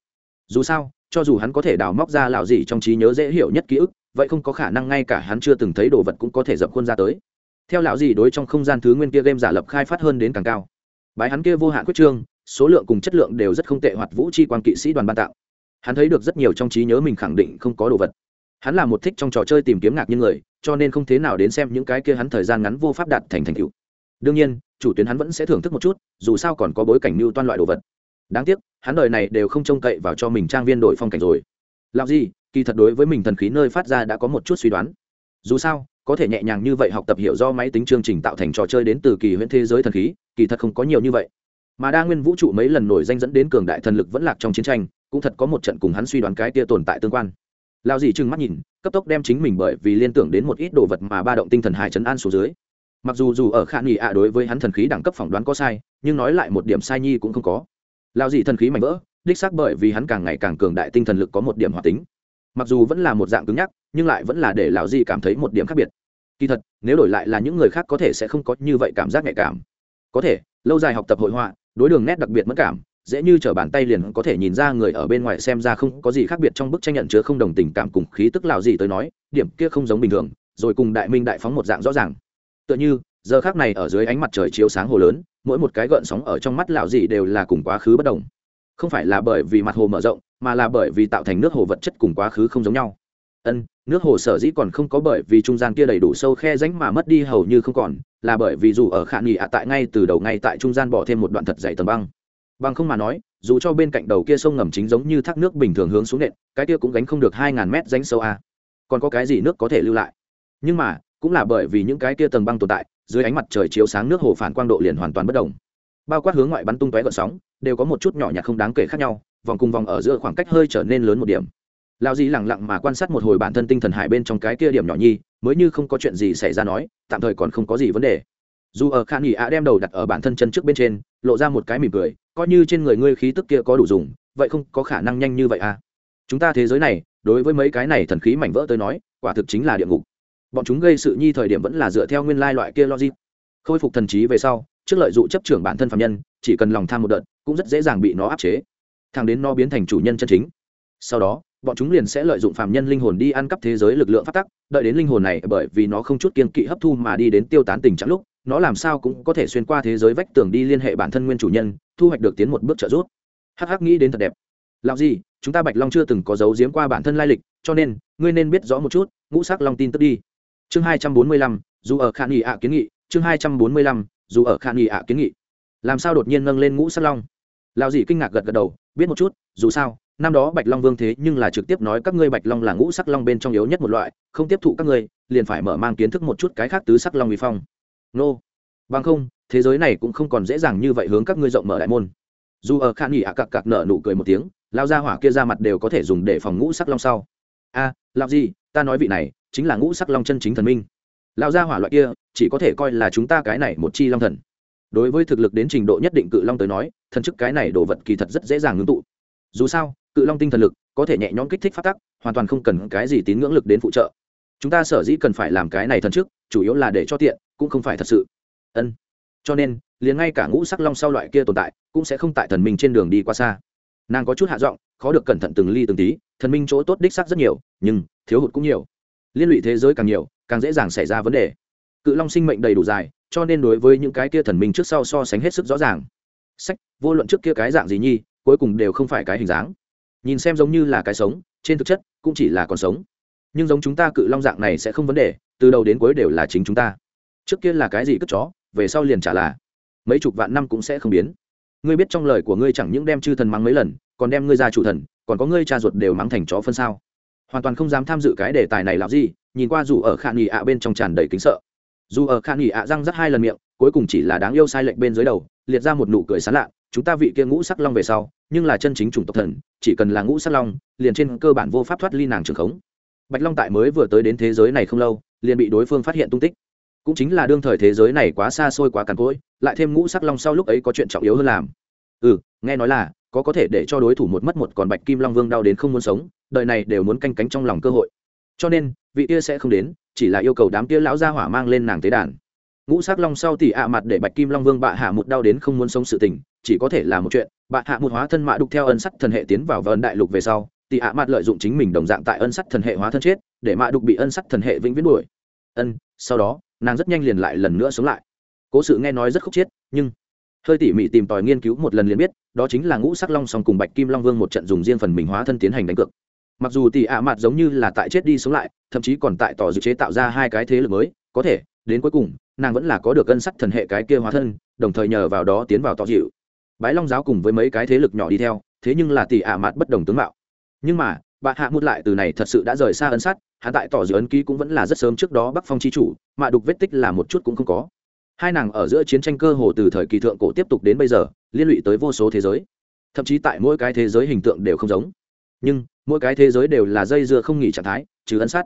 Dù sao, cho dù hắn có thể đào móc ra lão gì trong trí nhớ dễ hiểu nhất ký ức, vậy không có khả năng ngay cả hắn chưa từng thấy đồ vật cũng có thể dập khuôn ra tới. Theo lão gì đối trong không gian thứ nguyên kia game giả lập khai phát hơn đến càng cao. Bái hắn kia vô hạn quyết trương, số lượng cùng chất lượng đều rất không tệ hoạt vũ chi quan kỵ sĩ đoàn ban tạo hắn thấy được rất nhiều trong trí nhớ mình khẳng định không có đồ vật hắn là một thích trong trò chơi tìm kiếm ngạc nhiên người, cho nên không thế nào đến xem những cái kia hắn thời gian ngắn vô pháp đạt thành thành tựu. Đương nhiên, chủ tuyến hắn vẫn sẽ thưởng thức một chút, dù sao còn có bối cảnh mưu toan loại đồ vật. Đáng tiếc, hắn đời này đều không trông cậy vào cho mình trang viên đổi phong cảnh rồi. Làm gì kỳ thật đối với mình thần khí nơi phát ra đã có một chút suy đoán. Dù sao, có thể nhẹ nhàng như vậy học tập hiểu do máy tính chương trình tạo thành trò chơi đến từ kỳ huyễn thế giới thần khí, kỳ thật không có nhiều như vậy. Mà đa nguyên vũ trụ mấy lần nổi danh dẫn đến cường đại thần lực vẫn lạc trong chiến tranh, cũng thật có một trận cùng hắn suy đoán cái kia tồn tại tương quan lao dì trừng mắt nhìn, cấp tốc đem chính mình bởi vì liên tưởng đến một ít đồ vật mà ba động tinh thần hải trấn an xuống dưới. Mặc dù dù ở khả nghị ạ đối với hắn thần khí đẳng cấp phỏng đoán có sai, nhưng nói lại một điểm sai nhi cũng không có. Lao dì thần khí mạnh vỡ, đích xác bởi vì hắn càng ngày càng cường đại tinh thần lực có một điểm hoạt tính. Mặc dù vẫn là một dạng cứng nhắc, nhưng lại vẫn là để lão dì cảm thấy một điểm khác biệt. Kỳ thật, nếu đổi lại là những người khác có thể sẽ không có như vậy cảm giác nhạy cảm. Có thể, lâu dài học tập hội họa, đối đường nét đặc biệt mất cảm dễ như t bàn tay liền có thể nhìn ra người ở bên ngoài xem ra không có gì khác biệt trong bức tranh nhận chứa không đồng tình cảm cùng khí tức lào gì tới nói, điểm kia không giống bình thường, rồi cùng đại minh đại phóng một dạng rõ ràng. Tựa như, giờ khác này ở dưới ánh mặt trời chiếu sáng hồ lớn, mỗi một cái gợn sóng ở trong mắt lào gì đều là cùng quá khứ bất đồng. Không phải là bởi vì mặt hồ mở rộng, mà là bởi vì tạo thành nước hồ vật chất cùng quá khứ không giống nhau. Ân, nước hồ sở dĩ còn không có bởi vì trung gian kia đầy đủ sâu khe ránh mà mất đi hầu như không còn, là bởi vì dù ở khả nghị ạ tại ngay từ đầu ngay tại trung gian bỏ thêm một đoạn thật dày tầng băng bằng không mà nói, dù cho bên cạnh đầu kia sông ngầm chính giống như thác nước bình thường hướng xuống nện, cái kia cũng gánh không được hai ngàn mét ránh sâu a. Còn có cái gì nước có thể lưu lại? Nhưng mà, cũng là bởi vì những cái kia tầng băng tồn tại, dưới ánh mặt trời chiếu sáng nước hồ phản quang độ liền hoàn toàn bất đồng. Bao quát hướng ngoại bắn tung tóe gợn sóng, đều có một chút nhỏ nhặt không đáng kể khác nhau, vòng cùng vòng ở giữa khoảng cách hơi trở nên lớn một điểm. Lao di lẳng lặng mà quan sát một hồi bản thân tinh thần hải bên trong cái kia điểm nhỏ nhi, mới như không có chuyện gì xảy ra nói, tạm thời còn không có gì vấn đề dù ở khan nghỉ ạ đem đầu đặt ở bản thân chân trước bên trên, lộ ra một cái mỉm cười, coi như trên người ngươi khí tức kia có đủ dùng, vậy không có khả năng nhanh như vậy à? Chúng ta thế giới này, đối với mấy cái này thần khí mảnh vỡ tới nói, quả thực chính là địa ngục. Bọn chúng gây sự nhi thời điểm vẫn là dựa theo nguyên lai loại kia logic. Khôi phục thần trí về sau, trước lợi dụng chấp trưởng bản thân phạm nhân, chỉ cần lòng tham một đợt, cũng rất dễ dàng bị nó áp chế. Thang đến nó biến thành chủ nhân chân chính. Sau đó, bọn chúng liền sẽ lợi dụng phạm nhân linh hồn đi ăn cắp thế giới lực lượng phát tắc, đợi đến linh hồn này bởi vì nó không chút kiên kỵ hấp thu mà đi đến tiêu tán tình trạng lúc nó làm sao cũng có thể xuyên qua thế giới vách tường đi liên hệ bản thân nguyên chủ nhân, thu hoạch được tiến một bước trợ giúp. Hắc hắc nghĩ đến thật đẹp. Làm gì chúng ta bạch long chưa từng có dấu giếm qua bản thân lai lịch, cho nên, ngươi nên biết rõ một chút, ngũ sắc long tin tức đi. Chương hai trăm bốn mươi lăm, dù ở khả nghị ạ kiến nghị, chương hai trăm bốn mươi lăm, dù ở khả nghị ạ kiến nghị. Làm sao đột nhiên nâng lên ngũ sắc long? Lao gì kinh ngạc gật gật đầu, biết một chút, dù sao, năm đó bạch long vương thế nhưng là trực tiếp nói các ngươi bạch long là ngũ sắc long bên trong yếu nhất một loại, không tiếp thụ các ngươi, liền phải mở mang kiến thức một chút cái khác tứ sắc long vi phong nô. Bằng không thế giới này cũng không còn dễ dàng như vậy hướng các ngươi rộng mở đại môn. Dù ở khan nghỉ ạ cặc cặc nở nụ cười một tiếng lao ra hỏa kia ra mặt đều có thể dùng để phòng ngũ sắc long sau. A à, gì ta nói vị này chính là ngũ sắc long chân chính thần minh. Lao ra hỏa loại kia chỉ có thể coi là chúng ta cái này một chi long thần. Đối với thực lực đến trình độ nhất định cự long tới nói thần chức cái này đồ vật kỳ thật rất dễ dàng ngưng tụ. Dù sao cự long tinh thần lực có thể nhẹ nhõm kích thích phát tắc hoàn toàn không cần cái gì tín ngưỡng lực đến phụ trợ. Chúng ta sở dĩ cần phải làm cái này thần chức chủ yếu là để cho tiện cũng không phải thật sự. Ân. Cho nên, liền ngay cả ngũ sắc long sau loại kia tồn tại, cũng sẽ không tại thần minh trên đường đi qua xa. Nàng có chút hạ giọng, khó được cẩn thận từng ly từng tí, thần minh chỗ tốt đích sắc rất nhiều, nhưng thiếu hụt cũng nhiều. Liên lụy thế giới càng nhiều, càng dễ dàng xảy ra vấn đề. Cự long sinh mệnh đầy đủ dài, cho nên đối với những cái kia thần minh trước sau so sánh hết sức rõ ràng. Sách, vô luận trước kia cái dạng gì nhi, cuối cùng đều không phải cái hình dáng. Nhìn xem giống như là cái sống, trên thực chất cũng chỉ là còn sống. Nhưng giống chúng ta cự long dạng này sẽ không vấn đề, từ đầu đến cuối đều là chính chúng ta trước kia là cái gì cất chó, về sau liền trả là. Mấy chục vạn năm cũng sẽ không biến. Ngươi biết trong lời của ngươi chẳng những đem chư thần mắng mấy lần, còn đem ngươi ra chủ thần, còn có ngươi cha ruột đều mắng thành chó phân sao? Hoàn toàn không dám tham dự cái đề tài này làm gì, nhìn qua dù ở khả nghỉ ạ bên trong tràn đầy kính sợ. Dù ở khả nghỉ ạ răng rắc hai lần miệng, cuối cùng chỉ là đáng yêu sai lệch bên dưới đầu, liệt ra một nụ cười sán lạ, chúng ta vị kia ngũ sắc long về sau, nhưng là chân chính chủng tộc thần, chỉ cần là ngũ sắc long, liền trên cơ bản vô pháp thoát ly nàng trường khống. Bạch long tại mới vừa tới đến thế giới này không lâu, liền bị đối phương phát hiện tung tích cũng chính là đương thời thế giới này quá xa xôi quá cằn cỗi, lại thêm ngũ sắc long sau lúc ấy có chuyện trọng yếu hơn làm. Ừ nghe nói là, có có thể để cho đối thủ một mất một còn bạch kim long vương đau đến không muốn sống, đời này đều muốn canh cánh trong lòng cơ hội. Cho nên, vị kia sẽ không đến, chỉ là yêu cầu đám kia lão gia hỏa mang lên nàng tế đàn. Ngũ sắc long sau tỷ ạ mặt để bạch kim long vương bạ hạ một đau đến không muốn sống sự tình, chỉ có thể là một chuyện, bạ hạ một hóa thân mạ đục theo ân sắt thần hệ tiến vào vân đại lục về sau tỷ ạ mặt lợi dụng chính mình đồng dạng tại ân sắt thần hệ hóa thân chết, để mạ đục bị ân sắt thần hệ vĩnh viễn đuổi. Ân, sau đó nàng rất nhanh liền lại lần nữa sống lại. Cố sự nghe nói rất khúc chiết nhưng hơi tỉ mỉ tìm tòi nghiên cứu một lần liền biết, đó chính là ngũ sắc long song cùng bạch kim long vương một trận dùng riêng phần mình hóa thân tiến hành đánh cược. Mặc dù tỷ ạ mặt giống như là tại chết đi sống lại, thậm chí còn tại tỏ dự chế tạo ra hai cái thế lực mới, có thể, đến cuối cùng, nàng vẫn là có được cân sắc thần hệ cái kia hóa thân, đồng thời nhờ vào đó tiến vào tỏ dịu. Bái long giáo cùng với mấy cái thế lực nhỏ đi theo, thế nhưng là tỷ ạ mặt bất đồng tướng mạo. Nhưng mà bà hạ mút lại từ này thật sự đã rời xa ân sát, hạ tại tỏ dự ấn ký cũng vẫn là rất sớm trước đó bắc phong chi chủ mà đục vết tích là một chút cũng không có. Hai nàng ở giữa chiến tranh cơ hồ từ thời kỳ thượng cổ tiếp tục đến bây giờ liên lụy tới vô số thế giới. Thậm chí tại mỗi cái thế giới hình tượng đều không giống. Nhưng mỗi cái thế giới đều là dây dưa không nghỉ trạng thái trừ ân sát.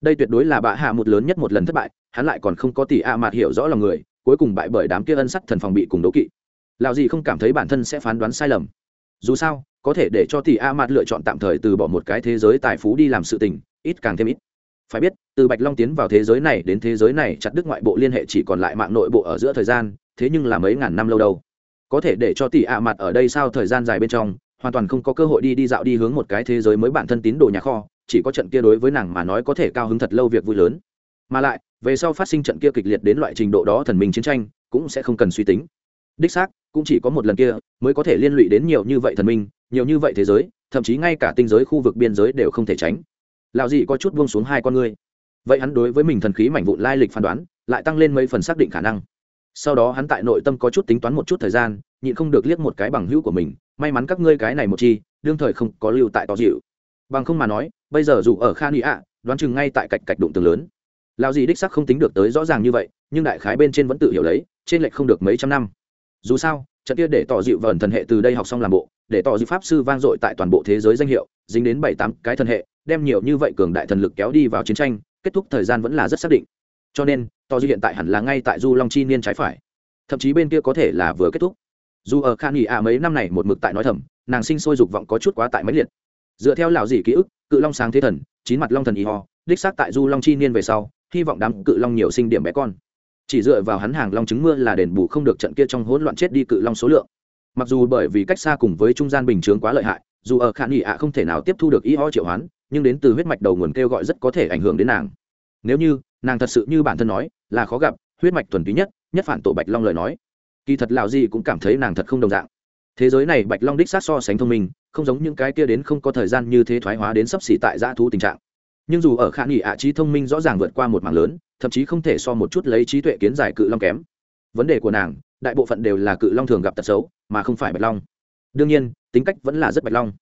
Đây tuyệt đối là bạ hạ một lớn nhất một lần thất bại hắn lại còn không có tỷ a mạt hiểu rõ lòng người cuối cùng bại bởi đám kia ân sắt thần phòng bị cùng đấu kỵ. Lào gì không cảm thấy bản thân sẽ phán đoán sai lầm? Dù sao có thể để cho tỷ a mạt lựa chọn tạm thời từ bỏ một cái thế giới tài phú đi làm sự tình, ít càng thêm ít. Phải biết, từ bạch long tiến vào thế giới này đến thế giới này chặt đứt ngoại bộ liên hệ chỉ còn lại mạng nội bộ ở giữa thời gian, thế nhưng là mấy ngàn năm lâu đâu. Có thể để cho tỷ ạ mặt ở đây sao thời gian dài bên trong, hoàn toàn không có cơ hội đi đi dạo đi hướng một cái thế giới mới bản thân tín đồ nhà kho, chỉ có trận kia đối với nàng mà nói có thể cao hứng thật lâu việc vui lớn. Mà lại, về sau phát sinh trận kia kịch liệt đến loại trình độ đó thần minh chiến tranh, cũng sẽ không cần suy tính đích xác, cũng chỉ có một lần kia mới có thể liên lụy đến nhiều như vậy thần minh, nhiều như vậy thế giới, thậm chí ngay cả tinh giới khu vực biên giới đều không thể tránh. Lạo dị có chút buông xuống hai con ngươi. Vậy hắn đối với mình thần khí mảnh vụn lai lịch phán đoán, lại tăng lên mấy phần xác định khả năng. Sau đó hắn tại nội tâm có chút tính toán một chút thời gian, nhịn không được liếc một cái bằng hữu của mình, may mắn các ngươi cái này một chi, đương thời không có lưu tại tò dịu. Bằng không mà nói, bây giờ dù ở khan ý ạ, đoán chừng ngay tại cạch cạch đụng tường lớn. Lao gì đích sắc không tính được tới rõ ràng như vậy, nhưng đại khái bên trên vẫn tự hiểu lấy, trên lệch không được mấy trăm năm dù sao, trận kia để tỏ dịu vần thần hệ từ đây học xong làm bộ, để tỏ dịu pháp sư vang dội tại toàn bộ thế giới danh hiệu, dính đến bảy tám cái thần hệ, đem nhiều như vậy cường đại thần lực kéo đi vào chiến tranh, kết thúc thời gian vẫn là rất xác định. Cho nên, tỏ dịu hiện tại hẳn là ngay tại du long chi niên trái phải. Thậm chí bên kia có thể là vừa kết thúc. Dù ở khan nghỉ ạ mấy năm này một mực tại nói thầm, nàng sinh sôi dục vọng có chút quá tại mấy liệt. Dựa theo lão dì ký ức, cự long sáng thế thần, chín mặt long thần y ho, đích xác tại du long chi niên về sau, hy vọng đám cự long nhiều sinh điểm bé con chỉ dựa vào hắn hàng long trứng mưa là đền bù không được trận kia trong hỗn loạn chết đi cự long số lượng. Mặc dù bởi vì cách xa cùng với trung gian bình chướng quá lợi hại, dù ở khả nghị ạ không thể nào tiếp thu được y ho triệu hoán, nhưng đến từ huyết mạch đầu nguồn kêu gọi rất có thể ảnh hưởng đến nàng. Nếu như, nàng thật sự như bản thân nói, là khó gặp, huyết mạch thuần túy nhất nhất phản tổ bạch long lời nói. Kỳ thật lào gì cũng cảm thấy nàng thật không đồng dạng. Thế giới này bạch long đích sát so sánh thông minh, không giống những cái kia đến không có thời gian như thế thoái hóa đến sắp xỉ tại dã thú tình trạng. Nhưng dù ở khả nghị ạ trí thông minh rõ ràng vượt qua một mảng lớn thậm chí không thể so một chút lấy trí tuệ kiến giải cự long kém. Vấn đề của nàng, đại bộ phận đều là cự long thường gặp tật xấu, mà không phải bạch long. Đương nhiên, tính cách vẫn là rất bạch long.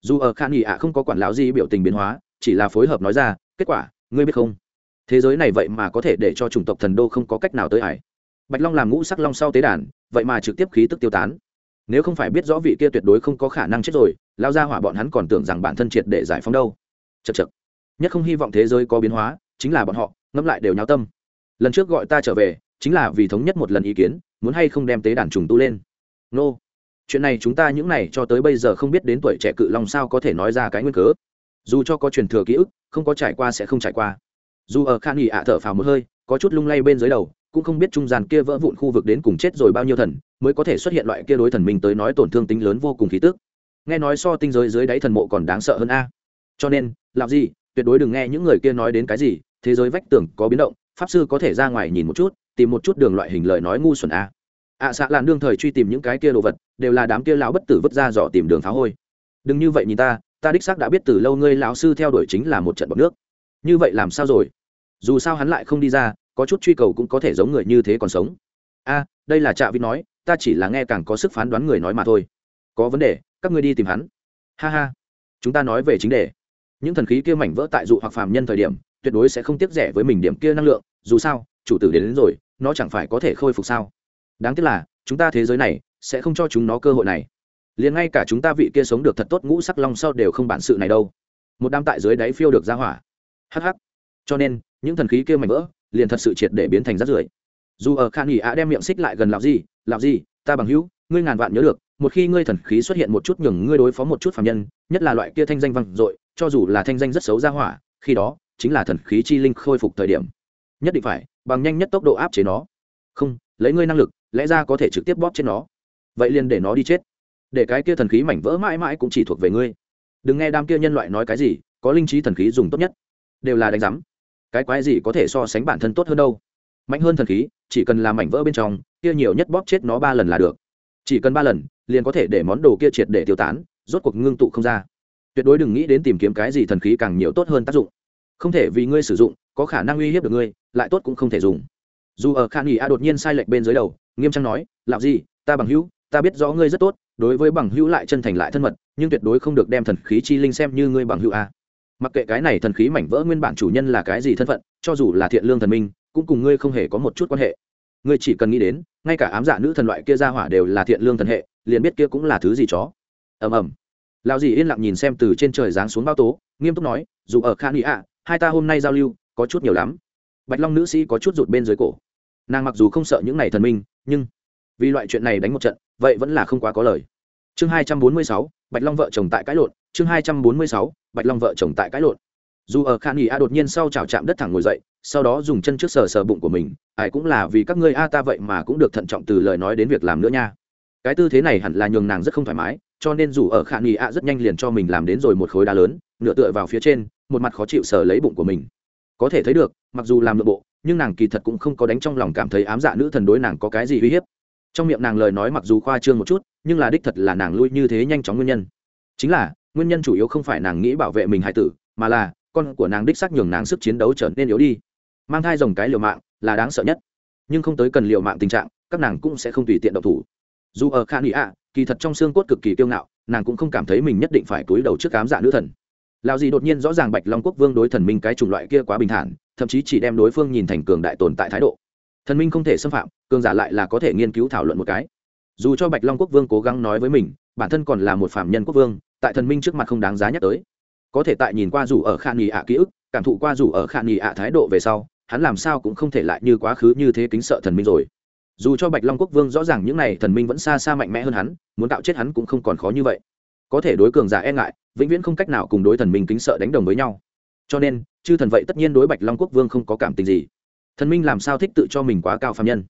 Dù ở khan nghị ạ không có quản lão gì biểu tình biến hóa, chỉ là phối hợp nói ra, kết quả, ngươi biết không? Thế giới này vậy mà có thể để cho chủng tộc thần đô không có cách nào tới hải. Bạch long làm ngũ sắc long sau tế đàn, vậy mà trực tiếp khí tức tiêu tán. Nếu không phải biết rõ vị kia tuyệt đối không có khả năng chết rồi lao ra hỏa bọn hắn còn tưởng rằng bản thân triệt để giải phóng đâu. Chật chật nhất không hy vọng thế giới có biến hóa, chính là bọn họ ngẫm lại đều nháo tâm. Lần trước gọi ta trở về, chính là vì thống nhất một lần ý kiến, muốn hay không đem tế đàn trùng tu lên. Nô、no. chuyện này chúng ta những này cho tới bây giờ không biết đến tuổi trẻ cự long sao có thể nói ra cái nguyên cớ. Dù cho có truyền thừa ký ức, không có trải qua sẽ không trải qua. Dù ở khan nghỉ ạ thở phào một hơi, có chút lung lay bên dưới đầu, cũng không biết trung gian kia vỡ vụn khu vực đến cùng chết rồi bao nhiêu thần, mới có thể xuất hiện loại kia đối thần minh tới nói tổn thương tính lớn vô cùng khí tức. Nghe nói so tinh giới dưới đáy thần mộ còn đáng sợ hơn a. Cho nên làm gì tuyệt đối đừng nghe những người kia nói đến cái gì thế giới vách tường có biến động, pháp sư có thể ra ngoài nhìn một chút, tìm một chút đường loại hình lời nói ngu xuẩn a. Ạ xạ làn đương thời truy tìm những cái kia đồ vật, đều là đám kia lão bất tử vứt ra dò tìm đường phá hôi. Đừng như vậy nhìn ta ta đích xác đã biết từ lâu ngươi lão sư theo đuổi chính là một trận bọc nước. Như vậy làm sao rồi? Dù sao hắn lại không đi ra, có chút truy cầu cũng có thể giống người như thế còn sống. A, đây là trạ vịt nói, ta chỉ là nghe càng có sức phán đoán người nói mà thôi. Có vấn đề, các ngươi đi tìm hắn. Ha ha. Chúng ta nói về chính đề. Những thần khí kia mảnh vỡ tại dụ hoặc phàm nhân thời điểm tuyệt đối sẽ không tiếc rẻ với mình điểm kia năng lượng dù sao chủ tử đến, đến rồi nó chẳng phải có thể khôi phục sao? Đáng tiếc là chúng ta thế giới này sẽ không cho chúng nó cơ hội này. Liền ngay cả chúng ta vị kia sống được thật tốt ngũ sắc long sau đều không bản sự này đâu. Một đám tại dưới đáy phiêu được ra hỏa. Hh cho nên những thần khí kia mảnh vỡ liền thật sự triệt để biến thành rác rưởi. Dù ở khan nghỉ ạ đem miệng xích lại gần lạp gì lạp gì ta bằng hữu ngươi ngàn vạn nhớ được một khi ngươi thần khí xuất hiện một chút nhường ngươi đối phó một chút phạm nhân nhất là loại kia thanh danh văng dội cho dù là thanh danh rất xấu ra hỏa khi đó chính là thần khí chi linh khôi phục thời điểm. Nhất định phải, bằng nhanh nhất tốc độ áp chế nó. Không, lấy ngươi năng lực, lẽ ra có thể trực tiếp bóp chết nó. Vậy liền để nó đi chết. Để cái kia thần khí mảnh vỡ mãi mãi cũng chỉ thuộc về ngươi. Đừng nghe đám kia nhân loại nói cái gì, có linh trí thần khí dùng tốt nhất. Đều là đánh giám. Cái quái gì có thể so sánh bản thân tốt hơn đâu. Mạnh hơn thần khí, chỉ cần làm mảnh vỡ bên trong, kia nhiều nhất bóp chết nó ba lần là được. Chỉ cần ba lần, liền có thể để món đồ kia triệt để tiêu tán, rốt cuộc ngưng tụ không ra. Tuyệt đối đừng nghĩ đến tìm kiếm cái gì thần khí càng nhiều tốt hơn tác dụng không thể vì ngươi sử dụng, có khả năng uy hiếp được ngươi, lại tốt cũng không thể dùng. Dù ở khan nghỉ a đột nhiên sai lệch bên dưới đầu, nghiêm trang nói làm gì ta bằng hữu, ta biết rõ ngươi rất tốt, đối với bằng hữu lại chân thành lại thân mật, nhưng tuyệt đối không được đem thần khí chi linh xem như ngươi bằng hữu a. Mặc kệ cái này thần khí mảnh vỡ nguyên bản chủ nhân là cái gì thân phận, cho dù là thiện lương thần minh, cũng cùng ngươi không hề có một chút quan hệ. Ngươi chỉ cần nghĩ đến, ngay cả ám dạ nữ thần loại kia ra hỏa đều là thiện lương thần hệ, liền biết kia cũng là thứ gì chó. Ầm ầm. Lão dì yên lặng nhìn xem từ trên trời giáng xuống bao tố, nghiêm túc nói, dù ở khan ý ạ hai ta hôm nay giao lưu, có chút nhiều lắm. Bạch long nữ sĩ có chút rụt bên dưới cổ. Nàng mặc dù không sợ những này thần minh, nhưng vì loại chuyện này đánh một trận, vậy vẫn là không quá có lời. Chương hai trăm bốn mươi sáu, bạch long vợ chồng tại cãi lộn. Chương hai trăm bốn mươi sáu, bạch long vợ chồng tại cãi lộn. Dù ở khan nghỉ a đột nhiên sau chào chạm đất thẳng ngồi dậy, sau đó dùng chân trước sờ sờ bụng của mình, ai cũng là vì các ngươi a ta vậy mà cũng được thận trọng từ lời nói đến việc làm nữa nha. Cái tư thế này hẳn là nhường nàng rất không thoải mái, cho nên dù ở khả nghỉ a rất nhanh liền cho mình làm đến rồi một khối đá lớn, nửa tựa vào phía trên một mặt khó chịu sờ lấy bụng của mình. Có thể thấy được, mặc dù làm nội bộ, nhưng nàng kỳ thật cũng không có đánh trong lòng cảm thấy ám dạ nữ thần đối nàng có cái gì uy hiếp. Trong miệng nàng lời nói mặc dù khoa trương một chút, nhưng là đích thật là nàng lui như thế nhanh chóng nguyên nhân. Chính là, nguyên nhân chủ yếu không phải nàng nghĩ bảo vệ mình hài tử, mà là, con của nàng đích xác nhường nàng sức chiến đấu trở nên yếu đi. Mang thai dòng cái liều mạng là đáng sợ nhất. Nhưng không tới cần liều mạng tình trạng, các nàng cũng sẽ không tùy tiện độc thủ. Dù ở khan ý ạ, kỳ thật trong xương cốt cực kỳ kiêu ngạo, nàng cũng không cảm thấy mình nhất định phải túi đầu trước cám dạ nữ thần lào gì đột nhiên rõ ràng bạch long quốc vương đối thần minh cái chủng loại kia quá bình thản, thậm chí chỉ đem đối phương nhìn thành cường đại tồn tại thái độ. Thần minh không thể xâm phạm, cường giả lại là có thể nghiên cứu thảo luận một cái. Dù cho bạch long quốc vương cố gắng nói với mình, bản thân còn là một phạm nhân quốc vương, tại thần minh trước mặt không đáng giá nhắc tới. Có thể tại nhìn qua dù ở khan nghỉ ạ ký ức, cảm thụ qua dù ở khan nghỉ ạ thái độ về sau, hắn làm sao cũng không thể lại như quá khứ như thế kính sợ thần minh rồi. Dù cho bạch long quốc vương rõ ràng những n à y thần minh vẫn xa xa mạnh mẽ hơn hắn, muốn tạo chết hắn cũng không còn khó như vậy. Có thể đối cường giả e ngại vĩnh viễn không cách nào cùng đối thần minh kính sợ đánh đồng với nhau. Cho nên, chư thần vậy tất nhiên đối bạch long quốc vương không có cảm tình gì. Thần minh làm sao thích tự cho mình quá cao phạm nhân?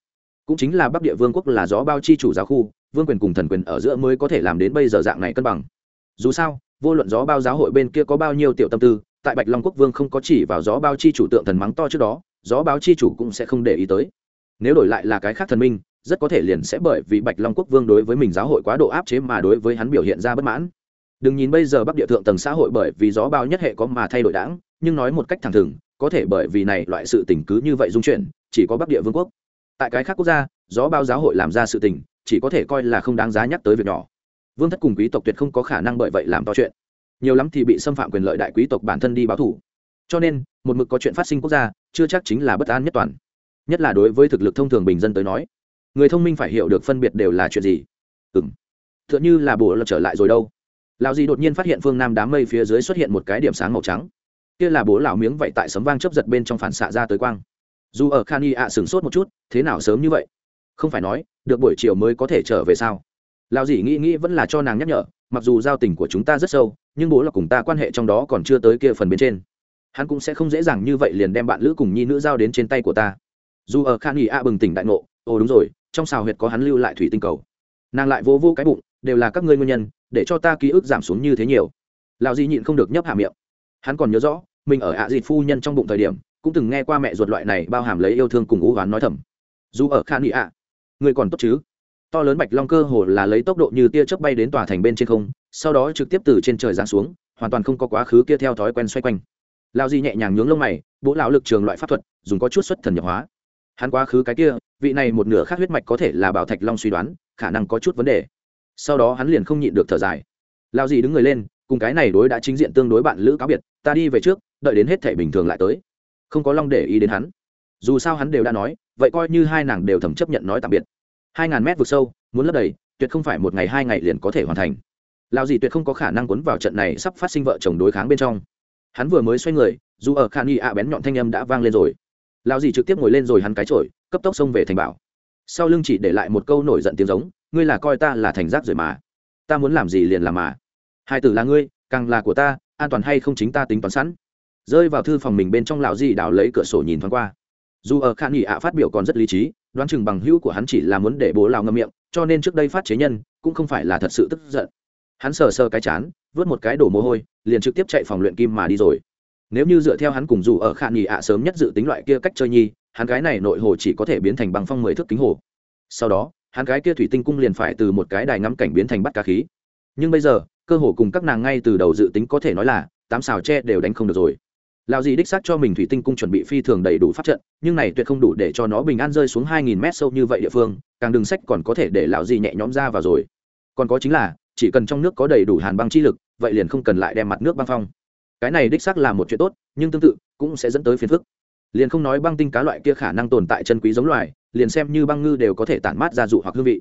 Cũng chính là bắc địa vương quốc là gió bao chi chủ giáo khu, vương quyền cùng thần quyền ở giữa mới có thể làm đến bây giờ dạng này cân bằng. Dù sao, vô luận gió bao giáo hội bên kia có bao nhiêu tiểu tâm tư, tại bạch long quốc vương không có chỉ vào gió bao chi chủ tượng thần mắng to trước đó, gió báo chi chủ cũng sẽ không để ý tới. Nếu đổi lại là cái khác thần minh, rất có thể liền sẽ bởi vì bạch long quốc vương đối với mình giáo hội quá độ áp chế mà đối với hắn biểu hiện ra bất mãn đừng nhìn bây giờ bắc địa thượng tầng xã hội bởi vì gió bao nhất hệ có mà thay đổi đảng nhưng nói một cách thẳng thừng, có thể bởi vì này loại sự tình cứ như vậy dung chuyển, chỉ có bắc địa vương quốc. Tại cái khác quốc gia, gió bao giáo hội làm ra sự tình, chỉ có thể coi là không đáng giá nhắc tới việc nhỏ. Vương thất cùng quý tộc tuyệt không có khả năng bởi vậy làm to chuyện. Nhiều lắm thì bị xâm phạm quyền lợi đại quý tộc bản thân đi báo thủ. Cho nên, một mực có chuyện phát sinh quốc gia, chưa chắc chính là bất an nhất toàn. Nhất là đối với thực lực thông thường bình dân tới nói. Người thông minh phải hiểu được phân biệt đều là chuyện gì. Ừ m t h ư ợ n như là bồ lập trở lại rồi đâu lão dì đột nhiên phát hiện phương nam đám mây phía dưới xuất hiện một cái điểm sáng màu trắng. Kia là bố lão miếng vậy tại sấm vang chấp giật bên trong phản xạ ra tới quang. Dù ở khan y ạ sửng sốt một chút, thế nào sớm như vậy? Không phải nói, được buổi chiều mới có thể trở về sao? Lão dì nghĩ nghĩ vẫn là cho nàng nhắc nhở, mặc dù giao tình của chúng ta rất sâu, nhưng bố là cùng ta quan hệ trong đó còn chưa tới kia phần bên trên. Hắn cũng sẽ không dễ dàng như vậy liền đem bạn lữ cùng nhi nữ giao đến trên tay của ta. Dù ở khan nghỉ a bừng tỉnh đại ngộ, ồ, đúng rồi, trong xào huyệt có hắn lưu lại thủy tinh cầu. Nàng lại vô vô cái bụng đều là các ngươi nguyên nhân để cho ta ký ức giảm xuống như thế nhiều. Lão di nhịn không được nhấp hạ miệng. Hắn còn nhớ rõ mình ở ạ à dịt phu nhân trong bụng thời điểm cũng từng nghe qua mẹ ruột loại này bao hàm lấy yêu thương cùng ú hoán nói thầm. Dù ở khan nghỉ ạ, người còn tốt chứ? To lớn bạch long cơ hồ là lấy tốc độ như tia chớp bay đến tòa thành bên trên không sau đó trực tiếp từ trên trời giáng xuống hoàn toàn không có quá khứ kia theo thói quen xoay quanh. Lao di nhẹ nhàng nhướng lông mày bố lão lực trường loại pháp thuật dùng có chút xuất thần nhập hóa. Hắn quá khứ cái kia vị này một nửa khác huyết mạch có thể là bảo thạch long suy đoán khả năng có chút vấn đề sau đó hắn liền không nhịn được thở dài. Lao dì đứng người lên, cùng cái này đối đã chính diện tương đối bạn lữ cáo biệt, ta đi về trước, đợi đến hết thể bình thường lại tới. Không có long để ý đến hắn. Dù sao hắn đều đã nói, vậy coi như hai nàng đều thầm chấp nhận nói tạm biệt. Hai ngàn mét vực sâu, muốn lấp đầy, tuyệt không phải một ngày hai ngày liền có thể hoàn thành. Lao gì tuyệt không có khả năng cuốn vào trận này sắp phát sinh vợ chồng đối kháng bên trong. Hắn vừa mới xoay người, dù ở khan y ạ bén nhọn thanh âm đã vang lên rồi. Lao dì trực tiếp ngồi lên rồi hắn cái trội cấp tốc xông về thành bảo sau lưng chỉ để lại một câu nổi giận tiếng giống, ngươi là coi ta là thành rác rồi mà. Ta muốn làm gì liền làm mà. Hai tử là ngươi, càng là của ta, an toàn hay không chính ta tính toán sẵn. Rơi vào thư phòng mình bên trong lão dì đào lấy cửa sổ nhìn thoáng qua. Dù ở khả nghị ạ phát biểu còn rất lý trí, đoán chừng bằng hữu của hắn chỉ là muốn để bố lao ngâm miệng, cho nên trước đây phát chế nhân, cũng không phải là thật sự tức giận. Hắn sờ sờ cái chán, vớt một cái đổ mồ hôi, liền trực tiếp chạy phòng luyện kim mà đi rồi. Nếu như dựa theo hắn cùng dù ở khả nghỉ ạ sớm nhất dự tính loại kia cách chơi nhi hắn gái này nội hồ chỉ có thể biến thành bằng phong mười thước kính hồ. Sau đó, hắn gái kia thủy tinh cung liền phải từ một cái đài ngắm cảnh biến thành bắt cá khí. Nhưng bây giờ, cơ hồ cùng các nàng ngay từ đầu dự tính có thể nói là, tám xào tre đều đánh không được rồi. Lao gì đích xác cho mình thủy tinh cung chuẩn bị phi thường đầy đủ pháp trận, nhưng này tuyệt không đủ để cho nó bình an rơi xuống hai nghìn mét sâu như vậy địa phương, càng đường sách còn có thể để lão gì nhẹ nhõm ra vào rồi. Còn có chính là, chỉ cần trong nước có đầy đủ hàn băng chi lực, vậy liền không cần lại đem mặt nước băng phong. Cái này đích xác là một chuyện tốt, nhưng tương tự, cũng sẽ dẫn tới phiền phức liền không nói băng tinh cá loại kia khả năng tồn tại chân quý giống loài, liền xem như băng ngư đều có thể tản mát ra dụ hoặc hương vị.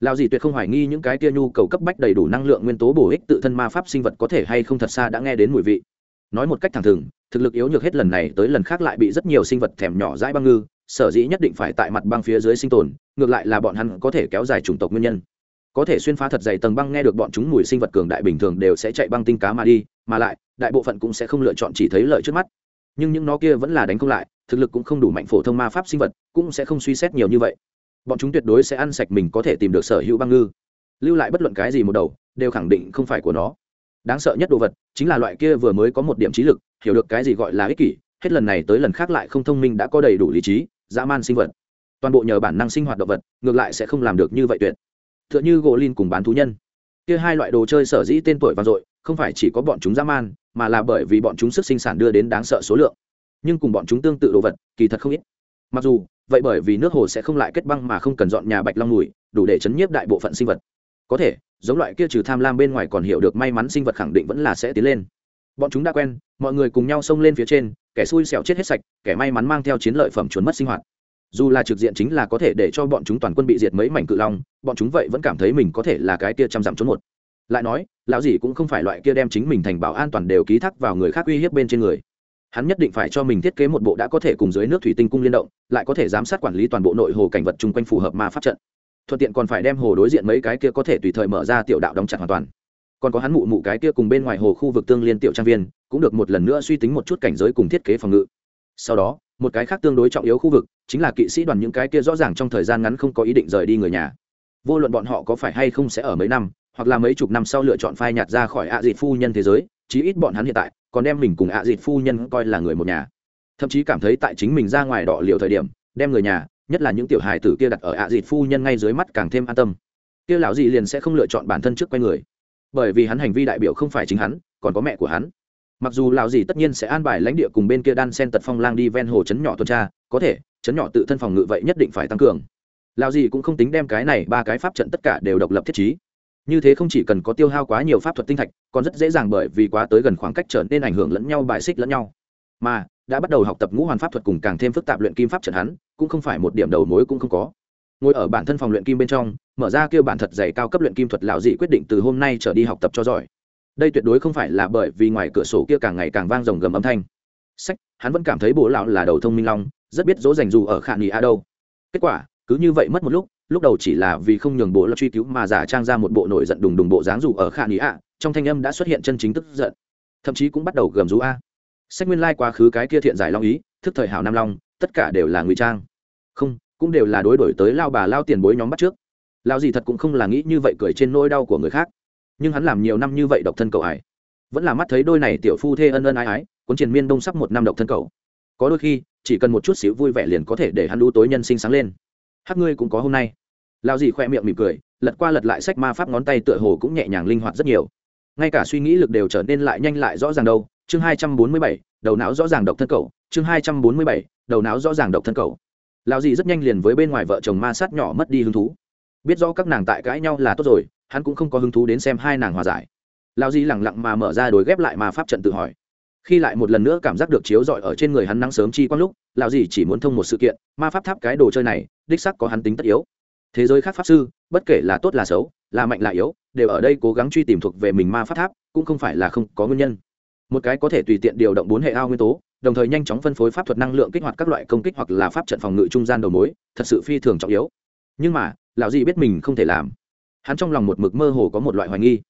Lao gì tuyệt không hoài nghi những cái kia nhu cầu cấp bách đầy đủ năng lượng nguyên tố bổ ích tự thân ma pháp sinh vật có thể hay không thật xa đã nghe đến mùi vị. Nói một cách thẳng thừng, thực lực yếu nhược hết lần này tới lần khác lại bị rất nhiều sinh vật thèm nhỏ dãi băng ngư, sở dĩ nhất định phải tại mặt băng phía dưới sinh tồn, ngược lại là bọn hắn có thể kéo dài chủng tộc nguyên nhân. Có thể xuyên phá thật dày tầng băng nghe được bọn chúng mùi sinh vật cường đại bình thường đều sẽ chạy băng tinh cá mà đi, mà lại, đại bộ phận cũng sẽ không lựa chọn chỉ thấy lợi trước mắt nhưng những nó kia vẫn là đánh không lại, thực lực cũng không đủ mạnh phổ thông ma pháp sinh vật, cũng sẽ không suy xét nhiều như vậy. Bọn chúng tuyệt đối sẽ ăn sạch mình có thể tìm được sở hữu băng ngư. Lưu lại bất luận cái gì một đầu, đều khẳng định không phải của nó. Đáng sợ nhất đồ vật, chính là loại kia vừa mới có một điểm trí lực, hiểu được cái gì gọi là ích kỷ, hết lần này tới lần khác lại không thông minh đã có đầy đủ lý trí, dã man sinh vật. Toàn bộ nhờ bản năng sinh hoạt động vật, ngược lại sẽ không làm được như vậy tuyệt. T h ư ợ n h ư gỗ lin cùng bán thú nhân kia hai loại đồ chơi sở dĩ tên tuổi vang dội, không phải chỉ có bọn chúng dã man, mà là bởi vì bọn chúng sức sinh sản đưa đến đáng sợ số lượng. Nhưng cùng bọn chúng tương tự đồ vật, kỳ thật không ít. Mặc dù, vậy bởi vì nước hồ sẽ không lại kết băng mà không cần dọn nhà bạch long mùi, đủ để chấn nhiếp đại bộ phận sinh vật. Có thể, giống loại kia trừ tham lam bên ngoài còn hiểu được may mắn sinh vật khẳng định vẫn là sẽ tiến lên. Bọn chúng đã quen, mọi người cùng nhau xông lên phía trên, kẻ xui xẻo chết hết sạch, kẻ may mắn mang theo chiến lợi phẩm trốn mất sinh hoạt dù là trực diện chính là có thể để cho bọn chúng toàn quân bị diệt mấy mảnh cự long, bọn chúng vậy vẫn cảm thấy mình có thể là cái kia trăm dặm trốn một. Lại nói, lão gì cũng không phải loại kia đem chính mình thành bảo an toàn đều ký thác vào người khác uy hiếp bên trên người. Hắn nhất định phải cho mình thiết kế một bộ đã có thể cùng dưới nước thủy tinh cung liên động, lại có thể giám sát quản lý toàn bộ nội hồ cảnh vật chung quanh phù hợp ma pháp trận. Thuận tiện còn phải đem hồ đối diện mấy cái kia có thể tùy thời mở ra tiểu đạo đóng chặt hoàn toàn. Còn có hắn mụ mụ cái kia cùng bên ngoài hồ khu vực tương liên tiểu trang viên, cũng được một lần nữa suy tính một chút cảnh giới cùng thiết kế phòng ngự sau đó, một cái khác tương đối trọng yếu khu vực, chính là kỵ sĩ đoàn những cái kia rõ ràng trong thời gian ngắn không có ý định rời đi người nhà. Vô luận bọn họ có phải hay không sẽ ở mấy năm, hoặc là mấy chục năm sau lựa chọn phai nhạt ra khỏi ạ dịt phu nhân thế giới, chí ít bọn hắn hiện tại còn đem mình cùng ạ dịt phu nhân coi là người một nhà. Thậm chí cảm thấy tại chính mình ra ngoài đỏ liệu thời điểm, đem người nhà, nhất là những tiểu hài tử kia đặt ở ạ dịt phu nhân ngay dưới mắt càng thêm an tâm. Kia lão dị liền sẽ không lựa chọn bản thân trước quay người. Bởi vì hắn hành vi đại biểu không phải chính hắn, còn có mẹ của hắn mặc dù lão dị tất nhiên sẽ an bài lãnh địa cùng bên kia đan sen tật phong lang đi ven hồ chấn nhỏ tuần tra, có thể chấn nhỏ tự thân phòng ngự vậy nhất định phải tăng cường. Lão dị cũng không tính đem cái này ba cái pháp trận tất cả đều độc lập thiết trí. Như thế không chỉ cần có tiêu hao quá nhiều pháp thuật tinh thạch, còn rất dễ dàng bởi vì quá tới gần khoảng cách trở nên ảnh hưởng lẫn nhau, bài xích lẫn nhau. Mà, đã bắt đầu học tập ngũ hoàn pháp thuật cùng càng thêm phức tạp luyện kim pháp trận hắn, cũng không phải một điểm đầu mối cũng không có. Ngồi ở bản thân phòng luyện kim bên trong, mở ra kêu bản thật dày cao cấp luyện kim thuật, lão dị quyết định từ hôm nay trở đi học tập cho giỏi đây tuyệt đối không phải là bởi vì ngoài cửa sổ kia càng ngày càng vang rồng gầm âm thanh. Sách, hắn vẫn cảm thấy bố lão là đầu thông minh long, rất biết dỗ dành dù ở khả nghị a đâu. Kết quả, cứ như vậy mất một lúc lúc đầu chỉ là vì không nhường bố lão truy cứu mà giả trang ra một bộ nổi giận đùng đùng bộ dáng dù ở khả nghị a, trong thanh âm đã xuất hiện chân chính tức giận. Thậm chí cũng bắt đầu gầm rú a. Sách nguyên lai quá khứ cái kia thiện giải long ý, thức thời hảo nam long, tất cả đều là ngụy trang. Không, cũng đều là đối đổi tới lao bà lao tiền bối nhóm bắt trước. Lao gì thật cũng không là nghĩ như vậy cười trên nỗi đau của người khác nhưng hắn làm nhiều năm như vậy độc thân cậu ải vẫn là mắt thấy đôi này tiểu phu thê ân ân ái ái, cuốn triền miên đông sắp một năm độc thân cậu có đôi khi, chỉ cần một chút xíu vui vẻ liền có thể để hắn đu tối nhân sinh sáng lên. Hát ngươi cũng có hôm nay. Lao dì khoe miệng mỉm cười, lật qua lật lại sách ma pháp ngón tay tựa hồ cũng nhẹ nhàng linh hoạt rất nhiều. Ngay cả suy nghĩ lực đều trở nên lại nhanh lại rõ ràng đâu. Chương hai trăm bốn mươi bảy, đầu não rõ ràng độc thân cậu chương hai trăm bốn mươi bảy, đầu não rõ ràng độc thân cậu lão dì rất nhanh liền với bên ngoài vợ chồng ma sát nhỏ mất đi hứng thú biết rõ các nàng tại cãi nhau là tốt rồi, hắn cũng không có hứng thú đến xem hai nàng hòa giải. Lão di lẳng lặng mà mở ra đối ghép lại mà pháp trận tự hỏi. Khi lại một lần nữa cảm giác được chiếu rọi ở trên người hắn nắng sớm chi quang lúc, lão di chỉ muốn thông một sự kiện, ma pháp tháp cái đồ chơi này, đích sắc có hắn tính tất yếu. Thế giới khác pháp sư, bất kể là tốt là xấu, là mạnh là yếu, đều ở đây cố gắng truy tìm thuộc về mình ma pháp tháp, cũng không phải là không có nguyên nhân. Một cái có thể tùy tiện điều động bốn hệ ao nguyên tố, đồng thời nhanh chóng phân phối pháp thuật năng lượng kích hoạt các loại công kích hoặc là pháp trận phòng ngự trung gian đầu mối, thật sự phi thường trọng yếu. Nhưng mà lão gì biết mình không thể làm. Hắn trong lòng một mực mơ hồ có một loại hoài nghi.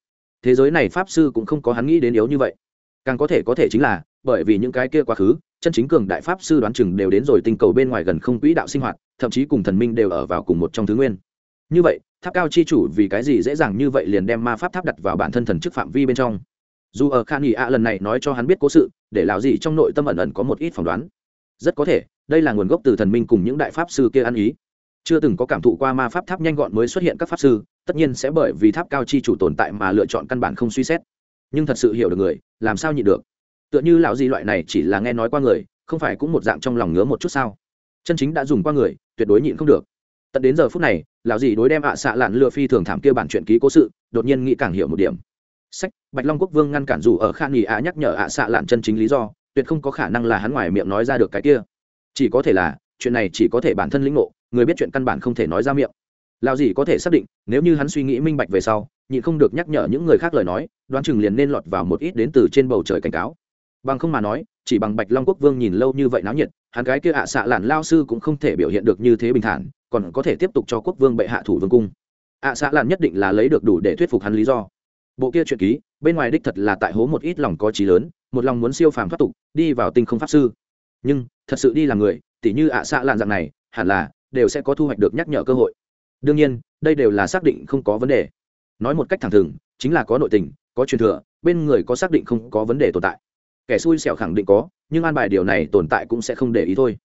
Thế giới này pháp sư cũng không có hắn nghĩ đến yếu như vậy. Càng có thể có thể chính là, bởi vì những cái kia quá khứ, chân chính cường đại pháp sư đoán chừng đều đến rồi tinh cầu bên ngoài gần không quỹ đạo sinh hoạt, thậm chí cùng thần minh đều ở vào cùng một trong thứ nguyên. Như vậy, tháp cao chi chủ vì cái gì dễ dàng như vậy liền đem ma pháp tháp đặt vào bản thân thần chức phạm vi bên trong? Dù ở khan nghị ạ lần này nói cho hắn biết cố sự, để lão gì trong nội tâm ẩn ẩn có một ít phỏng đoán. Rất có thể, đây là nguồn gốc từ thần minh cùng những đại pháp sư kia ăn ý chưa từng có cảm thụ qua ma pháp tháp nhanh gọn mới xuất hiện các pháp sư, tất nhiên sẽ bởi vì tháp cao chi chủ tồn tại mà lựa chọn căn bản không suy xét. Nhưng thật sự hiểu được người, làm sao nhịn được? Tựa như lão gì loại này chỉ là nghe nói qua người, không phải cũng một dạng trong lòng ngứa một chút sao? Chân chính đã dùng qua người, tuyệt đối nhịn không được. Tận đến giờ phút này, lão gì đối đem ạ xạ lạn lừa phi thường thảm kia bản chuyện ký cố sự, đột nhiên nghĩ càng hiểu một điểm. Sách, bạch long quốc vương ngăn cản dù ở khan nghỉ ạ nhắc nhở ạ xạ lạn chân chính lý do, tuyệt không có khả năng là hắn ngoài miệng nói ra được cái kia. Chỉ có thể là, chuyện này chỉ có thể bản thân lĩnh ngộ người biết chuyện căn bản không thể nói ra miệng. Lao gì có thể xác định, nếu như hắn suy nghĩ minh bạch về sau, nhịn không được nhắc nhở những người khác lời nói, đoán chừng liền nên lọt vào một ít đến từ trên bầu trời cảnh cáo. Bằng không mà nói, chỉ bằng bạch long quốc vương nhìn lâu như vậy náo nhiệt, hắn cái kia ạ xạ lạn lao sư cũng không thể biểu hiện được như thế bình thản, còn có thể tiếp tục cho quốc vương bệ hạ thủ vương cung. Ạ xạ lạn nhất định là lấy được đủ để thuyết phục hắn lý do. Bộ kia chuyện ký, bên ngoài đích thật là tại hố một ít lòng có trí lớn, một lòng muốn siêu phàm thoát tục, đi vào tinh không pháp sư. Nhưng, thật sự đi làm người, tỉ như ạ xạ lạn dạng này, hẳn là đều sẽ có thu hoạch được nhắc nhở cơ hội. Đương nhiên, đây đều là xác định không có vấn đề. Nói một cách thẳng thừng, chính là có nội tình, có truyền thừa, bên người có xác định không có vấn đề tồn tại. Kẻ xui xẻo khẳng định có, nhưng an bài điều này tồn tại cũng sẽ không để ý thôi.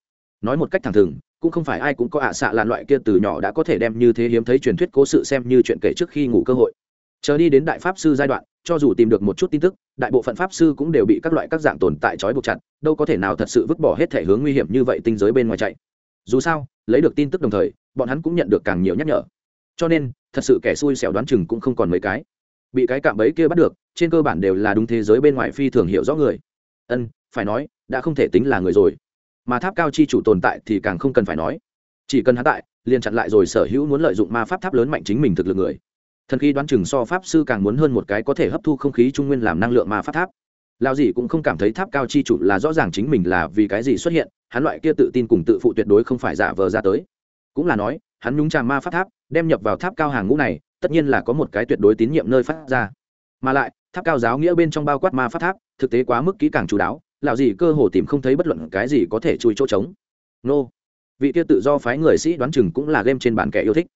Nói một cách thẳng thừng, cũng không phải ai cũng có ạ à xạ làn loại kia từ nhỏ đã có thể đem như thế hiếm thấy truyền thuyết cố sự xem như chuyện kể trước khi ngủ cơ hội. Chờ đi đến đại pháp sư giai đoạn, cho dù tìm được một chút tin tức, đại bộ phận pháp sư cũng đều bị các loại các dạng tồn tại trói buộc chặt, đâu có thể nào thật sự vứt bỏ hết thể hướng nguy hiểm như vậy tinh giới bên ngoài chạy dù sao, lấy được tin tức đồng thời, bọn hắn cũng nhận được càng nhiều nhắc nhở. Cho nên, thật sự kẻ xui xẻo đoán chừng cũng không còn mấy cái. Bị cái cạm bẫy kia bắt được, trên cơ bản đều là đúng thế giới bên ngoài phi thường hiểu rõ người. Ân, phải nói, đã không thể tính là người rồi. Mà tháp cao chi chủ tồn tại thì càng không cần phải nói. Chỉ cần hắn tại, liền chặn lại rồi sở hữu muốn lợi dụng ma pháp tháp lớn mạnh chính mình thực lực người. Thần khí đoán chừng so pháp sư càng muốn hơn một cái có thể hấp thu không khí trung nguyên làm năng lượng ma pháp tháp lao gì cũng không cảm thấy tháp cao chi chủ là rõ ràng chính mình là vì cái gì xuất hiện, hắn loại kia tự tin cùng tự phụ tuyệt đối không phải giả vờ ra tới. Cũng là nói, hắn nhúng tràng ma pháp tháp, đem nhập vào tháp cao hàng ngũ này, tất nhiên là có một cái tuyệt đối tín nhiệm nơi phát ra. Mà lại, tháp cao giáo nghĩa bên trong bao quát ma pháp tháp, thực tế quá mức kỹ càng chú đáo lạo gì cơ hồ tìm không thấy bất luận cái gì có thể chui chỗ trống. Nô, vị kia tự do phái người sĩ đoán chừng cũng là game trên bàn kẻ yêu thích.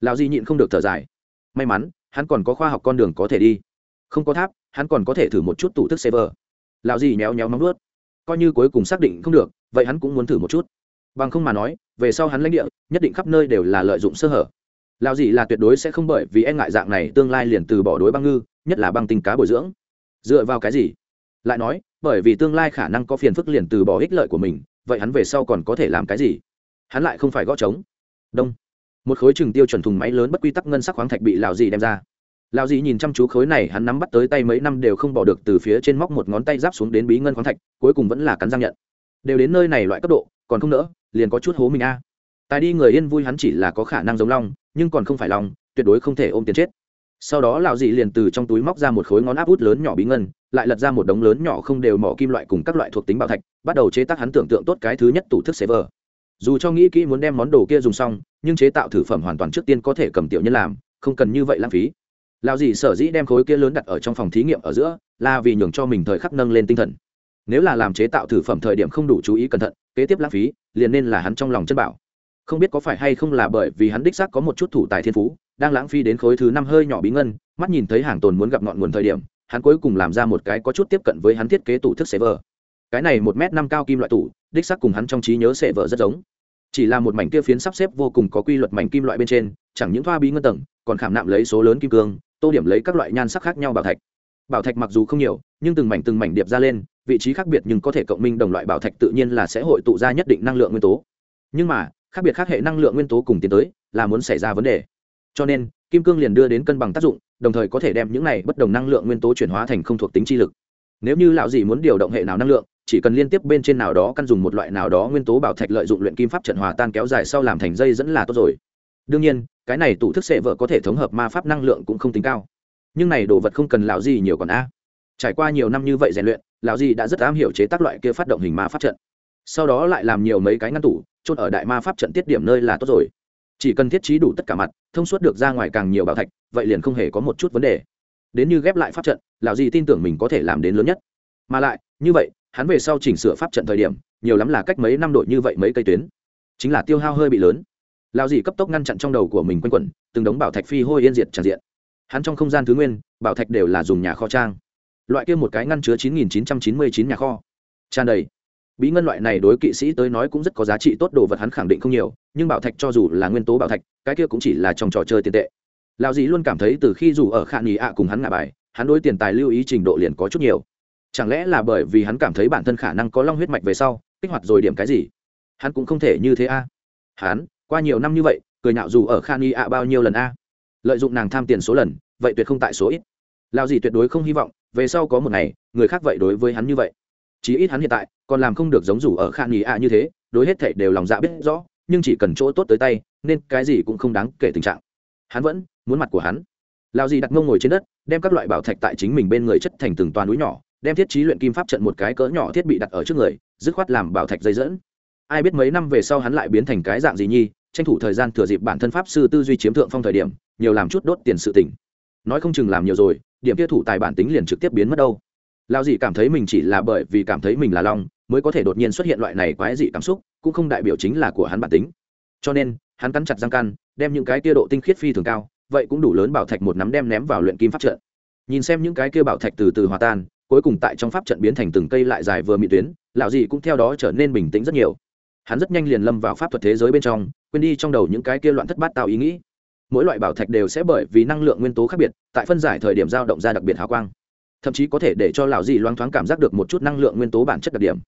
Lạo gì nhịn không được thở dài. May mắn, hắn còn có khoa học con đường có thể đi không có tháp, hắn còn có thể thử một chút tủ thức server lạo gì nhéo nhéo móng nuốt coi như cuối cùng xác định không được, vậy hắn cũng muốn thử một chút. Bằng không mà nói, về sau hắn lãnh địa, nhất định khắp nơi đều là lợi dụng sơ hở. Lạo gì là tuyệt đối sẽ không bởi vì e ngại dạng này tương lai liền từ bỏ đối băng ngư, nhất là băng tình cá bồi dưỡng. Dựa vào cái gì? Lại nói, bởi vì tương lai khả năng có phiền phức liền từ bỏ ích lợi của mình, vậy hắn về sau còn có thể làm cái gì? Hắn lại không phải gõ trống. Đông. Một khối trừng tiêu chuẩn thùng máy lớn bất quy tắc ngân sắc khoáng thạch bị lào gì đem ra lao dì nhìn chăm chú khối này hắn nắm bắt tới tay mấy năm đều không bỏ được từ phía trên móc một ngón tay giáp xuống đến bí ngân khoáng thạch cuối cùng vẫn là cắn răng nhận. Đều đến nơi này loại cấp độ còn không nỡ liền có chút hố mình a. Tài đi người yên vui hắn chỉ là có khả năng giống long nhưng còn không phải lòng, tuyệt đối không thể ôm tiền chết. Sau đó lão dì liền từ trong túi móc ra một khối ngón áp út lớn nhỏ bí ngân lại lật ra một đống lớn nhỏ không đều mỏ kim loại cùng các loại thuộc tính bảo thạch bắt đầu chế tác hắn tưởng tượng tốt cái thứ nhất tủ thức server dù cho nghĩ kỹ muốn đem món đồ kia dùng xong nhưng chế tạo thử phẩm hoàn toàn trước tiên có thể cầm tiểu nhân làm không cần như vậy lãng phí lao gì sở dĩ đem khối kia lớn đặt ở trong phòng thí nghiệm ở giữa là vì nhường cho mình thời khắc nâng lên tinh thần. Nếu là làm chế tạo thử phẩm thời điểm không đủ chú ý cẩn thận, kế tiếp lãng phí, liền nên là hắn trong lòng chân bảo. Không biết có phải hay không là bởi vì hắn đích xác có một chút thủ tài thiên phú, đang lãng phí đến khối thứ năm hơi nhỏ bí ngân, mắt nhìn thấy hàng tồn muốn gặp ngọn nguồn thời điểm, hắn cuối cùng làm ra một cái có chút tiếp cận với hắn thiết kế tủ thức vờ. cái này một m năm cao kim loại tủ, đích xác cùng hắn trong trí nhớ sệ vợ rất giống. Chỉ là một mảnh kia phiến sắp xếp vô cùng có quy luật mảnh kim loại bên trên, chẳng những thoa bí ngân tầng, còn khảm nạm lấy số lớn kim cương tô điểm lấy các loại nhan sắc khác nhau bảo thạch. Bảo thạch mặc dù không nhiều, nhưng từng mảnh từng mảnh điệp ra lên, vị trí khác biệt nhưng có thể cộng minh đồng loại bảo thạch tự nhiên là sẽ hội tụ ra nhất định năng lượng nguyên tố. Nhưng mà, khác biệt khác hệ năng lượng nguyên tố cùng tiến tới là muốn xảy ra vấn đề. Cho nên, kim cương liền đưa đến cân bằng tác dụng, đồng thời có thể đem những này bất đồng năng lượng nguyên tố chuyển hóa thành không thuộc tính chi lực. Nếu như lão gì muốn điều động hệ nào năng lượng, chỉ cần liên tiếp bên trên nào đó căn dùng một loại nào đó nguyên tố bảo thạch lợi dụng luyện kim pháp trận hòa tan kéo dài sau làm thành dây dẫn là tốt rồi đương nhiên, cái này tủ thức sệ vợ có thể thống hợp ma pháp năng lượng cũng không tính cao. Nhưng này đồ vật không cần lão gì nhiều còn a. Trải qua nhiều năm như vậy rèn luyện, lão gì đã rất am hiểu chế tác loại kia phát động hình ma pháp trận. Sau đó lại làm nhiều mấy cái ngăn tủ chôn ở đại ma pháp trận tiết điểm nơi là tốt rồi. Chỉ cần thiết trí đủ tất cả mặt, thông suốt được ra ngoài càng nhiều bảo thạch, vậy liền không hề có một chút vấn đề. Đến như ghép lại pháp trận, lão gì tin tưởng mình có thể làm đến lớn nhất. Mà lại, như vậy, hắn về sau chỉnh sửa pháp trận thời điểm, nhiều lắm là cách mấy năm đội như vậy mấy cây tuyến. Chính là tiêu hao hơi bị lớn lao dì cấp tốc ngăn chặn trong đầu của mình quanh quẩn, từng đống bảo thạch phi hôi yên diệt tràn diện. Hắn trong không gian thứ nguyên, bảo thạch đều là dùng nhà kho trang. Loại kia một cái ngăn chứa 9.999 nhà kho. Tràn đầy. Bí ngân loại này đối kỵ sĩ tới nói cũng rất có giá trị, tốt đồ vật hắn khẳng định không nhiều, nhưng bảo thạch cho dù là nguyên tố bảo thạch, cái kia cũng chỉ là trong trò chơi tiền tệ. Lão dì luôn cảm thấy từ khi dù ở khả nghỉ ạ cùng hắn ngả bài, hắn đối tiền tài lưu ý trình độ liền có chút nhiều. Chẳng lẽ là bởi vì hắn cảm thấy bản thân khả năng có long huyết mạch về sau, kích hoạt rồi điểm cái gì? Hắn cũng không thể như thế a. Hắn qua nhiều năm như vậy, cười nhạo dù ở khan y ạ bao nhiêu lần a. Lợi dụng nàng tham tiền số lần, vậy tuyệt không tại số ít. Lao gì tuyệt đối không hy vọng, về sau có một ngày, người khác vậy đối với hắn như vậy. Chí ít hắn hiện tại, còn làm không được giống dù ở khan y ạ như thế, đối hết thảy đều lòng dạ biết rõ, nhưng chỉ cần chỗ tốt tới tay, nên cái gì cũng không đáng kể tình trạng. Hắn vẫn muốn mặt của hắn. Lao gì đặt mông ngồi trên đất, đem các loại bảo thạch tại chính mình bên người chất thành từng toa núi nhỏ, đem thiết trí luyện kim pháp trận một cái cỡ nhỏ thiết bị đặt ở trước người, dứt khoát làm bảo thạch dây dẫn. Ai biết mấy năm về sau hắn lại biến thành cái dạng gì nhi tranh thủ thời gian thừa dịp bản thân pháp sư tư duy chiếm thượng phong thời điểm, nhiều làm chút đốt tiền sự tỉnh nói không chừng làm nhiều rồi, điểm kia thủ tài bản tính liền trực tiếp biến mất đâu. Lao dị cảm thấy mình chỉ là bởi vì cảm thấy mình là long, mới có thể đột nhiên xuất hiện loại này quái dị cảm xúc, cũng không đại biểu chính là của hắn bản tính. Cho nên, hắn cắn chặt răng căn đem những cái kia độ tinh khiết phi thường cao, vậy cũng đủ lớn bảo thạch một nắm đem ném vào luyện kim pháp trận. Nhìn xem những cái kia bảo thạch từ từ hòa tan, cuối cùng tại trong pháp trận biến thành từng cây lại dài vừa mị tuyến, lão dị cũng theo đó trở nên bình tĩnh rất nhiều hắn rất nhanh liền lâm vào pháp thuật thế giới bên trong, quên đi trong đầu những cái kia loạn thất bát tạo ý nghĩ. Mỗi loại bảo thạch đều sẽ bởi vì năng lượng nguyên tố khác biệt, tại phân giải thời điểm dao động ra đặc biệt hào quang. Thậm chí có thể để cho lão dì loáng thoáng cảm giác được một chút năng lượng nguyên tố bản chất đặc điểm.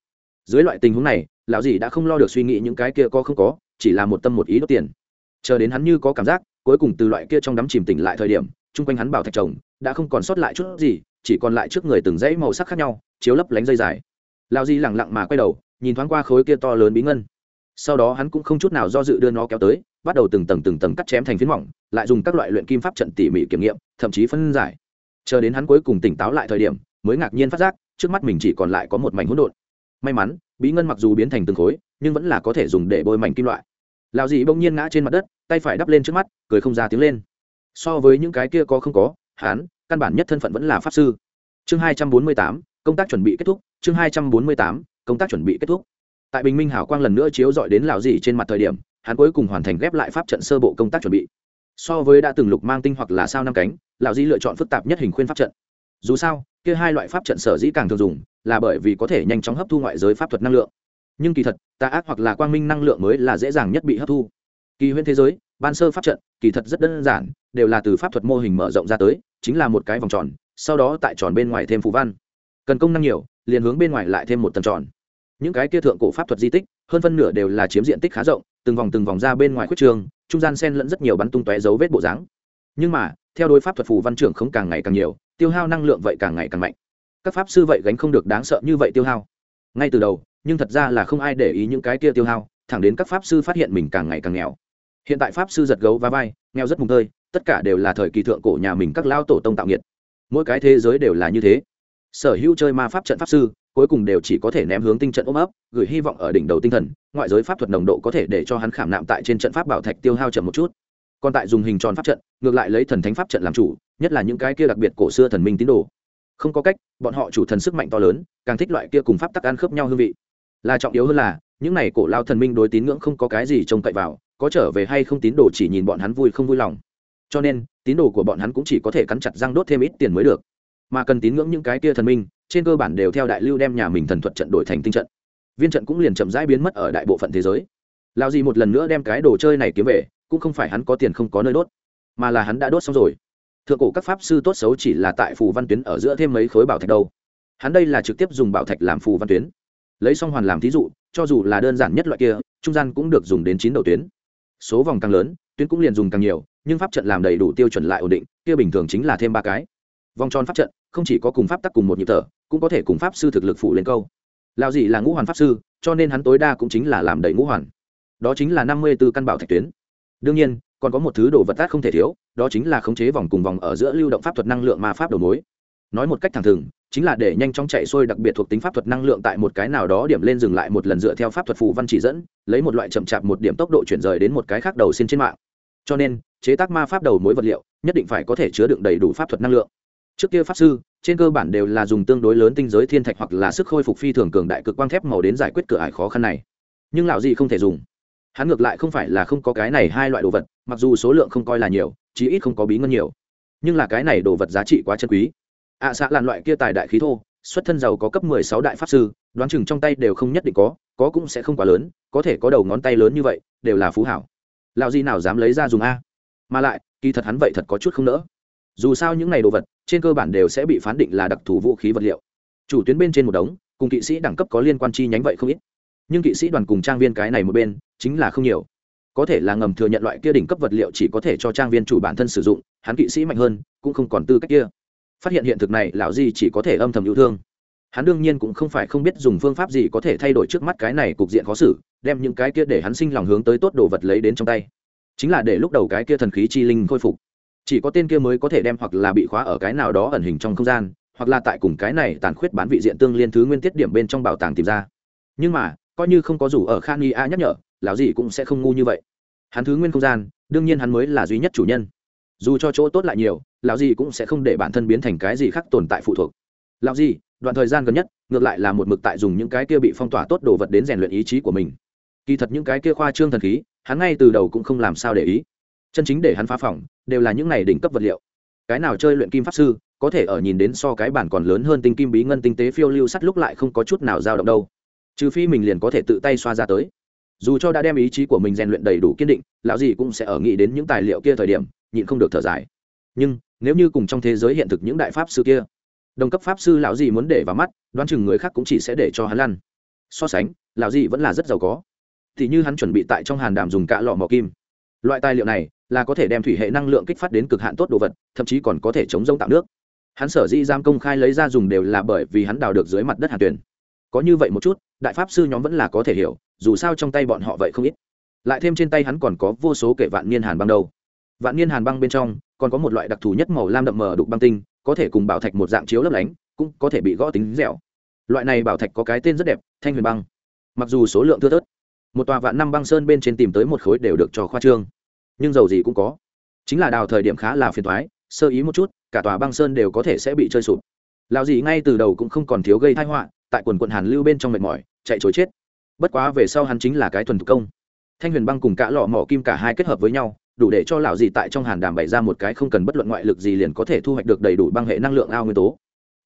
Dưới loại tình huống này, lão dì đã không lo được suy nghĩ những cái kia có không có, chỉ là một tâm một ý đốt tiền. Chờ đến hắn như có cảm giác, cuối cùng từ loại kia trong đắm chìm tỉnh lại thời điểm, chung quanh hắn bảo thạch chồng đã không còn sót lại chút gì, chỉ còn lại trước người từng dãy màu sắc khác nhau, chiếu lấp lánh dây dài. Lão dì lẳng lặng mà quay đầu nhìn thoáng qua khối kia to lớn bí ngân. Sau đó hắn cũng không chút nào do dự đưa nó kéo tới, bắt đầu từng tầng từng tầng cắt chém thành phiến mỏng, lại dùng các loại luyện kim pháp trận tỉ mỉ kiểm nghiệm, thậm chí phân giải. Chờ đến hắn cuối cùng tỉnh táo lại thời điểm, mới ngạc nhiên phát giác, trước mắt mình chỉ còn lại có một mảnh hỗn độn. May mắn, bí ngân mặc dù biến thành từng khối, nhưng vẫn là có thể dùng để bôi mảnh kim loại. Lào dị bỗng nhiên ngã trên mặt đất, tay phải đắp lên trước mắt, cười không ra tiếng lên. So với những cái kia có không có, hắn, căn bản nhất thân phận vẫn là pháp sư. Chương hai trăm bốn mươi tám, công tác chuẩn bị kết thúc, chương hai trăm bốn mươi tám công tác chuẩn bị kết thúc. Tại bình minh hảo quang lần nữa chiếu dọi đến lào dì trên mặt thời điểm, hắn cuối cùng hoàn thành ghép lại pháp trận sơ bộ công tác chuẩn bị. So với đã từng lục mang tinh hoặc là sao năm cánh lào dì lựa chọn phức tạp nhất hình khuyên pháp trận. Dù sao, kia hai loại pháp trận sở dĩ càng thường dùng, là bởi vì có thể nhanh chóng hấp thu ngoại giới pháp thuật năng lượng. Nhưng kỳ thật, tà ác hoặc là quang minh năng lượng mới là dễ dàng nhất bị hấp thu. Kỳ huyễn thế giới, ban sơ pháp trận, kỳ thật rất đơn giản, đều là từ pháp thuật mô hình mở rộng ra tới, chính là một cái vòng tròn, sau đó tại tròn bên ngoài thêm phù văn. Cần công năng nhiều, liền hướng bên ngoài lại thêm một tầng tròn những cái kia thượng cổ pháp thuật di tích, hơn phân nửa đều là chiếm diện tích khá rộng, từng vòng từng vòng ra bên ngoài khuất trường, trung gian sen lẫn rất nhiều bắn tung tóe dấu vết bộ dáng. Nhưng mà, theo đối pháp thuật phù văn trưởng không càng ngày càng nhiều, tiêu hao năng lượng vậy càng ngày càng mạnh. Các pháp sư vậy gánh không được đáng sợ như vậy tiêu hao. Ngay từ đầu, nhưng thật ra là không ai để ý những cái kia tiêu hao, thẳng đến các pháp sư phát hiện mình càng ngày càng nghèo. Hiện tại pháp sư giật gấu và vai, nghèo rất mùng tơi, tất cả đều là thời kỳ thượng cổ nhà mình các lao tổ tông tạo nghiệt. Mỗi cái thế giới đều là như thế sở hữu chơi ma pháp trận pháp sư, cuối cùng đều chỉ có thể ném hướng tinh trận ôm ấp, gửi hy vọng ở đỉnh đầu tinh thần, ngoại giới pháp thuật nồng độ có thể để cho hắn khảm nạm tại trên trận pháp bảo thạch tiêu hao chậm một chút. Còn tại dùng hình tròn pháp trận, ngược lại lấy thần thánh pháp trận làm chủ, nhất là những cái kia đặc biệt cổ xưa thần minh tín đồ. Không có cách, bọn họ chủ thần sức mạnh to lớn, càng thích loại kia cùng pháp tắc ăn khớp nhau hương vị. Là trọng yếu hơn là, những này cổ lao thần minh đối tín ngưỡng không có cái gì trông cậy vào, có trở về hay không tín đồ chỉ nhìn bọn hắn vui không vui lòng. Cho nên, tín đồ của bọn hắn cũng chỉ có thể cắn chặt răng đốt thêm ít tiền mới được mà cần tín ngưỡng những cái kia thần minh, trên cơ bản đều theo đại lưu đem nhà mình thần thuật trận đổi thành tinh trận. Viên trận cũng liền chậm rãi biến mất ở đại bộ phận thế giới. Lao gì một lần nữa đem cái đồ chơi này kiếm về, cũng không phải hắn có tiền không có nơi đốt, mà là hắn đã đốt xong rồi. Thượng cổ các pháp sư tốt xấu chỉ là tại phù văn tuyến ở giữa thêm mấy khối bảo thạch đâu. Hắn đây là trực tiếp dùng bảo thạch làm phù văn tuyến. Lấy song hoàn làm thí dụ, cho dù là đơn giản nhất loại kia, trung gian cũng được dùng đến chín đầu tuyến. Số vòng càng lớn, tuyến cũng liền dùng càng nhiều, nhưng pháp trận làm đầy đủ tiêu chuẩn lại ổn định, kia bình thường chính là thêm ba cái vòng tròn pháp trận, không chỉ có cùng pháp tắc cùng một nhịp thở, cũng có thể cùng pháp sư thực lực phụ lên câu. Lao gì là ngũ hoàn pháp sư, cho nên hắn tối đa cũng chính là làm đầy ngũ hoàn. Đó chính là năm mươi b ố căn bảo thạch tuyến. Đương nhiên, còn có một thứ đồ vật tác không thể thiếu, đó chính là khống chế vòng cùng vòng ở giữa lưu động pháp thuật năng lượng ma pháp đầu mối. Nói một cách thẳng thừng, chính là để nhanh chóng chạy xuôi đặc biệt thuộc tính pháp thuật năng lượng tại một cái nào đó điểm lên dừng lại một lần dựa theo pháp thuật phù văn chỉ dẫn, lấy một loại chậm chạp một điểm tốc độ chuyển rời đến một cái khác đầu xin trên mạng. Cho nên, chế tác ma pháp đầu mối vật liệu nhất định phải có thể chứa đựng đầy đủ pháp thuật năng lượng trước kia pháp sư trên cơ bản đều là dùng tương đối lớn tinh giới thiên thạch hoặc là sức khôi phục phi thường cường đại cực quang thép màu đến giải quyết cửa ải khó khăn này. Nhưng lão gì không thể dùng. Hắn ngược lại không phải là không có cái này hai loại đồ vật mặc dù số lượng không coi là nhiều chí ít không có bí ngân nhiều. Nhưng là cái này đồ vật giá trị quá chân quý. Ạ à, xạ làn loại kia tài đại khí thô xuất thân giàu có cấp mười sáu đại pháp sư đoán chừng trong tay đều không nhất định có có cũng sẽ không quá lớn có thể có đầu ngón tay lớn như vậy đều là phú hảo. Lão gì nào dám lấy ra dùng a? Mà lại kỳ thật hắn vậy thật có chút không nỡ dù sao những này đồ vật, trên cơ bản đều sẽ bị phán định là đặc thù vũ khí vật liệu. Chủ tuyến bên trên một đống, cùng kỵ sĩ đẳng cấp có liên quan chi nhánh vậy không ít. Nhưng kỵ sĩ đoàn cùng trang viên cái này một bên, chính là không nhiều. Có thể là ngầm thừa nhận loại kia đỉnh cấp vật liệu chỉ có thể cho trang viên chủ bản thân sử dụng, hắn kỵ sĩ mạnh hơn, cũng không còn tư cách kia. Phát hiện hiện thực này, lão di chỉ có thể âm thầm yêu thương. Hắn đương nhiên cũng không phải không biết dùng phương pháp gì có thể thay đổi trước mắt cái này cục diện khó xử, đem những cái kia để hắn sinh lòng hướng tới tốt đồ vật lấy đến trong tay. Chính là để lúc đầu cái kia thần khí chi linh khôi phục chỉ có tên kia mới có thể đem hoặc là bị khóa ở cái nào đó ẩn hình trong không gian, hoặc là tại cùng cái này tàn khuyết bán vị diện tương liên thứ nguyên tiết điểm bên trong bảo tàng tìm ra. Nhưng mà, coi như không có rủ ở khan nghi a nhắc nhở, lão gì cũng sẽ không ngu như vậy. Hắn thứ nguyên không gian, đương nhiên hắn mới là duy nhất chủ nhân. Dù cho chỗ tốt lại nhiều, lão gì cũng sẽ không để bản thân biến thành cái gì khác tồn tại phụ thuộc. Lão gì đoạn thời gian gần nhất, ngược lại là một mực tại dùng những cái kia bị phong tỏa tốt đồ vật đến rèn luyện ý chí của mình. Kỳ thật những cái kia khoa trương thần khí, hắn ngay từ đầu cũng không làm sao để ý. Chân chính để hắn phá phỏng đều là những này đỉnh cấp vật liệu. Cái nào chơi luyện kim pháp sư, có thể ở nhìn đến so cái bản còn lớn hơn tinh kim bí ngân tinh tế phiêu lưu sắt lúc lại không có chút nào dao động đâu. Trừ phi mình liền có thể tự tay xoa ra tới. Dù cho đã đem ý chí của mình rèn luyện đầy đủ kiên định, lão gì cũng sẽ ở nghĩ đến những tài liệu kia thời điểm, nhịn không được thở dài. Nhưng, nếu như cùng trong thế giới hiện thực những đại pháp sư kia, đồng cấp pháp sư lão gì muốn để vào mắt, đoán chừng người khác cũng chỉ sẽ để cho hắn lăn. So sánh, lão gì vẫn là rất giàu có. Thì như hắn chuẩn bị tại trong hàn đàm dùng cả lọ mỏ kim. Loại tài liệu này là có thể đem thủy hệ năng lượng kích phát đến cực hạn tốt đồ vật, thậm chí còn có thể chống rông tạo nước. Hắn sở dĩ giam công khai lấy ra dùng đều là bởi vì hắn đào được dưới mặt đất hàn tuyển. Có như vậy một chút, đại pháp sư nhóm vẫn là có thể hiểu, dù sao trong tay bọn họ vậy không ít. Lại thêm trên tay hắn còn có vô số kể vạn niên hàn băng đâu. Vạn niên hàn băng bên trong, còn có một loại đặc thù nhất màu lam đậm mờ đục băng tinh, có thể cùng bảo thạch một dạng chiếu lấp lánh, cũng có thể bị gõ tính dẻo. Loại này bảo thạch có cái tên rất đẹp, thanh huyền băng. Mặc dù số lượng thưa thớt, một tòa vạn năm băng sơn bên trên tìm tới một khối đều được cho khoa trương nhưng dầu gì cũng có. Chính là đào thời điểm khá là phiền thoái sơ ý một chút, cả tòa băng sơn đều có thể sẽ bị chơi sụp. Lào gì ngay từ đầu cũng không còn thiếu gây thai họa, tại quần quận hàn lưu bên trong mệt mỏi, chạy chối chết. Bất quá về sau hắn chính là cái thuần thủ công. Thanh huyền băng cùng cả lọ mỏ kim cả hai kết hợp với nhau, đủ để cho lão gì tại trong hàn đàm bày ra một cái không cần bất luận ngoại lực gì liền có thể thu hoạch được đầy đủ băng hệ năng lượng ao nguyên tố.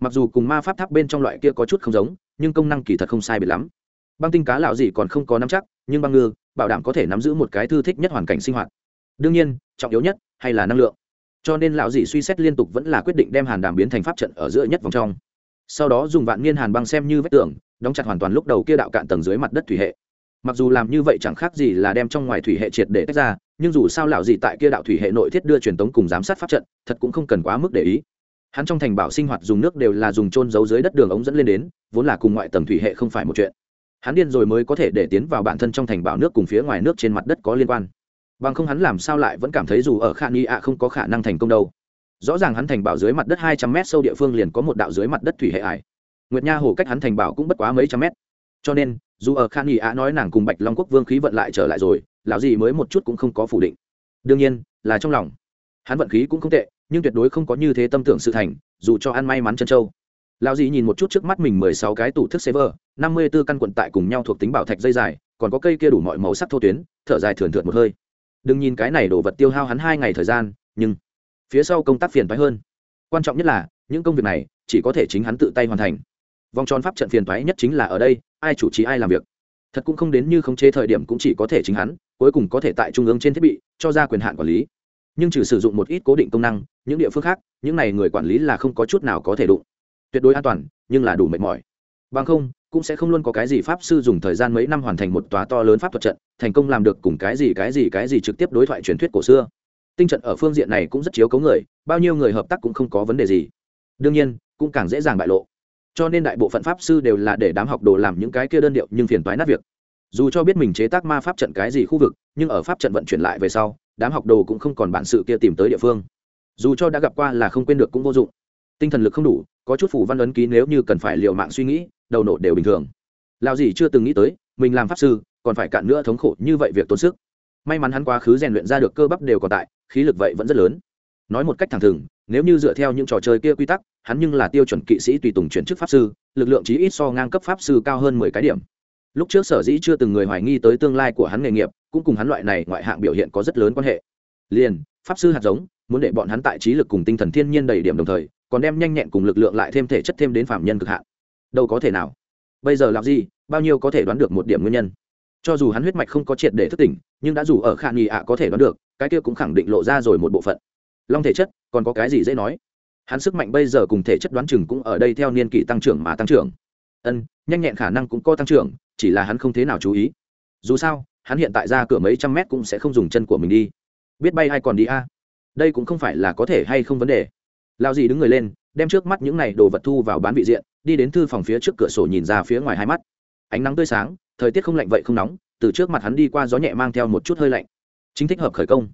Mặc dù cùng ma pháp tháp bên trong loại kia có chút không giống, nhưng công năng kỳ thật không sai biệt lắm. Băng tinh cá lão gì còn không có nắm chắc, nhưng băng ngư, bảo đảm có thể nắm giữ một cái thư thích nhất hoàn cảnh sinh hoạt đương nhiên trọng yếu nhất hay là năng lượng cho nên lão dị suy xét liên tục vẫn là quyết định đem hàn đàm biến thành pháp trận ở giữa nhất vòng trong sau đó dùng vạn niên hàn băng xem như vách tường đóng chặt hoàn toàn lúc đầu kia đạo cạn tầng dưới mặt đất thủy hệ mặc dù làm như vậy chẳng khác gì là đem trong ngoài thủy hệ triệt để tách ra nhưng dù sao lão dị tại kia đạo thủy hệ nội thiết đưa truyền tống cùng giám sát pháp trận thật cũng không cần quá mức để ý hắn trong thành bảo sinh hoạt dùng nước đều là dùng trôn giấu dưới đất đường ống dẫn lên đến vốn là cùng ngoại tầng thủy hệ không phải một chuyện hắn điên rồi mới có thể để tiến vào bản thân trong thành bảo nước cùng phía ngoài nước trên mặt đất có liên quan bằng không hắn làm sao lại vẫn cảm thấy dù ở khả nghi ạ không có khả năng thành công đâu. Rõ ràng hắn thành bảo dưới mặt đất hai trăm mét sâu địa phương liền có một đạo dưới mặt đất thủy hệ ải. Nguyệt nha hồ cách hắn thành bảo cũng bất quá mấy trăm mét. Cho nên, dù ở khả nghi ạ nói nàng cùng bạch long quốc vương khí vận lại trở lại rồi, lão gì mới một chút cũng không có phủ định. Đương nhiên, là trong lòng. Hắn vận khí cũng không tệ, nhưng tuyệt đối không có như thế tâm tưởng sự thành, dù cho ăn may mắn chân châu. Lão gì nhìn một chút trước mắt mình mười sáu cái tủ thức server năm mươi b ố căn quận tại cùng nhau thuộc tính bảo thạch dây dài, còn có cây kia đủ mọi màu sắc thô tuyến, thở dài thườn thượt một hơi đừng nhìn cái này đổ vật tiêu hao hắn hai ngày thời gian, nhưng phía sau công tác phiền thoái hơn. Quan trọng nhất là, những công việc này chỉ có thể chính hắn tự tay hoàn thành. Vòng tròn pháp trận phiền thoái nhất chính là ở đây, ai chủ trì ai làm việc. Thật cũng không đến như khống chế thời điểm cũng chỉ có thể chính hắn, cuối cùng có thể tại trung ương trên thiết bị, cho ra quyền hạn quản lý. Nhưng trừ sử dụng một ít cố định công năng, những địa phương khác, những này người quản lý là không có chút nào có thể đụng. Tuyệt đối an toàn, nhưng là đủ mệt mỏi. Bằng không cũng sẽ không luôn có cái gì pháp sư dùng thời gian mấy năm hoàn thành một tòa to lớn pháp thuật trận, thành công làm được cùng cái gì cái gì cái gì trực tiếp đối thoại truyền thuyết cổ xưa. Tinh trận ở phương diện này cũng rất chiếu cấu người, bao nhiêu người hợp tác cũng không có vấn đề gì. Đương nhiên, cũng càng dễ dàng bại lộ. Cho nên đại bộ phận pháp sư đều là để đám học đồ làm những cái kia đơn điệu nhưng phiền toái nát việc. Dù cho biết mình chế tác ma pháp trận cái gì khu vực, nhưng ở pháp trận vận chuyển lại về sau, đám học đồ cũng không còn bản sự kia tìm tới địa phương. Dù cho đã gặp qua là không quên được cũng vô dụng. Tinh thần lực không đủ, có chút phủ văn ấn ký nếu như cần phải liều mạng suy nghĩ đầu nổ đều bình thường. Lao gì chưa từng nghĩ tới, mình làm pháp sư, còn phải cạn nữa thống khổ như vậy việc tốn sức. May mắn hắn quá khứ rèn luyện ra được cơ bắp đều còn tại, khí lực vậy vẫn rất lớn. Nói một cách thẳng thừng, nếu như dựa theo những trò chơi kia quy tắc, hắn nhưng là tiêu chuẩn kỵ sĩ tùy tùng chuyển chức pháp sư, lực lượng chí ít so ngang cấp pháp sư cao hơn mười cái điểm. Lúc trước sở dĩ chưa từng người hoài nghi tới tương lai của hắn nghề nghiệp, cũng cùng hắn loại này ngoại hạng biểu hiện có rất lớn quan hệ. Liền, pháp sư hạt giống, muốn để bọn hắn tại trí lực cùng tinh thần thiên nhiên đầy điểm đồng thời, còn đem nhanh nhẹn cùng lực lượng lại thêm thể chất thêm đến phạm nhân cực hạn đâu có thể nào. Bây giờ làm gì, bao nhiêu có thể đoán được một điểm nguyên nhân. Cho dù hắn huyết mạch không có triệt để thức tỉnh, nhưng đã dù ở khả nghi ạ có thể đoán được, cái kia cũng khẳng định lộ ra rồi một bộ phận. Long thể chất, còn có cái gì dễ nói? Hắn sức mạnh bây giờ cùng thể chất đoán chừng cũng ở đây theo niên kỷ tăng trưởng mà tăng trưởng. Ân, nhanh nhẹn khả năng cũng có tăng trưởng, chỉ là hắn không thế nào chú ý. Dù sao, hắn hiện tại ra cửa mấy trăm mét cũng sẽ không dùng chân của mình đi. Biết bay hay còn đi a? Đây cũng không phải là có thể hay không vấn đề. Lao gì đứng người lên, đem trước mắt những này đồ vật thu vào bán vị diện đi đến thư phòng phía trước cửa sổ nhìn ra phía ngoài hai mắt. Ánh nắng tươi sáng, thời tiết không lạnh vậy không nóng, từ trước mặt hắn đi qua gió nhẹ mang theo một chút hơi lạnh. Chính thích hợp khởi công.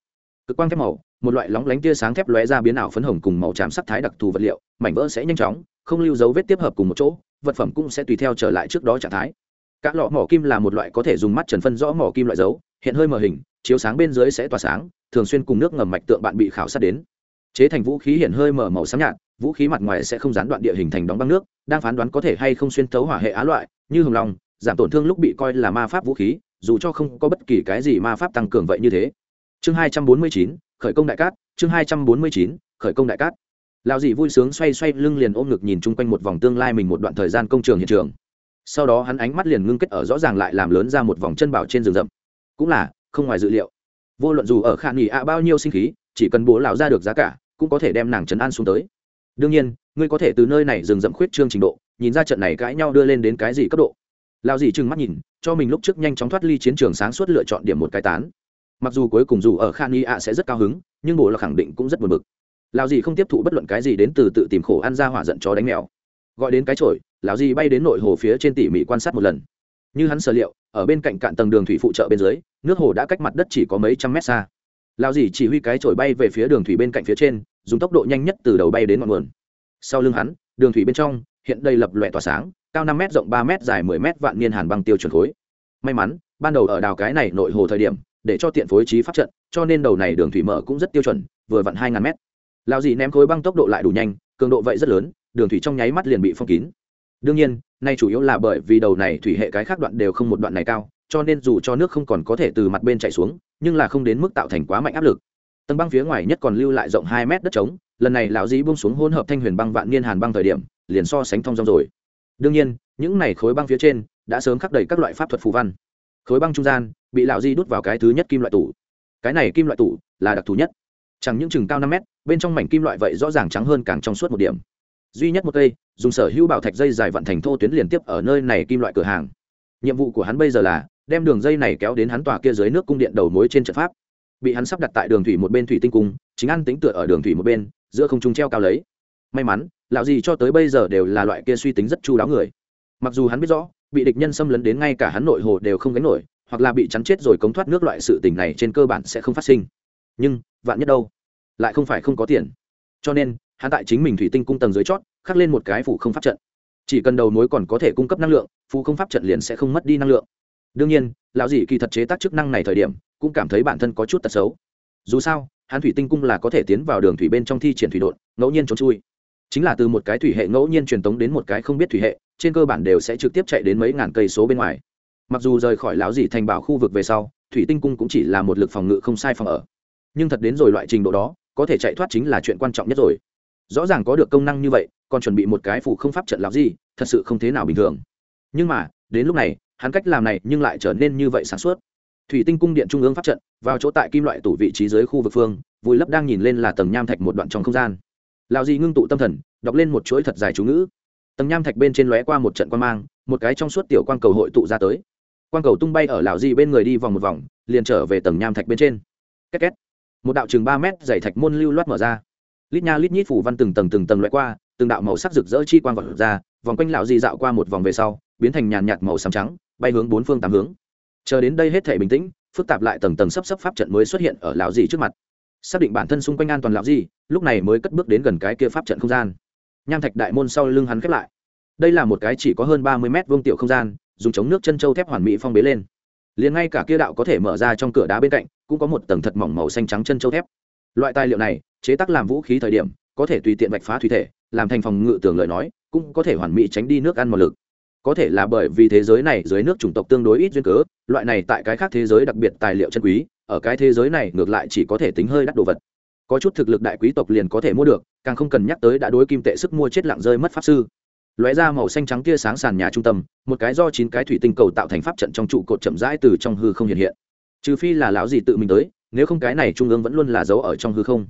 Cực quang thép màu, một loại lóng lánh tia sáng thép lóe ra biến ảo phấn hồng cùng màu tràm sắc thái đặc thù vật liệu, mảnh vỡ sẽ nhanh chóng, không lưu dấu vết tiếp hợp cùng một chỗ, vật phẩm cũng sẽ tùy theo trở lại trước đó trạng thái. Các lọ mỏ kim là một loại có thể dùng mắt trần phân rõ mỏ kim loại dấu, hiện hơi mờ hình, chiếu sáng bên dưới sẽ tỏa sáng, thường xuyên cùng nước ngầm mạch tượng bạn bị khảo sát đến. Chế thành vũ khí hiện hơi mở màu sáng nhạt vũ khí mặt ngoài sẽ không gián đoạn địa hình thành đóng băng nước, đang phán đoán có thể hay không xuyên thấu hỏa hệ á loại, như hồng long, giảm tổn thương lúc bị coi là ma pháp vũ khí, dù cho không có bất kỳ cái gì ma pháp tăng cường vậy như thế. Chương hai trăm bốn mươi chín, khởi công đại cát, chương hai trăm bốn mươi chín, khởi công đại cát. Lão dị vui sướng xoay xoay lưng liền ôm ngực nhìn chung quanh một vòng tương lai mình một đoạn thời gian công trường hiện trường. Sau đó hắn ánh mắt liền ngưng kết ở rõ ràng lại làm lớn ra một vòng chân bảo trên rừng rậm. Cũng là, không ngoài dự liệu. Vô luận dù ở khả nghỉ ạ bao nhiêu sinh khí, chỉ cần bố lão ra được giá cả, cũng có thể đem nàng trấn an xuống tới đương nhiên ngươi có thể từ nơi này dừng rậm khuyết trương trình độ nhìn ra trận này cãi nhau đưa lên đến cái gì cấp độ. Lao gì trừng mắt nhìn cho mình lúc trước nhanh chóng thoát ly chiến trường sáng suốt lựa chọn điểm một cái tán. Mặc dù cuối cùng dù ở khan y ạ sẽ rất cao hứng nhưng bộ là khẳng định cũng rất buồn bực. Lao gì không tiếp thụ bất luận cái gì đến từ tự tìm khổ ăn ra hỏa giận chó đánh mèo. Gọi đến cái trội, lão gì bay đến nội hồ phía trên tỉ mỉ quan sát một lần. Như hắn sở liệu ở bên cạnh cạn tầng đường thủy phụ trợ bên dưới nước hồ đã cách mặt đất chỉ có mấy trăm mét xa lao dì chỉ huy cái chổi bay về phía đường thủy bên cạnh phía trên, dùng tốc độ nhanh nhất từ đầu bay đến ngọn nguồn. Sau lưng hắn, đường thủy bên trong, hiện đây lập lòe tỏa sáng, cao năm m rộng ba m dài mười m vạn niên hàn băng tiêu chuẩn khối. May mắn, ban đầu ở đào cái này nội hồ thời điểm, để cho tiện phối trí pháp trận, cho nên đầu này đường thủy mở cũng rất tiêu chuẩn, vừa vặn hai ngàn mét. Lao dì ném khối băng tốc độ lại đủ nhanh, cường độ vậy rất lớn, đường thủy trong nháy mắt liền bị phong kín. Đương nhiên, nay chủ yếu là bởi vì đầu này thủy hệ cái khác đoạn đều không một đoạn này cao cho nên dù cho nước không còn có thể từ mặt bên chạy xuống, nhưng là không đến mức tạo thành quá mạnh áp lực. Tầng băng phía ngoài nhất còn lưu lại rộng hai mét đất trống, lần này lão dĩ bung xuống hỗn hợp thanh huyền băng vạn niên hàn băng thời điểm, liền so sánh thông dong rồi. Đương nhiên, những này khối băng phía trên đã sớm khắc đầy các loại pháp thuật phù văn. Khối băng trung gian bị lão dĩ đút vào cái thứ nhất kim loại tủ. Cái này kim loại tủ là đặc thù nhất. Chẳng những chừng cao năm mét, bên trong mảnh kim loại vậy rõ ràng trắng hơn càng trong suốt một điểm. Duy nhất một cây, dùng sở hữu bảo thạch dây dài vận thành thô tuyến liên tiếp ở nơi này kim loại cửa hàng. Nhiệm vụ của hắn bây giờ là đem đường dây này kéo đến hắn tòa kia dưới nước cung điện đầu mối trên trận pháp. Bị hắn sắp đặt tại đường thủy một bên thủy tinh cung, chính ăn tính tựa ở đường thủy một bên, giữa không trung treo cao lấy. May mắn, lão gì cho tới bây giờ đều là loại kia suy tính rất chu đáo người. Mặc dù hắn biết rõ, bị địch nhân xâm lấn đến ngay cả hắn nội hồ đều không gánh nổi, hoặc là bị chắn chết rồi cống thoát nước loại sự tình này trên cơ bản sẽ không phát sinh. Nhưng, vạn nhất đâu? Lại không phải không có tiền. Cho nên, hắn tại chính mình thủy tinh cung tầng dưới chót, khắc lên một cái phủ không pháp trận. Chỉ cần đầu mối còn có thể cung cấp năng lượng phù không pháp trận liền sẽ không mất đi năng lượng đương nhiên, lão dị kỳ thật chế tác chức năng này thời điểm, cũng cảm thấy bản thân có chút tật xấu. Dù sao, hắn thủy tinh cung là có thể tiến vào đường thủy bên trong thi triển thủy đột ngẫu nhiên trốn chui. Chính là từ một cái thủy hệ ngẫu nhiên truyền tống đến một cái không biết thủy hệ, trên cơ bản đều sẽ trực tiếp chạy đến mấy ngàn cây số bên ngoài. Mặc dù rời khỏi lão dị thành bảo khu vực về sau, thủy tinh cung cũng chỉ là một lực phòng ngự không sai phòng ở. Nhưng thật đến rồi loại trình độ đó, có thể chạy thoát chính là chuyện quan trọng nhất rồi. Rõ ràng có được công năng như vậy, còn chuẩn bị một cái phủ không pháp trận lão gì thật sự không thế nào bình thường. Nhưng mà, đến lúc này hắn cách làm này nhưng lại trở nên như vậy sáng suốt. Thủy tinh cung điện trung ương pháp trận, vào chỗ tại kim loại tủ vị trí dưới khu vực phương vùi lấp đang nhìn lên là tầng nham thạch một đoạn trong không gian. Lào di ngưng tụ tâm thần, đọc lên một chuỗi thật dài chú ngữ. Tầng nham thạch bên trên lóe qua một trận quan mang, một cái trong suốt tiểu quan cầu hội tụ ra tới. Quan cầu tung bay ở lào di bên người đi vòng một vòng, liền trở về tầng nham thạch bên trên. Két két. Một đạo chừng ba mét dày thạch môn lưu loát mở ra. Lít nha lít nhít phủ văn từng tầng từng tầng loại qua, từng đạo màu sắc rực rỡ chi quang vật ra, vòng quanh lão di dạo qua một vòng về sau, biến thành nhàn nhạt màu xám trắng bay hướng bốn phương tám hướng. Chờ đến đây hết thể bình tĩnh phức tạp lại tầng tầng sắp sắp pháp trận mới xuất hiện ở lão dì trước mặt. Xác định bản thân xung quanh an toàn lão dì, lúc này mới cất bước đến gần cái kia pháp trận không gian. Nham thạch đại môn sau lưng hắn khép lại. Đây là một cái chỉ có hơn ba mươi mét vuông tiểu không gian dùng chống nước chân châu thép hoàn mỹ phong bế lên. Liền ngay cả kia đạo có thể mở ra trong cửa đá bên cạnh cũng có một tầng thật mỏng màu xanh trắng chân châu thép. Loại tài liệu này chế tác làm vũ khí thời điểm có thể tùy tiện vạch phá thủy thể làm thành phòng ngự tường lời nói cũng có thể hoàn mỹ tránh đi nước ăn một lực có thể là bởi vì thế giới này dưới nước chủng tộc tương đối ít duyên cớ, loại này tại cái khác thế giới đặc biệt tài liệu chân quý, ở cái thế giới này ngược lại chỉ có thể tính hơi đắt đồ vật. Có chút thực lực đại quý tộc liền có thể mua được, càng không cần nhắc tới đã đối kim tệ sức mua chết lặng rơi mất pháp sư. Lóe ra màu xanh trắng tia sáng sàn nhà trung tâm, một cái do chín cái thủy tinh cầu tạo thành pháp trận trong trụ cột chậm rãi từ trong hư không hiện hiện. Trừ phi là lão gì tự mình tới, nếu không cái này trung ương vẫn luôn là dấu ở trong hư không.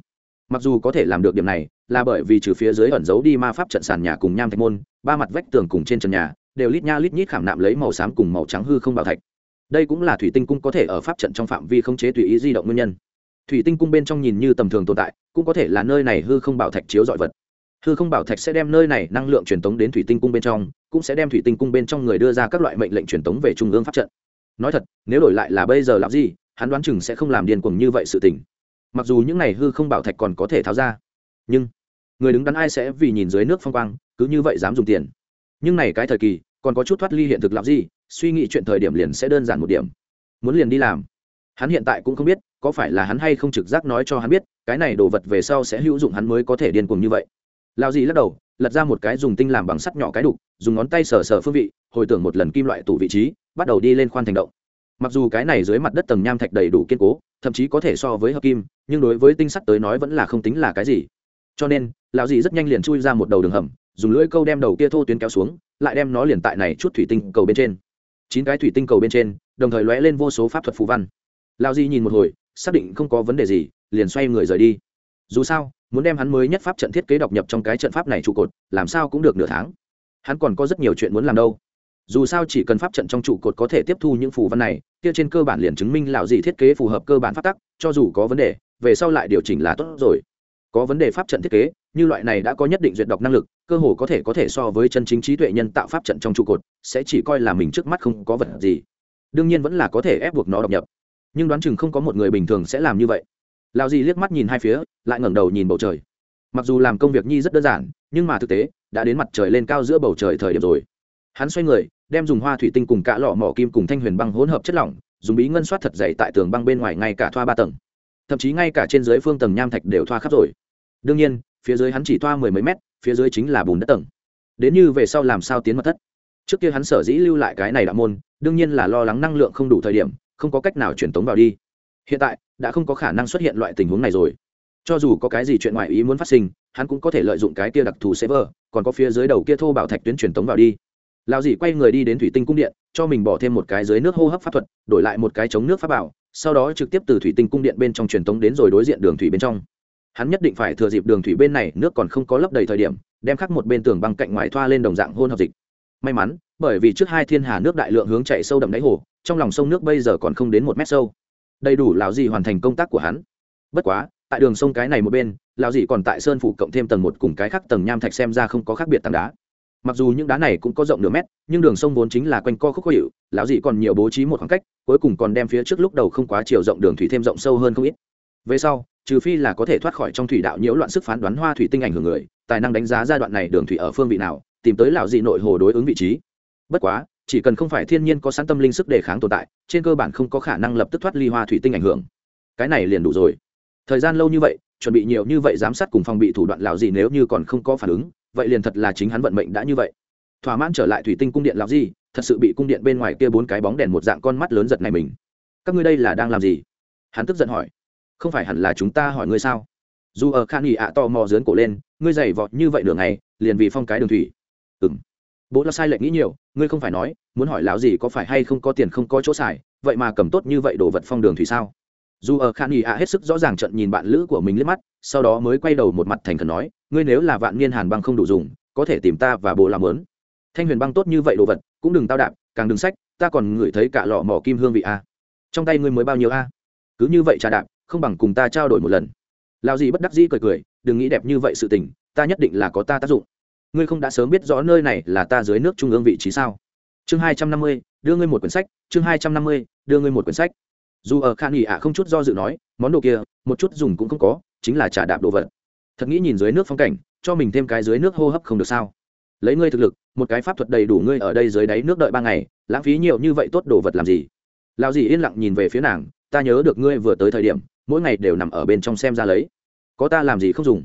Mặc dù có thể làm được điểm này, là bởi vì trừ phía dưới ẩn giấu đi ma pháp trận sàn nhà cùng nham thạch môn, ba mặt vách tường cùng trên trần nhà đều lít nha lít nhít khảm nạm lấy màu xám cùng màu trắng hư không bảo thạch. Đây cũng là thủy tinh cung có thể ở pháp trận trong phạm vi không chế tùy ý di động nguyên nhân. Thủy tinh cung bên trong nhìn như tầm thường tồn tại, cũng có thể là nơi này hư không bảo thạch chiếu dọi vật. Hư không bảo thạch sẽ đem nơi này năng lượng truyền tống đến thủy tinh cung bên trong, cũng sẽ đem thủy tinh cung bên trong người đưa ra các loại mệnh lệnh truyền tống về trung ương pháp trận. Nói thật, nếu đổi lại là bây giờ làm gì, hắn đoán chừng sẽ không làm điên cuồng như vậy sự tình. Mặc dù những này hư không bảo thạch còn có thể tháo ra, nhưng người đứng đắn ai sẽ vì nhìn dưới nước phong quang, cứ như vậy dám dùng tiền. Nhưng này cái thời kỳ còn có chút thoát ly hiện thực làm gì suy nghĩ chuyện thời điểm liền sẽ đơn giản một điểm. Muốn liền đi làm. Hắn hiện tại cũng không biết, có phải là hắn hay không trực giác nói cho hắn biết, cái này đồ vật về sau sẽ hữu dụng hắn mới có thể điên cuồng như vậy. Lao gì lắc đầu, lật ra một cái dùng tinh làm bằng sắt nhỏ cái đục, dùng ngón tay sờ sờ phương vị, hồi tưởng một lần kim loại tủ vị trí, bắt đầu đi lên khoan thành động. Mặc dù cái này dưới mặt đất tầng nham thạch đầy đủ kiên cố, thậm chí có thể so với hợp kim, nhưng đối với tinh sắt tới nói vẫn là không tính là cái gì. Cho nên lão dì rất nhanh liền chui ra một đầu đường hầm dùng lưỡi câu đem đầu kia thô tuyến kéo xuống, lại đem nó liền tại này chút thủy tinh cầu bên trên. Chín cái thủy tinh cầu bên trên, đồng thời lóe lên vô số pháp thuật phù văn. Lão di nhìn một hồi, xác định không có vấn đề gì, liền xoay người rời đi. Dù sao, muốn đem hắn mới nhất pháp trận thiết kế đọc nhập trong cái trận pháp này trụ cột, làm sao cũng được nửa tháng. Hắn còn có rất nhiều chuyện muốn làm đâu. Dù sao chỉ cần pháp trận trong trụ cột có thể tiếp thu những phù văn này, kia trên cơ bản liền chứng minh lão dị thiết kế phù hợp cơ bản pháp tắc, cho dù có vấn đề, về sau lại điều chỉnh là tốt rồi. Có vấn đề pháp trận thiết kế như loại này đã có nhất định duyệt đọc năng lực, cơ hồ có thể có thể so với chân chính trí tuệ nhân tạo pháp trận trong trụ cột, sẽ chỉ coi là mình trước mắt không có vật gì. Đương nhiên vẫn là có thể ép buộc nó đọc nhập. Nhưng đoán chừng không có một người bình thường sẽ làm như vậy. Lao gì liếc mắt nhìn hai phía, lại ngẩng đầu nhìn bầu trời. Mặc dù làm công việc nhi rất đơn giản, nhưng mà thực tế, đã đến mặt trời lên cao giữa bầu trời thời điểm rồi. Hắn xoay người, đem dùng hoa thủy tinh cùng cả lọ mỏ kim cùng thanh huyền băng hỗn hợp chất lỏng, dùng bí ngân soát thật dày tại tường băng bên ngoài ngay cả thoa ba tầng. Thậm chí ngay cả trên dưới phương tầng nham thạch đều thoa khắp rồi. Đương nhiên phía dưới hắn chỉ toa mười mấy mét, phía dưới chính là bùn đất tầng. Đến như về sau làm sao tiến mật thất? Trước kia hắn sở dĩ lưu lại cái này đạo môn, đương nhiên là lo lắng năng lượng không đủ thời điểm, không có cách nào truyền tống vào đi. Hiện tại, đã không có khả năng xuất hiện loại tình huống này rồi. Cho dù có cái gì chuyện ngoại ý muốn phát sinh, hắn cũng có thể lợi dụng cái kia đặc thù server, còn có phía dưới đầu kia thô bảo thạch tuyến truyền tống vào đi. Lao dì quay người đi đến thủy tinh cung điện, cho mình bỏ thêm một cái dưới nước hô hấp pháp thuật, đổi lại một cái chống nước pháp bảo, sau đó trực tiếp từ thủy tinh cung điện bên trong truyền tống đến rồi đối diện đường thủy bên trong hắn nhất định phải thừa dịp đường thủy bên này nước còn không có lấp đầy thời điểm, đem khắc một bên tường băng cạnh ngoài thoa lên đồng dạng hôn hợp dịch. May mắn, bởi vì trước hai thiên hà nước đại lượng hướng chạy sâu đậm đáy hồ, trong lòng sông nước bây giờ còn không đến một mét sâu. Đầy đủ lão dì hoàn thành công tác của hắn. Bất quá, tại đường sông cái này một bên, lão dì còn tại sơn phủ cộng thêm tầng một cùng cái khác tầng nham thạch xem ra không có khác biệt tảng đá. Mặc dù những đá này cũng có rộng nửa mét, nhưng đường sông vốn chính là quanh co khúc khó hiệu lão dì còn nhiều bố trí một khoảng cách, cuối cùng còn đem phía trước lúc đầu không quá chiều rộng đường thủy thêm rộng sâu hơn không ít. Về sau trừ phi là có thể thoát khỏi trong thủy đạo nhiễu loạn sức phán đoán hoa thủy tinh ảnh hưởng người, tài năng đánh giá giai đoạn này đường thủy ở phương vị nào, tìm tới lão dị nội hồ đối ứng vị trí. Bất quá, chỉ cần không phải thiên nhiên có sẵn tâm linh sức đề kháng tồn tại, trên cơ bản không có khả năng lập tức thoát ly hoa thủy tinh ảnh hưởng. Cái này liền đủ rồi. Thời gian lâu như vậy, chuẩn bị nhiều như vậy giám sát cùng phòng bị thủ đoạn lão dị nếu như còn không có phản ứng, vậy liền thật là chính hắn vận mệnh đã như vậy. Thỏa mãn trở lại thủy tinh cung điện lạo dị, thật sự bị cung điện bên ngoài kia bốn cái bóng đèn một dạng con mắt lớn giật này mình. Các ngươi đây là đang làm gì? Hắn tức giận hỏi không phải hẳn là chúng ta hỏi ngươi sao? Dù ở khan nghỉ ạ to mò dớn cổ lên, ngươi giày vọt như vậy đường này liền vì phong cái đường thủy. Ừng bố là sai lệnh nghĩ nhiều, ngươi không phải nói, muốn hỏi lão gì có phải hay không có tiền không có chỗ xài, vậy mà cầm tốt như vậy đồ vật phong đường thủy sao? Dù ở khan nghỉ ạ hết sức rõ ràng trận nhìn bạn lữ của mình liếc mắt, sau đó mới quay đầu một mặt thành khẩn nói, ngươi nếu là vạn niên hàn băng không đủ dùng, có thể tìm ta và bố làm lớn thanh huyền băng tốt như vậy đồ vật, cũng đừng tao đạp, càng đừng sách, ta còn ngửi thấy cả lọ mỏ kim hương vị a. Trong tay ngươi mới bao nhiêu a? Cứ như vậy trà đạp không bằng cùng ta trao đổi một lần. Lao gì bất đắc dĩ cười cười, đừng nghĩ đẹp như vậy sự tình, ta nhất định là có ta tác dụng. Ngươi không đã sớm biết rõ nơi này là ta dưới nước trung ương vị trí sao? Chương hai trăm năm mươi, đưa ngươi một quyển sách, chương hai trăm năm mươi, đưa ngươi một quyển sách. Dù ở khan nghỉ ạ không chút do dự nói, món đồ kia, một chút dùng cũng không có, chính là trả đạp đồ vật. Thật nghĩ nhìn dưới nước phong cảnh, cho mình thêm cái dưới nước hô hấp không được sao? Lấy ngươi thực lực, một cái pháp thuật đầy đủ ngươi ở đây dưới đáy nước đợi ba ngày, lãng phí nhiều như vậy tốt đồ vật làm gì? Lao gì yên lặng nhìn về phía nàng, ta nhớ được ngươi vừa tới thời điểm mỗi ngày đều nằm ở bên trong xem ra lấy. Có ta làm gì không dùng?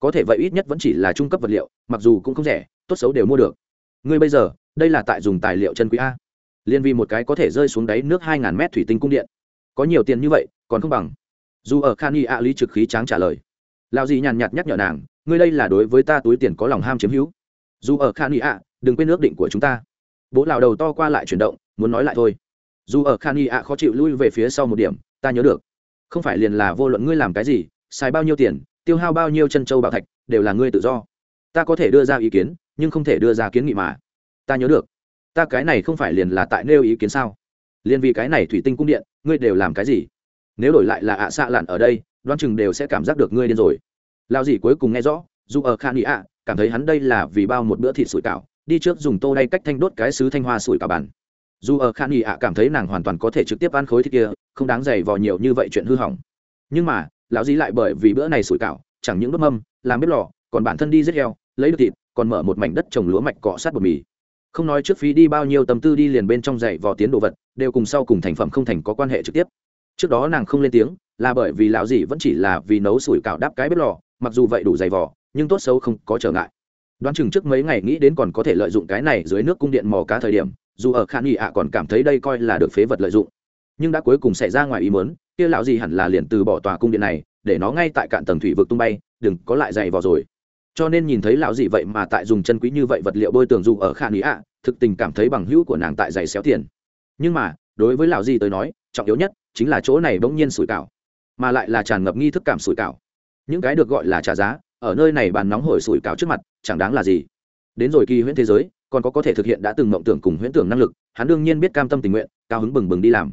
Có thể vậy ít nhất vẫn chỉ là trung cấp vật liệu, mặc dù cũng không rẻ, tốt xấu đều mua được. Ngươi bây giờ, đây là tại dùng tài liệu chân quý a. Liên vi một cái có thể rơi xuống đáy nước hai ngàn mét thủy tinh cung điện. Có nhiều tiền như vậy, còn không bằng. Dù ở khan y a lý trực khí tráng trả lời. Lao gì nhàn nhạt nhắc nhở nàng, ngươi đây là đối với ta túi tiền có lòng ham chiếm hữu. Dù ở khan y a, đừng quên ước định của chúng ta. Bố lào đầu to qua lại chuyển động, muốn nói lại thôi. Dù ở khan y a khó chịu lui về phía sau một điểm, ta nhớ được không phải liền là vô luận ngươi làm cái gì, xài bao nhiêu tiền, tiêu hao bao nhiêu chân châu bảo thạch, đều là ngươi tự do. Ta có thể đưa ra ý kiến, nhưng không thể đưa ra kiến nghị mà. Ta nhớ được. Ta cái này không phải liền là tại nêu ý kiến sao? Liền vì cái này thủy tinh cung điện, ngươi đều làm cái gì? Nếu đổi lại là ạ xạ lặn ở đây, đoán chừng đều sẽ cảm giác được ngươi điên rồi. Lao gì cuối cùng nghe rõ, dù ở khan ý ạ, cảm thấy hắn đây là vì bao một bữa thịt sủi cảo, đi trước dùng tô đay cách thanh đốt cái sứ thanh hoa sủi cảo bàn dù ở khan nghị ạ cảm thấy nàng hoàn toàn có thể trực tiếp ăn khối thịt kia, không đáng dày vò nhiều như vậy chuyện hư hỏng. Nhưng mà, lão dí lại bởi vì bữa này sủi cảo, chẳng những đốt mâm, làm bếp lò, còn bản thân đi giết heo, lấy được thịt, còn mở một mảnh đất trồng lúa mạch cọ sát bột mì. Không nói trước phí đi bao nhiêu tâm tư đi liền bên trong dạy vò tiến đồ vật, đều cùng sau cùng thành phẩm không thành có quan hệ trực tiếp. Trước đó nàng không lên tiếng, là bởi vì lão dì vẫn chỉ là vì nấu sủi cảo đáp cái bếp lò, mặc dù vậy đủ dày vò, nhưng tốt xấu không có trở ngại. Đoán chừng trước mấy ngày nghĩ đến còn có thể lợi dụng cái này dưới nước cung điện mò cá thời điểm dù ở khan nghị ạ còn cảm thấy đây coi là được phế vật lợi dụng. Nhưng đã cuối cùng xảy ra ngoài ý mớn kia lão gì hẳn là liền từ bỏ tòa cung điện này, để nó ngay tại cạn tầng thủy vực tung bay, đừng có lại dày vào rồi. Cho nên nhìn thấy lão gì vậy mà tại dùng chân quý như vậy vật liệu bôi tường dù ở khan nghị ạ, thực tình cảm thấy bằng hữu của nàng tại dày xéo tiền. Nhưng mà, đối với lão gì tới nói, trọng yếu nhất chính là chỗ này bỗng nhiên sủi cảo, mà lại là tràn ngập nghi thức cảm sủi cảo. Những cái được gọi là trả giá, ở nơi này bàn nóng hổi sủi cảo trước mặt, chẳng đáng là gì. Đến rồi kỳ huyễn thế giới còn có có thể thực hiện đã từng mộng tưởng cùng huyễn tưởng năng lực, hắn đương nhiên biết cam tâm tình nguyện, cao hứng bừng bừng đi làm.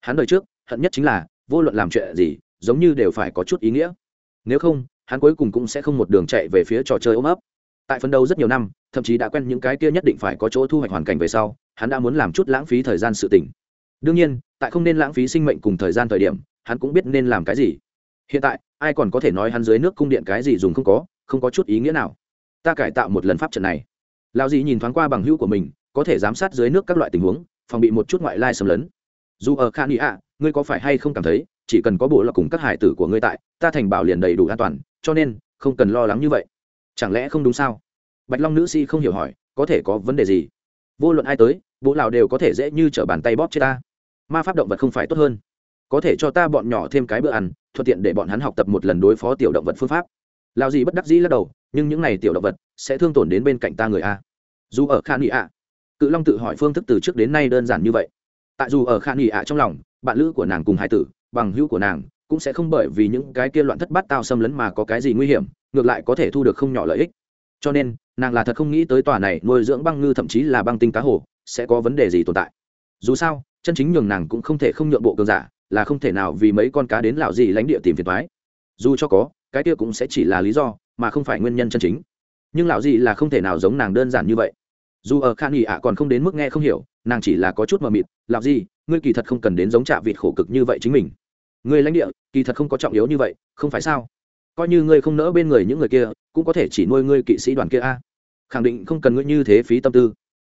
Hắn đời trước, hận nhất chính là, vô luận làm chuyện gì, giống như đều phải có chút ý nghĩa. Nếu không, hắn cuối cùng cũng sẽ không một đường chạy về phía trò chơi ôm ấp. Tại phần đầu rất nhiều năm, thậm chí đã quen những cái kia nhất định phải có chỗ thu hoạch hoàn cảnh về sau, hắn đã muốn làm chút lãng phí thời gian sự tỉnh đương nhiên, tại không nên lãng phí sinh mệnh cùng thời gian thời điểm, hắn cũng biết nên làm cái gì. Hiện tại, ai còn có thể nói hắn dưới nước cung điện cái gì dùng không có không có chút ý nghĩa nào. Ta cải tạo một lần pháp trận này lao dì nhìn thoáng qua bằng hữu của mình, có thể giám sát dưới nước các loại tình huống, phòng bị một chút ngoại lai xâm lấn. Dù ở khan ý ạ, ngươi có phải hay không cảm thấy, chỉ cần có bộ là cùng các hải tử của ngươi tại, ta thành bảo liền đầy đủ an toàn, cho nên, không cần lo lắng như vậy. Chẳng lẽ không đúng sao? Bạch long nữ si không hiểu hỏi, có thể có vấn đề gì? Vô luận ai tới, bộ lào đều có thể dễ như t r ở bàn tay bóp chết ta. Ma pháp động vật không phải tốt hơn. Có thể cho ta bọn nhỏ thêm cái bữa ăn, thuận tiện để bọn hắn học tập một lần đối phó tiểu động vật phương pháp lao gì bất đắc dĩ lắc đầu, nhưng những n à y tiểu động vật sẽ thương tổn đến bên cạnh ta người a. Dù ở khan nghị ạ, cự long tự hỏi phương thức từ trước đến nay đơn giản như vậy. Tại dù ở khan nghị ạ trong lòng, bạn lữ của nàng cùng hải tử, bằng hữu của nàng, cũng sẽ không bởi vì những cái kia loạn thất bát tao xâm lấn mà có cái gì nguy hiểm, ngược lại có thể thu được không nhỏ lợi ích. Cho nên, nàng là thật không nghĩ tới tòa này nuôi dưỡng băng ngư thậm chí là băng tinh cá hồ sẽ có vấn đề gì tồn tại. Dù sao, chân chính nhường nàng cũng không thể không nhượng bộ cường giả, là không thể nào vì mấy con cá đến lạo gì lánh địa tìm phiền thoái dù cho có cái kia cũng sẽ chỉ là lý do, mà không phải nguyên nhân chân chính. Nhưng lão gì là không thể nào giống nàng đơn giản như vậy. Dù ở khan nghỉ ạ còn không đến mức nghe không hiểu, nàng chỉ là có chút mờ mịt, lão gì ngươi kỳ thật không cần đến giống trạ vịt khổ cực như vậy chính mình. Ngươi lãnh địa, kỳ thật không có trọng yếu như vậy, không phải sao? Coi như ngươi không nỡ bên người những người kia, cũng có thể chỉ nuôi ngươi kỵ sĩ đoàn kia a. Khẳng định không cần ngươi như thế phí tâm tư.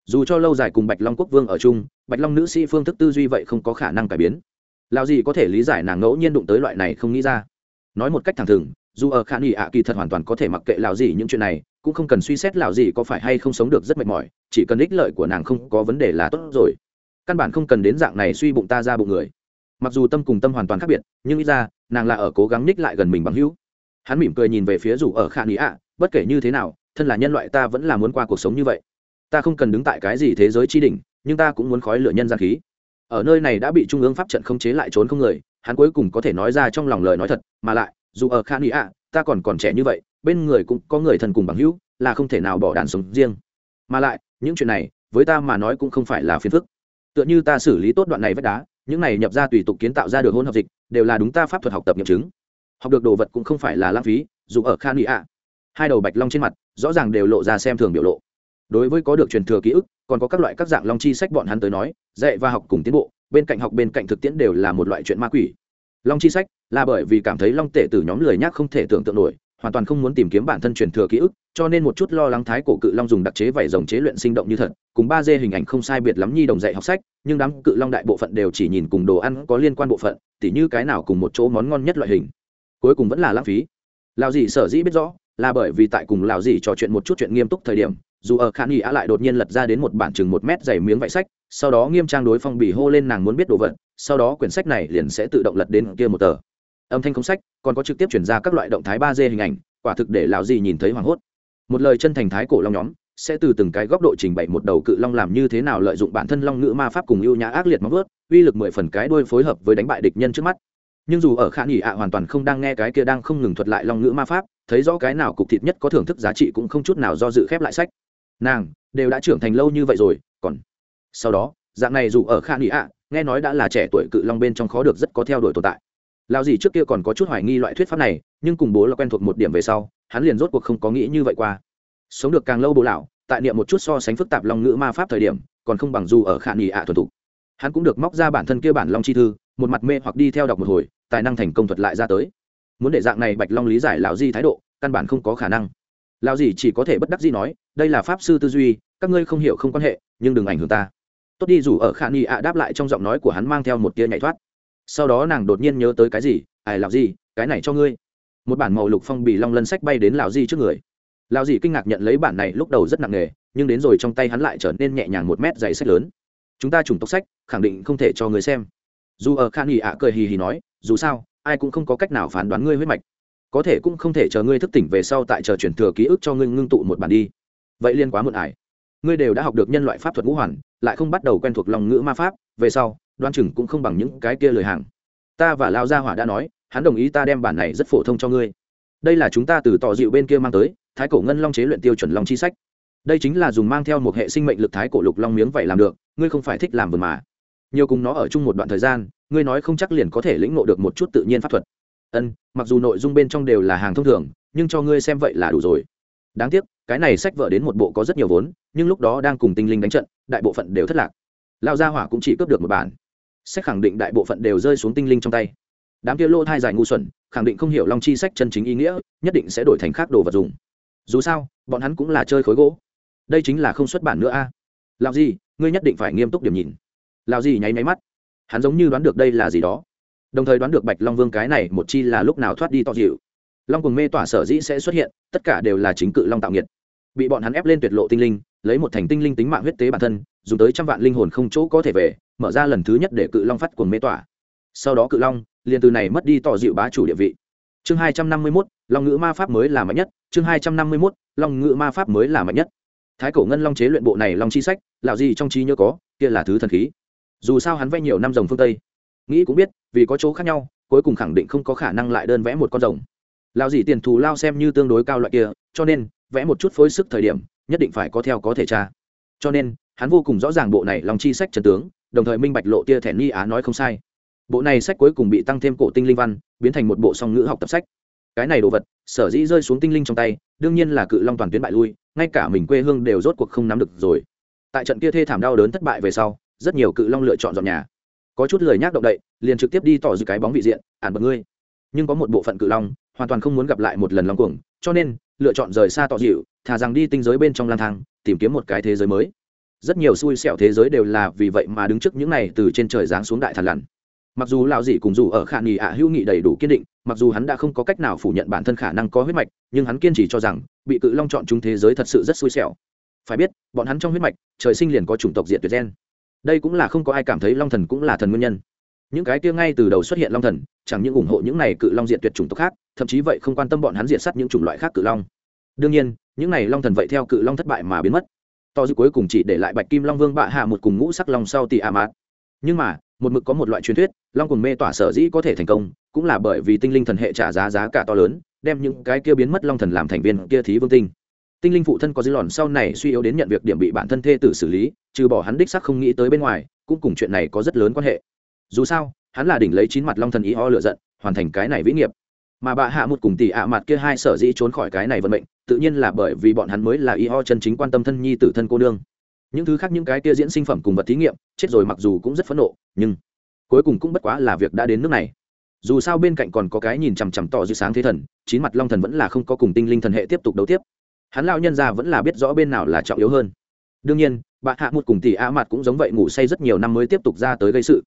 Dù cho lâu dài cùng bạch long quốc vương ở chung, bạch long nữ sĩ phương thức tư duy vậy không có khả năng cải biến. Lão gì có thể lý giải nàng ngẫu nhiên đụng tới loại này không nghĩ ra nói một cách thẳng thừng, dù ở khả nghị ạ kỳ thật hoàn toàn có thể mặc kệ lào gì những chuyện này, cũng không cần suy xét lào gì có phải hay không sống được rất mệt mỏi, chỉ cần ích lợi của nàng không có vấn đề là tốt rồi. Căn bản không cần đến dạng này suy bụng ta ra bụng người. Mặc dù tâm cùng tâm hoàn toàn khác biệt, nhưng ít ra, nàng là ở cố gắng ních lại gần mình bằng hữu. Hắn mỉm cười nhìn về phía dù ở khả nghị ạ, bất kể như thế nào, thân là nhân loại ta vẫn là muốn qua cuộc sống như vậy. Ta không cần đứng tại cái gì thế giới chi đỉnh, nhưng ta cũng muốn khói lửa nhân gian khí. Ở nơi này đã bị trung ương pháp trận không chế lại trốn không người hắn cuối cùng có thể nói ra trong lòng lời nói thật, mà lại, dù ở khan ý ạ, ta còn còn trẻ như vậy, bên người cũng có người thân cùng bằng hữu, là không thể nào bỏ đàn sống riêng. Mà lại, những chuyện này, với ta mà nói cũng không phải là phiền phức. Tựa như ta xử lý tốt đoạn này vách đá, những này nhập ra tùy tục kiến tạo ra được hôn hợp dịch, đều là đúng ta pháp thuật học tập nghiệm chứng. Học được đồ vật cũng không phải là lãng phí, dù ở khan ý ạ. Hai đầu bạch long trên mặt, rõ ràng đều lộ ra xem thường biểu lộ. Đối với có được truyền thừa ký ức, còn có các loại các dạng long chi sách bọn hắn tới nói, dạy và học cùng tiến bộ bên cạnh học bên cạnh thực tiễn đều là một loại chuyện ma quỷ. Long chi sách là bởi vì cảm thấy long tể từ nhóm lười nhác không thể tưởng tượng nổi, hoàn toàn không muốn tìm kiếm bản thân truyền thừa ký ức, cho nên một chút lo lắng thái cổ cự long dùng đặc chế vảy rồng chế luyện sinh động như thật, cùng ba d hình ảnh không sai biệt lắm nhi đồng dạy học sách, nhưng đám cự long đại bộ phận đều chỉ nhìn cùng đồ ăn có liên quan bộ phận, tỉ như cái nào cùng một chỗ món ngon nhất loại hình. Cuối cùng vẫn là lãng phí. Lào dì sở dĩ biết rõ, là bởi vì tại cùng lào dì trò chuyện một chút chuyện nghiêm túc thời điểm, dù ở khả nghi á lại đột nhiên lật ra đến một bản chừng một mét dày miếng vải sách sau đó nghiêm trang đối phong bì hô lên nàng muốn biết đồ vật, sau đó quyển sách này liền sẽ tự động lật đến kia một tờ. Âm thanh không sách, còn có trực tiếp chuyển ra các loại động thái ba d hình ảnh, quả thực để lão gì nhìn thấy hoảng hốt. Một lời chân thành thái cổ long nhóm, sẽ từ từng cái góc độ trình bày một đầu cự long làm như thế nào lợi dụng bản thân long ngữ ma pháp cùng ưu nhã ác liệt móng vớt uy lực mười phần cái đôi phối hợp với đánh bại địch nhân trước mắt. Nhưng dù ở khả nghỉ ạ hoàn toàn không đang nghe cái kia đang không ngừng thuật lại long ngữ ma pháp, thấy rõ cái nào cục thịt nhất có thưởng thức giá trị cũng không chút nào do dự khép lại sách. Nàng, đều đã trưởng thành lâu như vậy rồi sau đó, dạng này dù ở Kha nghỉ ạ, nghe nói đã là trẻ tuổi cự long bên trong khó được rất có theo đuổi tồn tại. Lao gì trước kia còn có chút hoài nghi loại thuyết pháp này, nhưng cùng bố là quen thuộc một điểm về sau, hắn liền rốt cuộc không có nghĩ như vậy qua. Sống được càng lâu bố lão, tại niệm một chút so sánh phức tạp long ngữ ma pháp thời điểm, còn không bằng dù ở khả nghị ạ thuần thục. Hắn cũng được móc ra bản thân kia bản long chi thư, một mặt mê hoặc đi theo đọc một hồi, tài năng thành công thuật lại ra tới. Muốn để dạng này bạch long lý giải lão di thái độ, căn bản không có khả năng. Lão gì chỉ có thể bất đắc dĩ nói, đây là pháp sư tư duy, các ngươi không hiểu không quan hệ, nhưng đừng ảnh hưởng ta tốt đi, dù ở khả nghi ạ, đáp lại trong giọng nói của hắn mang theo một tia nhảy thoát. Sau đó nàng đột nhiên nhớ tới cái gì? Ai, lão gì? Cái này cho ngươi. Một bản màu lục phong bì long lân sách bay đến lão di trước người. Lão di kinh ngạc nhận lấy bản này lúc đầu rất nặng nề, nhưng đến rồi trong tay hắn lại trở nên nhẹ nhàng một mét dày sách lớn. Chúng ta trùng tốc sách, khẳng định không thể cho người xem. Dù ở khan nghỉ ạ, cười hì hì nói, dù sao, ai cũng không có cách nào phán đoán ngươi huyết mạch. Có thể cũng không thể chờ ngươi thức tỉnh về sau tại chờ chuyển thừa ký ức cho ngươi ngưng tụ một bản đi. Vậy liên quá muộn ải ngươi đều đã học được nhân loại pháp thuật ngũ hoàn, lại không bắt đầu quen thuộc lòng ngữ ma pháp, về sau, đoan chừng cũng không bằng những cái kia lời hàng. Ta và lao gia hỏa đã nói, hắn đồng ý ta đem bản này rất phổ thông cho ngươi. Đây là chúng ta từ tỏ dịu bên kia mang tới, thái cổ ngân long chế luyện tiêu chuẩn long chi sách. Đây chính là dùng mang theo một hệ sinh mệnh lực thái cổ lục long miếng vậy làm được, ngươi không phải thích làm vườn mà. Nhiều cùng nó ở chung một đoạn thời gian, ngươi nói không chắc liền có thể lĩnh ngộ được một chút tự nhiên pháp thuật. Ân, mặc dù nội dung bên trong đều là hàng thông thường, nhưng cho ngươi xem vậy là đủ rồi. Đáng tiếc cái này sách vợ đến một bộ có rất nhiều vốn, nhưng lúc đó đang cùng tinh linh đánh trận, đại bộ phận đều thất lạc. Lao gia hỏa cũng chỉ cướp được một bản. Sách khẳng định đại bộ phận đều rơi xuống tinh linh trong tay. Đám kia lô thai dài ngu xuẩn, khẳng định không hiểu long chi sách chân chính ý nghĩa, nhất định sẽ đổi thành khác đồ vật dùng. Dù sao, bọn hắn cũng là chơi khối gỗ. Đây chính là không xuất bản nữa a. À. làm gì, ngươi nhất định phải nghiêm túc điểm nhìn. Lao gì nháy máy mắt. Hắn giống như đoán được đây là gì đó. Đồng thời đoán được bạch long vương cái này một chi là lúc nào thoát đi to dịu. Long cùng mê tỏa sở dĩ sẽ xuất hiện, tất cả đều là chính cự long tạo nghiệt bị bọn hắn ép lên tuyệt lộ tinh linh, lấy một thành tinh linh tính mạng huyết tế bản thân, dùng tới trăm vạn linh hồn không chỗ có thể về, mở ra lần thứ nhất để cự long phát cuồng mê tỏa. Sau đó cự long liền từ này mất đi tỏ dịu bá chủ địa vị. Chương hai trăm năm mươi mốt, long ngữ ma pháp mới là mạnh nhất. Chương hai trăm năm mươi mốt, long ngữ ma pháp mới là mạnh nhất. Thái cổ ngân long chế luyện bộ này long chi sách lạo gì trong trí nhớ có, kia là thứ thần khí. Dù sao hắn vẽ nhiều năm rồng phương tây. Nghĩ cũng biết, vì có chỗ khác nhau, cuối cùng khẳng định không có khả năng lại đơn vẽ một con rồng. Lao gì tiền thù lao xem như tương đối cao loại kia, cho nên vẽ một chút phối sức thời điểm, nhất định phải có theo có thể tra. Cho nên, hắn vô cùng rõ ràng bộ này lòng chi sách trần tướng, đồng thời minh bạch lộ tia thẻ ni á nói không sai. Bộ này sách cuối cùng bị tăng thêm cổ tinh linh văn, biến thành một bộ song ngữ học tập sách. Cái này đồ vật, sở dĩ rơi xuống tinh linh trong tay, đương nhiên là cự long toàn tuyến bại lui, ngay cả mình quê hương đều rốt cuộc không nắm được rồi. Tại trận kia thê thảm đau đớn thất bại về sau, rất nhiều cự long lựa chọn dọn nhà. Có chút lời nhác động đậy, liền trực tiếp đi tỏ dư cái bóng vị diện, ản bật ngươi. Nhưng có một bộ phận cự long, hoàn toàn không muốn gặp lại một lần long cuồng, cho nên lựa chọn rời xa tọ dịu, thà rằng đi tinh giới bên trong lang thang, tìm kiếm một cái thế giới mới. Rất nhiều xui xẻo thế giới đều là vì vậy mà đứng trước những này từ trên trời giáng xuống đại thần lằn mặc dù lão dị cùng dù ở khả nghị ạ hữu nghị đầy đủ kiên định, mặc dù hắn đã không có cách nào phủ nhận bản thân khả năng có huyết mạch, nhưng hắn kiên trì cho rằng, bị cự long chọn chúng thế giới thật sự rất xui xẻo. Phải biết, bọn hắn trong huyết mạch, trời sinh liền có chủng tộc diệt tuyệt gen. Đây cũng là không có ai cảm thấy long thần cũng là thần nguyên nhân. Những cái kia ngay từ đầu xuất hiện long thần, chẳng những ủng hộ những này cự long diện tuyệt chủng tộc khác thậm chí vậy không quan tâm bọn hắn diện sát những chủng loại khác cự long. Đương nhiên, những này long thần vậy theo cự long thất bại mà biến mất. To dư cuối cùng chỉ để lại bạch kim long vương bạ hạ một cùng ngũ sắc long sau tị a mát nhưng mà, một mực có một loại truyền thuyết, long cùng mê tỏa sở dĩ có thể thành công, cũng là bởi vì tinh linh thần hệ trả giá giá cả to lớn, đem những cái kia biến mất long thần làm thành viên kia thí vương tinh. Tinh linh phụ thân có dư lòn sau này suy yếu đến nhận việc điểm bị bản thân thê tử xử lý, trừ bỏ hắn đích sắc không nghĩ tới bên ngoài, cũng cùng chuyện này có rất lớn quan hệ. Dù sao, hắn là đỉnh lấy chín mặt long thần ý ho lựa giận, hoàn thành cái này vĩ nghiệp mà bà hạ một cùng tỷ ạ mặt kia hai sở dĩ trốn khỏi cái này vận mệnh, tự nhiên là bởi vì bọn hắn mới là y ho chân chính quan tâm thân nhi tử thân cô nương. Những thứ khác những cái kia diễn sinh phẩm cùng vật thí nghiệm, chết rồi mặc dù cũng rất phẫn nộ, nhưng cuối cùng cũng bất quá là việc đã đến nước này. Dù sao bên cạnh còn có cái nhìn chằm chằm tỏ dư sáng thế thần, chín mặt long thần vẫn là không có cùng tinh linh thần hệ tiếp tục đấu tiếp. Hắn lao nhân ra vẫn là biết rõ bên nào là trọng yếu hơn. Đương nhiên bà hạ một cùng tỷ a mặt cũng giống vậy ngủ say rất nhiều năm mới tiếp tục ra tới gây sự.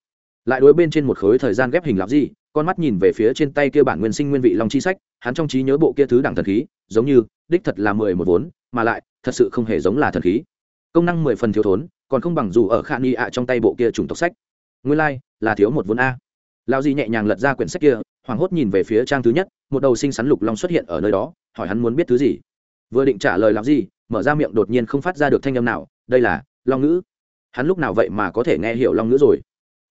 Lại đối bên trên một khối thời gian ghép hình làm gì con mắt nhìn về phía trên tay kia bản nguyên sinh nguyên vị long chi sách hắn trong trí nhớ bộ kia thứ đẳng thần khí giống như đích thật là mười một vốn mà lại thật sự không hề giống là thần khí. Công năng mười phần thiếu thốn còn không bằng dù ở khả nghi ạ trong tay bộ kia chủng tộc sách. Nguyên lai、like, là thiếu một vốn a. Lao di nhẹ nhàng lật ra quyển sách kia hoảng hốt nhìn về phía trang thứ nhất một đầu sinh sắn lục long xuất hiện ở nơi đó hỏi hắn muốn biết thứ gì. Vừa định trả lời làm gì mở ra miệng đột nhiên không phát ra được thanh âm nào đây là long ngữ. Hắn lúc nào vậy mà có thể nghe hiểu long ngữ rồi?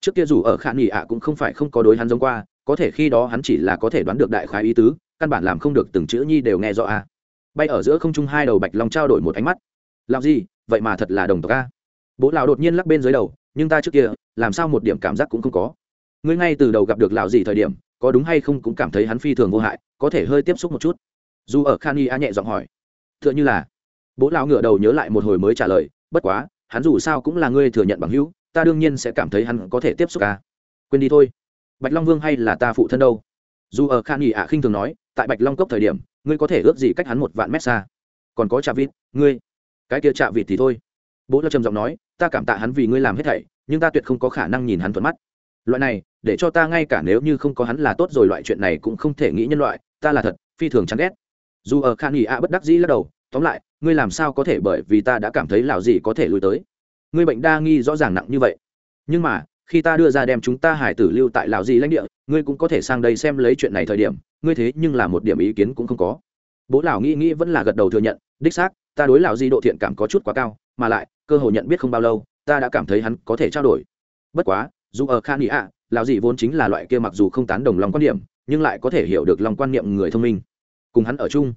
Trước kia dù ở khả nghị ạ cũng không phải không có đối hắn giống qua, có thể khi đó hắn chỉ là có thể đoán được đại khái ý tứ, căn bản làm không được từng chữ nhi đều nghe rõ a. Bay ở giữa không trung hai đầu bạch long trao đổi một ánh mắt. Làm gì? Vậy mà thật là đồng tộc a. Bố lão đột nhiên lắc bên dưới đầu, nhưng ta trước kia, làm sao một điểm cảm giác cũng không có. Ngươi ngay từ đầu gặp được lão gì thời điểm, có đúng hay không cũng cảm thấy hắn phi thường vô hại, có thể hơi tiếp xúc một chút. Dù ở khan y a nhẹ giọng hỏi. T h ư ợ n h ư là, bố lão ngửa đầu nhớ lại một hồi mới trả lời, bất quá, hắn dù sao cũng là ngươi thừa nhận bằng hữu ta đương nhiên sẽ cảm thấy hắn có thể tiếp xúc ca quên đi thôi. Bạch long vương hay là ta phụ thân đâu? Dù ở khan y a khinh thường nói, tại bạch long cốc thời điểm, ngươi có thể ước gì cách hắn một vạn mét xa. Còn có trà vịt, ngươi. Cái kia chạ vịt thì thôi. Bố lao trầm giọng nói, ta cảm tạ hắn vì ngươi làm hết thảy, nhưng ta tuyệt không có khả năng nhìn hắn thuận mắt. Loại này, để cho ta ngay cả nếu như không có hắn là tốt rồi, loại chuyện này cũng không thể nghĩ nhân loại, ta là thật, phi thường chán ghét. Dù ở khan nghỉ ạ bất đắc dĩ lắc đầu, tóm lại, ngươi làm sao có thể bởi vì ta đã cảm thấy lào gì có thể lùi tới? Ngươi bệnh đa nghi rõ ràng nặng như vậy. Nhưng mà, khi ta đưa ra đem chúng ta hải tử lưu tại lào gì lãnh địa, ngươi cũng có thể sang đây xem lấy chuyện này thời điểm, ngươi thế nhưng là một điểm ý kiến cũng không có. Bố Lão nghĩ nghĩ vẫn là gật đầu thừa nhận, đích xác, ta đối lào di độ thiện cảm có chút quá cao, mà lại, cơ hội nhận biết không bao lâu, ta đã cảm thấy hắn có thể trao đổi. Bất quá, dù ở khan ý ạ lão dị vốn chính là loại kia mặc dù không tán đồng lòng quan điểm nhưng lại có thể hiểu được lòng quan niệm người thông minh. Cùng hắn ở chung.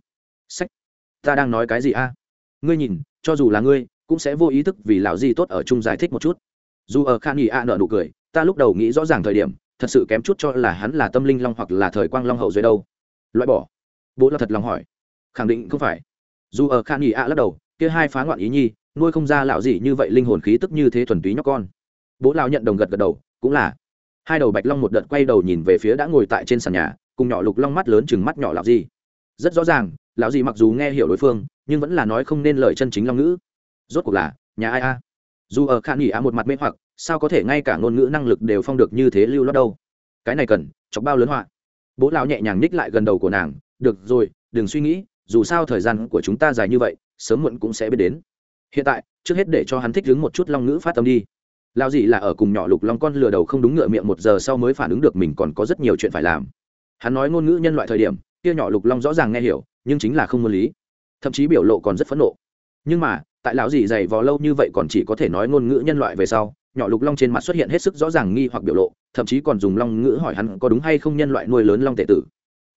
Sách, ta đang nói cái gì a? Ngươi nhìn, cho dù là ngươi cũng sẽ vô ý thức vì lão dị tốt ở chung giải thích một chút. Dù ở khan nghỉ ạ nợ nụ cười, ta lúc đầu nghĩ rõ ràng thời điểm, thật sự kém chút cho là hắn là tâm linh long hoặc là thời quang long hậu dưới đâu. Loại bỏ. Bố là thật lòng hỏi. Khẳng định không phải. Dù ở khan nghỉ ạ lắc đầu, kia hai phá ngoạn ý nhi, nuôi không ra lão gì như vậy linh hồn khí tức như thế thuần túy nhóc con. Bố lão nhận đồng gật gật đầu, cũng là. Hai đầu bạch long một đợt quay đầu nhìn về phía đã ngồi tại trên sàn nhà, cùng nhỏ lục long mắt lớn chừng mắt nhỏ lão gì rất rõ ràng, lão gì mặc dù nghe hiểu đối phương, nhưng vẫn là nói không nên lời chân chính long ngữ rốt cuộc là, nhà ai a? Dù ở khả nghỉ a một mặt mê hoặc, sao có thể ngay cả ngôn ngữ năng lực đều phong được như thế lưu lót đâu? Cái này cần, chọc bao lớn họa. Bố lão nhẹ nhàng ních lại gần đầu của nàng, được rồi, đừng suy nghĩ, dù sao thời gian của chúng ta dài như vậy, sớm muộn cũng sẽ biết đến. Hiện tại, trước hết để cho hắn thích đứng một chút long ngữ phát tâm đi. Lao gì là ở cùng nhỏ lục long con lừa đầu không đúng ngựa miệng một giờ sau mới phản ứng được mình còn có rất nhiều chuyện phải làm. Hắn nói ngôn ngữ nhân loại thời điểm, kia nhỏ lục long rõ ràng nghe hiểu, nhưng chính là không muốn lý. Thậm chí biểu lộ còn rất phẫn nộ. Nhưng mà tại lão gì dày vò lâu như vậy còn chỉ có thể nói ngôn ngữ nhân loại về sau, nhỏ lục long trên mặt xuất hiện hết sức rõ ràng nghi hoặc biểu lộ, thậm chí còn dùng long ngữ hỏi hắn có đúng hay không nhân loại nuôi lớn long tệ tử.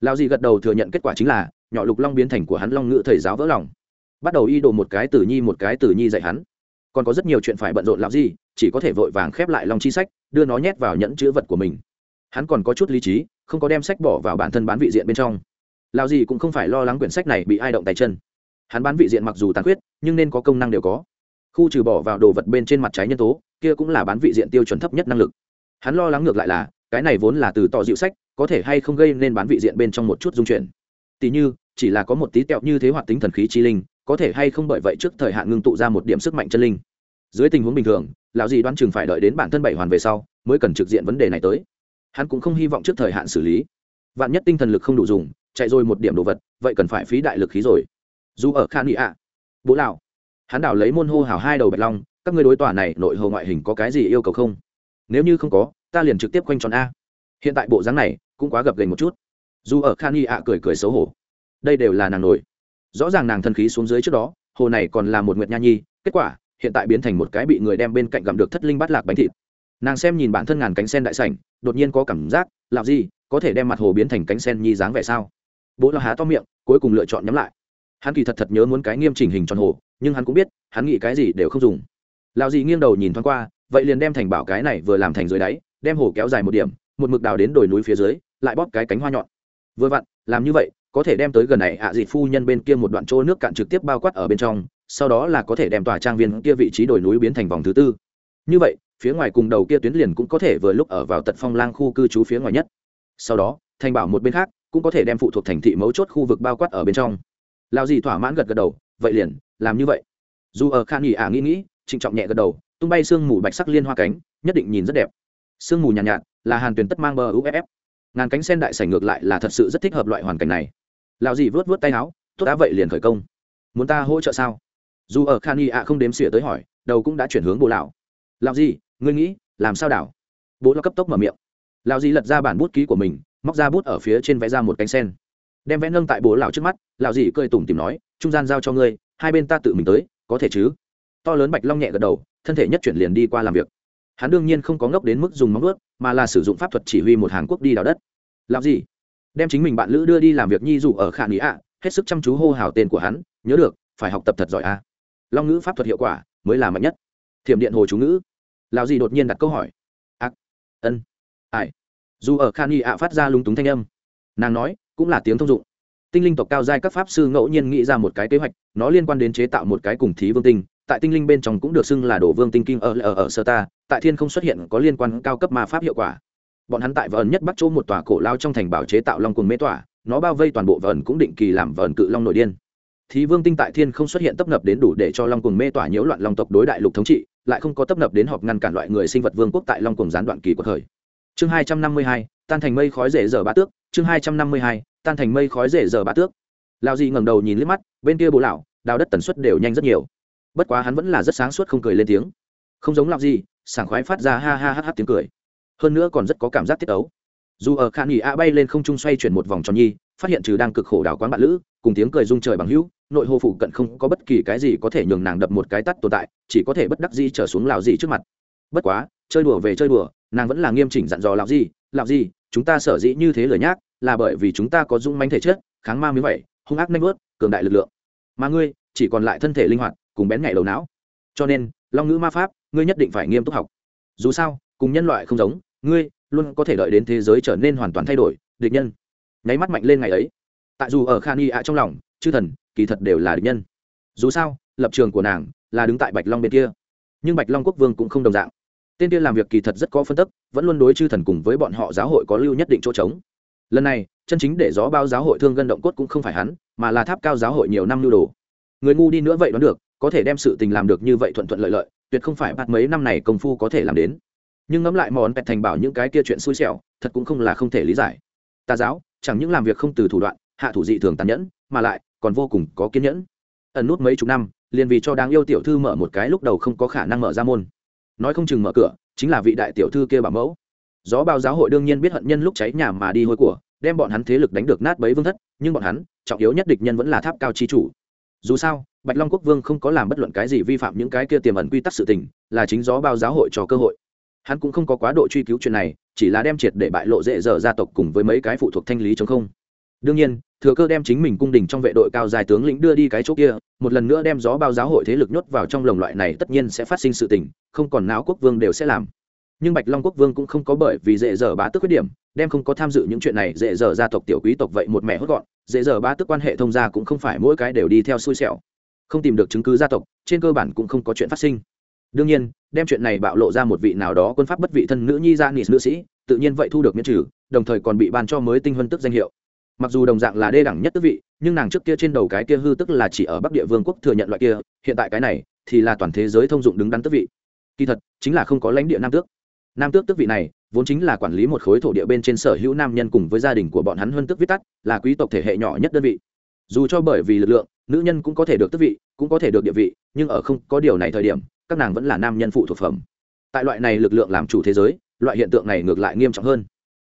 Lão gì gật đầu thừa nhận kết quả chính là, nhỏ lục long biến thành của hắn long ngữ thầy giáo vỡ lòng. Bắt đầu y đồ một cái tử nhi một cái tử nhi dạy hắn. Còn có rất nhiều chuyện phải bận rộn làm gì chỉ có thể vội vàng khép lại lòng chi sách, đưa nó nhét vào nhẫn chữ vật của mình. Hắn còn có chút lý trí, không có đem sách bỏ vào bản thân bán vị diện bên trong. Lao gì cũng không phải lo lắng quyển sách này bị ai động tay chân hắn bán vị diện mặc dù tàn khuyết, nhưng nên có công năng đều có. Khu trừ bỏ vào đồ vật bên trên mặt trái nhân tố, kia cũng là bán vị diện tiêu chuẩn thấp nhất năng lực. Hắn lo lắng ngược lại là, cái này vốn là từ tỏ dịu sách, có thể hay không gây nên bán vị diện bên trong một chút dung chuyển. Tỉ như, chỉ là có một tí tẹo như thế hoạt tính thần khí chi linh, có thể hay không bởi vậy trước thời hạn ngưng tụ ra một điểm sức mạnh chân linh. Dưới tình huống bình thường, lão dì đoán chừng phải đợi đến bản thân bảy hoàn về sau, mới cần trực diện vấn đề này tới. Hắn cũng không hy vọng trước thời hạn xử lý. Vạn nhất tinh thần lực không đủ dùng, chạy rồi một điểm đồ vật, vậy cần phải phí đại lực khí rồi dù ở khan nghị ạ. Bố lão, hắn đảo lấy môn hô hào hai đầu bạch long, các ngươi đối tòa này nội hồ ngoại hình có cái gì yêu cầu không? Nếu như không có, ta liền trực tiếp quanh tròn a. Hiện tại bộ dáng này cũng quá gập gành một chút. Dù ở khan nghị ạ cười cười xấu hổ. Đây đều là nàng nổi. Rõ ràng nàng thân khí xuống dưới trước đó, hồ này còn là một nguyệt nha nhi, kết quả, hiện tại biến thành một cái bị người đem bên cạnh gặm được thất linh bắt lạc bánh thịt. Nàng xem nhìn bản thân ngàn cánh sen đại sảnh, đột nhiên có cảm giác làm gì, có thể đem mặt hồ biến thành cánh sen nhi dáng vẻ sao? Bố là há to miệng, cuối cùng lựa chọn nhắm lại hắn kỳ thật thật nhớ muốn cái nghiêm chỉnh hình tròn hồ, nhưng hắn cũng biết, hắn nghĩ cái gì đều không dùng. Lao dì nghiêng đầu nhìn thoáng qua, vậy liền đem thành bảo cái này vừa làm thành dưới đáy, đem hồ kéo dài một điểm, một mực đào đến đồi núi phía dưới, lại bóp cái cánh hoa nhọn. Vừa vặn, làm như vậy, có thể đem tới gần này ạ à phu nhân bên kia một đoạn chỗ nước cạn trực tiếp bao quát ở bên trong, sau đó là có thể đem tòa trang viên kia vị trí đồi núi biến thành vòng thứ tư. Như vậy, phía ngoài cùng đầu kia tuyến liền cũng có thể vừa lúc ở vào tận phong lang khu cư trú phía ngoài nhất. Sau đó, thành bảo một bên khác cũng có thể đem phụ thuộc thành thị mấu chốt khu vực bao quát ở bên trong lao gì thỏa mãn gật gật đầu vậy liền làm như vậy. Dù ở khan nghỉ ả nghĩ nghĩ trịnh trọng nhẹ gật đầu tung bay sương mù bạch sắc liên hoa cánh nhất định nhìn rất đẹp. Sương mù nhàn nhạt, nhạt là hàn tuyển tất mang bờ uff ngàn cánh sen đại sảnh ngược lại là thật sự rất thích hợp loại hoàn cảnh này. Lão dì vớt vớt tay áo tốt đã vậy liền khởi công. Muốn ta hỗ trợ sao? Dù ở khan y ạ không đếm xỉa tới hỏi đầu cũng đã chuyển hướng bố lão. Lão dì ngươi nghĩ làm sao đảo? Bố lo cấp tốc mở miệng. Lão dì lật ra bản bút ký của mình móc ra bút ở phía trên vẽ ra một cánh sen đem vẽ nâng tại bố lão trước mắt, lão dì cười tủm tìm nói, trung gian giao cho ngươi, hai bên ta tự mình tới, có thể chứ? To lớn bạch long nhẹ gật đầu, thân thể nhất chuyển liền đi qua làm việc. Hắn đương nhiên không có ngốc đến mức dùng móng ướt mà là sử dụng pháp thuật chỉ huy một hàng quốc đi đào đất. Làm gì đem chính mình bạn lữ đưa đi làm việc nhi dụ ở khả nghĩ ạ, hết sức chăm chú hô hào tên của hắn, nhớ được, phải học tập thật giỏi a. Long ngữ pháp thuật hiệu quả mới là mạnh nhất. Thiểm điện hồ chú ngữ. Lào gì đột nhiên đặt câu hỏi. Ác, ân, ai? Dù ở khan y ạ phát ra lúng túng thanh âm. Nàng nói cũng là tiếng thông dụng. Tinh linh tộc cao giai các pháp sư ngẫu nhiên nghĩ ra một cái kế hoạch nó liên quan đến chế tạo một cái cùng thí vương tinh tại tinh linh bên trong cũng được xưng là đổ vương tinh kinh ở ở, ở sơ ta tại thiên không xuất hiện có liên quan cao cấp ma pháp hiệu quả. Bọn hắn tại vờn nhất bắt chỗ một tòa cổ lao trong thành bảo chế tạo long cùng mê tỏa nó bao vây toàn bộ vờn cũng định kỳ làm vờn cự long nội điên. Thì vương tinh tại thiên không xuất hiện tấp nập đến đủ để cho long cùng mê tỏa nhiễu loạn long tộc đối đại lục thống trị lại không có tấp nập đến họp ngăn cản loại người sinh vật vương quốc tại long cùng gián đoạn kỳ của thời chương hai trăm năm mươi hai tan thành mây khói rể giờ ba tước chương hai trăm năm mươi hai, tan thành mây khói rể giờ bá tước. Lao di ngẩng đầu nhìn liếc mắt, bên kia bố lão, đào đất tần suất đều nhanh rất nhiều. Bất quá hắn vẫn là rất sáng suốt không cười lên tiếng. Không giống lão gì sảng khoái phát ra ha ha ha ha tiếng cười. Hơn nữa còn rất có cảm giác tiết ấu. Dù ở khan nghỉ a bay lên không trung xoay chuyển một vòng tròn nhi, phát hiện trừ đang cực khổ đào quán bạn lữ, cùng tiếng cười rung trời bằng hữu, nội hồ phụ cận không có bất kỳ cái gì có thể nhường nàng đập một cái tắt tồn tại, chỉ có thể bất đắc dĩ trở xuống lào gì trước mặt. Bất quá, chơi đùa về chơi đùa, nàng vẫn là nghiêm chỉnh dặn dò lào gì lào gì chúng ta sở dĩ như thế lời nhác là bởi vì chúng ta có dung manh thể chất, kháng ma miếng vậy, hung ác nanh vớt cường đại lực lượng. Mà ngươi, chỉ còn lại thân thể linh hoạt, cùng bén nhạy đầu não. Cho nên, long ngữ ma pháp, ngươi nhất định phải nghiêm túc học. Dù sao, cùng nhân loại không giống, ngươi luôn có thể đợi đến thế giới trở nên hoàn toàn thay đổi, địch nhân. Nháy mắt mạnh lên ngày ấy. Tại dù ở khan y ạ trong lòng, chư thần, kỳ thật đều là địch nhân. Dù sao, lập trường của nàng là đứng tại bạch long bên kia. Nhưng bạch long quốc vương cũng không đồng dạng. Tên kia làm việc kỳ thật rất có phân tức, vẫn luôn đối chư thần cùng với bọn họ giáo hội có lưu nhất định chỗ trống lần này, chân chính để gió bao giáo hội thương gân động cốt cũng không phải hắn, mà là tháp cao giáo hội nhiều năm lưu đồ. Người ngu đi nữa vậy đoán được, có thể đem sự tình làm được như vậy thuận thuận lợi lợi, tuyệt không phải bắt mấy năm này công phu có thể làm đến. Nhưng ngẫm lại món pẹt thành bảo những cái kia chuyện xui xẻo, thật cũng không là không thể lý giải. Tà giáo, chẳng những làm việc không từ thủ đoạn, hạ thủ dị thường tàn nhẫn, mà lại còn vô cùng có kiên nhẫn. Ẩn nút mấy chục năm, liền vì cho đáng yêu tiểu thư mở một cái lúc đầu không có khả năng mở ra môn. Nói không chừng mở cửa, chính là vị đại tiểu thư kia bảo mẫu gió bao giáo hội đương nhiên biết hận nhân lúc cháy nhà mà đi hôi của, đem bọn hắn thế lực đánh được nát bấy vương thất, nhưng bọn hắn, trọng yếu nhất địch nhân vẫn là tháp cao chi chủ. Dù sao, bạch long quốc vương không có làm bất luận cái gì vi phạm những cái kia tiềm ẩn quy tắc sự tình, là chính gió bao giáo hội cho cơ hội. Hắn cũng không có quá độ truy cứu chuyện này, chỉ là đem triệt để bại lộ dễ dở gia tộc cùng với mấy cái phụ thuộc thanh lý chống không. Đương nhiên, thừa cơ đem chính mình cung đình trong vệ đội cao dài tướng lĩnh đưa đi cái chỗ kia, một lần nữa đem gió bao giáo hội thế lực nhốt vào trong lồng loại này tất nhiên sẽ phát sinh sự tình, không còn não quốc vương đều sẽ làm nhưng bạch long quốc vương cũng không có bởi vì dễ dở bá tức khuyết điểm, đem không có tham dự những chuyện này, dễ dở gia tộc tiểu quý tộc vậy một mẹ hốt gọn, dễ dở bá tức quan hệ thông gia cũng không phải mỗi cái đều đi theo xui xẻo. Không tìm được chứng cứ gia tộc, trên cơ bản cũng không có chuyện phát sinh. Đương nhiên, đem chuyện này bạo lộ ra một vị nào đó quân pháp bất vị thân nữ nhi gia nị nữ sĩ, tự nhiên vậy thu được miễn trừ, đồng thời còn bị ban cho mới tinh huân tức danh hiệu. Mặc dù đồng dạng là đê đẳng nhất tước vị, nhưng nàng trước kia trên đầu cái kia hư tức là chỉ ở bắc địa vương quốc thừa nhận loại kia, hiện tại cái này thì là toàn thế giới thông dụng đứng đắn tước vị. Kỳ thật, chính là không có lãnh địa nam tước nam tước tước vị này, vốn chính là quản lý một khối thổ địa bên trên sở hữu nam nhân cùng với gia đình của bọn hắn hơn tước viết tắt, là quý tộc thể hệ nhỏ nhất đơn vị. Dù cho bởi vì lực lượng, nữ nhân cũng có thể được tước vị, cũng có thể được địa vị, nhưng ở không có điều này thời điểm, các nàng vẫn là nam nhân phụ thuộc phẩm. Tại loại này lực lượng làm chủ thế giới, loại hiện tượng này ngược lại nghiêm trọng hơn.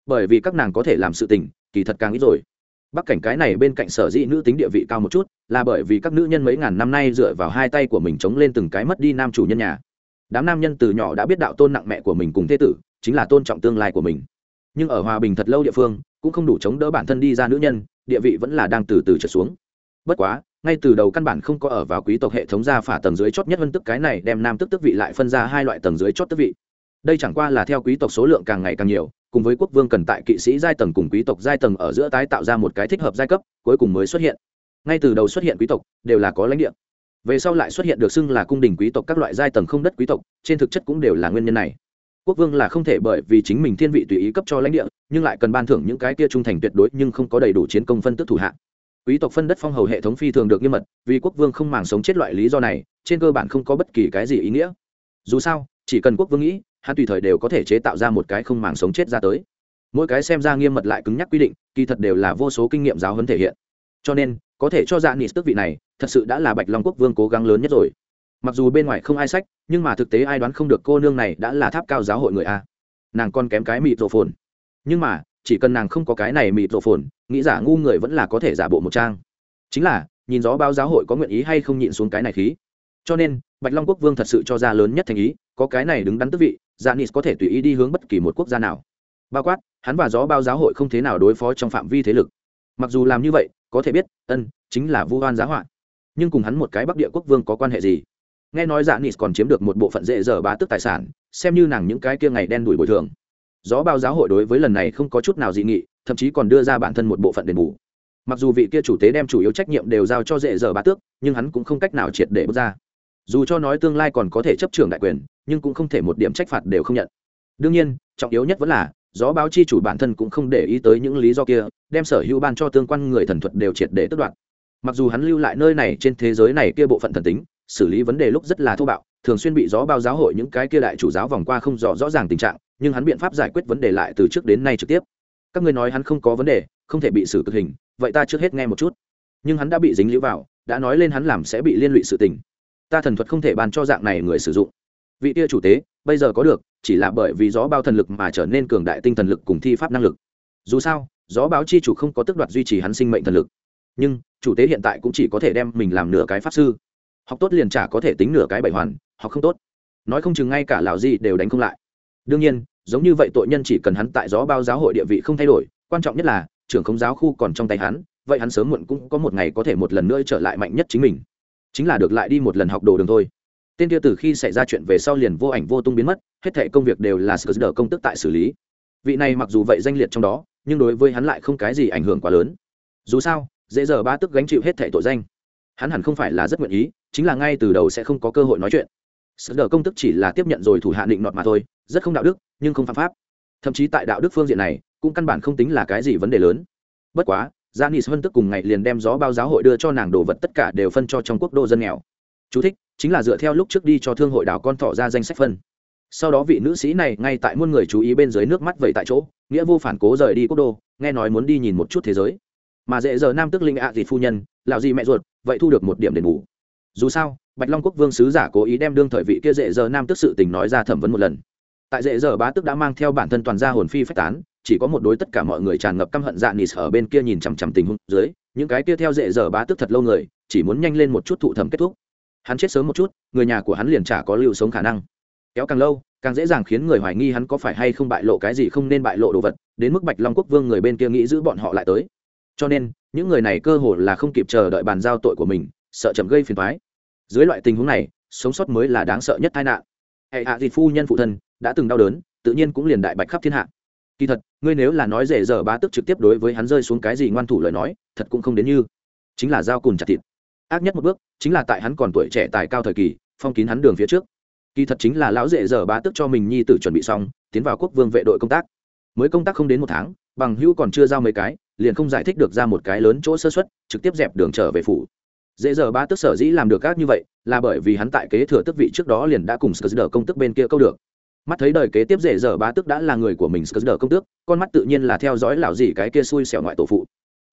Bởi vì các nàng có thể làm sự tình, kỳ thật càng ít rồi. Bắc cảnh cái này bên cạnh sở dĩ nữ tính địa vị cao một chút, là bởi vì các nữ nhân mấy ngàn năm nay dựa vào hai tay của mình chống lên từng cái mất đi nam chủ nhân nhà đám nam nhân từ nhỏ đã biết đạo tôn nặng mẹ của mình cùng thế tử, chính là tôn trọng tương lai của mình. Nhưng ở hòa bình thật lâu địa phương, cũng không đủ chống đỡ bản thân đi ra nữ nhân, địa vị vẫn là đang từ từ trở xuống. Bất quá, ngay từ đầu căn bản không có ở vào quý tộc hệ thống gia phả tầng dưới chót nhất vân tức cái này đem nam tức tức vị lại phân ra hai loại tầng dưới chót tức vị. Đây chẳng qua là theo quý tộc số lượng càng ngày càng nhiều, cùng với quốc vương cần tại kỵ sĩ giai tầng cùng quý tộc giai tầng ở giữa tái tạo ra một cái thích hợp giai cấp, cuối cùng mới xuất hiện. Ngay từ đầu xuất hiện quý tộc, đều là có lãnh địa về sau lại xuất hiện được xưng là cung đình quý tộc các loại giai tầng không đất quý tộc, trên thực chất cũng đều là nguyên nhân này. Quốc vương là không thể bởi vì chính mình thiên vị tùy ý cấp cho lãnh địa, nhưng lại cần ban thưởng những cái kia trung thành tuyệt đối nhưng không có đầy đủ chiến công phân tức thủ hạ. Quý tộc phân đất phong hầu hệ thống phi thường được nghiêm mật, vì quốc vương không màng sống chết loại lý do này, trên cơ bản không có bất kỳ cái gì ý nghĩa. Dù sao, chỉ cần quốc vương nghĩ, hắn tùy thời đều có thể chế tạo ra một cái không màng sống chết ra tới. Mỗi cái xem ra nghiêm mật lại cứng nhắc quy định, kỳ thật đều là vô số kinh nghiệm giáo huấn thể hiện. Cho nên có thể cho dạ nịt tước vị này, thật sự đã là bạch long quốc vương cố gắng lớn nhất rồi. Mặc dù bên ngoài không ai sách, nhưng mà thực tế ai đoán không được cô nương này đã là tháp cao giáo hội người a. Nàng còn kém cái mịt rổ phồn. Nhưng mà, chỉ cần nàng không có cái này mịt rổ phồn, nghĩ giả ngu người vẫn là có thể giả bộ một trang. Chính là, nhìn gió bao giáo hội có nguyện ý hay không nhịn xuống cái này khí. Cho nên, bạch long quốc vương thật sự cho ra lớn nhất thành ý, có cái này đứng đắn tức vị dạ janis có thể tùy ý đi hướng bất kỳ một quốc gia nào. Bao quát, hắn và gió bao giáo hội không thế nào đối phó trong phạm vi thế lực. Mặc dù làm như vậy có thể biết, ân, chính là vu oan giá họa. Nhưng cùng hắn một cái bắc địa quốc vương có quan hệ gì? Nghe nói dạ nis còn chiếm được một bộ phận dễ dở bá tức tài sản, xem như nàng những cái kia ngày đen đuổi bồi thường. Gió bao giáo hội đối với lần này không có chút nào dị nghị, thậm chí còn đưa ra bản thân một bộ phận đền bù. Mặc dù vị kia chủ tế đem chủ yếu trách nhiệm đều giao cho dễ dở bá tước, nhưng hắn cũng không cách nào triệt để bước ra. Dù cho nói tương lai còn có thể chấp trường đại quyền, nhưng cũng không thể một điểm trách phạt đều không nhận. Đương nhiên, trọng yếu nhất vẫn là, gió báo chi chủ bản thân cũng không để ý tới những lý do kia đem sở hữu ban cho tương quan người thần thuật đều triệt để tước đoạt. Mặc dù hắn lưu lại nơi này trên thế giới này kia bộ phận thần tính, xử lý vấn đề lúc rất là thô bạo, thường xuyên bị gió bao giáo hội những cái kia đại chủ giáo vòng qua không rõ rõ ràng tình trạng, nhưng hắn biện pháp giải quyết vấn đề lại từ trước đến nay trực tiếp. Các ngươi nói hắn không có vấn đề, không thể bị xử cực hình, vậy ta trước hết nghe một chút. Nhưng hắn đã bị dính lũ vào, đã nói lên hắn làm sẽ bị liên lụy sự tình. Ta thần thuật không thể bàn cho dạng này người sử dụng. Vị tia chủ tế, bây giờ có được, chỉ là bởi vì gió bao thần lực mà trở nên cường đại tinh thần lực cùng thi pháp năng lực. Dù sao gió báo chi chủ không có tước đoạt duy trì hắn sinh mệnh thần lực. Nhưng, chủ tế hiện tại cũng chỉ có thể đem mình làm nửa cái pháp sư. Học tốt liền trả có thể tính nửa cái bảy hoàn, học không tốt. Nói không chừng ngay cả lào gì đều đánh không lại. Đương nhiên, giống như vậy tội nhân chỉ cần hắn tại gió bao giáo hội địa vị không thay đổi, quan trọng nhất là, trưởng không giáo khu còn trong tay hắn, vậy hắn sớm muộn cũng có một ngày có thể một lần nữa trở lại mạnh nhất chính mình. Chính là được lại đi một lần học đồ đường thôi. Tên kia từ khi xảy ra chuyện về sau liền vô ảnh vô tung biến mất, hết thệ công việc đều là sờ công tức tại xử lý vị này mặc dù vậy danh liệt trong đó nhưng đối với hắn lại không cái gì ảnh hưởng quá lớn. Dù sao dễ giờ ba tức gánh chịu hết thẻ tội danh. Hắn hẳn không phải là rất nguyện ý chính là ngay từ đầu sẽ không có cơ hội nói chuyện. Sờ công tức chỉ là tiếp nhận rồi thủ hạ định nọt mà thôi rất không đạo đức nhưng không phạm pháp. Thậm chí tại đạo đức phương diện này cũng căn bản không tính là cái gì vấn đề lớn. Bất quá Janis Vân tức cùng ngày liền đem gió bao giáo hội đưa cho nàng đồ vật tất cả đều phân cho trong quốc đô dân nghèo. Chú thích, chính là dựa theo lúc trước đi cho thương hội đảo con thỏ ra danh sách phân. Sau đó vị nữ sĩ này ngay tại muôn người chú ý bên dưới nước mắt vậy tại chỗ, nghĩa vô phản cố rời đi quốc đô, nghe nói muốn đi nhìn một chút thế giới. Mà dễ giờ nam tức linh ạ à phu nhân, lão gì mẹ ruột, vậy thu được một điểm đền bù. Dù sao, Bạch Long quốc vương sứ giả cố ý đem đương thời vị kia dễ giờ nam tức sự tình nói ra thẩm vấn một lần. Tại dễ giờ bá tức đã mang theo bản thân toàn gia hồn phi phách tán, chỉ có một đối tất cả mọi người tràn ngập căm hận dạ nịt ở bên kia nhìn chằm chằm tình huống dưới những cái kia theo dễ giờ bá tức thật lâu người chỉ muốn nhanh lên một chút thụ thẩm kết thúc hắn chết sớm một chút người nhà của hắn liền chả có lưu sống khả năng kéo càng lâu, càng dễ dàng khiến người hoài nghi hắn có phải hay không bại lộ cái gì không nên bại lộ đồ vật, đến mức bạch long quốc vương người bên kia nghĩ giữ bọn họ lại tới. Cho nên, những người này cơ hồ là không kịp chờ đợi bàn giao tội của mình, sợ chậm gây phiền thoái dưới loại tình huống này, sống sót mới là đáng sợ nhất tai nạn. Hệ hạ thịt phu nhân phụ thân đã từng đau đớn, tự nhiên cũng liền đại bạch khắp thiên hạ. Kỳ thật, ngươi nếu là nói dễ dở bá tức trực tiếp đối với hắn rơi xuống cái gì ngoan thủ lời nói, thật cũng không đến như. Chính là dao cùn chặt thịt. Ác nhất một bước, chính là tại hắn còn tuổi trẻ tài cao thời kỳ, phong kín hắn đường phía trước kỳ thật chính là lão dễ dở bá tức cho mình nhi tử chuẩn bị xong, tiến vào quốc vương vệ đội công tác. Mới công tác không đến một tháng, bằng hữu còn chưa giao mấy cái, liền không giải thích được ra một cái lớn chỗ sơ xuất trực tiếp dẹp đường trở về phủ. Dễ giờ bá tức sở dĩ làm được các như vậy, là bởi vì hắn tại kế thừa tức vị trước đó liền đã cùng sờ công tức bên kia câu được. Mắt thấy đời kế tiếp dễ dở bá tức đã là người của mình sờ công tước, con mắt tự nhiên là theo dõi lão gì cái kia xui xẻo ngoại tổ phụ.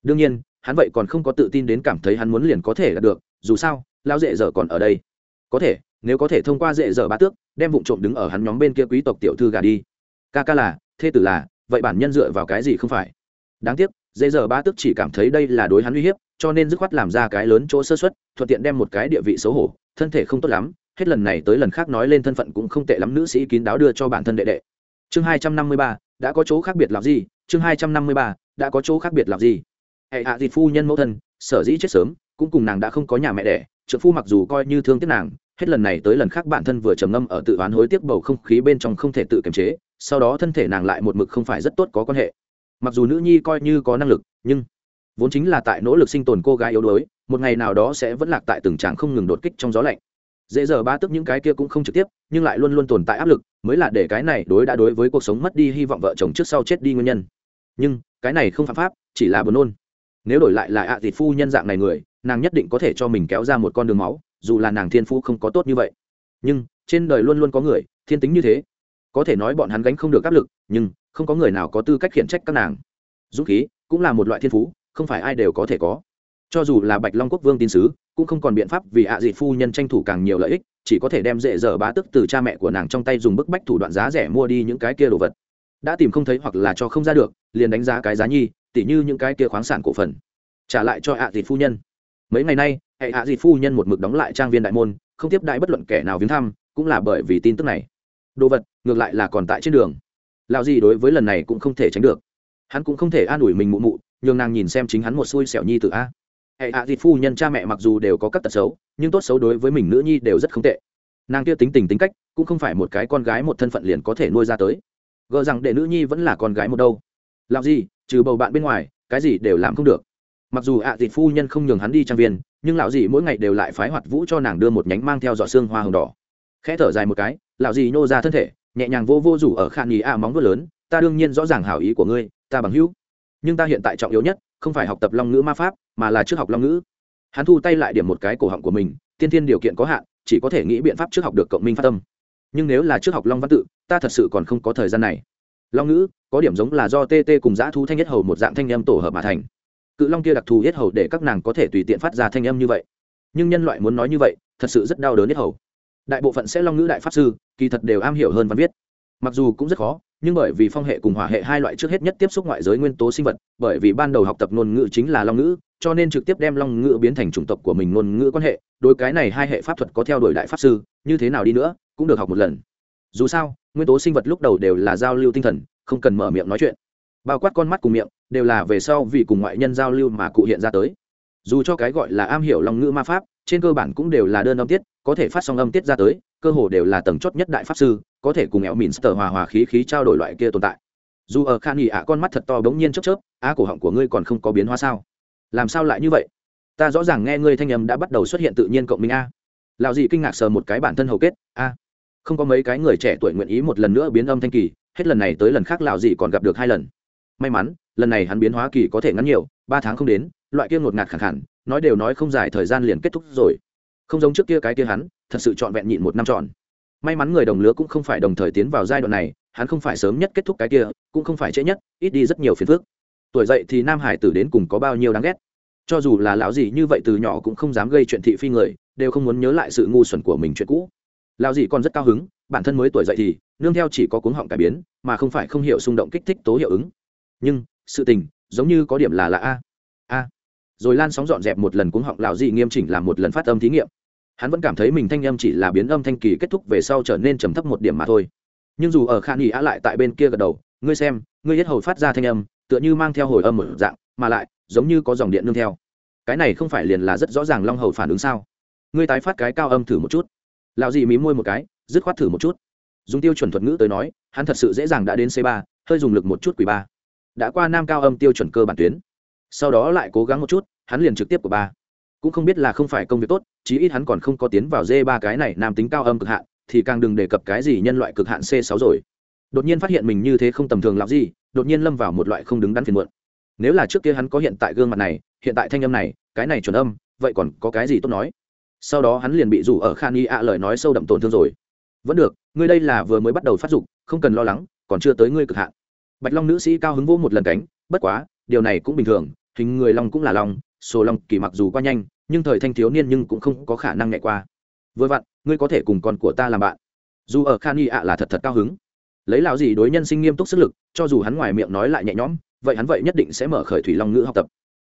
Đương nhiên, hắn vậy còn không có tự tin đến cảm thấy hắn muốn liền có thể là được, dù sao, lão dễ dở còn ở đây. Có thể nếu có thể thông qua dễ dở bá tước, đem vụ trộm đứng ở hắn nhóm bên kia quý tộc tiểu thư gà đi. Ca ca là, thê tử là, vậy bản nhân dựa vào cái gì không phải? Đáng tiếc, dễ dở bá tước chỉ cảm thấy đây là đối hắn uy hiếp, cho nên dứt khoát làm ra cái lớn chỗ sơ xuất thuận tiện đem một cái địa vị xấu hổ, thân thể không tốt lắm, hết lần này tới lần khác nói lên thân phận cũng không tệ lắm nữ sĩ kín đáo đưa cho bản thân đệ đệ. Chương hai trăm năm mươi ba, đã có chỗ khác biệt làm gì? Chương hai trăm năm mươi ba, đã có chỗ khác biệt làm gì? Hệ hạ à phu nhân mẫu thân, sở dĩ chết sớm, cũng cùng nàng đã không có nhà mẹ đẻ trợ phu mặc dù coi như thương tiếc nàng hết lần này tới lần khác bản thân vừa trầm ngâm ở tự oán hối tiếc bầu không khí bên trong không thể tự kiềm chế, sau đó thân thể nàng lại một mực không phải rất tốt có quan hệ. Mặc dù nữ nhi coi như có năng lực, nhưng vốn chính là tại nỗ lực sinh tồn cô gái yếu đuối, một ngày nào đó sẽ vẫn lạc tại từng tràng không ngừng đột kích trong gió lạnh. Dễ giờ ba tức những cái kia cũng không trực tiếp, nhưng lại luôn luôn tồn tại áp lực, mới là để cái này đối đã đối với cuộc sống mất đi hy vọng vợ chồng trước sau chết đi nguyên nhân. Nhưng, cái này không phạm pháp, chỉ là buồn nôn. Nếu đổi lại là ạ à thịt phu nhân dạng này người, nàng nhất định có thể cho mình kéo ra một con đường máu dù là nàng thiên phú không có tốt như vậy. Nhưng, trên đời luôn luôn có người thiên tính như thế. Có thể nói bọn hắn gánh không được áp lực, nhưng không có người nào có tư cách khiển trách các nàng. Dũng khí cũng là một loại thiên phú, không phải ai đều có thể có. Cho dù là bạch long quốc vương tín sứ, cũng không còn biện pháp vì ạ à dị phu nhân tranh thủ càng nhiều lợi ích, chỉ có thể đem dễ dở bá tức từ cha mẹ của nàng trong tay dùng bức bách thủ đoạn giá rẻ mua đi những cái kia đồ vật. Đã tìm không thấy hoặc là cho không ra được, liền đánh giá cái giá nhi, tỉ như những cái kia khoáng sản cổ phần. Trả lại cho ạ à dị phu nhân mấy ngày nay, hệ hạ dị phu nhân một mực đóng lại trang viên đại môn, không tiếp đại bất luận kẻ nào viếng thăm, cũng là bởi vì tin tức này. Đồ vật, ngược lại là còn tại trên đường. Lão gì đối với lần này cũng không thể tránh được. Hắn cũng không thể an ủi mình mụ mụ, nhường nàng nhìn xem chính hắn một xui xẻo nhi tự a. Hệ hạ dịt phu nhân cha mẹ mặc dù đều có các tật xấu, nhưng tốt xấu đối với mình nữ nhi đều rất không tệ. Nàng kia tính tình tính cách, cũng không phải một cái con gái một thân phận liền có thể nuôi ra tới. Gờ rằng để nữ nhi vẫn là con gái một đâu. Làm gì trừ bầu bạn bên ngoài, cái gì đều làm không được mặc dù ạ à dịt phu nhân không nhường hắn đi trang viên, nhưng lão dì mỗi ngày đều lại phái hoạt vũ cho nàng đưa một nhánh mang theo giọt xương hoa hồng đỏ. Khẽ thở dài một cái, lão dì nhô ra thân thể, nhẹ nhàng vô vô rủ ở khan nghỉ a móng vuốt lớn, ta đương nhiên rõ ràng hảo ý của ngươi, ta bằng hữu. Nhưng ta hiện tại trọng yếu nhất, không phải học tập long ngữ ma pháp, mà là trước học long ngữ. Hắn thu tay lại điểm một cái cổ họng của mình, tiên thiên điều kiện có hạn, chỉ có thể nghĩ biện pháp trước học được cộng minh phát tâm. Nhưng nếu là trước học long văn tự, ta thật sự còn không có thời gian này. Long ngữ, có điểm giống là do tt cùng giã thu thanh nhất hầu một dạng thanh em tổ hợp mà thành cự long kia đặc thù yết hầu để các nàng có thể tùy tiện phát ra thanh âm như vậy. Nhưng nhân loại muốn nói như vậy, thật sự rất đau đớn yết hầu. Đại bộ phận sẽ long ngữ đại pháp sư, kỳ thật đều am hiểu hơn văn viết. Mặc dù cũng rất khó, nhưng bởi vì phong hệ cùng hỏa hệ hai loại trước hết nhất tiếp xúc ngoại giới nguyên tố sinh vật, bởi vì ban đầu học tập ngôn ngữ chính là long ngữ, cho nên trực tiếp đem long ngữ biến thành chủng tộc của mình ngôn ngữ quan hệ đôi cái này hai hệ pháp thuật có theo đuổi đại pháp sư, như thế nào đi nữa, cũng được học một lần. Dù sao, nguyên tố sinh vật lúc đầu đều là giao lưu tinh thần, không cần mở miệng nói chuyện. Bao quát con mắt cùng miệng đều là về sau vì cùng ngoại nhân giao lưu mà cụ hiện ra tới. Dù cho cái gọi là am hiểu lòng ngữ ma pháp, trên cơ bản cũng đều là đơn âm tiết, có thể phát song âm tiết ra tới, cơ hồ đều là tầng chót nhất đại pháp sư, có thể cùng éo mìn sờ hòa hòa khí khí trao đổi loại kia tồn tại. Dù ở khan nghỉ ạ, con mắt thật to bỗng nhiên chớp chớp, á cổ họng của ngươi còn không có biến hóa sao? Làm sao lại như vậy? Ta rõ ràng nghe ngươi thanh âm đã bắt đầu xuất hiện tự nhiên cộng minh a. Lão dị kinh ngạc sờ một cái bản thân hầu kết, a. Không có mấy cái người trẻ tuổi nguyện ý một lần nữa biến âm thanh kỳ, hết lần này tới lần khác lão dị còn gặp được hai lần may mắn, lần này hắn biến hóa kỳ có thể ngắn nhiều, ba tháng không đến, loại kia ngột ngạt khẳng hẳn nói đều nói không dài thời gian liền kết thúc rồi. Không giống trước kia cái kia hắn, thật sự trọn vẹn nhịn một năm trọn. May mắn người đồng lứa cũng không phải đồng thời tiến vào giai đoạn này, hắn không phải sớm nhất kết thúc cái kia, cũng không phải trễ nhất, ít đi rất nhiều phiền phức. Tuổi dậy thì nam hải tử đến cùng có bao nhiêu đáng ghét. Cho dù là lão gì như vậy từ nhỏ cũng không dám gây chuyện thị phi người, đều không muốn nhớ lại sự ngu xuẩn của mình chuyện cũ. Lão gì còn rất cao hứng, bản thân mới tuổi dậy thì, nương theo chỉ có cuống họng cải biến, mà không phải không hiểu xung động kích thích tố hiệu ứng nhưng sự tình giống như có điểm là là a. A. Rồi lan sóng dọn dẹp một lần cuống họng lão dị nghiêm chỉnh làm một lần phát âm thí nghiệm. Hắn vẫn cảm thấy mình thanh âm chỉ là biến âm thanh kỳ kết thúc về sau trở nên trầm thấp một điểm mà thôi. Nhưng dù ở khan nghỉ á lại tại bên kia gật đầu, ngươi xem, ngươi hết hồi phát ra thanh âm, tựa như mang theo hồi âm một dạng, mà lại giống như có dòng điện nương theo. Cái này không phải liền là rất rõ ràng long hầu phản ứng sao? Ngươi tái phát cái cao âm thử một chút. Lão dị mí môi một cái, dứt khoát thử một chút. Dùng tiêu chuẩn thuật ngữ tới nói, hắn thật sự dễ dàng đã đến c ba, hơi dùng lực một chút quỷ ba đã qua nam cao âm tiêu chuẩn cơ bản tuyến. Sau đó lại cố gắng một chút, hắn liền trực tiếp của ba. Cũng không biết là không phải công việc tốt, chí ít hắn còn không có tiến vào d ba cái này nam tính cao âm cực hạn, thì càng đừng đề cập cái gì nhân loại cực hạn c sáu rồi. Đột nhiên phát hiện mình như thế không tầm thường làm gì, đột nhiên lâm vào một loại không đứng đắn phiền muộn. Nếu là trước kia hắn có hiện tại gương mặt này, hiện tại thanh âm này, cái này chuẩn âm, vậy còn có cái gì tốt nói? Sau đó hắn liền bị rủ ở khan y ạ lời nói sâu đậm tổn thương rồi. Vẫn được, ngươi đây là vừa mới bắt đầu phát dục, không cần lo lắng, còn chưa tới ngươi cực hạn bạch long nữ sĩ cao hứng vô một lần cánh, bất quá, điều này cũng bình thường, hình người long cũng là long sổ long kỳ mặc dù qua nhanh, nhưng thời thanh thiếu niên nhưng cũng không có khả năng nhẹ qua. Vừa vặn, ngươi có thể cùng con của ta làm bạn. Dù ở khan y ạ là thật thật cao hứng. Lấy lão gì đối nhân sinh nghiêm túc sức lực, cho dù hắn ngoài miệng nói lại nhẹ nhõm, vậy hắn vậy nhất định sẽ mở khởi thủy long ngữ học tập.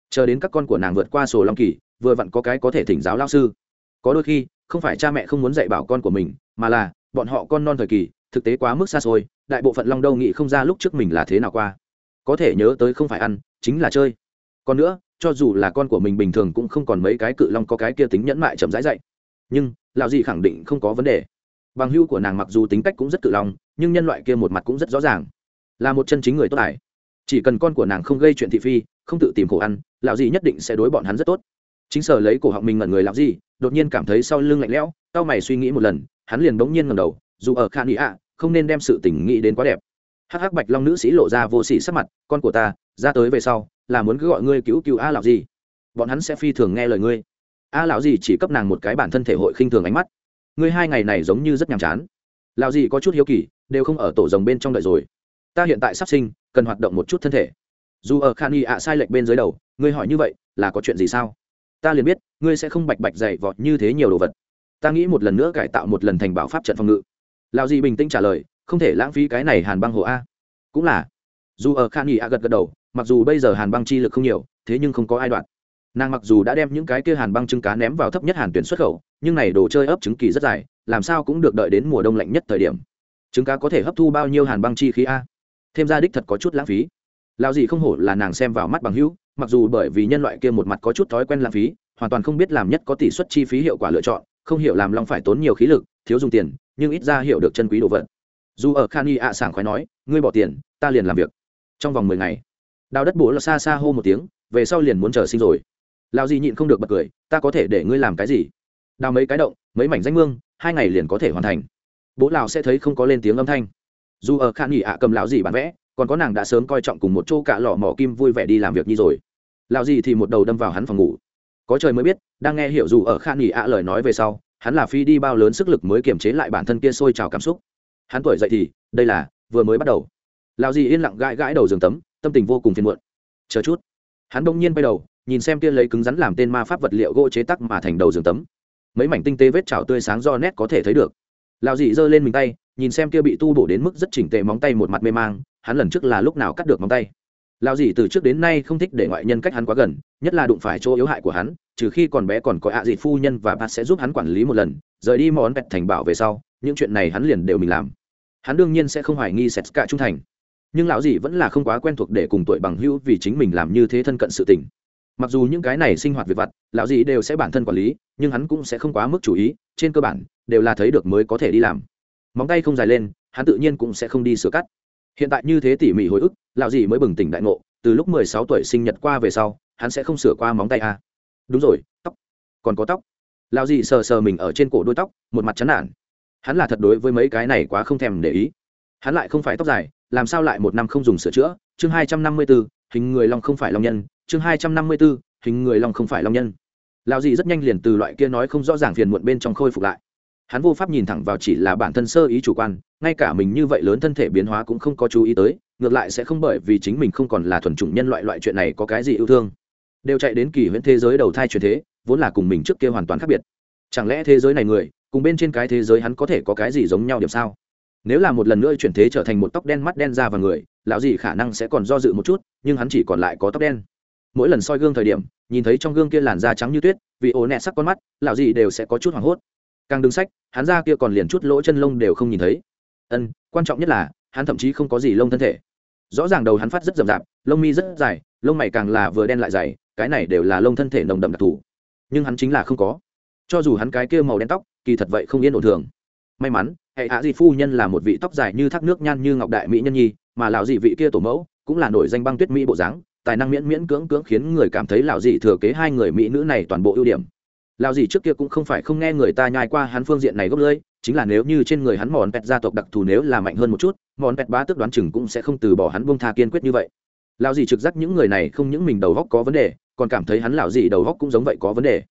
Chờ đến các con của nàng vượt qua sổ long kỳ, vừa vặn có cái có thể thỉnh giáo lao sư. Có đôi khi, không phải cha mẹ không muốn dạy bảo con của mình, mà là, bọn họ con non thời kỳ thực tế quá mức xa xôi, đại bộ phận long đâu nghĩ không ra lúc trước mình là thế nào qua. Có thể nhớ tới không phải ăn, chính là chơi. Còn nữa, cho dù là con của mình bình thường cũng không còn mấy cái cự long có cái kia tính nhẫn mại chậm rãi dậy. nhưng, lão dì khẳng định không có vấn đề. Bằng hưu của nàng mặc dù tính cách cũng rất cự long, nhưng nhân loại kia một mặt cũng rất rõ ràng. Là một chân chính người tốt tài chỉ cần con của nàng không gây chuyện thị phi, không tự tìm khổ ăn, lão dì nhất định sẽ đối bọn hắn rất tốt. Chính sở lấy cổ họng mình ngẩn người, lão dì đột nhiên cảm thấy sau lưng lạnh lẽo, tao mày suy nghĩ một lần, hắn liền bỗng nhiên ngẩng đầu dù ở khả ý ạ, không nên đem sự tình nghĩ đến quá đẹp. Hắc hắc bạch long nữ sĩ lộ ra vô sỉ sắc mặt, con của ta, ra tới về sau, là muốn cứ gọi ngươi cứu cứu a lão gì bọn hắn sẽ phi thường nghe lời ngươi. A lão gì chỉ cấp nàng một cái bản thân thể hội khinh thường ánh mắt. Ngươi hai ngày này giống như rất nhàm chán. Lão gì có chút hiếu kỳ, đều không ở tổ rồng bên trong đợi rồi. Ta hiện tại sắp sinh, cần hoạt động một chút thân thể. Dù ở khan y ạ sai lệch bên dưới đầu, ngươi hỏi như vậy, là có chuyện gì sao? Ta liền biết, ngươi sẽ không bạch bạch dày vọt như thế nhiều đồ vật. Ta nghĩ một lần nữa cải tạo một lần thành bảo pháp trận phòng ngự lao gì bình tĩnh trả lời, không thể lãng phí cái này hàn băng hồ a. Cũng là. Dù ở khan nghỉ a gật gật đầu, mặc dù bây giờ hàn băng chi lực không nhiều, thế nhưng không có ai đoạn. Nàng mặc dù đã đem những cái kia hàn băng trứng cá ném vào thấp nhất hàn tuyển xuất khẩu, nhưng này đồ chơi ấp trứng kỳ rất dài, làm sao cũng được đợi đến mùa đông lạnh nhất thời điểm. Trứng cá có thể hấp thu bao nhiêu hàn băng chi khí a? Thêm ra đích thật có chút lãng phí. Lao gì không hổ là nàng xem vào mắt bằng hữu, mặc dù bởi vì nhân loại kia một mặt có chút thói quen lãng phí, hoàn toàn không biết làm nhất có tỷ suất chi phí hiệu quả lựa chọn không hiểu làm long phải tốn nhiều khí lực, thiếu dùng tiền, nhưng ít ra hiểu được chân quý đồ vật. Dù ở khan y ạ sảng khoái nói, ngươi bỏ tiền, ta liền làm việc. Trong vòng mười ngày, đào đất bố là xa xa hô một tiếng, về sau liền muốn chờ sinh rồi. Lao gì nhịn không được bật cười, ta có thể để ngươi làm cái gì? Đào mấy cái động, mấy mảnh danh mương, hai ngày liền có thể hoàn thành. Bố lào sẽ thấy không có lên tiếng âm thanh. Dù ở khan y ạ cầm lão gì bán vẽ, còn có nàng đã sớm coi trọng cùng một chỗ cả lọ mỏ kim vui vẻ đi làm việc như rồi. Lão gì thì một đầu đâm vào hắn phòng ngủ có trời mới biết, đang nghe hiểu dù ở khan nghỉ ạ lời nói về sau, hắn là phi đi bao lớn sức lực mới kiềm chế lại bản thân kia sôi trào cảm xúc. Hắn tuổi dậy thì, đây là, vừa mới bắt đầu. Lão gì yên lặng gãi gãi đầu giường tấm, tâm tình vô cùng phiền muộn. Chờ chút. Hắn đông nhiên bay đầu, nhìn xem kia lấy cứng rắn làm tên ma pháp vật liệu gỗ chế tắc mà thành đầu giường tấm. Mấy mảnh tinh tế vết trào tươi sáng do nét có thể thấy được. Lão dị giơ lên mình tay, nhìn xem kia bị tu bổ đến mức rất chỉnh tề móng tay một mặt mê mang, hắn lần trước là lúc nào cắt được móng tay? Lão dì từ trước đến nay không thích để ngoại nhân cách hắn quá gần, nhất là đụng phải chỗ yếu hại của hắn, trừ khi còn bé còn có ạ dị phu nhân và bác sẽ giúp hắn quản lý một lần, rời đi món vẹt thành bảo về sau, những chuyện này hắn liền đều mình làm. Hắn đương nhiên sẽ không hoài nghi sét cả trung thành. Nhưng lão dì vẫn là không quá quen thuộc để cùng tuổi bằng hữu vì chính mình làm như thế thân cận sự tình. Mặc dù những cái này sinh hoạt việc vặt, lão dì đều sẽ bản thân quản lý, nhưng hắn cũng sẽ không quá mức chú ý, trên cơ bản, đều là thấy được mới có thể đi làm. Móng tay không dài lên, hắn tự nhiên cũng sẽ không đi sửa cắt hiện tại như thế tỉ mỉ hồi ức, lão gì mới bừng tỉnh đại ngộ, từ lúc mười sáu tuổi sinh nhật qua về sau, hắn sẽ không sửa qua móng tay à. đúng rồi, tóc. Còn có tóc. Lão gì sờ sờ mình ở trên cổ đôi tóc, một mặt chán nản. Hắn là thật đối với mấy cái này quá không thèm để ý. Hắn lại không phải tóc dài, làm sao lại một năm không dùng sửa chữa? Chương hai trăm năm mươi b ố hình người long không phải long nhân. Chương hai trăm năm mươi b ố hình người long không phải long nhân. Lão dì rất nhanh liền từ loại kia nói không rõ ràng phiền muộn bên trong khôi phục lại. Hắn vô pháp nhìn thẳng vào chỉ là bản thân sơ ý chủ quan ngay cả mình như vậy lớn thân thể biến hóa cũng không có chú ý tới, ngược lại sẽ không bởi vì chính mình không còn là thuần chủng nhân loại loại chuyện này có cái gì yêu thương. Đều chạy đến kỳ huyễn thế giới đầu thai truyền thế, vốn là cùng mình trước kia hoàn toàn khác biệt. Chẳng lẽ thế giới này người, cùng bên trên cái thế giới hắn có thể có cái gì giống nhau điểm sao? Nếu là một lần nữa chuyển thế trở thành một tóc đen mắt đen ra và người, lão gì khả năng sẽ còn do dự một chút, nhưng hắn chỉ còn lại có tóc đen. Mỗi lần soi gương thời điểm, nhìn thấy trong gương kia làn da trắng như tuyết, vì ố nẹ sắc con mắt, lão gì đều sẽ có chút hoảng hốt. Càng đứng sách, hắn ra kia còn liền chút lỗ chân lông đều không nhìn thấy ân, quan trọng nhất là, hắn thậm chí không có gì lông thân thể. Rõ ràng đầu hắn phát rất rậm rạp, lông mi rất dài, lông mày càng là vừa đen lại dày, cái này đều là lông thân thể nồng đậm đặc thù. Nhưng hắn chính là không có. Cho dù hắn cái kia màu đen tóc, kỳ thật vậy không yên ổn thường. May mắn, hệ hạ dị phu nhân là một vị tóc dài như thác nước nhan như ngọc đại mỹ nhân nhi, mà lão dị vị kia tổ mẫu cũng là nổi danh băng tuyết mỹ bộ dáng, tài năng miễn miễn cưỡng cưỡng khiến người cảm thấy lão dị thừa kế hai người mỹ nữ này toàn bộ ưu điểm. Lão dị trước kia cũng không phải không nghe người ta nhai qua hắn phương diện này gốc lưỡi chính là nếu như trên người hắn mòn pẹt gia tộc đặc thù nếu là mạnh hơn một chút, mòn pẹt bá tức đoán chừng cũng sẽ không từ bỏ hắn buông tha kiên quyết như vậy. Lão gì trực giác những người này không những mình đầu góc có vấn đề, còn cảm thấy hắn lão gì đầu góc cũng giống vậy có vấn đề.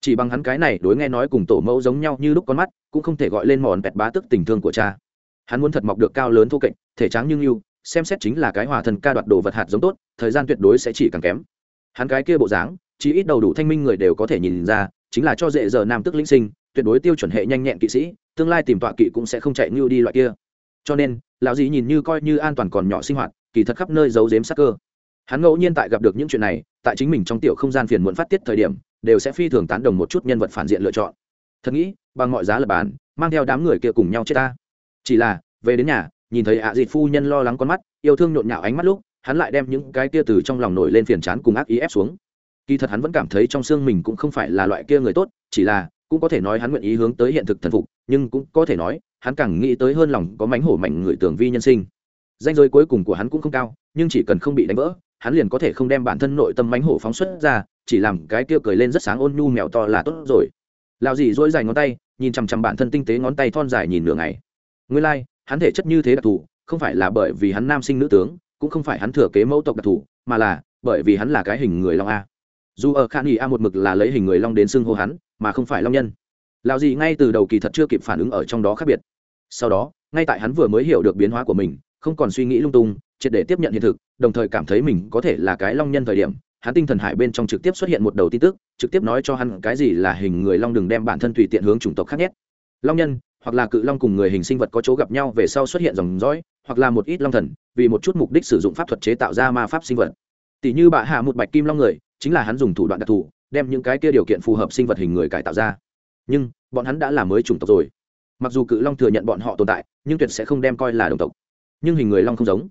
Chỉ bằng hắn cái này đối nghe nói cùng tổ mẫu giống nhau như lúc con mắt, cũng không thể gọi lên mòn pẹt bá tức tình thương của cha. Hắn muốn thật mọc được cao lớn thô kệch, thể tráng nhưng yêu xem xét chính là cái hòa thần ca đoạt đồ vật hạt giống tốt, thời gian tuyệt đối sẽ chỉ càng kém. Hắn cái kia bộ dáng chỉ ít đầu đủ thanh minh người đều có thể nhìn ra, chính là cho dễ giờ nam tức lĩnh sinh, tuyệt đối tiêu chuẩn hệ nhanh nhẹn kỵ sĩ tương lai tìm tọa kỵ cũng sẽ không chạy ngưu đi loại kia. Cho nên, lão dì nhìn như coi như an toàn còn nhỏ sinh hoạt, kỳ thật khắp nơi giấu giếm sắc cơ. Hắn ngẫu nhiên tại gặp được những chuyện này, tại chính mình trong tiểu không gian phiền muộn phát tiết thời điểm, đều sẽ phi thường tán đồng một chút nhân vật phản diện lựa chọn. Thật nghĩ, bằng mọi giá lập bán mang theo đám người kia cùng nhau chết ta. Chỉ là, về đến nhà, nhìn thấy ạ à dịt phu nhân lo lắng con mắt, yêu thương nhộn nhạo ánh mắt lúc, hắn lại đem những cái kia từ trong lòng nổi lên phiền chán cùng ác ý ép xuống. Kỳ thật hắn vẫn cảm thấy trong xương mình cũng không phải là loại kia người tốt, chỉ là cũng có thể nói hắn nguyện ý hướng tới hiện thực thần phục nhưng cũng có thể nói hắn càng nghĩ tới hơn lòng có mánh hổ mạnh người tưởng vi nhân sinh. Danh giới cuối cùng của hắn cũng không cao nhưng chỉ cần không bị đánh vỡ hắn liền có thể không đem bản thân nội tâm mánh hổ phóng xuất ra chỉ làm cái kia cười lên rất sáng ôn nhu mèo to là tốt rồi. Lao dì dỗi dài ngón tay nhìn chằm chằm bản thân tinh tế ngón tay thon dài nhìn nửa ngày. Nguyên lai、like, hắn thể chất như thế đặc thù không phải là bởi vì hắn nam sinh nữ tướng cũng không phải hắn thừa kế mẫu tộc đặc thù mà là bởi vì hắn là cái hình người long a dù ở khan y a một mực là lấy hình người long đến xưng hô hắn, mà không phải long nhân. Lào gì ngay từ đầu kỳ thật chưa kịp phản ứng ở trong đó khác biệt. Sau đó, ngay tại hắn vừa mới hiểu được biến hóa của mình, không còn suy nghĩ lung tung, triệt để tiếp nhận hiện thực, đồng thời cảm thấy mình có thể là cái long nhân thời điểm, hắn tinh thần hải bên trong trực tiếp xuất hiện một đầu tin tức, trực tiếp nói cho hắn cái gì là hình người long đừng đem bản thân tùy tiện hướng chủng tộc khác nhét. Long nhân, hoặc là cự long cùng người hình sinh vật có chỗ gặp nhau về sau xuất hiện dòng dõi, hoặc là một ít long thần, vì một chút mục đích sử dụng pháp thuật chế tạo ra ma pháp sinh vật. Tỷ như bạ hạ một bạch kim long người chính là hắn dùng thủ đoạn đặc thù, đem những cái kia điều kiện phù hợp sinh vật hình người cải tạo ra. Nhưng, bọn hắn đã là mới chủng tộc rồi. Mặc dù cự long thừa nhận bọn họ tồn tại, nhưng tuyệt sẽ không đem coi là đồng tộc. Nhưng hình người long không giống.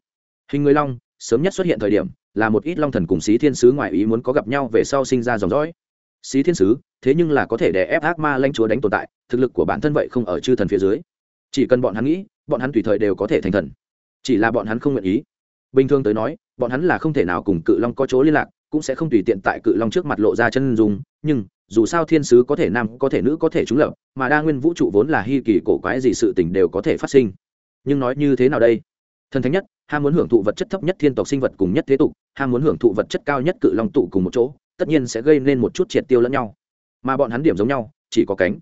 Hình người long, sớm nhất xuất hiện thời điểm, là một ít long thần cùng xí thiên sứ ngoại ý muốn có gặp nhau về sau sinh ra dòng dõi. Xí thiên sứ, thế nhưng là có thể đè ép ác ma lanh chúa đánh tồn tại, thực lực của bản thân vậy không ở chư thần phía dưới. Chỉ cần bọn hắn nghĩ, bọn hắn tùy thời đều có thể thành thần. Chỉ là bọn hắn không nguyện ý. Bình thường tới nói, bọn hắn là không thể nào cùng cự long có chỗ liên lạc cũng sẽ không tùy tiện tại cự long trước mặt lộ ra chân dung. nhưng, dù sao thiên sứ có thể nam, có thể nữ, có thể trúng lập, mà đa nguyên vũ trụ vốn là hy kỳ cổ quái gì sự tình đều có thể phát sinh. Nhưng nói như thế nào đây? Thần thánh nhất, ham muốn hưởng thụ vật chất thấp nhất thiên tộc sinh vật cùng nhất thế tục, ham muốn hưởng thụ vật chất cao nhất cự long tụ cùng một chỗ, tất nhiên sẽ gây nên một chút triệt tiêu lẫn nhau. Mà bọn hắn điểm giống nhau, chỉ có cánh.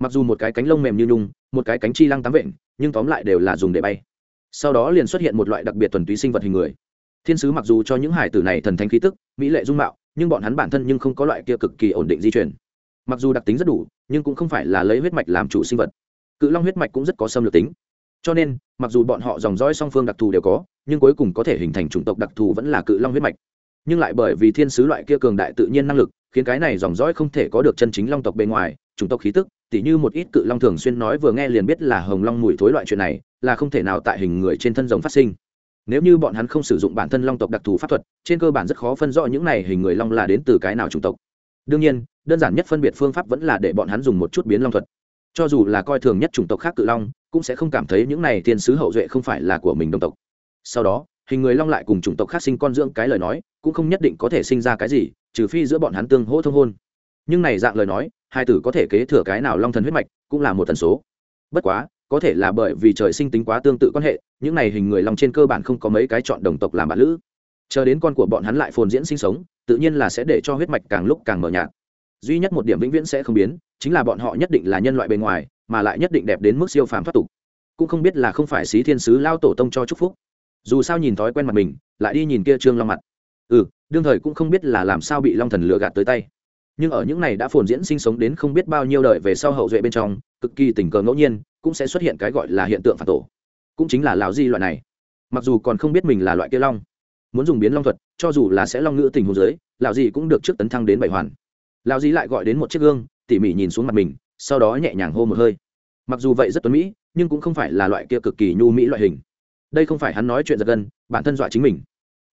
Mặc dù một cái cánh lông mềm như nhung, một cái cánh chi lăng tám vện, nhưng tóm lại đều là dùng để bay. Sau đó liền xuất hiện một loại đặc biệt thuần túy sinh vật hình người thiên sứ mặc dù cho những hải tử này thần thánh khí tức, mỹ lệ dung mạo, nhưng bọn hắn bản thân nhưng không có loại kia cực kỳ ổn định di chuyển mặc dù đặc tính rất đủ, nhưng cũng không phải là lấy huyết mạch làm chủ sinh vật. Cự long huyết mạch cũng rất có xâm lược tính. Cho nên, mặc dù bọn họ dòng dõi song phương đặc thù đều có, nhưng cuối cùng có thể hình thành chủng tộc đặc thù vẫn là cự long huyết mạch. Nhưng lại bởi vì thiên sứ loại kia cường đại tự nhiên năng lực, khiến cái này dòng dõi không thể có được chân chính long tộc bên ngoài, chủng tộc khí tức, tỉ như một ít cự long thường xuyên nói vừa nghe liền biết là hồng long mùi thối loại chuyện này, là không thể nào tại hình người trên thân rồng phát sinh nếu như bọn hắn không sử dụng bản thân long tộc đặc thù pháp thuật, trên cơ bản rất khó phân rõ những này hình người long là đến từ cái nào chủng tộc. Đương nhiên, đơn giản nhất phân biệt phương pháp vẫn là để bọn hắn dùng một chút biến long thuật. Cho dù là coi thường nhất chủng tộc khác cự long, cũng sẽ không cảm thấy những này thiên sứ hậu duệ không phải là của mình đồng tộc. Sau đó, hình người long lại cùng chủng tộc khác sinh con dưỡng cái lời nói, cũng không nhất định có thể sinh ra cái gì, trừ phi giữa bọn hắn tương hỗ thông hôn. Nhưng này dạng lời nói, hai tử có thể kế thừa cái nào long thần huyết mạch, cũng là một tần số. Bất quá có thể là bởi vì trời sinh tính quá tương tự quan hệ, những này hình người long trên cơ bản không có mấy cái chọn đồng tộc làm bạn lữ. Chờ đến con của bọn hắn lại phồn diễn sinh sống, tự nhiên là sẽ để cho huyết mạch càng lúc càng mờ nhạt. Duy nhất một điểm vĩnh viễn sẽ không biến, chính là bọn họ nhất định là nhân loại bề ngoài, mà lại nhất định đẹp đến mức siêu phàm thoát tục. Cũng không biết là không phải xí thiên sứ lao tổ tông cho chúc phúc. Dù sao nhìn thói quen mặt mình, lại đi nhìn kia trương long mặt. Ừ đương thời cũng không biết là làm sao bị long thần lừa gạt tới tay nhưng ở những này đã phồn diễn sinh sống đến không biết bao nhiêu đời về sau hậu duệ bên trong, cực kỳ tình cờ ngẫu nhiên, cũng sẽ xuất hiện cái gọi là hiện tượng phản tổ. Cũng chính là lão di loại này. Mặc dù còn không biết mình là loại kia long, muốn dùng biến long thuật, cho dù là sẽ long ngữ tình hồ dưới lão di cũng được trước tấn thăng đến bảy hoàn. Lão di lại gọi đến một chiếc gương, tỉ mỉ nhìn xuống mặt mình, sau đó nhẹ nhàng hô một hơi. Mặc dù vậy rất tuấn mỹ, nhưng cũng không phải là loại kia cực kỳ nhu mỹ loại hình. Đây không phải hắn nói chuyện giật gân, bản thân dọa chính mình.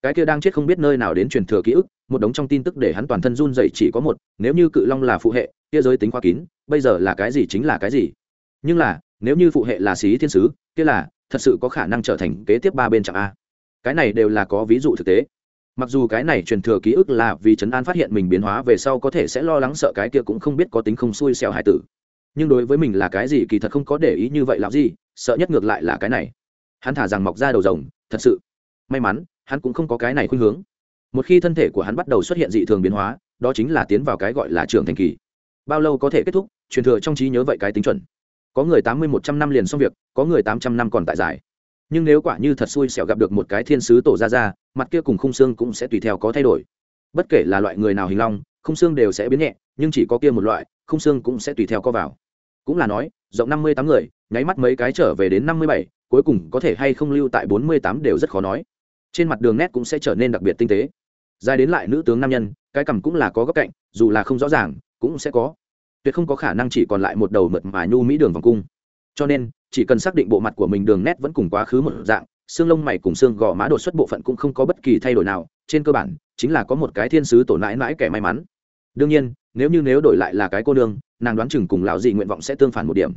Cái kia đang chết không biết nơi nào đến truyền thừa ký ức một đống trong tin tức để hắn toàn thân run dậy chỉ có một, nếu như cự long là phụ hệ, kia giới tính khoa kín, bây giờ là cái gì chính là cái gì? Nhưng là, nếu như phụ hệ là xí thiên sứ, kia là, thật sự có khả năng trở thành kế tiếp ba bên trạng a. Cái này đều là có ví dụ thực tế. Mặc dù cái này truyền thừa ký ức là vì trấn an phát hiện mình biến hóa về sau có thể sẽ lo lắng sợ cái kia cũng không biết có tính không xui xẻo hải tử. Nhưng đối với mình là cái gì kỳ thật không có để ý như vậy làm gì, sợ nhất ngược lại là cái này. Hắn thả rằng mọc ra đầu rồng, thật sự. May mắn, hắn cũng không có cái này khuynh hướng một khi thân thể của hắn bắt đầu xuất hiện dị thường biến hóa, đó chính là tiến vào cái gọi là trưởng thành kỳ. Bao lâu có thể kết thúc? Truyền thừa trong trí nhớ vậy cái tính chuẩn. Có người tám mươi một trăm năm liền xong việc, có người tám trăm năm còn tại giải. Nhưng nếu quả như thật xui xẻo gặp được một cái thiên sứ tổ ra ra mặt kia cùng khung xương cũng sẽ tùy theo có thay đổi. Bất kể là loại người nào hình long, khung xương đều sẽ biến nhẹ, nhưng chỉ có kia một loại, khung xương cũng sẽ tùy theo có vào. Cũng là nói, rộng năm mươi tám người, nháy mắt mấy cái trở về đến năm mươi bảy, cuối cùng có thể hay không lưu tại bốn mươi tám đều rất khó nói. Trên mặt đường nét cũng sẽ trở nên đặc biệt tinh tế dài đến lại nữ tướng nam nhân, cái cằm cũng là có góc cạnh, dù là không rõ ràng, cũng sẽ có. Tuyệt không có khả năng chỉ còn lại một đầu mượt mà nhu mỹ đường vòng cung. Cho nên, chỉ cần xác định bộ mặt của mình đường nét vẫn cùng quá khứ một dạng, xương lông mày cùng xương gò má đột xuất bộ phận cũng không có bất kỳ thay đổi nào, trên cơ bản, chính là có một cái thiên sứ tổ nãi mãi kẻ may mắn. Đương nhiên, nếu như nếu đổi lại là cái cô nương, nàng đoán chừng cùng lão dị nguyện vọng sẽ tương phản một điểm.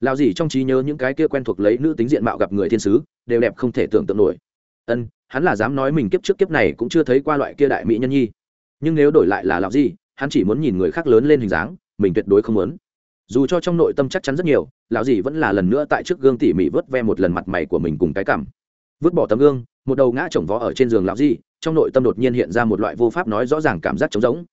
Lão dị trong trí nhớ những cái kia quen thuộc lấy nữ tính diện mạo gặp người thiên sứ, đều đẹp không thể tưởng tượng nổi ân, hắn là dám nói mình kiếp trước kiếp này cũng chưa thấy qua loại kia đại mỹ nhân nhi. Nhưng nếu đổi lại là lão dị hắn chỉ muốn nhìn người khác lớn lên hình dáng, mình tuyệt đối không muốn. Dù cho trong nội tâm chắc chắn rất nhiều, lão dì vẫn là lần nữa tại trước gương tỉ mỉ vớt ve một lần mặt mày của mình cùng cái cảm. Vứt bỏ tấm gương, một đầu ngã chồng vó ở trên giường lão dì trong nội tâm đột nhiên hiện ra một loại vô pháp nói rõ ràng cảm giác trống rỗng.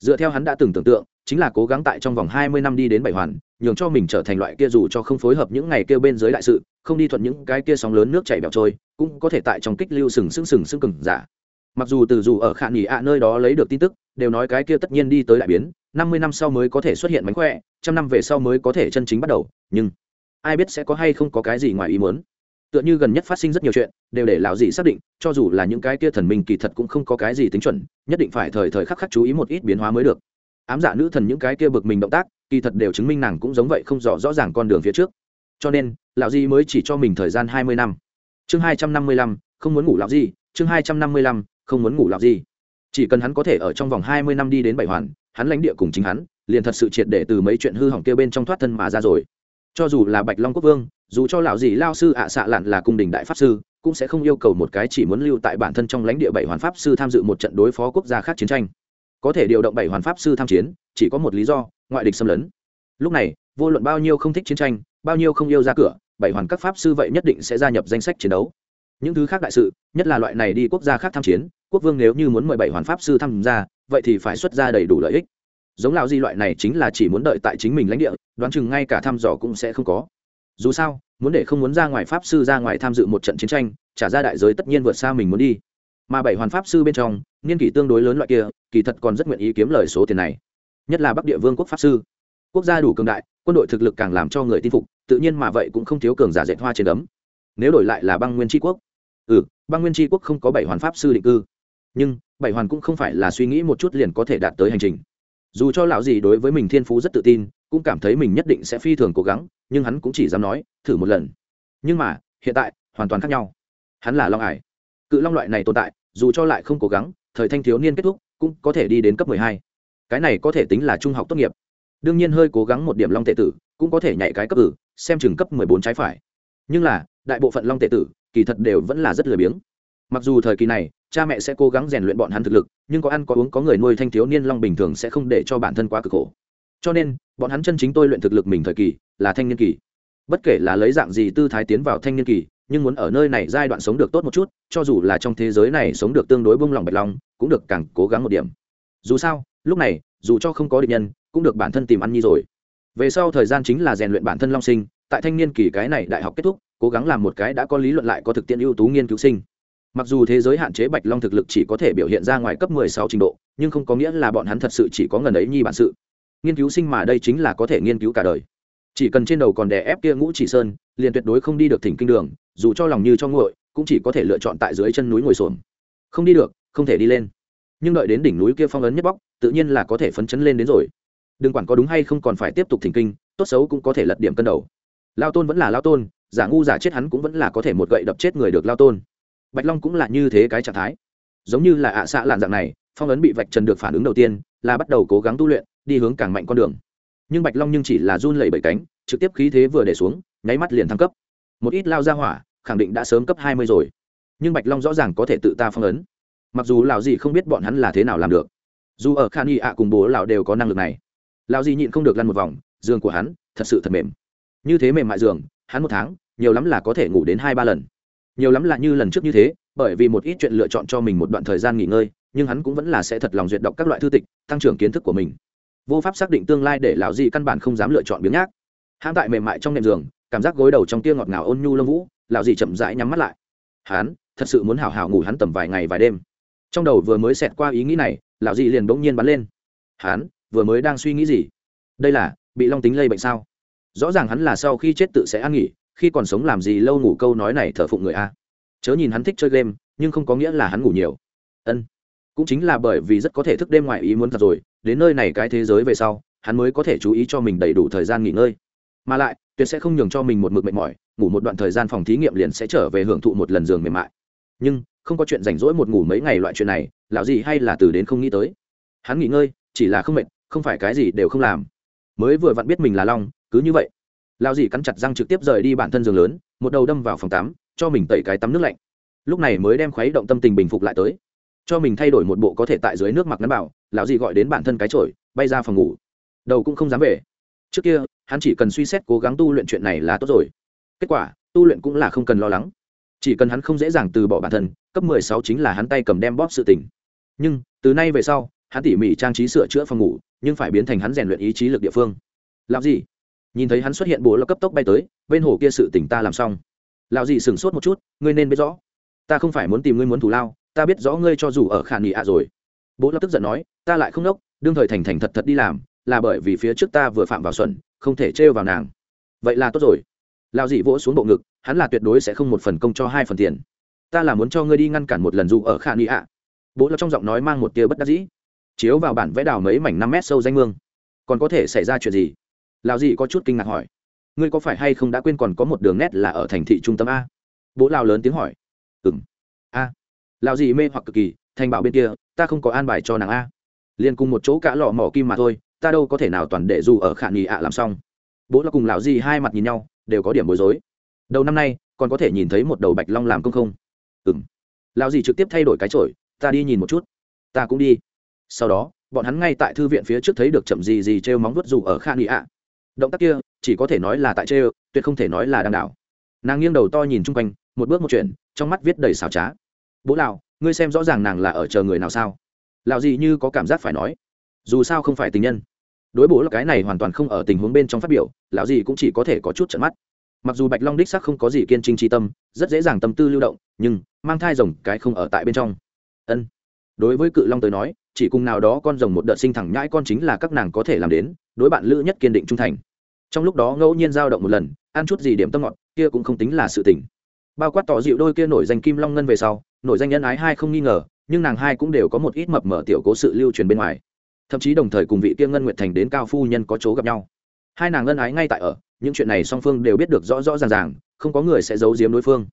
Dựa theo hắn đã từng tưởng tượng, chính là cố gắng tại trong vòng hai mươi năm đi đến bảy hoàn, nhường cho mình trở thành loại kia dù cho không phối hợp những ngày kia bên dưới đại sự không đi thuận những cái kia sóng lớn nước chảy bẹo trôi, cũng có thể tại trong kích lưu sừng sững sừng sững cừng giả. Mặc dù từ dù ở khả nghỉ ạ nơi đó lấy được tin tức, đều nói cái kia tất nhiên đi tới đại biến, năm mươi năm sau mới có thể xuất hiện mánh khỏe, trăm năm về sau mới có thể chân chính bắt đầu, nhưng ai biết sẽ có hay không có cái gì ngoài ý muốn. Tựa như gần nhất phát sinh rất nhiều chuyện, đều để lão dị xác định, cho dù là những cái kia thần minh kỳ thật cũng không có cái gì tính chuẩn, nhất định phải thời thời khắc khắc chú ý một ít biến hóa mới được. Ám dạ nữ thần những cái kia bực mình động tác, kỳ thật đều chứng minh nàng cũng giống vậy không rõ rõ ràng con đường phía trước cho nên, lão di mới chỉ cho mình thời gian hai mươi năm. Chương hai trăm năm mươi lăm, không muốn ngủ lão di, chương hai trăm năm mươi lăm, không muốn ngủ lão di. Chỉ cần hắn có thể ở trong vòng hai mươi năm đi đến bảy hoàn, hắn lãnh địa cùng chính hắn, liền thật sự triệt để từ mấy chuyện hư hỏng kia bên trong thoát thân mà ra rồi. Cho dù là bạch long quốc vương, dù cho lão Di lao sư ạ xạ lặn là cung đình đại pháp sư, cũng sẽ không yêu cầu một cái chỉ muốn lưu tại bản thân trong lãnh địa bảy hoàn pháp sư tham dự một trận đối phó quốc gia khác chiến tranh. Có thể điều động bảy hoàn pháp sư tham chiến, chỉ có một lý do, ngoại địch xâm lấn. Lúc này, vô luận bao nhiêu không thích chiến tranh bao nhiêu không yêu ra cửa, bảy hoàn các pháp sư vậy nhất định sẽ gia nhập danh sách chiến đấu. Những thứ khác đại sự, nhất là loại này đi quốc gia khác tham chiến, quốc vương nếu như muốn mời bảy hoàn pháp sư tham gia, vậy thì phải xuất ra đầy đủ lợi ích. Giống lão di loại này chính là chỉ muốn đợi tại chính mình lãnh địa, đoán chừng ngay cả thăm dò cũng sẽ không có. Dù sao, muốn để không muốn ra ngoài pháp sư ra ngoài tham dự một trận chiến tranh, trả ra đại giới tất nhiên vượt xa mình muốn đi. Mà bảy hoàn pháp sư bên trong, niên kỷ tương đối lớn loại kia, kỳ thật còn rất nguyện ý kiếm lời số tiền này. Nhất là bắc địa vương quốc pháp sư. Quốc gia đủ cường đại, quân đội thực lực càng làm cho người tin phục tự nhiên mà vậy cũng không thiếu cường giả dệt hoa trên đấm nếu đổi lại là băng nguyên tri quốc. Ừ băng nguyên tri quốc không có bảy hoàn pháp sư định cư. Nhưng, bảy hoàn cũng không phải là suy nghĩ một chút liền có thể đạt tới hành trình. Dù cho lão gì đối với mình thiên phú rất tự tin, cũng cảm thấy mình nhất định sẽ phi thường cố gắng, nhưng hắn cũng chỉ dám nói, thử một lần. Nhưng mà, hiện tại, hoàn toàn khác nhau. Hắn là long ải cự long loại này tồn tại, dù cho lại không cố gắng, thời thanh thiếu niên kết thúc, cũng có thể đi đến cấp mười hai. Cái này có thể tính là trung học tốt nghiệp. Đương nhiên hơi cố gắng một điểm long tệ tử, cũng có thể nhảy cái cấp ử xem chừng cấp mười bốn trái phải. Nhưng là, đại bộ phận long tệ tử, kỳ thật đều vẫn là rất lười biếng. Mặc dù thời kỳ này, cha mẹ sẽ cố gắng rèn luyện bọn hắn thực lực, nhưng có ăn có uống có người nuôi thanh thiếu niên long bình thường sẽ không để cho bản thân quá cực khổ. Cho nên, bọn hắn chân chính tôi luyện thực lực mình thời kỳ, là thanh niên kỳ. Bất kể là lấy dạng gì tư thái tiến vào thanh niên kỳ, nhưng muốn ở nơi này giai đoạn sống được tốt một chút, cho dù là trong thế giới này sống được tương đối bông lòng bạch long, cũng được càng cố gắng một điểm. Dù sao, lúc này, dù cho không có địch nhân, cũng được bản thân tìm ăn nhi rồi về sau thời gian chính là rèn luyện bản thân long sinh, tại thanh niên kỳ cái này đại học kết thúc, cố gắng làm một cái đã có lý luận lại có thực tiễn ưu tú nghiên cứu sinh. Mặc dù thế giới hạn chế bạch long thực lực chỉ có thể biểu hiện ra ngoài cấp 16 trình độ, nhưng không có nghĩa là bọn hắn thật sự chỉ có ngần ấy nhi bản sự. Nghiên cứu sinh mà đây chính là có thể nghiên cứu cả đời. Chỉ cần trên đầu còn đè ép kia ngũ chỉ sơn, liền tuyệt đối không đi được thỉnh kinh đường, dù cho lòng như cho nguội, cũng chỉ có thể lựa chọn tại dưới chân núi ngồi xổm. Không đi được, không thể đi lên. Nhưng đợi đến đỉnh núi kia phong ấn nhất bóc, tự nhiên là có thể phấn chấn lên đến rồi đừng quản có đúng hay không còn phải tiếp tục thỉnh kinh, tốt xấu cũng có thể lật điểm cân đầu. Lao tôn vẫn là lao tôn, giả ngu giả chết hắn cũng vẫn là có thể một gậy đập chết người được lao tôn. Bạch long cũng là như thế cái trạng thái. Giống như là ạ à xạ lạn dạng này, phong ấn bị vạch trần được phản ứng đầu tiên, là bắt đầu cố gắng tu luyện, đi hướng càng mạnh con đường. Nhưng bạch long nhưng chỉ là run lẩy bẩy cánh, trực tiếp khí thế vừa để xuống, nháy mắt liền thăng cấp. Một ít lao ra hỏa, khẳng định đã sớm cấp hai mươi rồi. Nhưng bạch long rõ ràng có thể tự ta phong ấn. Mặc dù lào gì không biết bọn hắn là thế nào làm được. Dù ở khan y ạ cùng bố lào đều có năng lực này lao di nhịn không được lăn một vòng, giường của hắn thật sự thật mềm. Như thế mềm mại giường, hắn một tháng, nhiều lắm là có thể ngủ đến hai ba lần. Nhiều lắm là như lần trước như thế, bởi vì một ít chuyện lựa chọn cho mình một đoạn thời gian nghỉ ngơi, nhưng hắn cũng vẫn là sẽ thật lòng duyệt đọc các loại thư tịch, tăng trưởng kiến thức của mình. Vô pháp xác định tương lai để lão di căn bản không dám lựa chọn biếng nhác. Hãm tại mềm mại trong nệm giường, cảm giác gối đầu trong tia ngọt ngào ôn nhu lông vũ, lão di chậm rãi nhắm mắt lại. Hắn thật sự muốn hào hào ngủ hắn tầm vài ngày vài đêm. Trong đầu vừa mới xẹt qua ý nghĩ này, lão di liền bỗng nhiên bắn lên. Hắn vừa mới đang suy nghĩ gì? Đây là, bị long tính lây bệnh sao? Rõ ràng hắn là sau khi chết tự sẽ ăn nghỉ, khi còn sống làm gì lâu ngủ câu nói này thở phụng người a. Chớ nhìn hắn thích chơi game, nhưng không có nghĩa là hắn ngủ nhiều. Ân. Cũng chính là bởi vì rất có thể thức đêm ngoài ý muốn thật rồi, đến nơi này cái thế giới về sau, hắn mới có thể chú ý cho mình đầy đủ thời gian nghỉ ngơi. Mà lại, tuyệt sẽ không nhường cho mình một mực mệt mỏi, ngủ một đoạn thời gian phòng thí nghiệm liền sẽ trở về hưởng thụ một lần giường mềm mại. Nhưng, không có chuyện rảnh rỗi một ngủ mấy ngày loại chuyện này, lão gì hay là từ đến không nghĩ tới. Hắn nghỉ ngơi, chỉ là không mệt không phải cái gì đều không làm. Mới vừa vặn biết mình là long, cứ như vậy lao dì cắn chặt răng trực tiếp rời đi bản thân giường lớn, một đầu đâm vào phòng tắm, cho mình tẩy cái tắm nước lạnh. Lúc này mới đem khuấy động tâm tình bình phục lại tới. Cho mình thay đổi một bộ có thể tại dưới nước mặc ngắn bảo, lão dì gọi đến bản thân cái trội bay ra phòng ngủ. Đầu cũng không dám về. Trước kia, hắn chỉ cần suy xét cố gắng tu luyện chuyện này là tốt rồi. Kết quả, tu luyện cũng là không cần lo lắng. Chỉ cần hắn không dễ dàng từ bỏ bản thân, cấp mười sáu chính là hắn tay cầm đem bóp sự tình. Nhưng, từ nay về sau, hắn tỉ mỉ trang trí sửa chữa phòng ngủ nhưng phải biến thành hắn rèn luyện ý chí lực địa phương. Làm gì nhìn thấy hắn xuất hiện bố lộc cấp tốc bay tới, bên hồ kia sự tỉnh ta làm xong. Lão dị sửng sốt một chút, ngươi nên biết rõ. Ta không phải muốn tìm ngươi muốn thủ lao, ta biết rõ ngươi cho dù ở khả nghị ạ rồi. Bố lập tức giận nói, ta lại không đốc, đương thời thành thành thật thật đi làm, là bởi vì phía trước ta vừa phạm vào xuẩn, không thể trêu vào nàng. Vậy là tốt rồi. Lão dị vỗ xuống bộ ngực, hắn là tuyệt đối sẽ không một phần công cho hai phần tiền. Ta là muốn cho ngươi đi ngăn cản một lần dù ở khả nghị ạ. Bố là trong giọng nói mang một tia bất đắc dĩ chiếu vào bản vẽ đào mấy mảnh năm mét sâu danh mương. Còn có thể xảy ra chuyện gì? Lào dị có chút kinh ngạc hỏi. Ngươi có phải hay không đã quên còn có một đường nét là ở thành thị trung tâm a? Bố lao lớn tiếng hỏi. Ừng a. Lào dị mê hoặc cực kỳ, thành bảo bên kia, ta không có an bài cho nàng a. Liền cùng một chỗ cả lọ mỏ kim mà thôi, ta đâu có thể nào toàn để dù ở khả nghị ạ làm xong. Bố là cùng lão dị hai mặt nhìn nhau, đều có điểm bối rối. Đầu năm nay, còn có thể nhìn thấy một đầu bạch long làm công không? Ừng lão dị trực tiếp thay đổi cái trội ta đi nhìn một chút. Ta cũng đi sau đó, bọn hắn ngay tại thư viện phía trước thấy được chậm gì gì t r e o móng vuốt dù ở kha nghị ạ. Động tác kia, chỉ có thể nói là tại t r e o tuyệt không thể nói là đang đảo. Nàng nghiêng đầu to nhìn chung quanh, một bước một chuyện trong mắt viết đầy xào trá. Bố lào, ngươi xem rõ ràng nàng là ở chờ người nào sao? Lào gì như có cảm giác phải nói. Dù sao không phải tình nhân. Đối bố là cái này hoàn toàn không ở tình huống bên trong phát biểu lão gì cũng chỉ có thể có chút trận mắt. Mặc dù bạch long đích sắc không có gì kiên trinh tri tâm, rất dễ dàng tâm tư lưu động, nhưng mang thai rồng cái không ở tại bên trong. Ân đối với cự long tới nói, chỉ cùng nào đó con rồng một đợt sinh thẳng nhãi con chính là các nàng có thể làm đến, đối bạn lữ nhất kiên định trung thành. Trong lúc đó ngẫu nhiên dao động một lần, ăn chút gì điểm tâm ngọt, kia cũng không tính là sự tình. Bao quát tỏ dịu đôi kia nổi danh kim long ngân về sau, nổi danh nhân ái hai không nghi ngờ, nhưng nàng hai cũng đều có một ít mập mở tiểu cố sự lưu truyền bên ngoài. Thậm chí đồng thời cùng vị kia ngân nguyệt thành đến cao phu nhân có chỗ gặp nhau. Hai nàng ngân ái ngay tại ở, những chuyện này song phương đều biết được rõ rõ ràng ràng, không có người sẽ giấu giếm đối phương.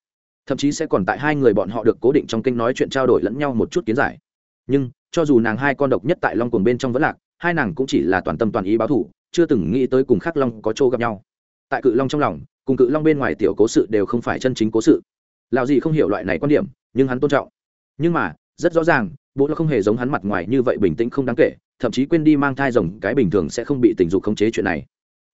Thậm chí sẽ còn tại hai người bọn họ được cố định trong kinh nói chuyện trao đổi lẫn nhau một chút kiến giải nhưng, cho dù nàng hai con độc nhất tại long cuồng bên trong vẫn lạc, hai nàng cũng chỉ là toàn tâm toàn ý báo thủ, chưa từng nghĩ tới cùng khắc long có chỗ gặp nhau. Tại cự long trong lòng, cùng cự long bên ngoài tiểu cố sự đều không phải chân chính cố sự. Lào gì không hiểu loại này quan điểm, nhưng hắn tôn trọng. Nhưng mà, rất rõ ràng, bố là không hề giống hắn mặt ngoài như vậy bình tĩnh không đáng kể, thậm chí quên đi mang thai rồng, cái bình thường sẽ không bị tình dục khống chế chuyện này.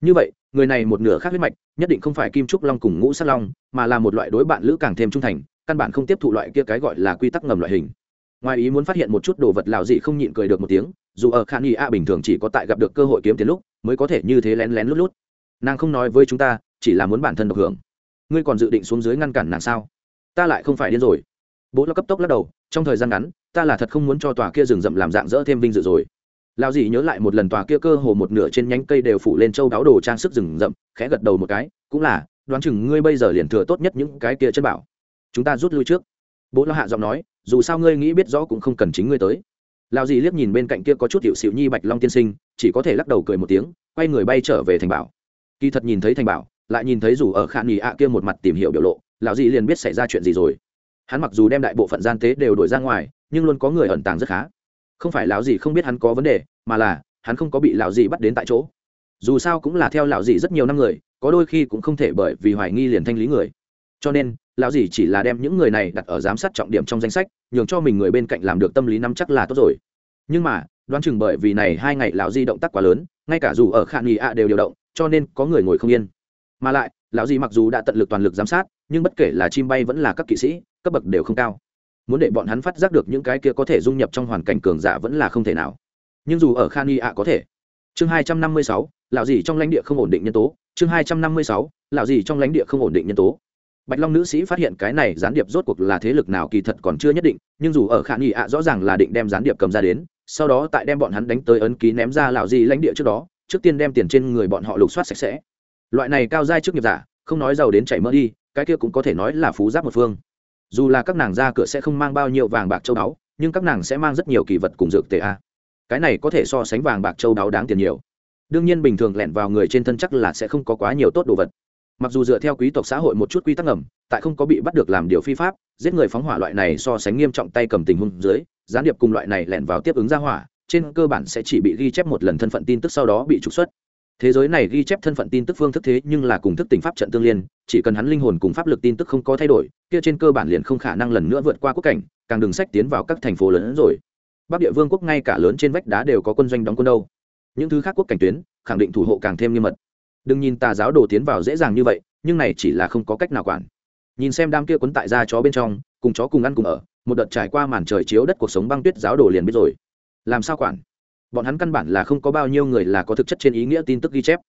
Như vậy, người này một nửa khác huyết mạch, nhất định không phải kim trúc long cùng ngũ sát long, mà là một loại đối bạn lữ càng thêm trung thành, căn bản không tiếp thụ loại kia cái gọi là quy tắc ngầm loại hình ngoài ý muốn phát hiện một chút đồ vật lào dị không nhịn cười được một tiếng, dù ở khan y a bình thường chỉ có tại gặp được cơ hội kiếm tiền lúc, mới có thể như thế lén lén lút lút. Nàng không nói với chúng ta, chỉ là muốn bản thân độc hưởng. Ngươi còn dự định xuống dưới ngăn cản nàng sao? Ta lại không phải điên rồi. Bố lo cấp tốc lắc đầu, trong thời gian ngắn, ta là thật không muốn cho tòa kia rừng rậm làm dạng dỡ thêm vinh dự rồi. Lao dì nhớ lại một lần tòa kia cơ hồ một nửa trên nhánh cây đều phủ lên châu đáo đồ trang sức rừng rậm, khẽ gật đầu một cái, cũng là, đoán chừng ngươi bây giờ liền thừa tốt nhất những cái kia chân bảo. Chúng ta rút lui trước. Bố lo hạ giọng nói dù sao ngươi nghĩ biết rõ cũng không cần chính ngươi tới. Lao dì liếc nhìn bên cạnh kia có chút hiệu xịu nhi bạch long tiên sinh, chỉ có thể lắc đầu cười một tiếng, quay người bay trở về thành bảo. Kỳ thật nhìn thấy thành bảo, lại nhìn thấy dù ở khả nghỉ ạ kia một mặt tìm hiểu biểu lộ, lão dì liền biết xảy ra chuyện gì rồi. Hắn mặc dù đem đại bộ phận gian tế đều đổi ra ngoài, nhưng luôn có người ẩn tàng rất khá. Không phải lão dì không biết hắn có vấn đề, mà là, hắn không có bị lão dì bắt đến tại chỗ. Dù sao cũng là theo lão dì rất nhiều năm người, có đôi khi cũng không thể bởi vì hoài nghi liền thanh lý người. Cho nên lão gì chỉ là đem những người này đặt ở giám sát trọng điểm trong danh sách, nhường cho mình người bên cạnh làm được tâm lý nắm chắc là tốt rồi. Nhưng mà, đoán chừng bởi vì này hai ngày lão di động tác quá lớn, ngay cả dù ở khả nghi ạ đều điều động, cho nên có người ngồi không yên. Mà lại, lão di mặc dù đã tận lực toàn lực giám sát, nhưng bất kể là chim bay vẫn là các kỵ sĩ, cấp bậc đều không cao. Muốn để bọn hắn phát giác được những cái kia có thể dung nhập trong hoàn cảnh cường giả vẫn là không thể nào. Nhưng dù ở khan y ạ có thể. Chương hai trăm năm mươi sáu, lão gì trong lãnh địa không ổn định nhân tố. Chương hai trăm năm mươi sáu, lão gì trong lãnh địa không ổn định nhân tố bạch long nữ sĩ phát hiện cái này gián điệp rốt cuộc là thế lực nào kỳ thật còn chưa nhất định nhưng dù ở khả nghi, ạ rõ ràng là định đem gián điệp cầm ra đến sau đó tại đem bọn hắn đánh tới ấn ký ném ra lạo di lãnh địa trước đó trước tiên đem tiền trên người bọn họ lục soát sạch sẽ. Loại này cao giai trước nghiệp giả không nói giàu đến chảy mỡ đi cái kia cũng có thể nói là phú giáp một phương. Dù là các nàng ra cửa sẽ không mang bao nhiêu vàng bạc châu đáo nhưng các nàng sẽ mang rất nhiều kỳ vật cùng dược tề a. Cái này có thể so sánh vàng bạc châu đáo đáng tiền nhiều. Đương nhiên bình thường lẻn vào người trên thân chắc là sẽ không có quá nhiều tốt đồ vật mặc dù dựa theo quý tộc xã hội một chút quy tắc ngầm, tại không có bị bắt được làm điều phi pháp, giết người phóng hỏa loại này so sánh nghiêm trọng tay cầm tình huống dưới, gián điệp cùng loại này lẻn vào tiếp ứng ra hỏa, trên cơ bản sẽ chỉ bị ghi chép một lần thân phận tin tức sau đó bị trục xuất. Thế giới này ghi chép thân phận tin tức phương thức thế nhưng là cùng thức tình pháp trận tương liên, chỉ cần hắn linh hồn cùng pháp lực tin tức không có thay đổi, kia trên cơ bản liền không khả năng lần nữa vượt qua quốc cảnh, càng đường sách tiến vào các thành phố lớn hơn rồi. Bắc địa vương quốc ngay cả lớn trên vách đá đều có quân doanh đóng quân đâu. Những thứ khác quốc cảnh tuyến, khẳng định thủ hộ càng thêm nghiêm mật đừng nhìn tà giáo đồ tiến vào dễ dàng như vậy, nhưng này chỉ là không có cách nào quản. Nhìn xem đám kia quấn tại da chó bên trong, cùng chó cùng ăn cùng ở, một đợt trải qua màn trời chiếu đất cuộc sống băng tuyết giáo đồ liền biết rồi. Làm sao quản? Bọn hắn căn bản là không có bao nhiêu người là có thực chất trên ý nghĩa tin tức ghi chép.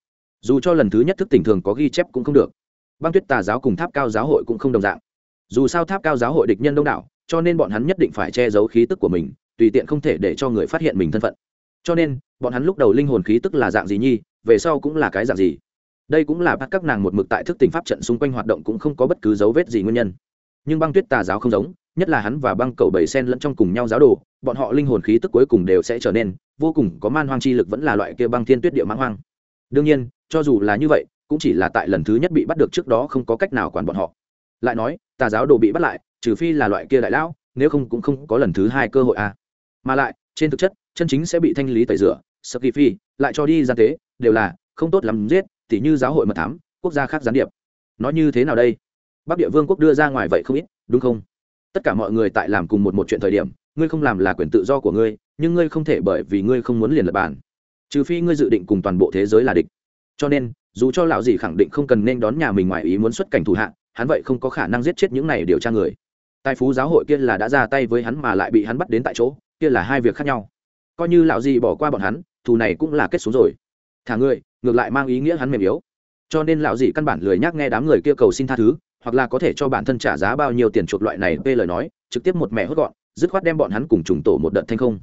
Dù cho lần thứ nhất thức tỉnh thường có ghi chép cũng không được. Băng tuyết tà giáo cùng tháp cao giáo hội cũng không đồng dạng. Dù sao tháp cao giáo hội địch nhân đông đảo, cho nên bọn hắn nhất định phải che giấu khí tức của mình, tùy tiện không thể để cho người phát hiện mình thân phận. Cho nên, bọn hắn lúc đầu linh hồn khí tức là dạng gì nhi, về sau cũng là cái dạng gì? Đây cũng là bắt các nàng một mực tại thức tỉnh pháp trận xung quanh hoạt động cũng không có bất cứ dấu vết gì nguyên nhân. Nhưng băng tuyết tà giáo không giống, nhất là hắn và băng cầu bảy sen lẫn trong cùng nhau giáo đồ, bọn họ linh hồn khí tức cuối cùng đều sẽ trở nên vô cùng có man hoang chi lực vẫn là loại kia băng thiên tuyết địa mãng hoang. Đương nhiên, cho dù là như vậy, cũng chỉ là tại lần thứ nhất bị bắt được trước đó không có cách nào quản bọn họ. Lại nói, tà giáo đồ bị bắt lại, trừ phi là loại kia đại lão, nếu không cũng không có lần thứ hai cơ hội à. mà lại, trên thực chất, chân chính sẽ bị thanh lý tẩy rửa sợ kỳ phi, lại cho đi gian tế, đều là không tốt lắm giết tỉ như giáo hội mật thám, quốc gia khác gián điệp. Nói như thế nào đây? Bắc địa vương quốc đưa ra ngoài vậy không ít, đúng không? Tất cả mọi người tại làm cùng một một chuyện thời điểm, ngươi không làm là quyền tự do của ngươi, nhưng ngươi không thể bởi vì ngươi không muốn liền lập bản. Trừ phi ngươi dự định cùng toàn bộ thế giới là địch. Cho nên, dù cho lão gì khẳng định không cần nên đón nhà mình ngoài ý muốn xuất cảnh thủ hạ, hắn vậy không có khả năng giết chết những này điều tra người. Tài phú giáo hội kia là đã ra tay với hắn mà lại bị hắn bắt đến tại chỗ, kia là hai việc khác nhau. Coi như lão gì bỏ qua bọn hắn, thù này cũng là kết xuống rồi thả người, ngược lại mang ý nghĩa hắn mềm yếu. Cho nên lão dị căn bản lười nhắc nghe đám người kia cầu xin tha thứ, hoặc là có thể cho bản thân trả giá bao nhiêu tiền chuộc loại này về lời nói, trực tiếp một mẹ hốt gọn, dứt khoát đem bọn hắn cùng trùng tổ một đợt thanh không.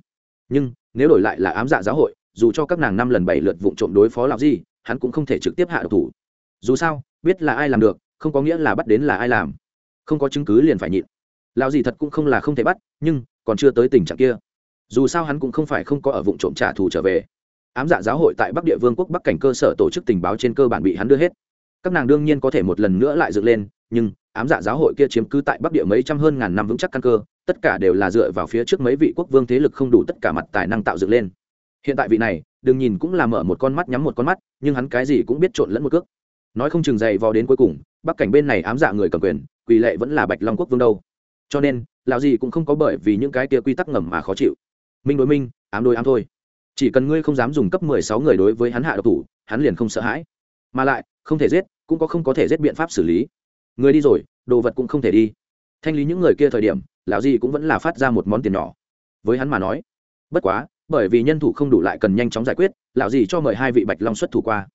Nhưng, nếu đổi lại là ám dạ giáo hội, dù cho các nàng năm lần bảy lượt vụ trộm đối phó lão dị hắn cũng không thể trực tiếp hạ độc thủ. Dù sao, biết là ai làm được, không có nghĩa là bắt đến là ai làm. Không có chứng cứ liền phải nhịn. Lão dị thật cũng không là không thể bắt, nhưng, còn chưa tới tình trạng kia. Dù sao hắn cũng không phải không có ở vụ trộm trả thù trở về ám dạ giáo hội tại bắc địa vương quốc bắc cảnh cơ sở tổ chức tình báo trên cơ bản bị hắn đưa hết. Các nàng đương nhiên có thể một lần nữa lại dựng lên, nhưng ám dạ giáo hội kia chiếm cứ tại bắc địa mấy trăm hơn ngàn năm vững chắc căn cơ, tất cả đều là dựa vào phía trước mấy vị quốc vương thế lực không đủ tất cả mặt tài năng tạo dựng lên. Hiện tại vị này đừng nhìn cũng là mở một con mắt nhắm một con mắt, nhưng hắn cái gì cũng biết trộn lẫn một cước. Nói không chừng dày vò đến cuối cùng, bắc cảnh bên này ám dạ người cầm quyền, quỳ lệ vẫn là bạch long quốc vương đâu. Cho nên, lão gì cũng không có bởi vì những cái kia quy tắc ngầm mà khó chịu. Minh đối minh, ám đối ám thôi chỉ cần ngươi không dám dùng cấp mười sáu người đối với hắn hạ độc thủ, hắn liền không sợ hãi. Mà lại, không thể giết, cũng có không có thể giết biện pháp xử lý. Người đi rồi, đồ vật cũng không thể đi. Thanh lý những người kia thời điểm, lão di cũng vẫn là phát ra một món tiền nhỏ. Với hắn mà nói, bất quá, bởi vì nhân thủ không đủ lại cần nhanh chóng giải quyết, lão di cho mời hai vị bạch long xuất thủ qua.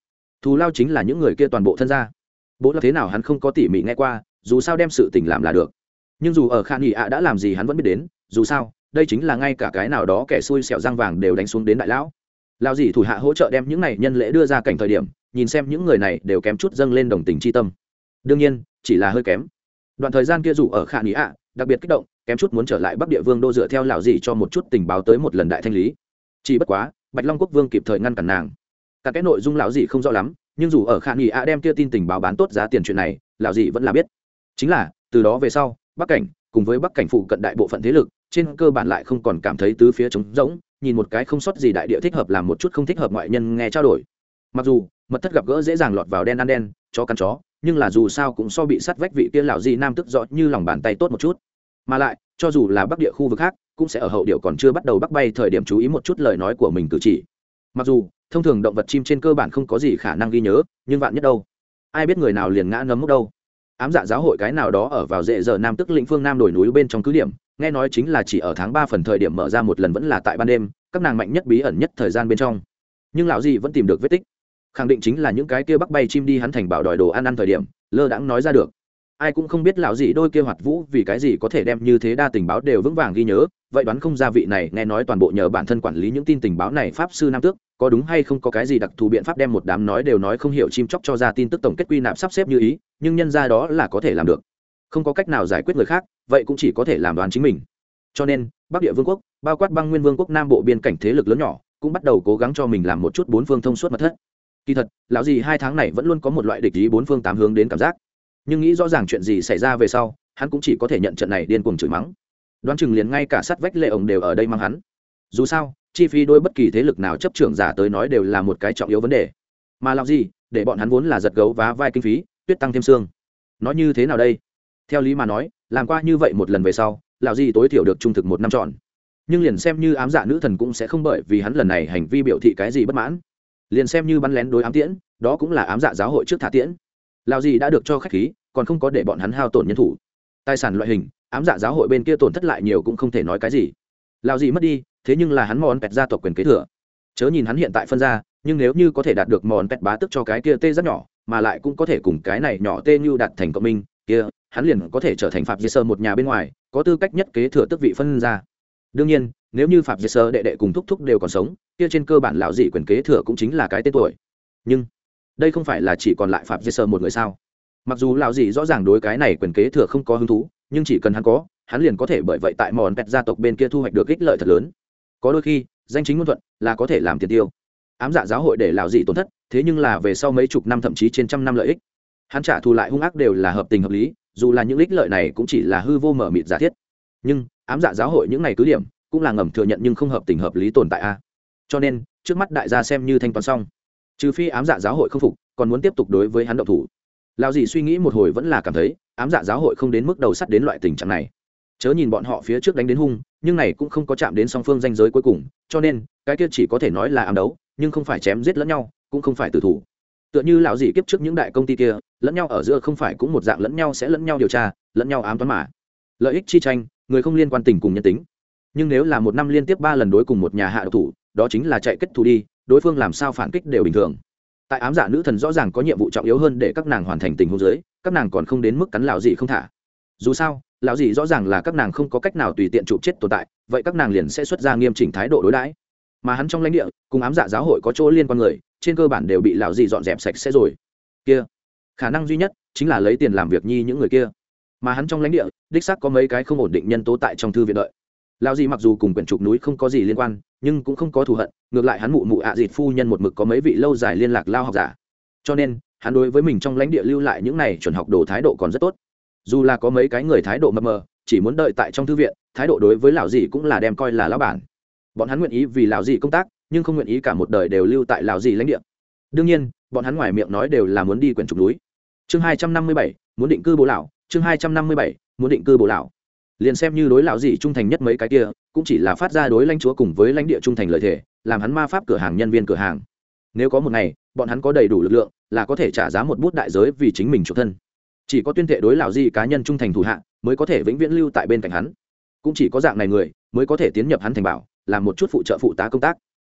Thù lao chính là những người kia toàn bộ thân gia. Bố là thế nào hắn không có tỉ mỉ nghe qua, dù sao đem sự tình làm là được. Nhưng dù ở khan nghị ạ đã làm gì hắn vẫn biết đến, dù sao đây chính là ngay cả cái nào đó kẻ xui xẻo răng vàng đều đánh xuống đến đại lão. Lao dì thủ hạ hỗ trợ đem những này nhân lễ đưa ra cảnh thời điểm, nhìn xem những người này đều kém chút dâng lên đồng tình c h i tâm. Đương nhiên, chỉ là hơi kém. Đoạn thời gian kia dù ở khả nghĩ ạ, đặc biệt kích động, kém chút muốn trở lại bắc địa vương đô dựa theo lão dì cho một chút tình báo tới một lần đại thanh lý. Chỉ bất quá, bạch long quốc vương kịp thời ngăn cản nàng. Cả cái nội dung lão dì không rõ lắm, nhưng dù ở khả nghĩ ạ đem kia tin tình báo bán tốt giá tiền chuyện này, lão dì vẫn là biết. Chính là, từ đó về sau, bắc cảnh cùng với bắc cảnh phụ cận đại bộ phận thế lực trên cơ bản lại không còn cảm thấy tứ phía trống rỗng, nhìn một cái không sót gì đại địa thích hợp làm một chút không thích hợp ngoại nhân nghe trao đổi. Mặc dù, mật thất gặp gỡ dễ dàng lọt vào đen ăn đen cho căn chó, nhưng là dù sao cũng so bị sắt vách vị kia lão gì nam tức rõ như lòng bàn tay tốt một chút. Mà lại, cho dù là bắc địa khu vực khác, cũng sẽ ở hậu điệu còn chưa bắt đầu bắc bay thời điểm chú ý một chút lời nói của mình cử chỉ. Mặc dù, thông thường động vật chim trên cơ bản không có gì khả năng ghi nhớ, nhưng vạn nhất đâu? Ai biết người nào liền ngã ngấm mốc đâu? Ám dạ giáo hội cái nào đó ở vào dễ giờ nam tức lĩnh phương nam đồi núi bên trong cứ điểm nghe nói chính là chỉ ở tháng ba phần thời điểm mở ra một lần vẫn là tại ban đêm, các nàng mạnh nhất bí ẩn nhất thời gian bên trong. Nhưng lão gì vẫn tìm được vết tích. Khẳng định chính là những cái kia bắc bay chim đi hắn thành bảo đòi đồ ăn ăn thời điểm, lơ đãng nói ra được. Ai cũng không biết lão gì đôi kia hoạt vũ vì cái gì có thể đem như thế đa tình báo đều vững vàng ghi nhớ, vậy đoán không ra vị này nghe nói toàn bộ nhờ bản thân quản lý những tin tình báo này pháp sư nam tước, có đúng hay không có cái gì đặc thù biện pháp đem một đám nói đều nói không hiểu chim chóc cho ra tin tức tổng kết quy nạp sắp xếp như ý, nhưng nhân ra đó là có thể làm được. Không có cách nào giải quyết người khác vậy cũng chỉ có thể làm đoán chính mình. Cho nên, bắc địa vương quốc, bao quát băng nguyên vương quốc nam bộ biên cảnh thế lực lớn nhỏ, cũng bắt đầu cố gắng cho mình làm một chút bốn phương thông suốt mật thất. Kỳ thật, lão gì hai tháng này vẫn luôn có một loại địch ý bốn phương tám hướng đến cảm giác. Nhưng nghĩ rõ ràng chuyện gì xảy ra về sau, hắn cũng chỉ có thể nhận trận này điên cuồng chửi mắng. Đoán chừng liền ngay cả sắt vách lệ ổng đều ở đây mang hắn. Dù sao, chi phí đôi bất kỳ thế lực nào chấp trưởng giả tới nói đều là một cái trọng yếu vấn đề. Mà làm gì để bọn hắn vốn là giật gấu vá vai kinh phí, tuyết tăng thêm xương. Nói như thế nào đây? Theo lý mà nói, làm qua như vậy một lần về sau, lão Di tối thiểu được trung thực một năm trọn. Nhưng liền xem như ám dạ nữ thần cũng sẽ không bởi vì hắn lần này hành vi biểu thị cái gì bất mãn. Liền xem như bắn lén đối ám tiễn, đó cũng là ám dạ giáo hội trước thả tiễn. Lão Di đã được cho khách khí, còn không có để bọn hắn hao tổn nhân thủ. Tài sản loại hình, ám dạ giáo hội bên kia tổn thất lại nhiều cũng không thể nói cái gì. Lão Di mất đi, thế nhưng là hắn mòn pẹt gia tộc quyền kế thừa. Chớ nhìn hắn hiện tại phân ra, nhưng nếu như có thể đạt được mòn pẹt bá tức cho cái kia tê rất nhỏ, mà lại cũng có thể cùng cái này nhỏ tê như đạt thành cộng minh, kia hắn liền có thể trở thành phạm diệt sơ một nhà bên ngoài, có tư cách nhất kế thừa tước vị phân ra đương nhiên, nếu như phạm diệt sơ đệ đệ cùng thúc thúc đều còn sống, kia trên cơ bản lão dị quyền kế thừa cũng chính là cái tên tuổi. Nhưng, đây không phải là chỉ còn lại phạm dây sơ một người sao? Mặc dù lão dị rõ ràng đối cái này quyền kế thừa không có hứng thú, nhưng chỉ cần hắn có, hắn liền có thể bởi vậy tại mòn pẹt gia tộc bên kia thu hoạch được ích lợi thật lớn. Có đôi khi, danh chính ngôn thuận là có thể làm tiền tiêu. Ám dạ giáo hội để lão dị tổn thất, thế nhưng là về sau mấy chục năm thậm chí trên trăm năm lợi ích. Hắn trả thù lại hung ác đều là hợp tình hợp lý dù là những ích lợi này cũng chỉ là hư vô mở mịt giả thiết. Nhưng, ám dạ giáo hội những ngày cứ điểm, cũng là ngầm thừa nhận nhưng không hợp tình hợp lý tồn tại a. Cho nên, trước mắt đại gia xem như thanh toán xong. Trừ phi ám dạ giáo hội không phục, còn muốn tiếp tục đối với hắn động thủ. Lao dì suy nghĩ một hồi vẫn là cảm thấy, ám dạ giáo hội không đến mức đầu sắt đến loại tình trạng này. Chớ nhìn bọn họ phía trước đánh đến hung, nhưng này cũng không có chạm đến song phương danh giới cuối cùng, cho nên, cái kia chỉ có thể nói là ám đấu, nhưng không phải chém giết lẫn nhau, cũng không phải tử thủ. Tựa như lão dì kiếp trước những đại công ty kia lẫn nhau ở giữa không phải cũng một dạng lẫn nhau sẽ lẫn nhau điều tra, lẫn nhau ám toán mà. Lợi ích chi tranh, người không liên quan tình cùng nhân tính. Nhưng nếu là một năm liên tiếp ba lần đối cùng một nhà hạ độc thủ, đó chính là chạy kết thù đi, đối phương làm sao phản kích đều bình thường. Tại ám giả dạ nữ thần rõ ràng có nhiệm vụ trọng yếu hơn để các nàng hoàn thành tình hôn giới các nàng còn không đến mức cắn lão dị không thả. Dù sao, lão dị rõ ràng là các nàng không có cách nào tùy tiện chụp chết tồn tại, vậy các nàng liền sẽ xuất ra nghiêm chỉnh thái độ đối đãi. Mà hắn trong lãnh địa, cùng ám dạ giáo hội có chỗ liên quan người, trên cơ bản đều bị lão dị dọn dẹp sạch sẽ rồi. Kia khả năng duy nhất chính là lấy tiền làm việc nhi những người kia. Mà hắn trong lãnh địa, đích xác có mấy cái không ổn định nhân tố tại trong thư viện đợi. Lão dì mặc dù cùng quyển trục núi không có gì liên quan, nhưng cũng không có thù hận, ngược lại hắn mụ mụ ạ à dịt phu nhân một mực có mấy vị lâu dài liên lạc lao học giả. Cho nên, hắn đối với mình trong lãnh địa lưu lại những này chuẩn học đồ thái độ còn rất tốt. Dù là có mấy cái người thái độ mập mờ, chỉ muốn đợi tại trong thư viện, thái độ đối với lão dì cũng là đem coi là lão bản. Bọn hắn nguyện ý vì lão dì công tác, nhưng không nguyện ý cả một đời đều lưu tại lão dì lãnh địa. Đương nhiên bọn hắn ngoài miệng nói đều là muốn đi quyển trục núi. Chương hai trăm năm mươi bảy, muốn định cư bố lão. Chương hai trăm năm mươi bảy, muốn định cư bố lão. Liền xem như đối lão gì trung thành nhất mấy cái kia, cũng chỉ là phát ra đối lãnh chúa cùng với lãnh địa trung thành lợi thể làm hắn ma pháp cửa hàng nhân viên cửa hàng. Nếu có một ngày, bọn hắn có đầy đủ lực lượng, là có thể trả giá một bút đại giới vì chính mình chủ thân. Chỉ có tuyên thệ đối lão gì cá nhân trung thành thủ hạ, mới có thể vĩnh viễn lưu tại bên cạnh hắn. Cũng chỉ có dạng này người, mới có thể tiến nhập hắn thành bảo, làm một chút phụ trợ phụ tá công tác.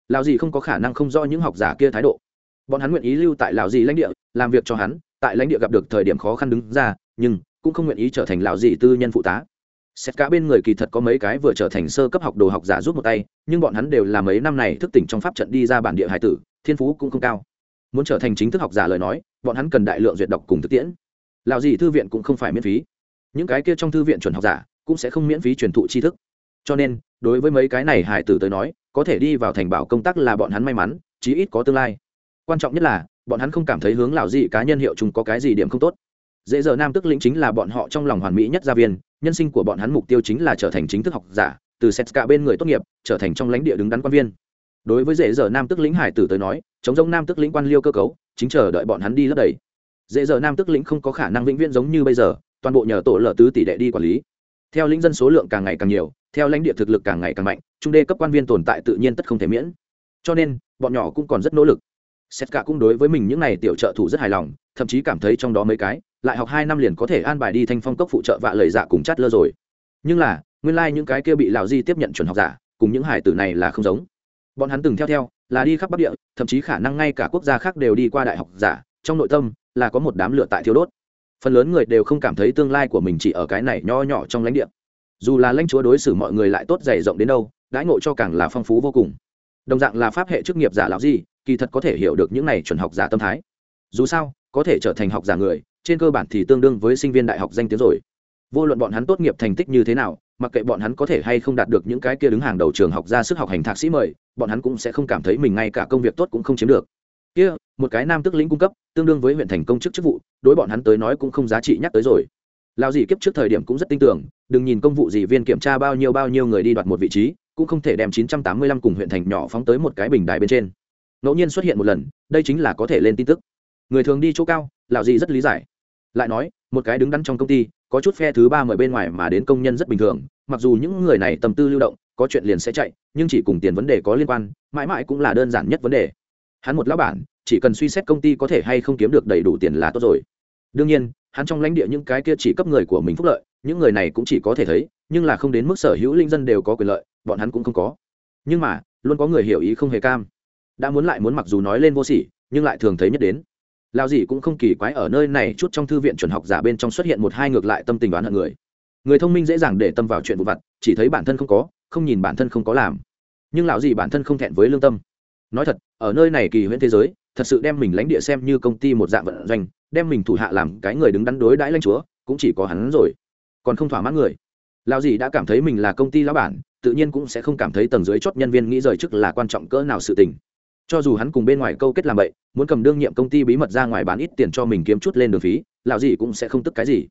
Lão gì không có khả năng không do những học giả kia thái độ bọn hắn nguyện ý lưu tại lão dì lãnh địa, làm việc cho hắn, tại lãnh địa gặp được thời điểm khó khăn đứng ra, nhưng cũng không nguyện ý trở thành lão dì tư nhân phụ tá. Xét cả bên người kỳ thật có mấy cái vừa trở thành sơ cấp học đồ học giả rút một tay, nhưng bọn hắn đều là mấy năm này thức tỉnh trong pháp trận đi ra bản địa hải tử, thiên phú cũng không cao. Muốn trở thành chính thức học giả lời nói, bọn hắn cần đại lượng duyệt đọc cùng thực tiễn. Lào dì thư viện cũng không phải miễn phí. Những cái kia trong thư viện chuẩn học giả cũng sẽ không miễn phí truyền thụ tri thức. Cho nên, đối với mấy cái này hải tử tới nói, có thể đi vào thành bảo công tác là bọn hắn may mắn, chí ít có tương lai quan trọng nhất là, bọn hắn không cảm thấy hướng lào gì cá nhân hiệu chúng có cái gì điểm không tốt. Dễ giờ nam tức lĩnh chính là bọn họ trong lòng hoàn mỹ nhất gia viên, nhân sinh của bọn hắn mục tiêu chính là trở thành chính thức học giả, từ xét cả bên người tốt nghiệp, trở thành trong lãnh địa đứng đắn quan viên. Đối với dễ giờ nam tức lĩnh hải tử tới nói, chống giống nam tức lĩnh quan liêu cơ cấu, chính chờ đợi bọn hắn đi lấp đầy. Dễ giờ nam tức lĩnh không có khả năng vĩnh viễn giống như bây giờ, toàn bộ nhờ tổ lở tứ tỷ đệ đi quản lý. Theo lĩnh dân số lượng càng ngày càng nhiều, theo lãnh địa thực lực càng ngày càng mạnh, trung đê cấp quan viên tồn tại tự nhiên tất không thể miễn. Cho nên, bọn nhỏ cũng còn rất nỗ lực xét cả cũng đối với mình những này tiểu trợ thủ rất hài lòng, thậm chí cảm thấy trong đó mấy cái, lại học hai năm liền có thể an bài đi thanh phong cốc phụ trợ vạ lời dạ cùng chát lơ rồi. Nhưng là, nguyên lai、like、những cái kia bị lào di tiếp nhận chuẩn học giả, cùng những hải tử này là không giống. Bọn hắn từng theo theo, là đi khắp bắc địa, thậm chí khả năng ngay cả quốc gia khác đều đi qua đại học giả, trong nội tâm, là có một đám lửa tại thiếu đốt. Phần lớn người đều không cảm thấy tương lai của mình chỉ ở cái này nho nhỏ trong lãnh địa. Dù là lãnh chúa đối xử mọi người lại tốt dày rộng đến đâu, đãi ngộ cho càng là phong phú vô cùng đồng dạng là pháp hệ chức nghiệp giả lão gì kỳ thật có thể hiểu được những này chuẩn học giả tâm thái. Dù sao, có thể trở thành học giả người, trên cơ bản thì tương đương với sinh viên đại học danh tiếng rồi. Vô luận bọn hắn tốt nghiệp thành tích như thế nào, mặc kệ bọn hắn có thể hay không đạt được những cái kia đứng hàng đầu trường học ra sức học hành thạc sĩ mời, bọn hắn cũng sẽ không cảm thấy mình ngay cả công việc tốt cũng không chiếm được. Kia, một cái nam tức lĩnh cung cấp, tương đương với huyện thành công chức chức vụ, đối bọn hắn tới nói cũng không giá trị nhắc tới rồi. Lao gì kiếp trước thời điểm cũng rất tin tưởng, đừng nhìn công vụ gì viên kiểm tra bao nhiêu bao nhiêu người đi đoạt một vị trí cũng không thể đem 985 cùng huyện thành nhỏ phóng tới một cái bình đài bên trên. Ngẫu nhiên xuất hiện một lần, đây chính là có thể lên tin tức. Người thường đi chỗ cao, lão gì rất lý giải. Lại nói, một cái đứng đắn trong công ty, có chút phe thứ ba mời bên ngoài mà đến công nhân rất bình thường, mặc dù những người này tâm tư lưu động, có chuyện liền sẽ chạy, nhưng chỉ cùng tiền vấn đề có liên quan, mãi mãi cũng là đơn giản nhất vấn đề. Hắn một lão bản, chỉ cần suy xét công ty có thể hay không kiếm được đầy đủ tiền là tốt rồi. Đương nhiên, hắn trong lãnh địa những cái kia chỉ cấp người của mình phúc lợi, những người này cũng chỉ có thể thấy, nhưng là không đến mức sở hữu linh dân đều có quyền lợi bọn hắn cũng không có. Nhưng mà, luôn có người hiểu ý không hề cam. Đã muốn lại muốn mặc dù nói lên vô sỉ, nhưng lại thường thấy nhất đến. Lao gì cũng không kỳ quái ở nơi này, chút trong thư viện chuẩn học giả bên trong xuất hiện một hai ngược lại tâm tình đoán hận người. Người thông minh dễ dàng để tâm vào chuyện vụ vặt, chỉ thấy bản thân không có, không nhìn bản thân không có làm. Nhưng lão gì bản thân không thẹn với lương tâm. Nói thật, ở nơi này kỳ huyễn thế giới, thật sự đem mình lãnh địa xem như công ty một dạng vận doanh, đem mình thủ hạ làm cái người đứng đắn đối đãi lãnh chúa, cũng chỉ có hắn rồi. Còn không thỏa mãn người lao gì đã cảm thấy mình là công ty lão bản, tự nhiên cũng sẽ không cảm thấy tầng dưới chốt nhân viên nghĩ rời chức là quan trọng cỡ nào sự tình. Cho dù hắn cùng bên ngoài câu kết làm vậy, muốn cầm đương nhiệm công ty bí mật ra ngoài bán ít tiền cho mình kiếm chút lên đường phí, lão gì cũng sẽ không tức cái gì.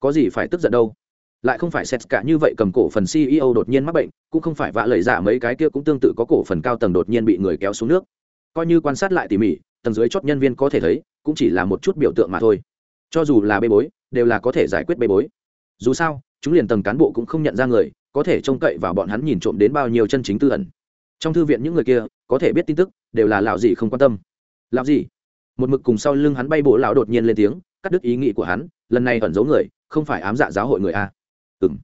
Có gì phải tức giận đâu? Lại không phải xét cả như vậy cầm cổ phần ceo đột nhiên mắc bệnh, cũng không phải vạ lời giả mấy cái kia cũng tương tự có cổ phần cao tầng đột nhiên bị người kéo xuống nước. Coi như quan sát lại tỉ mỉ, tầng dưới chốt nhân viên có thể thấy, cũng chỉ là một chút biểu tượng mà thôi. Cho dù là bê bối, đều là có thể giải quyết bê bối. Dù sao chúng liền tầng cán bộ cũng không nhận ra người, có thể trông cậy vào bọn hắn nhìn trộm đến bao nhiêu chân chính tư ẩn. Trong thư viện những người kia, có thể biết tin tức, đều là lão gì không quan tâm. Lão gì một mực cùng sau lưng hắn bay bộ lão đột nhiên lên tiếng, cắt đứt ý nghĩ của hắn, lần này ẩn giấu người, không phải ám dạ giáo hội người a. Ừ m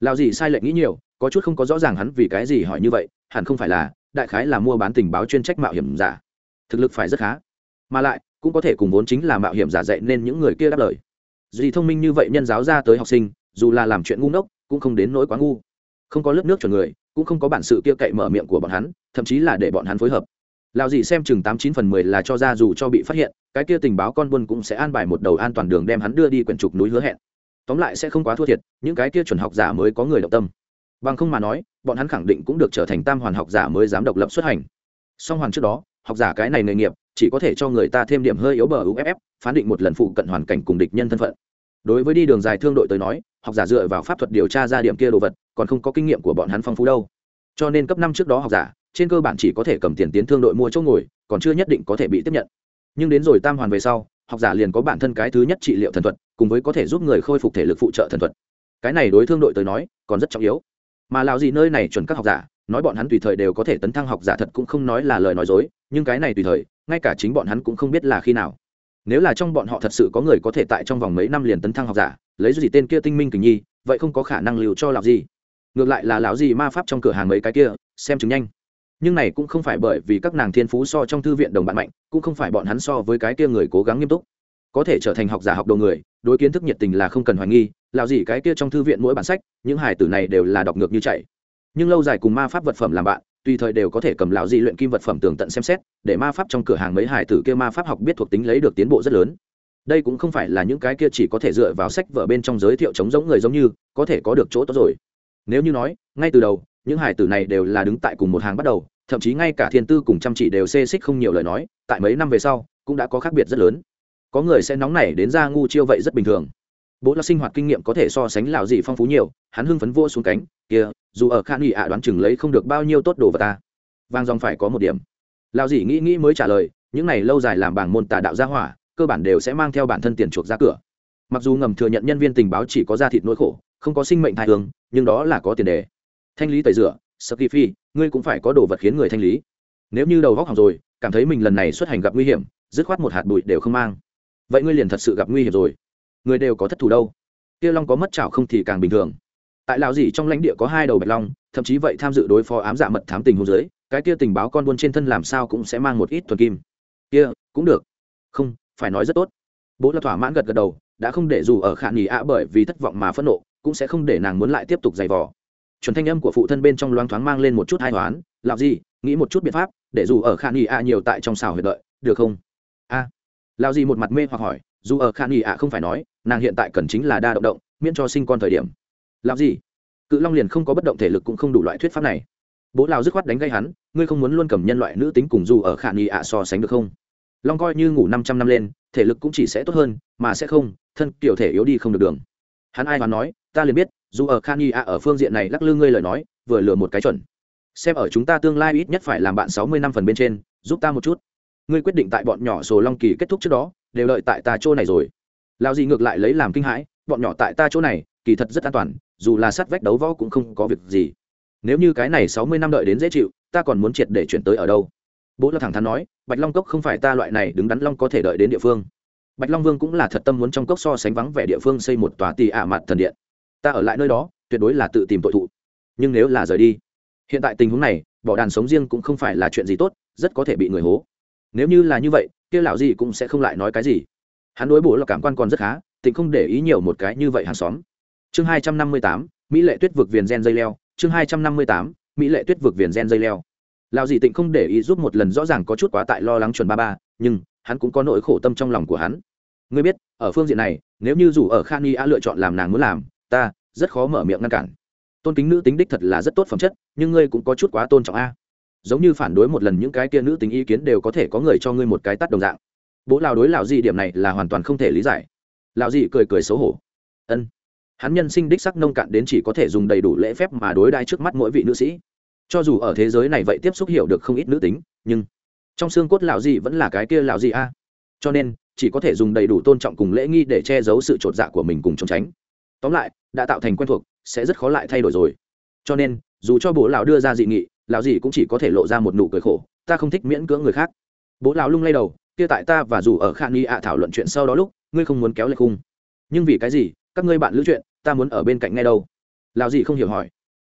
lão gì sai lệch nghĩ nhiều, có chút không có rõ ràng hắn vì cái gì hỏi như vậy, hẳn không phải là, đại khái là mua bán tình báo chuyên trách mạo hiểm giả. Thực lực phải rất khá. Mà lại, cũng có thể cùng vốn chính là mạo hiểm giả dạy nên những người kia đáp lời. Gì thông minh như vậy nhân giáo ra tới học sinh dù là làm chuyện ngu ngốc, cũng không đến nỗi quá ngu. Không có lớp nước chuẩn người, cũng không có bản sự kia cậy mở miệng của bọn hắn, thậm chí là để bọn hắn phối hợp. Lao gì xem chừng tám chín phần mười là cho ra dù cho bị phát hiện, cái kia tình báo con buôn cũng sẽ an bài một đầu an toàn đường đem hắn đưa đi quyển trục núi hứa hẹn. Tóm lại sẽ không quá thua thiệt, những cái kia chuẩn học giả mới có người động tâm. Bằng không mà nói, bọn hắn khẳng định cũng được trở thành tam hoàn học giả mới dám độc lập xuất hành. Song hoàn trước đó, học giả cái này nghề nghiệp, chỉ có thể cho người ta thêm điểm hơi yếu bờ uff phán định một lần phụ cận hoàn cảnh cùng địch nhân thân phận. Đối với đi đường dài thương đội tới nói học giả dựa vào pháp thuật điều tra ra điểm kia đồ vật, còn không có kinh nghiệm của bọn hắn phong phú đâu. Cho nên cấp năm trước đó học giả, trên cơ bản chỉ có thể cầm tiền tiến thương đội mua chỗ ngồi, còn chưa nhất định có thể bị tiếp nhận. Nhưng đến rồi tam hoàn về sau, học giả liền có bản thân cái thứ nhất trị liệu thần thuật, cùng với có thể giúp người khôi phục thể lực phụ trợ thần thuật. Cái này đối thương đội tới nói, còn rất trọng yếu. Mà lào gì nơi này chuẩn các học giả, nói bọn hắn tùy thời đều có thể tấn thăng học giả thật cũng không nói là lời nói dối, nhưng cái này tùy thời, ngay cả chính bọn hắn cũng không biết là khi nào. Nếu là trong bọn họ thật sự có người có thể tại trong vòng mấy năm liền tấn thăng học giả lấy gì tên kia tinh minh kình nhi, vậy không có khả năng lưu cho lão gì. Ngược lại là lão gì ma pháp trong cửa hàng mấy cái kia, xem chứng nhanh. Nhưng này cũng không phải bởi vì các nàng thiên phú so trong thư viện đồng bạn mạnh, cũng không phải bọn hắn so với cái kia người cố gắng nghiêm túc. Có thể trở thành học giả học đầu người, đối kiến thức nhiệt tình là không cần hoài nghi, lão gì cái kia trong thư viện mỗi bản sách, những hài tử này đều là đọc ngược như chạy. Nhưng lâu dài cùng ma pháp vật phẩm làm bạn, tùy thời đều có thể cầm lão gì luyện kim vật phẩm tường tận xem xét, để ma pháp trong cửa hàng mấy hài tử kia ma pháp học biết thuộc tính lấy được tiến bộ rất lớn đây cũng không phải là những cái kia chỉ có thể dựa vào sách vở bên trong giới thiệu chống giống người giống như, có thể có được chỗ tốt rồi. Nếu như nói, ngay từ đầu, những hải tử này đều là đứng tại cùng một hàng bắt đầu, thậm chí ngay cả thiên tư cùng chăm chỉ đều xê xích không nhiều lời nói, tại mấy năm về sau, cũng đã có khác biệt rất lớn. Có người sẽ nóng nảy đến ra ngu chiêu vậy rất bình thường. Bố là sinh hoạt kinh nghiệm có thể so sánh lào gì phong phú nhiều, hắn hưng phấn vua xuống cánh, kia, dù ở khan nghị ạ đoán chừng lấy không được bao nhiêu tốt đồ vật ta. Vang dòng phải có một điểm. Lào gì nghĩ nghĩ mới trả lời, những này lâu dài làm bảng môn tà đạo gia hỏa cơ bản đều sẽ mang theo bản thân tiền chuộc ra cửa. Mặc dù ngầm thừa nhận nhân viên tình báo chỉ có da thịt nỗi khổ, không có sinh mệnh thai hương, nhưng đó là có tiền đề. Thanh lý tẩy rửa saki phi ngươi cũng phải có đồ vật khiến người thanh lý. Nếu như đầu góc hỏng rồi, cảm thấy mình lần này xuất hành gặp nguy hiểm, dứt khoát một hạt bụi đều không mang. Vậy ngươi liền thật sự gặp nguy hiểm rồi. Người đều có thất thủ đâu. Kia long có mất chảo không thì càng bình thường. Tại lào gì trong lãnh địa có hai đầu bạch long, thậm chí vậy tham dự đối phó ám dạ mật thám tình hôn giới cái kia tình báo con buôn trên thân làm sao cũng sẽ mang một ít thuần kim. Kia, cũng được. Không phải nói rất tốt. Bố là thỏa mãn gật gật đầu, đã không để dù ở khả nghỉ ạ bởi vì thất vọng mà phẫn nộ, cũng sẽ không để nàng muốn lại tiếp tục giày vò. Chuẩn thanh âm của phụ thân bên trong loáng thoáng mang lên một chút hai hoán làm gì nghĩ một chút biện pháp, để dù ở khả nghỉ ạ nhiều tại trong xào huyệt đợi, được không? A. À. lao gì một mặt mê hoặc hỏi, dù ở khả nghỉ ạ không phải nói, nàng hiện tại cần chính là đa động động, miễn cho sinh con thời điểm. Làm gì cự long liền không có bất động thể lực cũng không đủ loại thuyết pháp này. Bố lao dứt khoát đánh gây hắn, ngươi không muốn luôn cầm nhân loại nữ tính cùng dù ở khả nghỉ ạ so sánh được không? Long coi như ngủ năm trăm năm lên, thể lực cũng chỉ sẽ tốt hơn, mà sẽ không, thân kiểu thể yếu đi không được đường. Hắn ai mà nói, ta liền biết, dù ở khan y a ở phương diện này lắc lư ngươi lời nói, vừa lừa một cái chuẩn. Xem ở chúng ta tương lai ít nhất phải làm bạn sáu mươi năm phần bên trên, giúp ta một chút. Ngươi quyết định tại bọn nhỏ sổ long kỳ kết thúc trước đó, đều đợi tại ta chỗ này rồi. Lao gì ngược lại lấy làm kinh hãi, bọn nhỏ tại ta chỗ này, kỳ thật rất an toàn, dù là sát vách đấu võ cũng không có việc gì. Nếu như cái này sáu mươi năm đợi đến dễ chịu, ta còn muốn triệt để chuyển tới ở đâu? Bố là thẳng thắn nói, bạch long cốc không phải ta loại này đứng đắn long có thể đợi đến địa phương. Bạch long vương cũng là thật tâm muốn trong cốc so sánh vắng vẻ địa phương xây một tòa tì ả mặt thần điện. Ta ở lại nơi đó, tuyệt đối là tự tìm tội thụ. Nhưng nếu là rời đi, hiện tại tình huống này, bỏ đàn sống riêng cũng không phải là chuyện gì tốt, rất có thể bị người hố. Nếu như là như vậy, kia lão gì cũng sẽ không lại nói cái gì. Hắn đối bố là cảm quan còn rất khá tình không để ý nhiều một cái như vậy hàng xóm. Chương hai trăm năm mươi tám, mỹ lệ tuyết vực viền gen dây leo. Chương hai trăm năm mươi tám, mỹ lệ tuyết vực viền gen dây leo lao dị tịnh không để ý giúp một lần rõ ràng có chút quá tại lo lắng chuẩn ba ba, nhưng hắn cũng có nỗi khổ tâm trong lòng của hắn. Ngươi biết, ở phương diện này, nếu như dù ở khan y a lựa chọn làm nàng muốn làm, ta rất khó mở miệng ngăn cản. Tôn kính nữ tính đích thật là rất tốt phẩm chất, nhưng ngươi cũng có chút quá tôn trọng a. Giống như phản đối một lần những cái kia nữ tính ý kiến đều có thể có người cho ngươi một cái tắt đồng dạng. Bố lào đối lào dị điểm này là hoàn toàn không thể lý giải. Lào dị cười cười xấu hổ. Ân. Hắn nhân sinh đích sắc nông cạn đến chỉ có thể dùng đầy đủ lễ phép mà đối đai trước mắt mỗi vị nữ sĩ cho dù ở thế giới này vậy tiếp xúc hiểu được không ít nữ tính, nhưng trong xương cốt lão gì vẫn là cái kia lão gì a. Cho nên, chỉ có thể dùng đầy đủ tôn trọng cùng lễ nghi để che giấu sự t dạ của mình cùng trốn tránh. Tóm lại, đã tạo thành quen thuộc, sẽ rất khó lại thay đổi rồi. Cho nên, dù cho bố lão đưa ra dị nghị, lão gì cũng chỉ có thể lộ ra một nụ cười khổ, ta không thích miễn cưỡng người khác. Bố lão lung lay đầu, kia tại ta và dù ở khả nghi ạ thảo luận chuyện sau đó lúc, ngươi không muốn kéo lệch khung. Nhưng vì cái gì? Các ngươi bạn lữ chuyện, ta muốn ở bên cạnh ngay đâu. Lão gì không hiểu hỏi.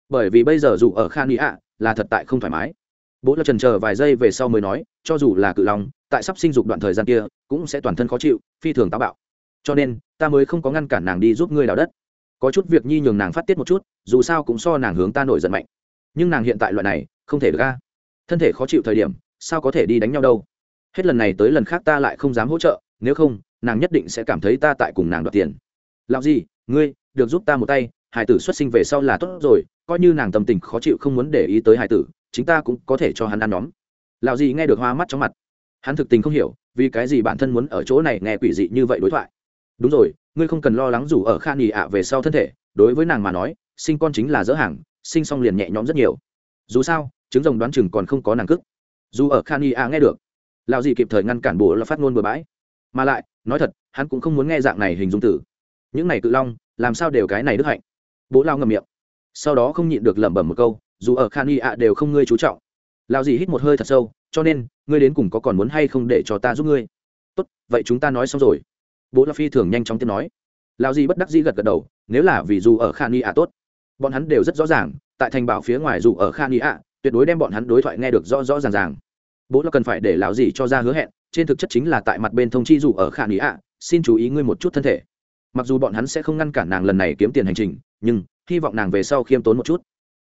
Bởi vì bây giờ dù ở khả nghi ạ là thật tại không thoải mái. Bố lão trần chờ vài giây về sau mới nói, cho dù là cự lòng tại sắp sinh dục đoạn thời gian kia, cũng sẽ toàn thân khó chịu, phi thường táo bạo. Cho nên, ta mới không có ngăn cản nàng đi giúp ngươi đào đất. Có chút việc nhi nhường nàng phát tiết một chút, dù sao cũng so nàng hướng ta nổi giận mạnh. Nhưng nàng hiện tại loại này, không thể được ra thân thể khó chịu thời điểm, sao có thể đi đánh nhau đâu? Hết lần này tới lần khác ta lại không dám hỗ trợ, nếu không, nàng nhất định sẽ cảm thấy ta tại cùng nàng đoạt tiền. Làm gì, ngươi, được giúp ta một tay, hải tử xuất sinh về sau là tốt rồi coi như nàng tâm tình khó chịu không muốn để ý tới hải tử, chính ta cũng có thể cho hắn ăn nhóm. Lạo gì nghe được hoa mắt trong mặt. Hắn thực tình không hiểu, vì cái gì bản thân muốn ở chỗ này nghe quỷ dị như vậy đối thoại. Đúng rồi, ngươi không cần lo lắng dù ở khan nghỉ ạ về sau thân thể, đối với nàng mà nói, sinh con chính là dỡ hàng, sinh xong liền nhẹ nhõm rất nhiều. Dù sao trứng rồng đoán chừng còn không có nàng cức. Dù ở khan nghỉ ạ nghe được, Lão gì kịp thời ngăn cản bố là phát ngôn bừa bãi. Mà lại, nói thật, hắn cũng không muốn nghe dạng này hình dung tử. Những này cự long, làm sao đều cái này đức hạnh. Bố lao ngầm miệng sau đó không nhịn được lẩm bẩm một câu, dù ở khan y ạ đều không ngươi chú trọng. Lao dì hít một hơi thật sâu, cho nên, ngươi đến cùng có còn muốn hay không để cho ta giúp ngươi? Tốt, vậy chúng ta nói xong rồi. Bố la phi thường nhanh chóng tiếp nói. Lao dì bất đắc dĩ gật gật đầu, nếu là vì dù ở khan y ạ tốt, bọn hắn đều rất rõ ràng, tại thành bảo phía ngoài dù ở khan y ạ, tuyệt đối đem bọn hắn đối thoại nghe được rõ rõ ràng ràng. Bố là cần phải để lão dì cho ra hứa hẹn, trên thực chất chính là tại mặt bên thông chi dù ở khan y ạ, xin chú ý ngươi một chút thân thể. Mặc dù bọn hắn sẽ không ngăn cản nàng lần này kiếm tiền hành trình, nhưng hy vọng nàng về sau khiêm tốn một chút.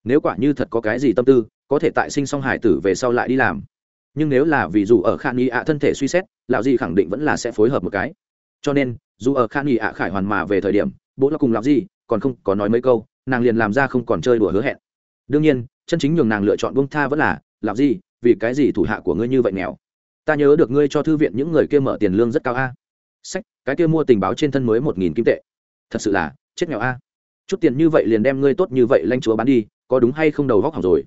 Nếu quả như thật có cái gì tâm tư có thể tại sinh song hải tử về sau lại đi làm. Nhưng nếu là vì dù ở khan y ạ thân thể suy xét lão Di khẳng định vẫn là sẽ phối hợp một cái. Cho nên dù ở khan y ạ khải hoàn mà về thời điểm bố là cùng lão Di còn không có nói mấy câu nàng liền làm ra không còn chơi đùa hứa hẹn. Đương nhiên chân chính nhường nàng lựa chọn bông tha vẫn là lão Di, vì cái gì thủ hạ của ngươi như vậy nghèo? Ta nhớ được ngươi cho thư viện những người kia mở tiền lương rất cao a. Sách cái kia mua tình báo trên thân mới một nghìn kim tệ. Thật sự là chết nghèo a chút tiền như vậy liền đem ngươi tốt như vậy lanh chúa bán đi, có đúng hay không đầu góc học rồi?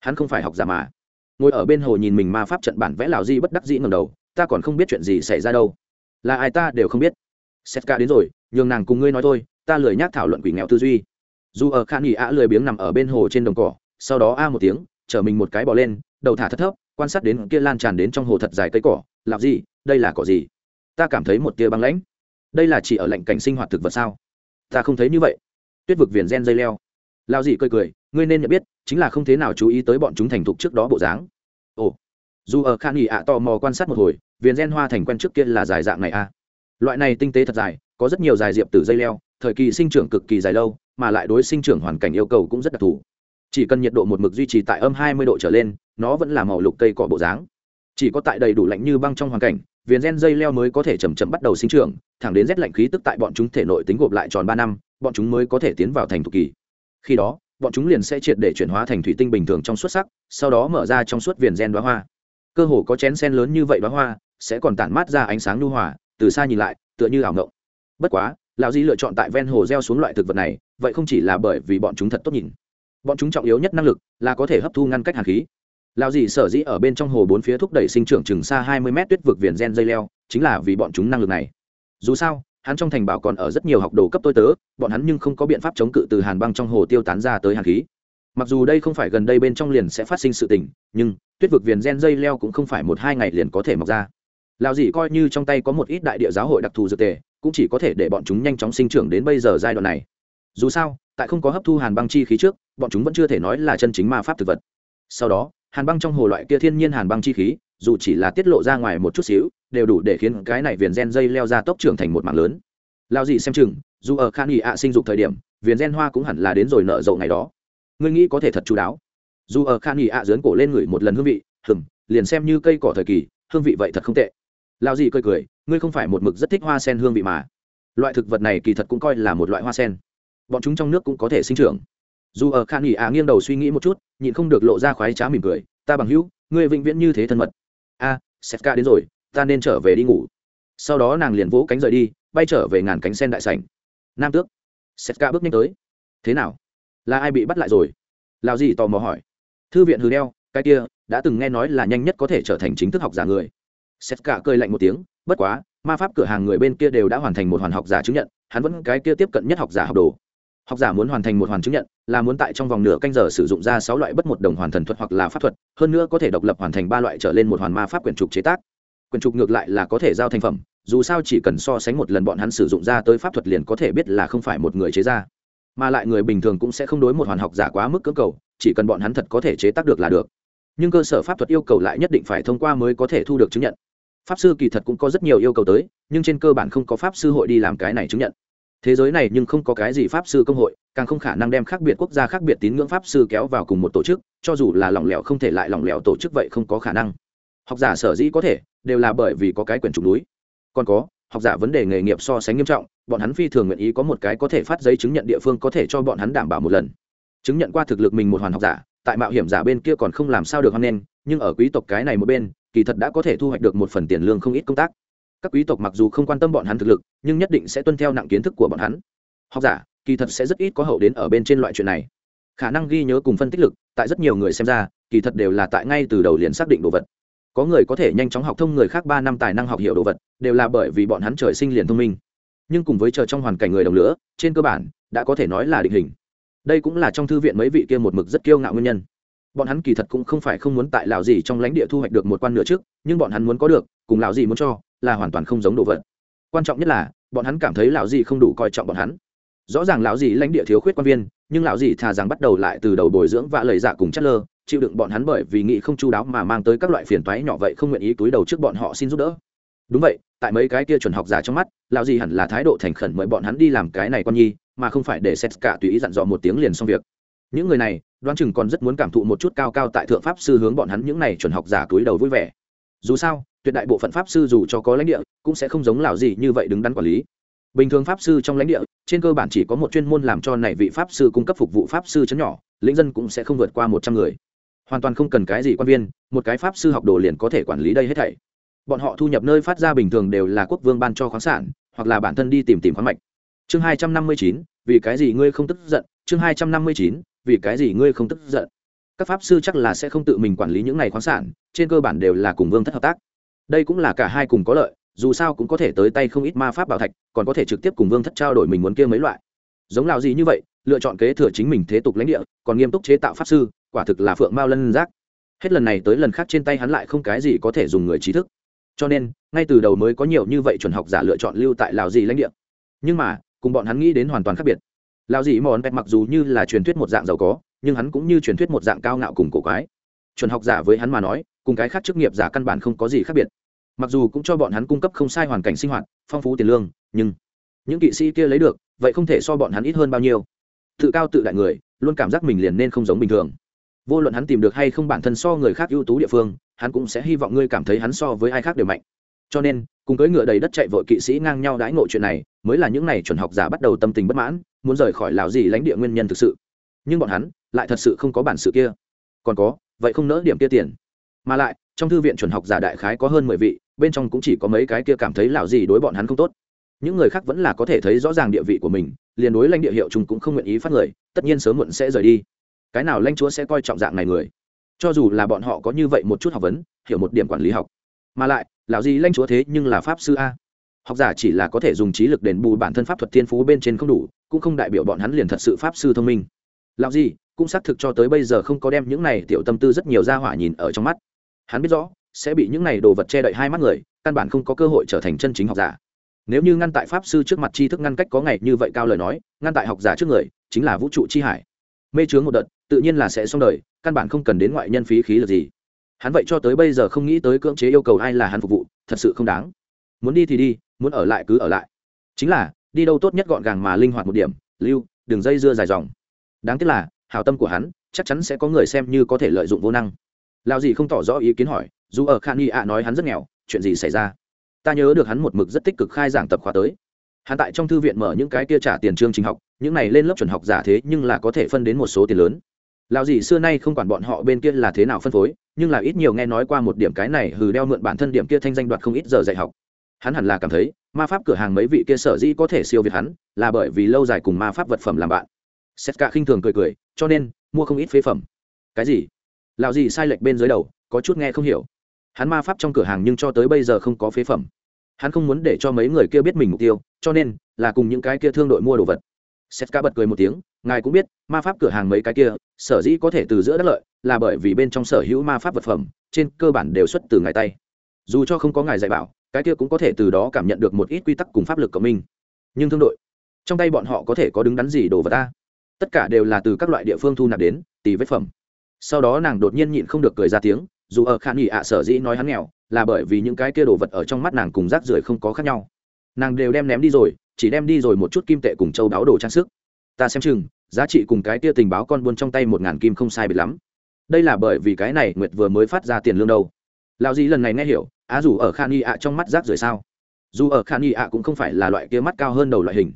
Hắn không phải học giả mà. Ngồi ở bên hồ nhìn mình ma pháp trận bản vẽ lào di bất đắc dĩ ngầm đầu, ta còn không biết chuyện gì xảy ra đâu. Là ai ta đều không biết. Setka đến rồi, nhường nàng cùng ngươi nói thôi, ta lười nhác thảo luận quỷ nghèo tư duy. Dù ở khan nghỉ ạ lười biếng nằm ở bên hồ trên đồng cỏ, sau đó a một tiếng, chở mình một cái bỏ lên, đầu thả thất thấp, quan sát đến kia lan tràn đến trong hồ thật dài cây cỏ làm gì đây là cỏ gì? Ta cảm thấy một tia băng lãnh. Đây là chỉ ở lạnh cảnh sinh hoạt thực vật sao? Ta không thấy như vậy tuyết vực viền gen dây leo. Lao gì cười cười, ngươi nên nhận biết, chính là không thế nào chú ý tới bọn chúng thành thục trước đó bộ dáng. Ồ, dù ở khan nghỉ ạ tò mò quan sát một hồi, viền gen hoa thành quen trước kia là dài dạng này a à. loại này tinh tế thật dài, có rất nhiều dài diệp từ dây leo, thời kỳ sinh trưởng cực kỳ dài lâu, mà lại đối sinh trưởng hoàn cảnh yêu cầu cũng rất đặc thù. Chỉ cần nhiệt độ một mực duy trì tại âm 20 độ trở lên, nó vẫn là màu lục cây cỏ bộ dáng. Chỉ có tại đầy đủ lạnh như băng trong hoàn cảnh viền gen dây leo mới có thể chầm chậm bắt đầu sinh trưởng, thẳng đến rét lạnh khí tức tại bọn chúng thể nội tính gộp lại tròn ba năm, bọn chúng mới có thể tiến vào thành thục kỳ. Khi đó, bọn chúng liền sẽ triệt để chuyển hóa thành thủy tinh bình thường trong suốt sắc, sau đó mở ra trong suốt viền gen đoá hoa. Cơ hồ có chén sen lớn như vậy đoá hoa, sẽ còn tản mát ra ánh sáng nhu hòa, từ xa nhìn lại, tựa như ảo ngộng. Bất quá, lão di lựa chọn tại ven hồ gieo xuống loại thực vật này, vậy không chỉ là bởi vì bọn chúng thật tốt nhìn. Bọn chúng trọng yếu nhất năng lực là có thể hấp thu ngăn cách hàn khí lão dì sở dĩ ở bên trong hồ bốn phía thúc đẩy sinh trưởng chừng xa hai mươi mét tuyết vực viền gen dây leo, chính là vì bọn chúng năng lực này. Dù sao, hắn trong thành bảo còn ở rất nhiều học đồ cấp tôi tớ, bọn hắn nhưng không có biện pháp chống cự từ hàn băng trong hồ tiêu tán ra tới hàn khí. Mặc dù đây không phải gần đây bên trong liền sẽ phát sinh sự tình, nhưng tuyết vực viền gen dây leo cũng không phải một hai ngày liền có thể mọc ra. Lào dì coi như trong tay có một ít đại địa giáo hội đặc thù dược tề, cũng chỉ có thể để bọn chúng nhanh chóng sinh trưởng đến bây giờ giai đoạn này. Dù sao, tại không có hấp thu hàn băng chi khí trước, bọn chúng vẫn chưa thể nói là chân chính ma pháp thực vật. Sau đó hàn băng trong hồ loại kia thiên nhiên hàn băng chi khí, dù chỉ là tiết lộ ra ngoài một chút xíu, đều đủ để khiến cái này viền gen dây leo ra tốc trưởng thành một mạng lớn. Lao gì xem chừng, dù ở khan nghị ạ sinh dục thời điểm, viền gen hoa cũng hẳn là đến rồi nợ rộ ngày đó. Ngươi nghĩ có thể thật chú đáo. Dù ở khan nghỉ ạ dướn cổ lên ngửi một lần hương vị hừng liền xem như cây cỏ thời kỳ, hương vị vậy thật không tệ. Lao gì cười cười, ngươi không phải một mực rất thích hoa sen hương vị mà. Loại thực vật này kỳ thật cũng coi là một loại hoa sen. Bọn chúng trong nước cũng có thể sinh trưởng dù ở khan nghỉ ạ nghiêng đầu suy nghĩ một chút nhịn không được lộ ra khoái trá mỉm cười ta bằng hữu ngươi vĩnh viễn như thế thân mật. A à, setka đến rồi ta nên trở về đi ngủ. Sau đó nàng liền vỗ cánh rời đi bay trở về ngàn cánh sen đại sảnh. Nam tước. Setka bước nhanh tới. Thế nào? Là ai bị bắt lại rồi? Lào gì tò mò hỏi. Thư viện hừ đeo cái kia đã từng nghe nói là nhanh nhất có thể trở thành chính thức học giả người. Setka cười lạnh một tiếng bất quá ma pháp cửa hàng người bên kia đều đã hoàn thành một hoàn học giả chứng nhận hắn vẫn cái kia tiếp cận nhất học giả học đồ học giả muốn hoàn thành một hoàn chứng nhận, là muốn tại trong vòng nửa canh giờ sử dụng ra sáu loại bất một đồng hoàn thần thuật hoặc là pháp thuật, hơn nữa có thể độc lập hoàn thành ba loại trở lên một hoàn ma pháp quyển trục chế tác. Quyển trục ngược lại là có thể giao thành phẩm, dù sao chỉ cần so sánh một lần bọn hắn sử dụng ra tới pháp thuật liền có thể biết là không phải một người chế ra. Mà lại người bình thường cũng sẽ không đối một hoàn học giả quá mức cưỡng cầu, chỉ cần bọn hắn thật có thể chế tác được là được. Nhưng cơ sở pháp thuật yêu cầu lại nhất định phải thông qua mới có thể thu được chứng nhận. Pháp sư kỳ thật cũng có rất nhiều yêu cầu tới, nhưng trên cơ bản không có pháp sư hội đi làm cái này chứng nhận thế giới này nhưng không có cái gì pháp sư công hội, càng không khả năng đem khác biệt quốc gia khác biệt tín ngưỡng pháp sư kéo vào cùng một tổ chức, cho dù là lỏng lẻo không thể lại lỏng lẻo tổ chức vậy không có khả năng. Học giả sở dĩ có thể, đều là bởi vì có cái quyền trục núi. Còn có, học giả vấn đề nghề nghiệp so sánh nghiêm trọng, bọn hắn phi thường nguyện ý có một cái có thể phát giấy chứng nhận địa phương có thể cho bọn hắn đảm bảo một lần. Chứng nhận qua thực lực mình một hoàn học giả, tại mạo hiểm giả bên kia còn không làm sao được hoan nghênh, nhưng ở quý tộc cái này một bên, kỳ thật đã có thể thu hoạch được một phần tiền lương không ít công tác các quý tộc mặc dù không quan tâm bọn hắn thực lực, nhưng nhất định sẽ tuân theo nặng kiến thức của bọn hắn. Học giả, kỳ thật sẽ rất ít có hậu đến ở bên trên loại chuyện này. Khả năng ghi nhớ cùng phân tích lực, tại rất nhiều người xem ra, kỳ thật đều là tại ngay từ đầu liền xác định đồ vật. Có người có thể nhanh chóng học thông người khác ba năm tài năng học hiểu đồ vật, đều là bởi vì bọn hắn trời sinh liền thông minh. Nhưng cùng với chờ trong hoàn cảnh người đồng lửa, trên cơ bản, đã có thể nói là định hình. Đây cũng là trong thư viện mấy vị kia một mực rất kiêu ngạo nguyên nhân. Bọn hắn kỳ thật cũng không phải không muốn tại lào gì trong lãnh địa thu hoạch được một quan nửa trước, nhưng bọn hắn muốn có được, cùng lào gì muốn cho là hoàn toàn không giống đồ vật. Quan trọng nhất là, bọn hắn cảm thấy lão gì không đủ coi trọng bọn hắn. Rõ ràng lão gì lãnh địa thiếu khuyết quan viên, nhưng lão gì thà rằng bắt đầu lại từ đầu bồi dưỡng và lời dạ cùng chất lơ, chịu đựng bọn hắn bởi vì nghị không chu đáo mà mang tới các loại phiền toái nhỏ vậy không nguyện ý túi đầu trước bọn họ xin giúp đỡ. Đúng vậy, tại mấy cái kia chuẩn học giả trong mắt, lão gì hẳn là thái độ thành khẩn mời bọn hắn đi làm cái này con nhi, mà không phải để xét cả tùy ý dặn dò một tiếng liền xong việc. Những người này, đoán chừng còn rất muốn cảm thụ một chút cao cao tại thượng pháp sư hướng bọn hắn những này chuẩn học giả túi đầu vui vẻ. Dù sao tuyệt đại bộ phận pháp sư dù cho có lãnh địa, cũng sẽ không giống lão gì như vậy đứng đắn quản lý. Bình thường pháp sư trong lãnh địa, trên cơ bản chỉ có một chuyên môn làm cho này vị pháp sư cung cấp phục vụ pháp sư chấn nhỏ, lĩnh dân cũng sẽ không vượt qua một trăm người. Hoàn toàn không cần cái gì quan viên, một cái pháp sư học đồ liền có thể quản lý đây hết thảy. Bọn họ thu nhập nơi phát ra bình thường đều là quốc vương ban cho khoáng sản, hoặc là bản thân đi tìm tìm khoáng mạch. Chương hai trăm năm mươi chín, vì cái gì ngươi không tức giận? Chương hai trăm năm mươi chín, vì cái gì ngươi không tức giận? Các pháp sư chắc là sẽ không tự mình quản lý những này khoáng sản, trên cơ bản đều là cùng vương thất hợp tác đây cũng là cả hai cùng có lợi, dù sao cũng có thể tới tay không ít ma pháp bảo thạch, còn có thể trực tiếp cùng vương thất trao đổi mình muốn kia mấy loại. Giống lào gì như vậy, lựa chọn kế thừa chính mình thế tục lãnh địa, còn nghiêm túc chế tạo pháp sư, quả thực là phượng mao lân giác. Hết lần này tới lần khác trên tay hắn lại không cái gì có thể dùng người trí thức. Cho nên, ngay từ đầu mới có nhiều như vậy chuẩn học giả lựa chọn lưu tại lào gì lãnh địa. Nhưng mà, cùng bọn hắn nghĩ đến hoàn toàn khác biệt. Lào gì mòn pet mặc dù như là truyền thuyết một dạng giàu có, nhưng hắn cũng như truyền thuyết một dạng cao ngạo cùng cổ quái. Chuẩn học giả với hắn mà nói cùng cái khác chức nghiệp giả căn bản không có gì khác biệt. Mặc dù cũng cho bọn hắn cung cấp không sai hoàn cảnh sinh hoạt, phong phú tiền lương, nhưng những kỵ sĩ kia lấy được, vậy không thể so bọn hắn ít hơn bao nhiêu. Tự cao tự đại người, luôn cảm giác mình liền nên không giống bình thường. Vô luận hắn tìm được hay không bản thân so người khác ưu tú địa phương, hắn cũng sẽ hy vọng ngươi cảm thấy hắn so với ai khác đều mạnh. Cho nên, cùng cưỡi ngựa đầy đất chạy vội kỵ sĩ ngang nhau đãi ngộ chuyện này, mới là những n à y chuẩn học giả bắt đầu tâm tình bất mãn, muốn rời khỏi lào gì lãnh địa nguyên nhân thực sự. Nhưng bọn hắn lại thật sự không có bản sự kia. Còn có, vậy không nỡ điểm kia tiền mà lại, trong thư viện chuẩn học giả đại khái có hơn mười vị, bên trong cũng chỉ có mấy cái kia cảm thấy lạo gì đối bọn hắn không tốt. Những người khác vẫn là có thể thấy rõ ràng địa vị của mình, liền đối lãnh địa hiệu chúng cũng không nguyện ý phát người tất nhiên sớm muộn sẽ rời đi. Cái nào lãnh chúa sẽ coi trọng dạng này người? Cho dù là bọn họ có như vậy một chút học vấn, hiểu một điểm quản lý học. Mà lại, lão gì lãnh chúa thế nhưng là pháp sư a. Học giả chỉ là có thể dùng trí lực đền bù bản thân pháp thuật thiên phú bên trên không đủ, cũng không đại biểu bọn hắn liền thật sự pháp sư thông minh. Lão gì, cũng xác thực cho tới bây giờ không có đem những này tiểu tâm tư rất nhiều ra hỏa nhìn ở trong mắt hắn biết rõ, sẽ bị những này đồ vật che đậy hai mắt người, căn bản không có cơ hội trở thành chân chính học giả. Nếu như ngăn tại pháp sư trước mặt tri thức ngăn cách có ngày như vậy cao lời nói, ngăn tại học giả trước người, chính là vũ trụ chi hải. Mê chướng một đợt, tự nhiên là sẽ xong đời, căn bản không cần đến ngoại nhân phí khí lực gì. Hắn vậy cho tới bây giờ không nghĩ tới cưỡng chế yêu cầu ai là hắn phục vụ, thật sự không đáng. Muốn đi thì đi, muốn ở lại cứ ở lại. Chính là, đi đâu tốt nhất gọn gàng mà linh hoạt một điểm, lưu, đường dây dưa dài dòng. Đáng tiếc là hào tâm của hắn, chắc chắn sẽ có người xem như có thể lợi dụng vô năng lao gì không tỏ rõ ý kiến hỏi, dù ở khan y ạ nói hắn rất nghèo, chuyện gì xảy ra? Ta nhớ được hắn một mực rất tích cực khai giảng tập khóa tới. Hắn tại trong thư viện mở những cái kia trả tiền chương trình học, những này lên lớp chuẩn học giả thế nhưng là có thể phân đến một số tiền lớn. Lao gì xưa nay không quản bọn họ bên kia là thế nào phân phối, nhưng là ít nhiều nghe nói qua một điểm cái này hừ đeo mượn bản thân điểm kia thanh danh đoạt không ít giờ dạy học. Hắn hẳn là cảm thấy, ma pháp cửa hàng mấy vị kia sở dĩ có thể siêu việt hắn, là bởi vì lâu dài cùng ma pháp vật phẩm làm bạn. Setka khinh thường cười cười, cho nên, mua không ít phế phẩm. Cái gì? Lạo gì sai lệch bên dưới đầu, có chút nghe không hiểu. Hắn ma pháp trong cửa hàng nhưng cho tới bây giờ không có phế phẩm. Hắn không muốn để cho mấy người kia biết mình mục tiêu, cho nên là cùng những cái kia thương đội mua đồ vật. Sét ca bật cười một tiếng, ngài cũng biết, ma pháp cửa hàng mấy cái kia, sở dĩ có thể từ giữa đất lợi, là bởi vì bên trong sở hữu ma pháp vật phẩm, trên cơ bản đều xuất từ ngài tay. Dù cho không có ngài dạy bảo, cái kia cũng có thể từ đó cảm nhận được một ít quy tắc cùng pháp lực của mình nhưng thương đội, trong tay bọn họ có thể có đứng đắn gì đồ vật ta? Tất cả đều là từ các loại địa phương thu nạp đến tỷ vết phẩm sau đó nàng đột nhiên nhịn không được cười ra tiếng, dù ở khả nghị ạ sở dĩ nói hắn nghèo, là bởi vì những cái kia đồ vật ở trong mắt nàng cùng rác rưởi không có khác nhau. Nàng đều đem ném đi rồi, chỉ đem đi rồi một chút kim tệ cùng châu đáo đồ trang sức. Ta xem chừng, giá trị cùng cái kia tình báo con buôn trong tay một ngàn kim không sai biệt lắm. Đây là bởi vì cái này nguyệt vừa mới phát ra tiền lương đâu. Lao dĩ lần này nghe hiểu, á dù ở khan y ạ trong mắt rác rưởi sao? Dù ở khan y ạ cũng không phải là loại kia mắt cao hơn đầu loại hình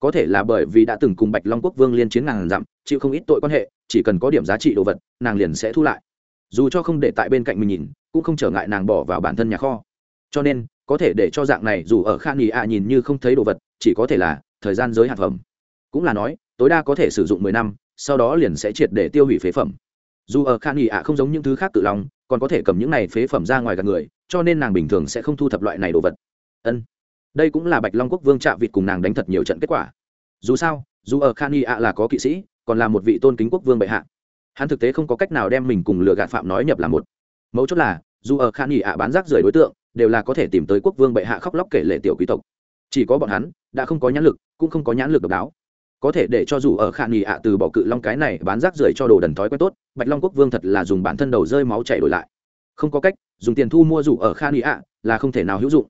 có thể là bởi vì đã từng cùng bạch long quốc vương liên chiến ngàn dặm, chịu không ít tội quan hệ, chỉ cần có điểm giá trị đồ vật, nàng liền sẽ thu lại. Dù cho không để tại bên cạnh mình nhìn, cũng không trở ngại nàng bỏ vào bản thân nhà kho. Cho nên, có thể để cho dạng này dù ở khan nghỉ ạ nhìn như không thấy đồ vật, chỉ có thể là thời gian giới hạn phẩm. Cũng là nói, tối đa có thể sử dụng mười năm, sau đó liền sẽ triệt để tiêu hủy phế phẩm. Dù ở khan nghỉ ạ không giống những thứ khác tự lòng, còn có thể cầm những này phế phẩm ra ngoài gần người, cho nên nàng bình thường sẽ không thu thập loại này đồ vật. Ân đây cũng là bạch long quốc vương trạ vịt cùng nàng đánh thật nhiều trận kết quả. Dù sao, dù ở khan y ạ là có kỵ sĩ, còn là một vị tôn kính quốc vương bệ hạ. Hắn thực tế không có cách nào đem mình cùng lừa gạt phạm nói nhập là một. Mấu chốt là, dù ở khan y ạ bán rác rưởi đối tượng, đều là có thể tìm tới quốc vương bệ hạ khóc lóc kể lệ tiểu quý tộc. Chỉ có bọn hắn, đã không có nhãn lực, cũng không có nhãn lực độc đáo. Có thể để cho dù ở khả nghị ạ từ bỏ cự long cái này bán rác rưởi cho đồ đần thói quen tốt, bạch long quốc vương thật là dùng bản thân đầu rơi máu chảy đổi lại. Không có cách, dùng tiền thu mua dù ở khả nghị ạ là không thể nào hữu dụng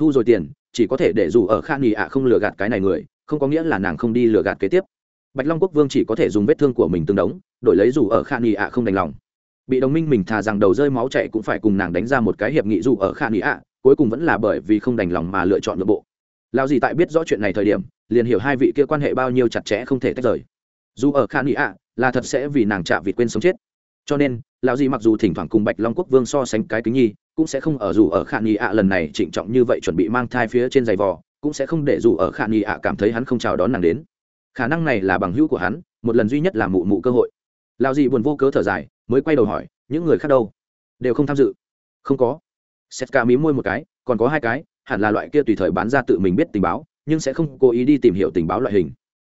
thu rồi tiền, chỉ có thể để dù ở kha nghỉ ạ không lừa gạt cái này người, không có nghĩa là nàng không đi lừa gạt kế tiếp. Bạch long quốc vương chỉ có thể dùng vết thương của mình tương đống, đổi lấy dù ở kha nghỉ ạ không đành lòng. Bị đồng minh mình thà rằng đầu rơi máu chảy cũng phải cùng nàng đánh ra một cái hiệp nghị dù ở kha nghỉ ạ, cuối cùng vẫn là bởi vì không đành lòng mà lựa chọn nội bộ. Lao gì tại biết rõ chuyện này thời điểm, liền hiểu hai vị kia quan hệ bao nhiêu chặt chẽ không thể tách rời. Dù ở khan nghỉ ạ, là thật sẽ vì nàng chạ vịt quên sống chết. Cho nên, lão gì mặc dù thỉnh thoảng cùng bạch long quốc vương so sánh cái kính nhi cũng sẽ không ở dù ở khả nghi ạ lần này trịnh trọng như vậy chuẩn bị mang thai phía trên giày vò, cũng sẽ không để dù ở khả nghi ạ cảm thấy hắn không chào đón nàng đến. Khả năng này là bằng hữu của hắn, một lần duy nhất là mụ mụ cơ hội. Lão gì buồn vô cớ thở dài, mới quay đầu hỏi, những người khác đâu? Đều không tham dự. Không có. Setka mí môi một cái, còn có hai cái, hẳn là loại kia tùy thời bán ra tự mình biết tình báo, nhưng sẽ không cố ý đi tìm hiểu tình báo loại hình.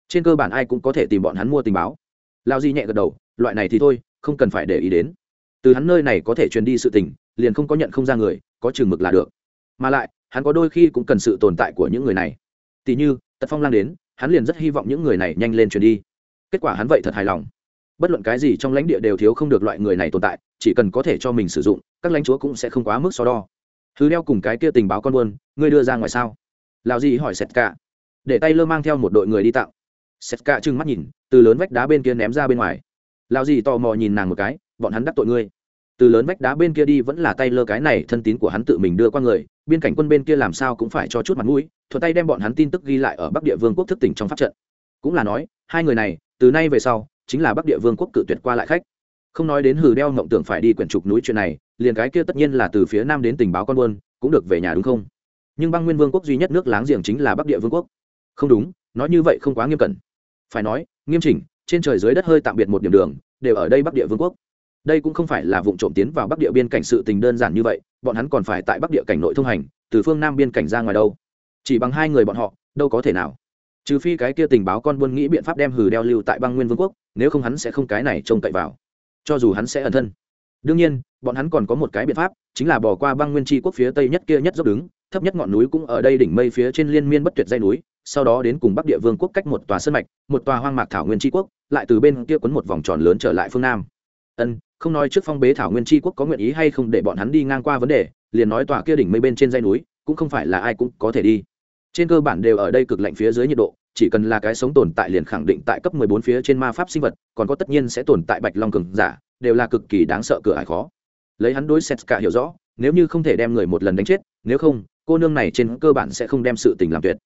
Trên cơ bản ai cũng có thể tìm bọn hắn mua tình báo. Lao di nhẹ gật đầu, loại này thì thôi, không cần phải để ý đến. Từ hắn nơi này có thể truyền đi sự tình liền không có nhận không ra người, có chừng mực là được. Mà lại, hắn có đôi khi cũng cần sự tồn tại của những người này. Tỉ như, tật phong lang đến, hắn liền rất hy vọng những người này nhanh lên chuyển đi. Kết quả hắn vậy thật hài lòng. Bất luận cái gì trong lãnh địa đều thiếu không được loại người này tồn tại, chỉ cần có thể cho mình sử dụng, các lãnh chúa cũng sẽ không quá mức so đo. Thứ đeo cùng cái kia tình báo con buôn, ngươi đưa ra ngoài sao? Lào gì hỏi sét cả. Để tay lơ mang theo một đội người đi tạo. sét cả trừng mắt nhìn, từ lớn vách đá bên kia ném ra bên ngoài. Lào gì tò mò nhìn nàng một cái, bọn hắn đắc tội ngươi từ lớn vách đá bên kia đi vẫn là tay lơ cái này thân tín của hắn tự mình đưa qua người biên cảnh quân bên kia làm sao cũng phải cho chút mặt mũi thuật tay đem bọn hắn tin tức ghi lại ở bắc địa vương quốc thức tỉnh trong pháp trận. Cũng là nói, hai người này, từ nay về sau, chính là bắc địa vương quốc cự tuyệt qua lại khách. Không nói đến hừ đeo ngộng tưởng phải đi quyển trục núi chuyện này, liền cái kia tất nhiên là từ phía nam đến tình báo con buôn, cũng được về nhà đúng không? Nhưng băng nguyên vương quốc duy nhất nước láng giềng chính là bắc địa vương quốc. Không đúng, nói như vậy không quá nghiêm cẩn. Phải nói, nghiêm chỉnh, trên trời dưới đất hơi tạm biệt một điểm đường, đều ở đây bắc địa vương quốc đây cũng không phải là vụ trộm tiến vào bắc địa biên cảnh sự tình đơn giản như vậy, bọn hắn còn phải tại bắc địa cảnh nội thông hành, từ phương nam biên cảnh ra ngoài đâu. Chỉ bằng hai người bọn họ, đâu có thể nào. Trừ phi cái kia tình báo con buôn nghĩ biện pháp đem hừ đeo lưu tại băng nguyên vương quốc, nếu không hắn sẽ không cái này trông cậy vào. Cho dù hắn sẽ ẩn thân. Đương nhiên, bọn hắn còn có một cái biện pháp, chính là bỏ qua băng nguyên tri quốc phía tây nhất kia nhất dốc đứng, thấp nhất ngọn núi cũng ở đây đỉnh mây phía trên liên miên bất tuyệt dây núi, sau đó đến cùng bắc địa vương quốc cách một tòa sân mạch, một tòa hoang mạc thảo nguyên tri quốc, lại từ bên kia quấn một vòng tròn lớn trở lại phương nam. Ân không nói trước phong bế thảo nguyên tri quốc có nguyện ý hay không để bọn hắn đi ngang qua vấn đề, liền nói tòa kia đỉnh mây bên trên dây núi, cũng không phải là ai cũng có thể đi. Trên cơ bản đều ở đây cực lạnh phía dưới nhiệt độ, chỉ cần là cái sống tồn tại liền khẳng định tại cấp 14 phía trên ma pháp sinh vật, còn có tất nhiên sẽ tồn tại bạch long cường giả, đều là cực kỳ đáng sợ cửa ải khó. Lấy hắn đối xét cả hiểu rõ, nếu như không thể đem người một lần đánh chết, nếu không, cô nương này trên cơ bản sẽ không đem sự tình làm tuyệt.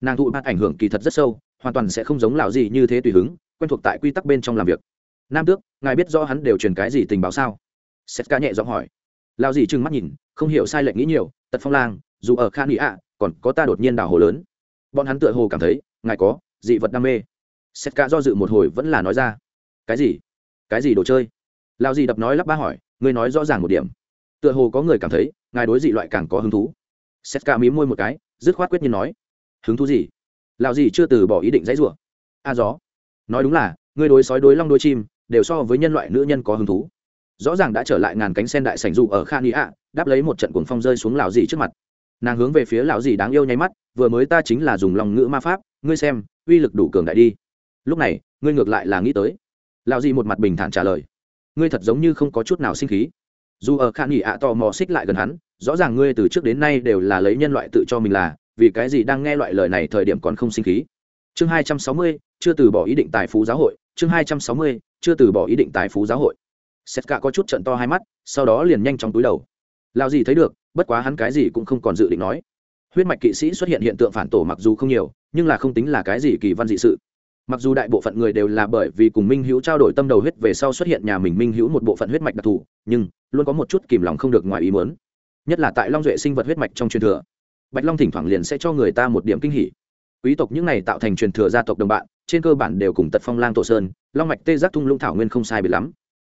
Nàng thụ bát ảnh hưởng kỳ thật rất sâu, hoàn toàn sẽ không giống lão gì như thế tùy hứng, quen thuộc tại quy tắc bên trong làm việc nam tước, ngài biết rõ hắn đều truyền cái gì tình báo sao? Sét ca nhẹ giọng hỏi. Lão gì trừng mắt nhìn, không hiểu sai lệch nghĩ nhiều, tật phong lang, dù ở khan ý ạ, còn có ta đột nhiên đào hồ lớn. Bọn hắn tựa hồ cảm thấy, ngài có dị vật đam mê. Sét ca do dự một hồi vẫn là nói ra. Cái gì? Cái gì đồ chơi? Lão gì đập nói lắp ba hỏi, ngươi nói rõ ràng một điểm. Tựa hồ có người cảm thấy, ngài đối dị loại càng có hứng thú. Sét ca mí môi một cái, dứt khoát quyết nhiên nói. Hứng thú gì? Lao gì chưa từ bỏ ý định dãy rủa. A gió. Nói đúng là, ngươi đối sói đối long đối chim đều so với nhân loại nữ nhân có hứng thú. Rõ ràng đã trở lại ngàn cánh sen đại sảnh dù ở khan ý ạ đáp lấy một trận cuồng phong rơi xuống lào dì trước mặt. Nàng hướng về phía lão dì đáng yêu nháy mắt, vừa mới ta chính là dùng lòng ngữ ma pháp, ngươi xem, uy lực đủ cường đại đi. Lúc này, ngươi ngược lại là nghĩ tới. Lão dì một mặt bình thản trả lời. Ngươi thật giống như không có chút nào sinh khí. Dù ở khan ý ạ tò mò xích lại gần hắn, rõ ràng ngươi từ trước đến nay đều là lấy nhân loại tự cho mình là, vì cái gì đang nghe loại lời này thời điểm còn không sinh khí. Chương hai trăm sáu mươi, chưa từ bỏ ý định tài phú giáo hội chương hai trăm sáu mươi, chưa từ bỏ ý định tài phú giáo hội. Sét cả có chút trận to hai mắt, sau đó liền nhanh chóng túi đầu. Lao gì thấy được, bất quá hắn cái gì cũng không còn dự định nói. Huyết mạch kỵ sĩ xuất hiện hiện tượng phản tổ mặc dù không nhiều, nhưng là không tính là cái gì kỳ văn dị sự. Mặc dù đại bộ phận người đều là bởi vì cùng minh hữu trao đổi tâm đầu huyết về sau xuất hiện nhà mình minh hữu một bộ phận huyết mạch đặc thù, nhưng luôn có một chút kìm lòng không được ngoài ý muốn. Nhất là tại long duệ sinh vật huyết mạch trong truyền thừa. Bạch long thỉnh thoảng liền sẽ cho người ta một điểm kinh hỉ. Quý tộc những này tạo thành truyền thừa gia tộc đồng bạn trên cơ bản đều cùng tật phong lang tổ sơn, long mạch tê giác thung lũng thảo nguyên không sai biệt lắm.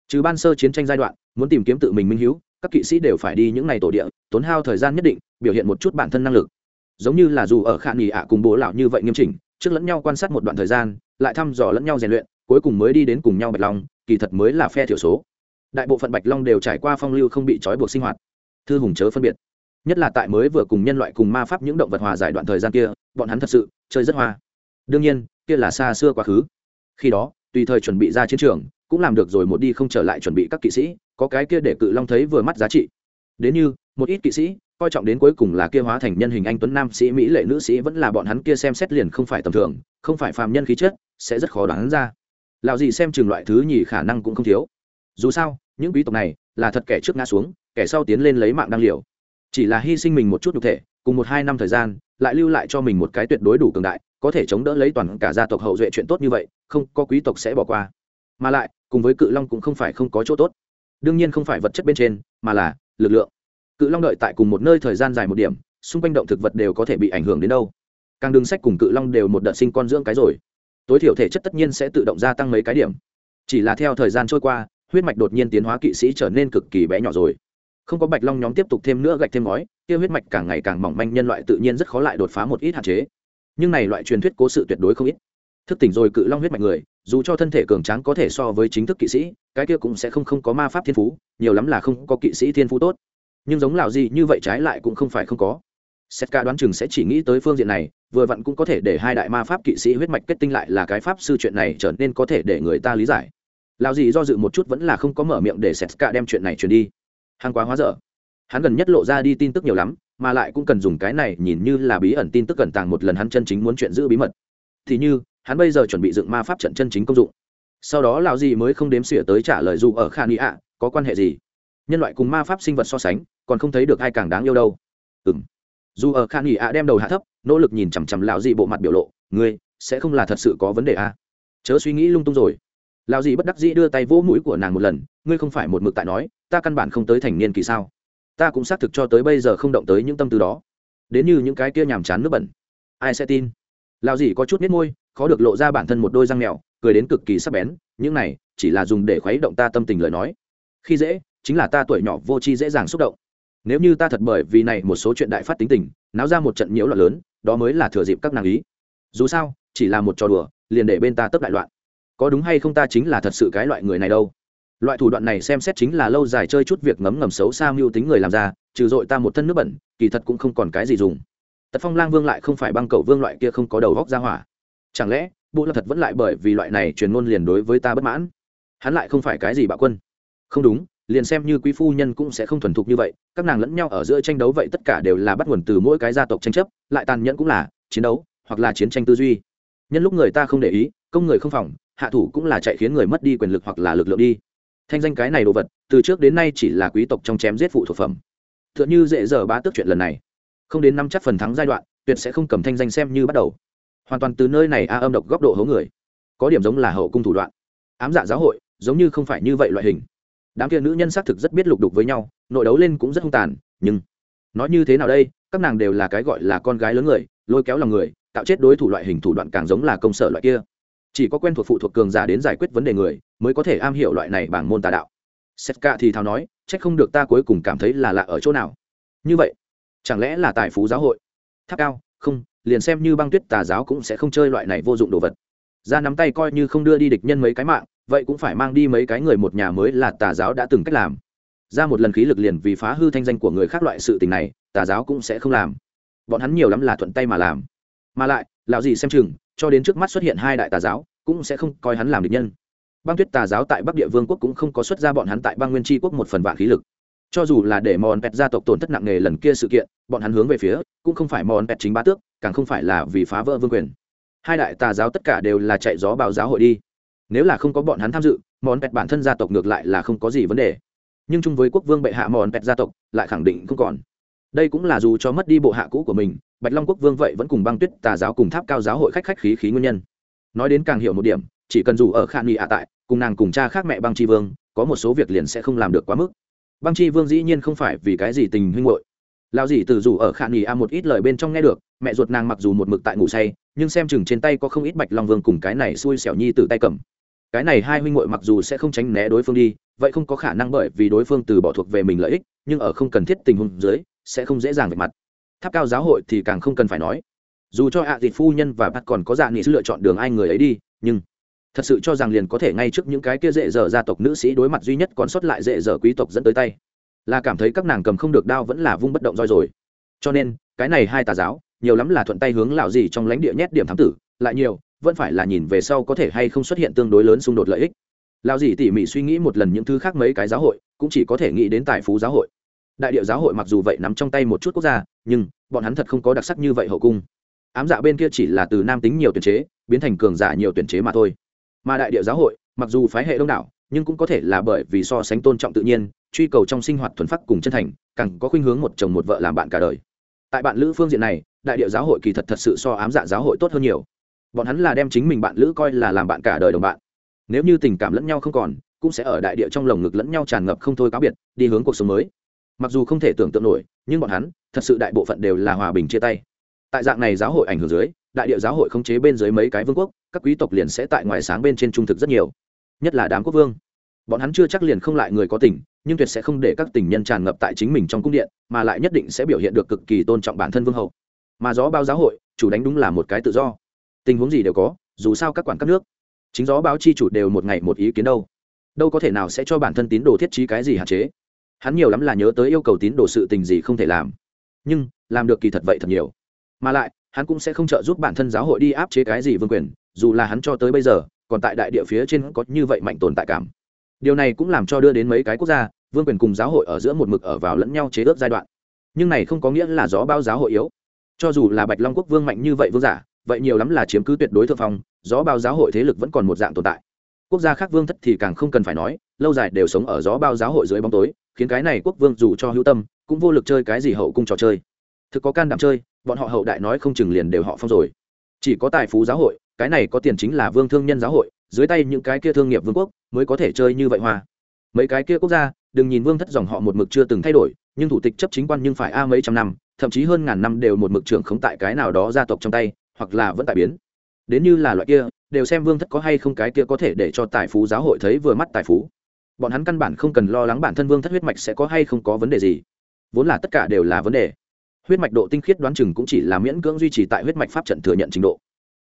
Trừ ban sơ chiến tranh giai đoạn, muốn tìm kiếm tự mình minh hữu các kỵ sĩ đều phải đi những ngày tổ địa, tốn hao thời gian nhất định, biểu hiện một chút bản thân năng lực. Giống như là dù ở khả nghỉ ạ cùng bố lão như vậy nghiêm chỉnh, trước lẫn nhau quan sát một đoạn thời gian, lại thăm dò lẫn nhau rèn luyện, cuối cùng mới đi đến cùng nhau bạch long, kỳ thật mới là phe thiểu số. Đại bộ phận bạch long đều trải qua phong lưu không bị trói buộc sinh hoạt. Thư hùng chớ phân biệt. Nhất là tại mới vừa cùng nhân loại cùng ma pháp những động vật hòa giải đoạn thời gian kia, bọn hắn thật sự chơi rất hoa đương nhiên, kia là xa xưa quá khứ. Khi đó, tùy thời chuẩn bị ra chiến trường, cũng làm được rồi một đi không trở lại chuẩn bị các kỵ sĩ, có cái kia để cự long thấy vừa mắt giá trị. Đến như, một ít kỵ sĩ, coi trọng đến cuối cùng là kia hóa thành nhân hình anh tuấn nam sĩ mỹ lệ nữ sĩ vẫn là bọn hắn kia xem xét liền không phải tầm thường, không phải phàm nhân khí chất, sẽ rất khó đoán ra. Lạo gì xem chừng loại thứ nhì khả năng cũng không thiếu. Dù sao, những quý tộc này là thật kẻ trước ngã xuống, kẻ sau tiến lên lấy mạng đăng liều. Chỉ là hy sinh mình một chút nhục thể, cùng một hai năm thời gian, lại lưu lại cho mình một cái tuyệt đối đủ cường đại có thể chống đỡ lấy toàn cả gia tộc hậu duệ chuyện tốt như vậy, không có quý tộc sẽ bỏ qua. Mà lại, cùng với cự long cũng không phải không có chỗ tốt. Đương nhiên không phải vật chất bên trên, mà là lực lượng. Cự long đợi tại cùng một nơi thời gian dài một điểm, xung quanh động thực vật đều có thể bị ảnh hưởng đến đâu. Càng đường sách cùng cự long đều một đợt sinh con dưỡng cái rồi. Tối thiểu thể chất tất nhiên sẽ tự động gia tăng mấy cái điểm. Chỉ là theo thời gian trôi qua, huyết mạch đột nhiên tiến hóa kỵ sĩ trở nên cực kỳ bé nhỏ rồi. Không có bạch long nhóm tiếp tục thêm nữa gạch thêm ngói, kia huyết mạch càng ngày càng mỏng manh, nhân loại tự nhiên rất khó lại đột phá một ít hạn chế nhưng này loại truyền thuyết cố sự tuyệt đối không ít. Thức tỉnh rồi cự long huyết mạch người, dù cho thân thể cường tráng có thể so với chính thức kỵ sĩ, cái kia cũng sẽ không không có ma pháp thiên phú, nhiều lắm là không có kỵ sĩ thiên phú tốt. Nhưng giống lào gì như vậy trái lại cũng không phải không có. Sét ca đoán chừng sẽ chỉ nghĩ tới phương diện này, vừa vặn cũng có thể để hai đại ma pháp kỵ sĩ huyết mạch kết tinh lại là cái pháp sư chuyện này trở nên có thể để người ta lý giải. Lào gì do dự một chút vẫn là không có mở miệng để Sét ca đem chuyện này truyền đi. Hàng quá hóa dở. Hắn gần nhất lộ ra đi tin tức nhiều lắm mà lại cũng cần dùng cái này nhìn như là bí ẩn tin tức cẩn tàng một lần hắn chân chính muốn chuyện giữ bí mật. Thì như, hắn bây giờ chuẩn bị dựng ma pháp trận chân chính công dụng. Sau đó lào gì mới không đếm xỉa tới trả lời dù ở khan ý ạ, có quan hệ gì? Nhân loại cùng ma pháp sinh vật so sánh, còn không thấy được ai càng đáng yêu đâu. Ừng dù ở khan nghỉ ạ đem đầu hạ thấp, nỗ lực nhìn chằm chằm lão dị bộ mặt biểu lộ, ngươi, sẽ không là thật sự có vấn đề à? chớ suy nghĩ lung tung rồi. Lão dị bất đắc dĩ đưa tay vỗ mũi của nàng một lần, ngươi không phải một mực tại nói, ta căn bản không tới thành niên kỳ sao? Ta cũng xác thực cho tới bây giờ không động tới những tâm tư đó. Đến như những cái kia nhàm chán nước bẩn. Ai sẽ tin? Lão dị có chút nết môi, khó được lộ ra bản thân một đôi răng mèo, cười đến cực kỳ sắc bén, những này, chỉ là dùng để khuấy động ta tâm tình lời nói. Khi dễ, chính là ta tuổi nhỏ vô tri dễ dàng xúc động. Nếu như ta thật bởi vì này một số chuyện đại phát tính tình, náo ra một trận nhiễu loạn lớn, đó mới là thừa dịp các nàng ý. Dù sao, chỉ là một trò đùa, liền để bên ta tấp đại loạn. Có đúng hay không ta chính là thật sự cái loại người này đâu? Loại thủ đoạn này xem xét chính là lâu dài chơi chút việc ngấm ngầm xấu xa mưu tính người làm ra, trừ dội ta một thân nước bẩn, kỳ thật cũng không còn cái gì dùng. Tật phong lang vương lại không phải băng cầu vương loại kia không có đầu góc ra hỏa. Chẳng lẽ bộ lập thật vẫn lại bởi vì loại này truyền ngôn liền đối với ta bất mãn? Hắn lại không phải cái gì bạo quân. Không đúng, liền xem như quý phu nhân cũng sẽ không thuần thục như vậy, các nàng lẫn nhau ở giữa tranh đấu vậy tất cả đều là bắt nguồn từ mỗi cái gia tộc tranh chấp, lại tàn nhẫn cũng là chiến đấu, hoặc là chiến tranh tư duy. Nhân lúc người ta không để ý, công người không phòng, hạ thủ cũng là chạy khiến người mất đi quyền lực hoặc là lực lượng đi thanh danh cái này đồ vật, từ trước đến nay chỉ là quý tộc trong chém giết phụ thuộc phẩm. T h ư ợ n như dễ dở bá tước chuyện lần này. Không đến năm chắc phần thắng giai đoạn, tuyệt sẽ không cầm thanh danh xem như bắt đầu. Hoàn toàn từ nơi này a âm độc góc độ hố người. Có điểm giống là hậu cung thủ đoạn. Ám dạ giáo hội, giống như không phải như vậy loại hình. Đám kia nữ nhân xác thực rất biết lục đục với nhau, nội đấu lên cũng rất hung tàn, nhưng nói như thế nào đây, các nàng đều là cái gọi là con gái lớn người, lôi kéo lòng người, tạo chết đối thủ loại hình thủ đoạn càng giống là công sở loại kia chỉ có quen thuộc phụ thuộc cường giả đến giải quyết vấn đề người, mới có thể am hiểu loại này bằng môn tà đạo. Setka thì thào nói trách không được ta cuối cùng cảm thấy là lạ ở chỗ nào. Như vậy, chẳng lẽ là tài phú giáo hội? Tháp cao, không, liền xem như băng tuyết tà giáo cũng sẽ không chơi loại này vô dụng đồ vật. Ra nắm tay coi như không đưa đi địch nhân mấy cái mạng, vậy cũng phải mang đi mấy cái người một nhà mới là tà giáo đã từng cách làm. Ra một lần khí lực liền vì phá hư thanh danh của người khác loại sự tình này, tà giáo cũng sẽ không làm. Bọn hắn nhiều lắm là thuận tay mà làm. Mà lại, lão gì xem chừng cho đến trước mắt xuất hiện hai đại tà giáo, cũng sẽ không coi hắn làm địch nhân. Băng tuyết tà giáo tại bắc địa vương quốc cũng không có xuất ra bọn hắn tại bang nguyên tri quốc một phần vạn khí lực. Cho dù là để mòn pẹt gia tộc tổn thất nặng nề lần kia sự kiện, bọn hắn hướng về phía, cũng không phải mòn pẹt chính bá tước, càng không phải là vì phá vỡ vương quyền. Hai đại tà giáo tất cả đều là chạy gió bào giáo hội đi. Nếu là không có bọn hắn tham dự mòn pẹt bản thân gia tộc ngược lại là không có gì vấn đề. Nhưng chung với quốc vương bệ hạ mòn pẹt gia tộc, lại khẳng định không còn đây cũng là dù cho mất đi bộ hạ cũ của mình, bạch long quốc vương vậy vẫn cùng băng tuyết tà giáo cùng tháp cao giáo hội khách khách khí khí nguyên nhân. Nói đến càng hiểu một điểm, chỉ cần dù ở khả nghị ạ tại, cùng nàng cùng cha khác mẹ băng tri vương, có một số việc liền sẽ không làm được quá mức. Băng tri vương dĩ nhiên không phải vì cái gì tình huynh hội lao gì từ dù ở khả nghị a một ít lời bên trong nghe được, mẹ ruột nàng mặc dù một mực tại ngủ say, nhưng xem chừng trên tay có không ít bạch long vương cùng cái này xui xẻo nhi từ tay cầm. Cái này hai huynh hội mặc dù sẽ không tránh né đối phương đi, vậy không có khả năng bởi vì đối phương từ bỏ thuộc về mình lợi ích, nhưng ở không cần thiết tình huống dưới sẽ không dễ dàng về mặt. Tháp cao giáo hội thì càng không cần phải nói. Dù cho ạ à thịt phu nhân và bắt còn có dạ nghị lựa chọn đường ai người ấy đi, nhưng thật sự cho rằng liền có thể ngay trước những cái kia dễ dở gia tộc nữ sĩ đối mặt duy nhất còn sót lại dễ dở quý tộc dẫn tới tay. Là cảm thấy các nàng cầm không được đao vẫn là vung bất động roi rồi. Cho nên, cái này hai tà giáo, nhiều lắm là thuận tay hướng lão gì trong lãnh địa nhét điểm thám tử, lại nhiều, vẫn phải là nhìn về sau có thể hay không xuất hiện tương đối lớn xung đột lợi ích. Lão gì tỉ mỉ suy nghĩ một lần những thứ khác mấy cái giáo hội, cũng chỉ có thể nghĩ đến tài phú giáo hội đại điệu giáo hội mặc dù vậy nắm trong tay một chút quốc gia, nhưng bọn hắn thật không có đặc sắc như vậy hậu cung. Ám dạ bên kia chỉ là từ nam tính nhiều tuyển chế, biến thành cường giả nhiều tuyển chế mà thôi. Mà đại điệu giáo hội, mặc dù phái hệ đông đảo, nhưng cũng có thể là bởi vì so sánh tôn trọng tự nhiên, truy cầu trong sinh hoạt thuần phát cùng chân thành, càng có khuynh hướng một chồng một vợ làm bạn cả đời. Tại bạn lữ phương diện này, đại điệu giáo hội kỳ thật thật sự so ám dạ giáo hội tốt hơn nhiều. Bọn hắn là đem chính mình bạn lữ coi là làm bạn cả đời đồng bạn. Nếu như tình cảm lẫn nhau không còn, cũng sẽ ở đại địa trong lồng ngực lẫn nhau tràn ngập không thôi cáo biệt, đi hướng cuộc sống mới mặc dù không thể tưởng tượng nổi, nhưng bọn hắn thật sự đại bộ phận đều là hòa bình chia tay. Tại dạng này giáo hội ảnh hưởng dưới, đại địa giáo hội khống chế bên dưới mấy cái vương quốc, các quý tộc liền sẽ tại ngoài sáng bên trên trung thực rất nhiều. Nhất là đám quốc vương. Bọn hắn chưa chắc liền không lại người có tình, nhưng tuyệt sẽ không để các tình nhân tràn ngập tại chính mình trong cung điện, mà lại nhất định sẽ biểu hiện được cực kỳ tôn trọng bản thân vương hậu. Mà gió báo giáo hội, chủ đánh đúng là một cái tự do. Tình huống gì đều có, dù sao các quản các nước. Chính gió báo chi chủ đều một ngày một ý kiến đâu. Đâu có thể nào sẽ cho bản thân tín đồ thiết trí cái gì hạn chế hắn nhiều lắm là nhớ tới yêu cầu tín đồ sự tình gì không thể làm. Nhưng, làm được kỳ thật vậy thật nhiều. Mà lại, hắn cũng sẽ không trợ giúp bản thân giáo hội đi áp chế cái gì vương quyền, dù là hắn cho tới bây giờ, còn tại đại địa phía trên có như vậy mạnh tồn tại cảm. Điều này cũng làm cho đưa đến mấy cái quốc gia, vương quyền cùng giáo hội ở giữa một mực ở vào lẫn nhau chế ước giai đoạn. Nhưng này không có nghĩa là gió bao giáo hội yếu. Cho dù là bạch long quốc vương mạnh như vậy vương giả, vậy nhiều lắm là chiếm cứ tuyệt đối thượng phong, gió bao giáo hội thế lực vẫn còn một dạng tồn tại quốc gia khác vương thất thì càng không cần phải nói, lâu dài đều sống ở gió bao giáo hội dưới bóng tối, khiến cái này quốc vương dù cho hữu tâm, cũng vô lực chơi cái gì hậu cung trò chơi. Thực có can đảm chơi, bọn họ hậu đại nói không chừng liền đều họ phong rồi. Chỉ có tài phú giáo hội, cái này có tiền chính là vương thương nhân giáo hội, dưới tay những cái kia thương nghiệp vương quốc mới có thể chơi như vậy hoa. Mấy cái kia quốc gia, đừng nhìn vương thất dòng họ một mực chưa từng thay đổi, nhưng thủ tịch chấp chính quan nhưng phải a mấy trăm năm, thậm chí hơn ngàn năm đều một mực trưởng khống tại cái nào đó gia tộc trong tay, hoặc là vẫn tại biến. Đến như là loại kia đều xem vương thất có hay không cái kia có thể để cho tài phú giáo hội thấy vừa mắt tài phú. Bọn hắn căn bản không cần lo lắng bản thân vương thất huyết mạch sẽ có hay không có vấn đề gì. Vốn là tất cả đều là vấn đề. Huyết mạch độ tinh khiết đoán chừng cũng chỉ là miễn cưỡng duy trì tại huyết mạch pháp trận thừa nhận trình độ.